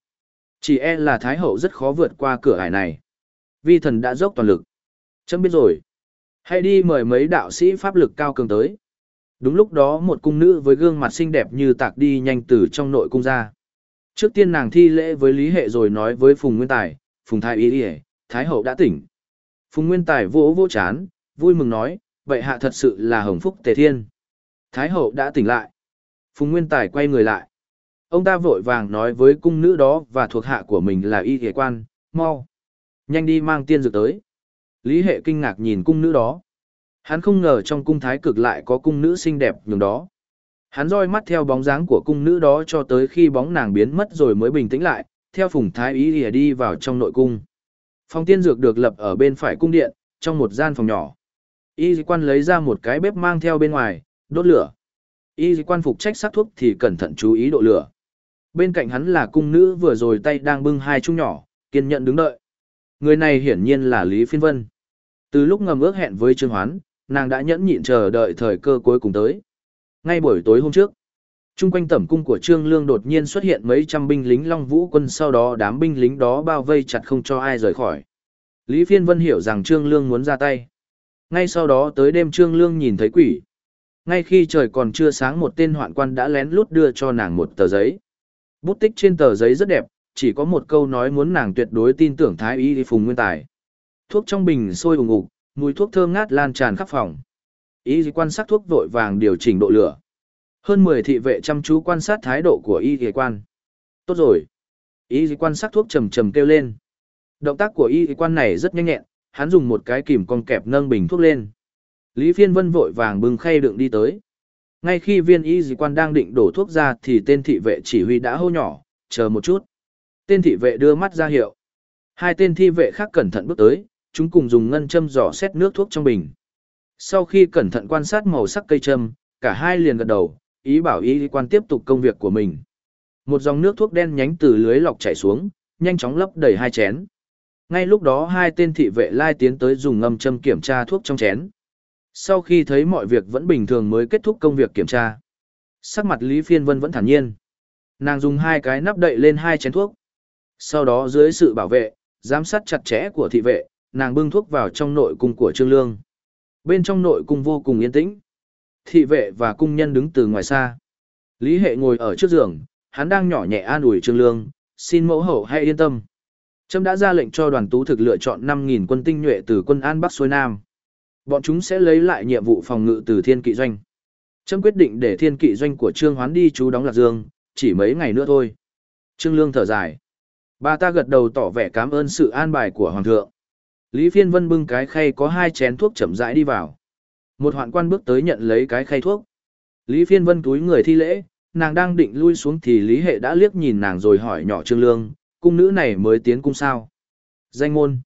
Chỉ e là Thái Hậu rất khó vượt qua cửa ải này. Vi thần đã dốc toàn lực. Chấm biết rồi. Hãy đi mời mấy đạo sĩ pháp lực cao cường tới. Đúng lúc đó một cung nữ với gương mặt xinh đẹp như tạc đi nhanh từ trong nội cung ra. Trước tiên nàng thi lễ với Lý Hệ rồi nói với Phùng Nguyên Tài, Phùng Thái Y Điề, Thái Hậu đã tỉnh. Phùng Nguyên Tài vỗ vỗ chán, vui mừng nói, vậy hạ thật sự là hồng phúc tề thiên. Thái Hậu đã tỉnh lại. Phùng Nguyên Tài quay người lại. Ông ta vội vàng nói với cung nữ đó và thuộc hạ của mình là y ghề quan, mau. Nhanh đi mang tiên dược tới. Lý hệ kinh ngạc nhìn cung nữ đó. Hắn không ngờ trong cung thái cực lại có cung nữ xinh đẹp nhường đó. Hắn roi mắt theo bóng dáng của cung nữ đó cho tới khi bóng nàng biến mất rồi mới bình tĩnh lại, theo phùng thái ý lìa đi vào trong nội cung. Phòng tiên dược được lập ở bên phải cung điện, trong một gian phòng nhỏ. Y quan lấy ra một cái bếp mang theo bên ngoài, đốt lửa. Y quan phục trách sát thuốc thì cẩn thận chú ý độ lửa. Bên cạnh hắn là cung nữ vừa rồi tay đang bưng hai chung nhỏ, kiên nhận đứng đợi. Người này hiển nhiên là Lý Phiên Vân. Từ lúc ngầm ước hẹn với Trương Hoán, nàng đã nhẫn nhịn chờ đợi thời cơ cuối cùng tới. Ngay buổi tối hôm trước, chung quanh tẩm cung của Trương Lương đột nhiên xuất hiện mấy trăm binh lính Long Vũ quân sau đó đám binh lính đó bao vây chặt không cho ai rời khỏi. Lý Phiên Vân hiểu rằng Trương Lương muốn ra tay. Ngay sau đó tới đêm Trương Lương nhìn thấy quỷ. Ngay khi trời còn chưa sáng một tên hoạn quan đã lén lút đưa cho nàng một tờ giấy. Bút tích trên tờ giấy rất đẹp, chỉ có một câu nói muốn nàng tuyệt đối tin tưởng Thái Y Phùng Nguyên Tài. Thuốc trong bình sôi ủng ục, mùi thuốc thơm ngát lan tràn khắp phòng. Y quan sát thuốc vội vàng điều chỉnh độ lửa. Hơn 10 thị vệ chăm chú quan sát thái độ của y y quan. Tốt rồi. Y quan sát thuốc trầm trầm kêu lên. Động tác của y quan này rất nhanh nhẹn, hắn dùng một cái kìm con kẹp nâng bình thuốc lên. Lý Phiên Vân vội vàng bưng khay đựng đi tới. Ngay khi viên y dì quan đang định đổ thuốc ra thì tên thị vệ chỉ huy đã hô nhỏ, chờ một chút. Tên thị vệ đưa mắt ra hiệu. Hai tên thị vệ khác cẩn thận bước tới, chúng cùng dùng ngân châm dò xét nước thuốc trong bình. Sau khi cẩn thận quan sát màu sắc cây châm, cả hai liền gật đầu, ý bảo y quan tiếp tục công việc của mình. Một dòng nước thuốc đen nhánh từ lưới lọc chảy xuống, nhanh chóng lấp đầy hai chén. Ngay lúc đó hai tên thị vệ lai tiến tới dùng ngâm châm kiểm tra thuốc trong chén. Sau khi thấy mọi việc vẫn bình thường mới kết thúc công việc kiểm tra. Sắc mặt Lý Phiên Vân vẫn thản nhiên. Nàng dùng hai cái nắp đậy lên hai chén thuốc. Sau đó dưới sự bảo vệ, giám sát chặt chẽ của thị vệ, nàng bưng thuốc vào trong nội cung của Trương Lương. Bên trong nội cung vô cùng yên tĩnh. Thị vệ và cung nhân đứng từ ngoài xa. Lý Hệ ngồi ở trước giường, hắn đang nhỏ nhẹ an ủi Trương Lương, xin mẫu hậu hãy yên tâm. Trâm đã ra lệnh cho đoàn tú thực lựa chọn 5.000 quân tinh nhuệ từ quân An Bắc xuôi Nam. Bọn chúng sẽ lấy lại nhiệm vụ phòng ngự từ thiên kỵ doanh. Trâm quyết định để thiên kỵ doanh của Trương Hoán đi chú đóng Lạc Dương, chỉ mấy ngày nữa thôi. Trương Lương thở dài. Bà ta gật đầu tỏ vẻ cảm ơn sự an bài của Hoàng thượng. Lý Phiên Vân bưng cái khay có hai chén thuốc chậm rãi đi vào. Một hoạn quan bước tới nhận lấy cái khay thuốc. Lý Phiên Vân túi người thi lễ, nàng đang định lui xuống thì Lý Hệ đã liếc nhìn nàng rồi hỏi nhỏ Trương Lương, cung nữ này mới tiến cung sao. Danh ngôn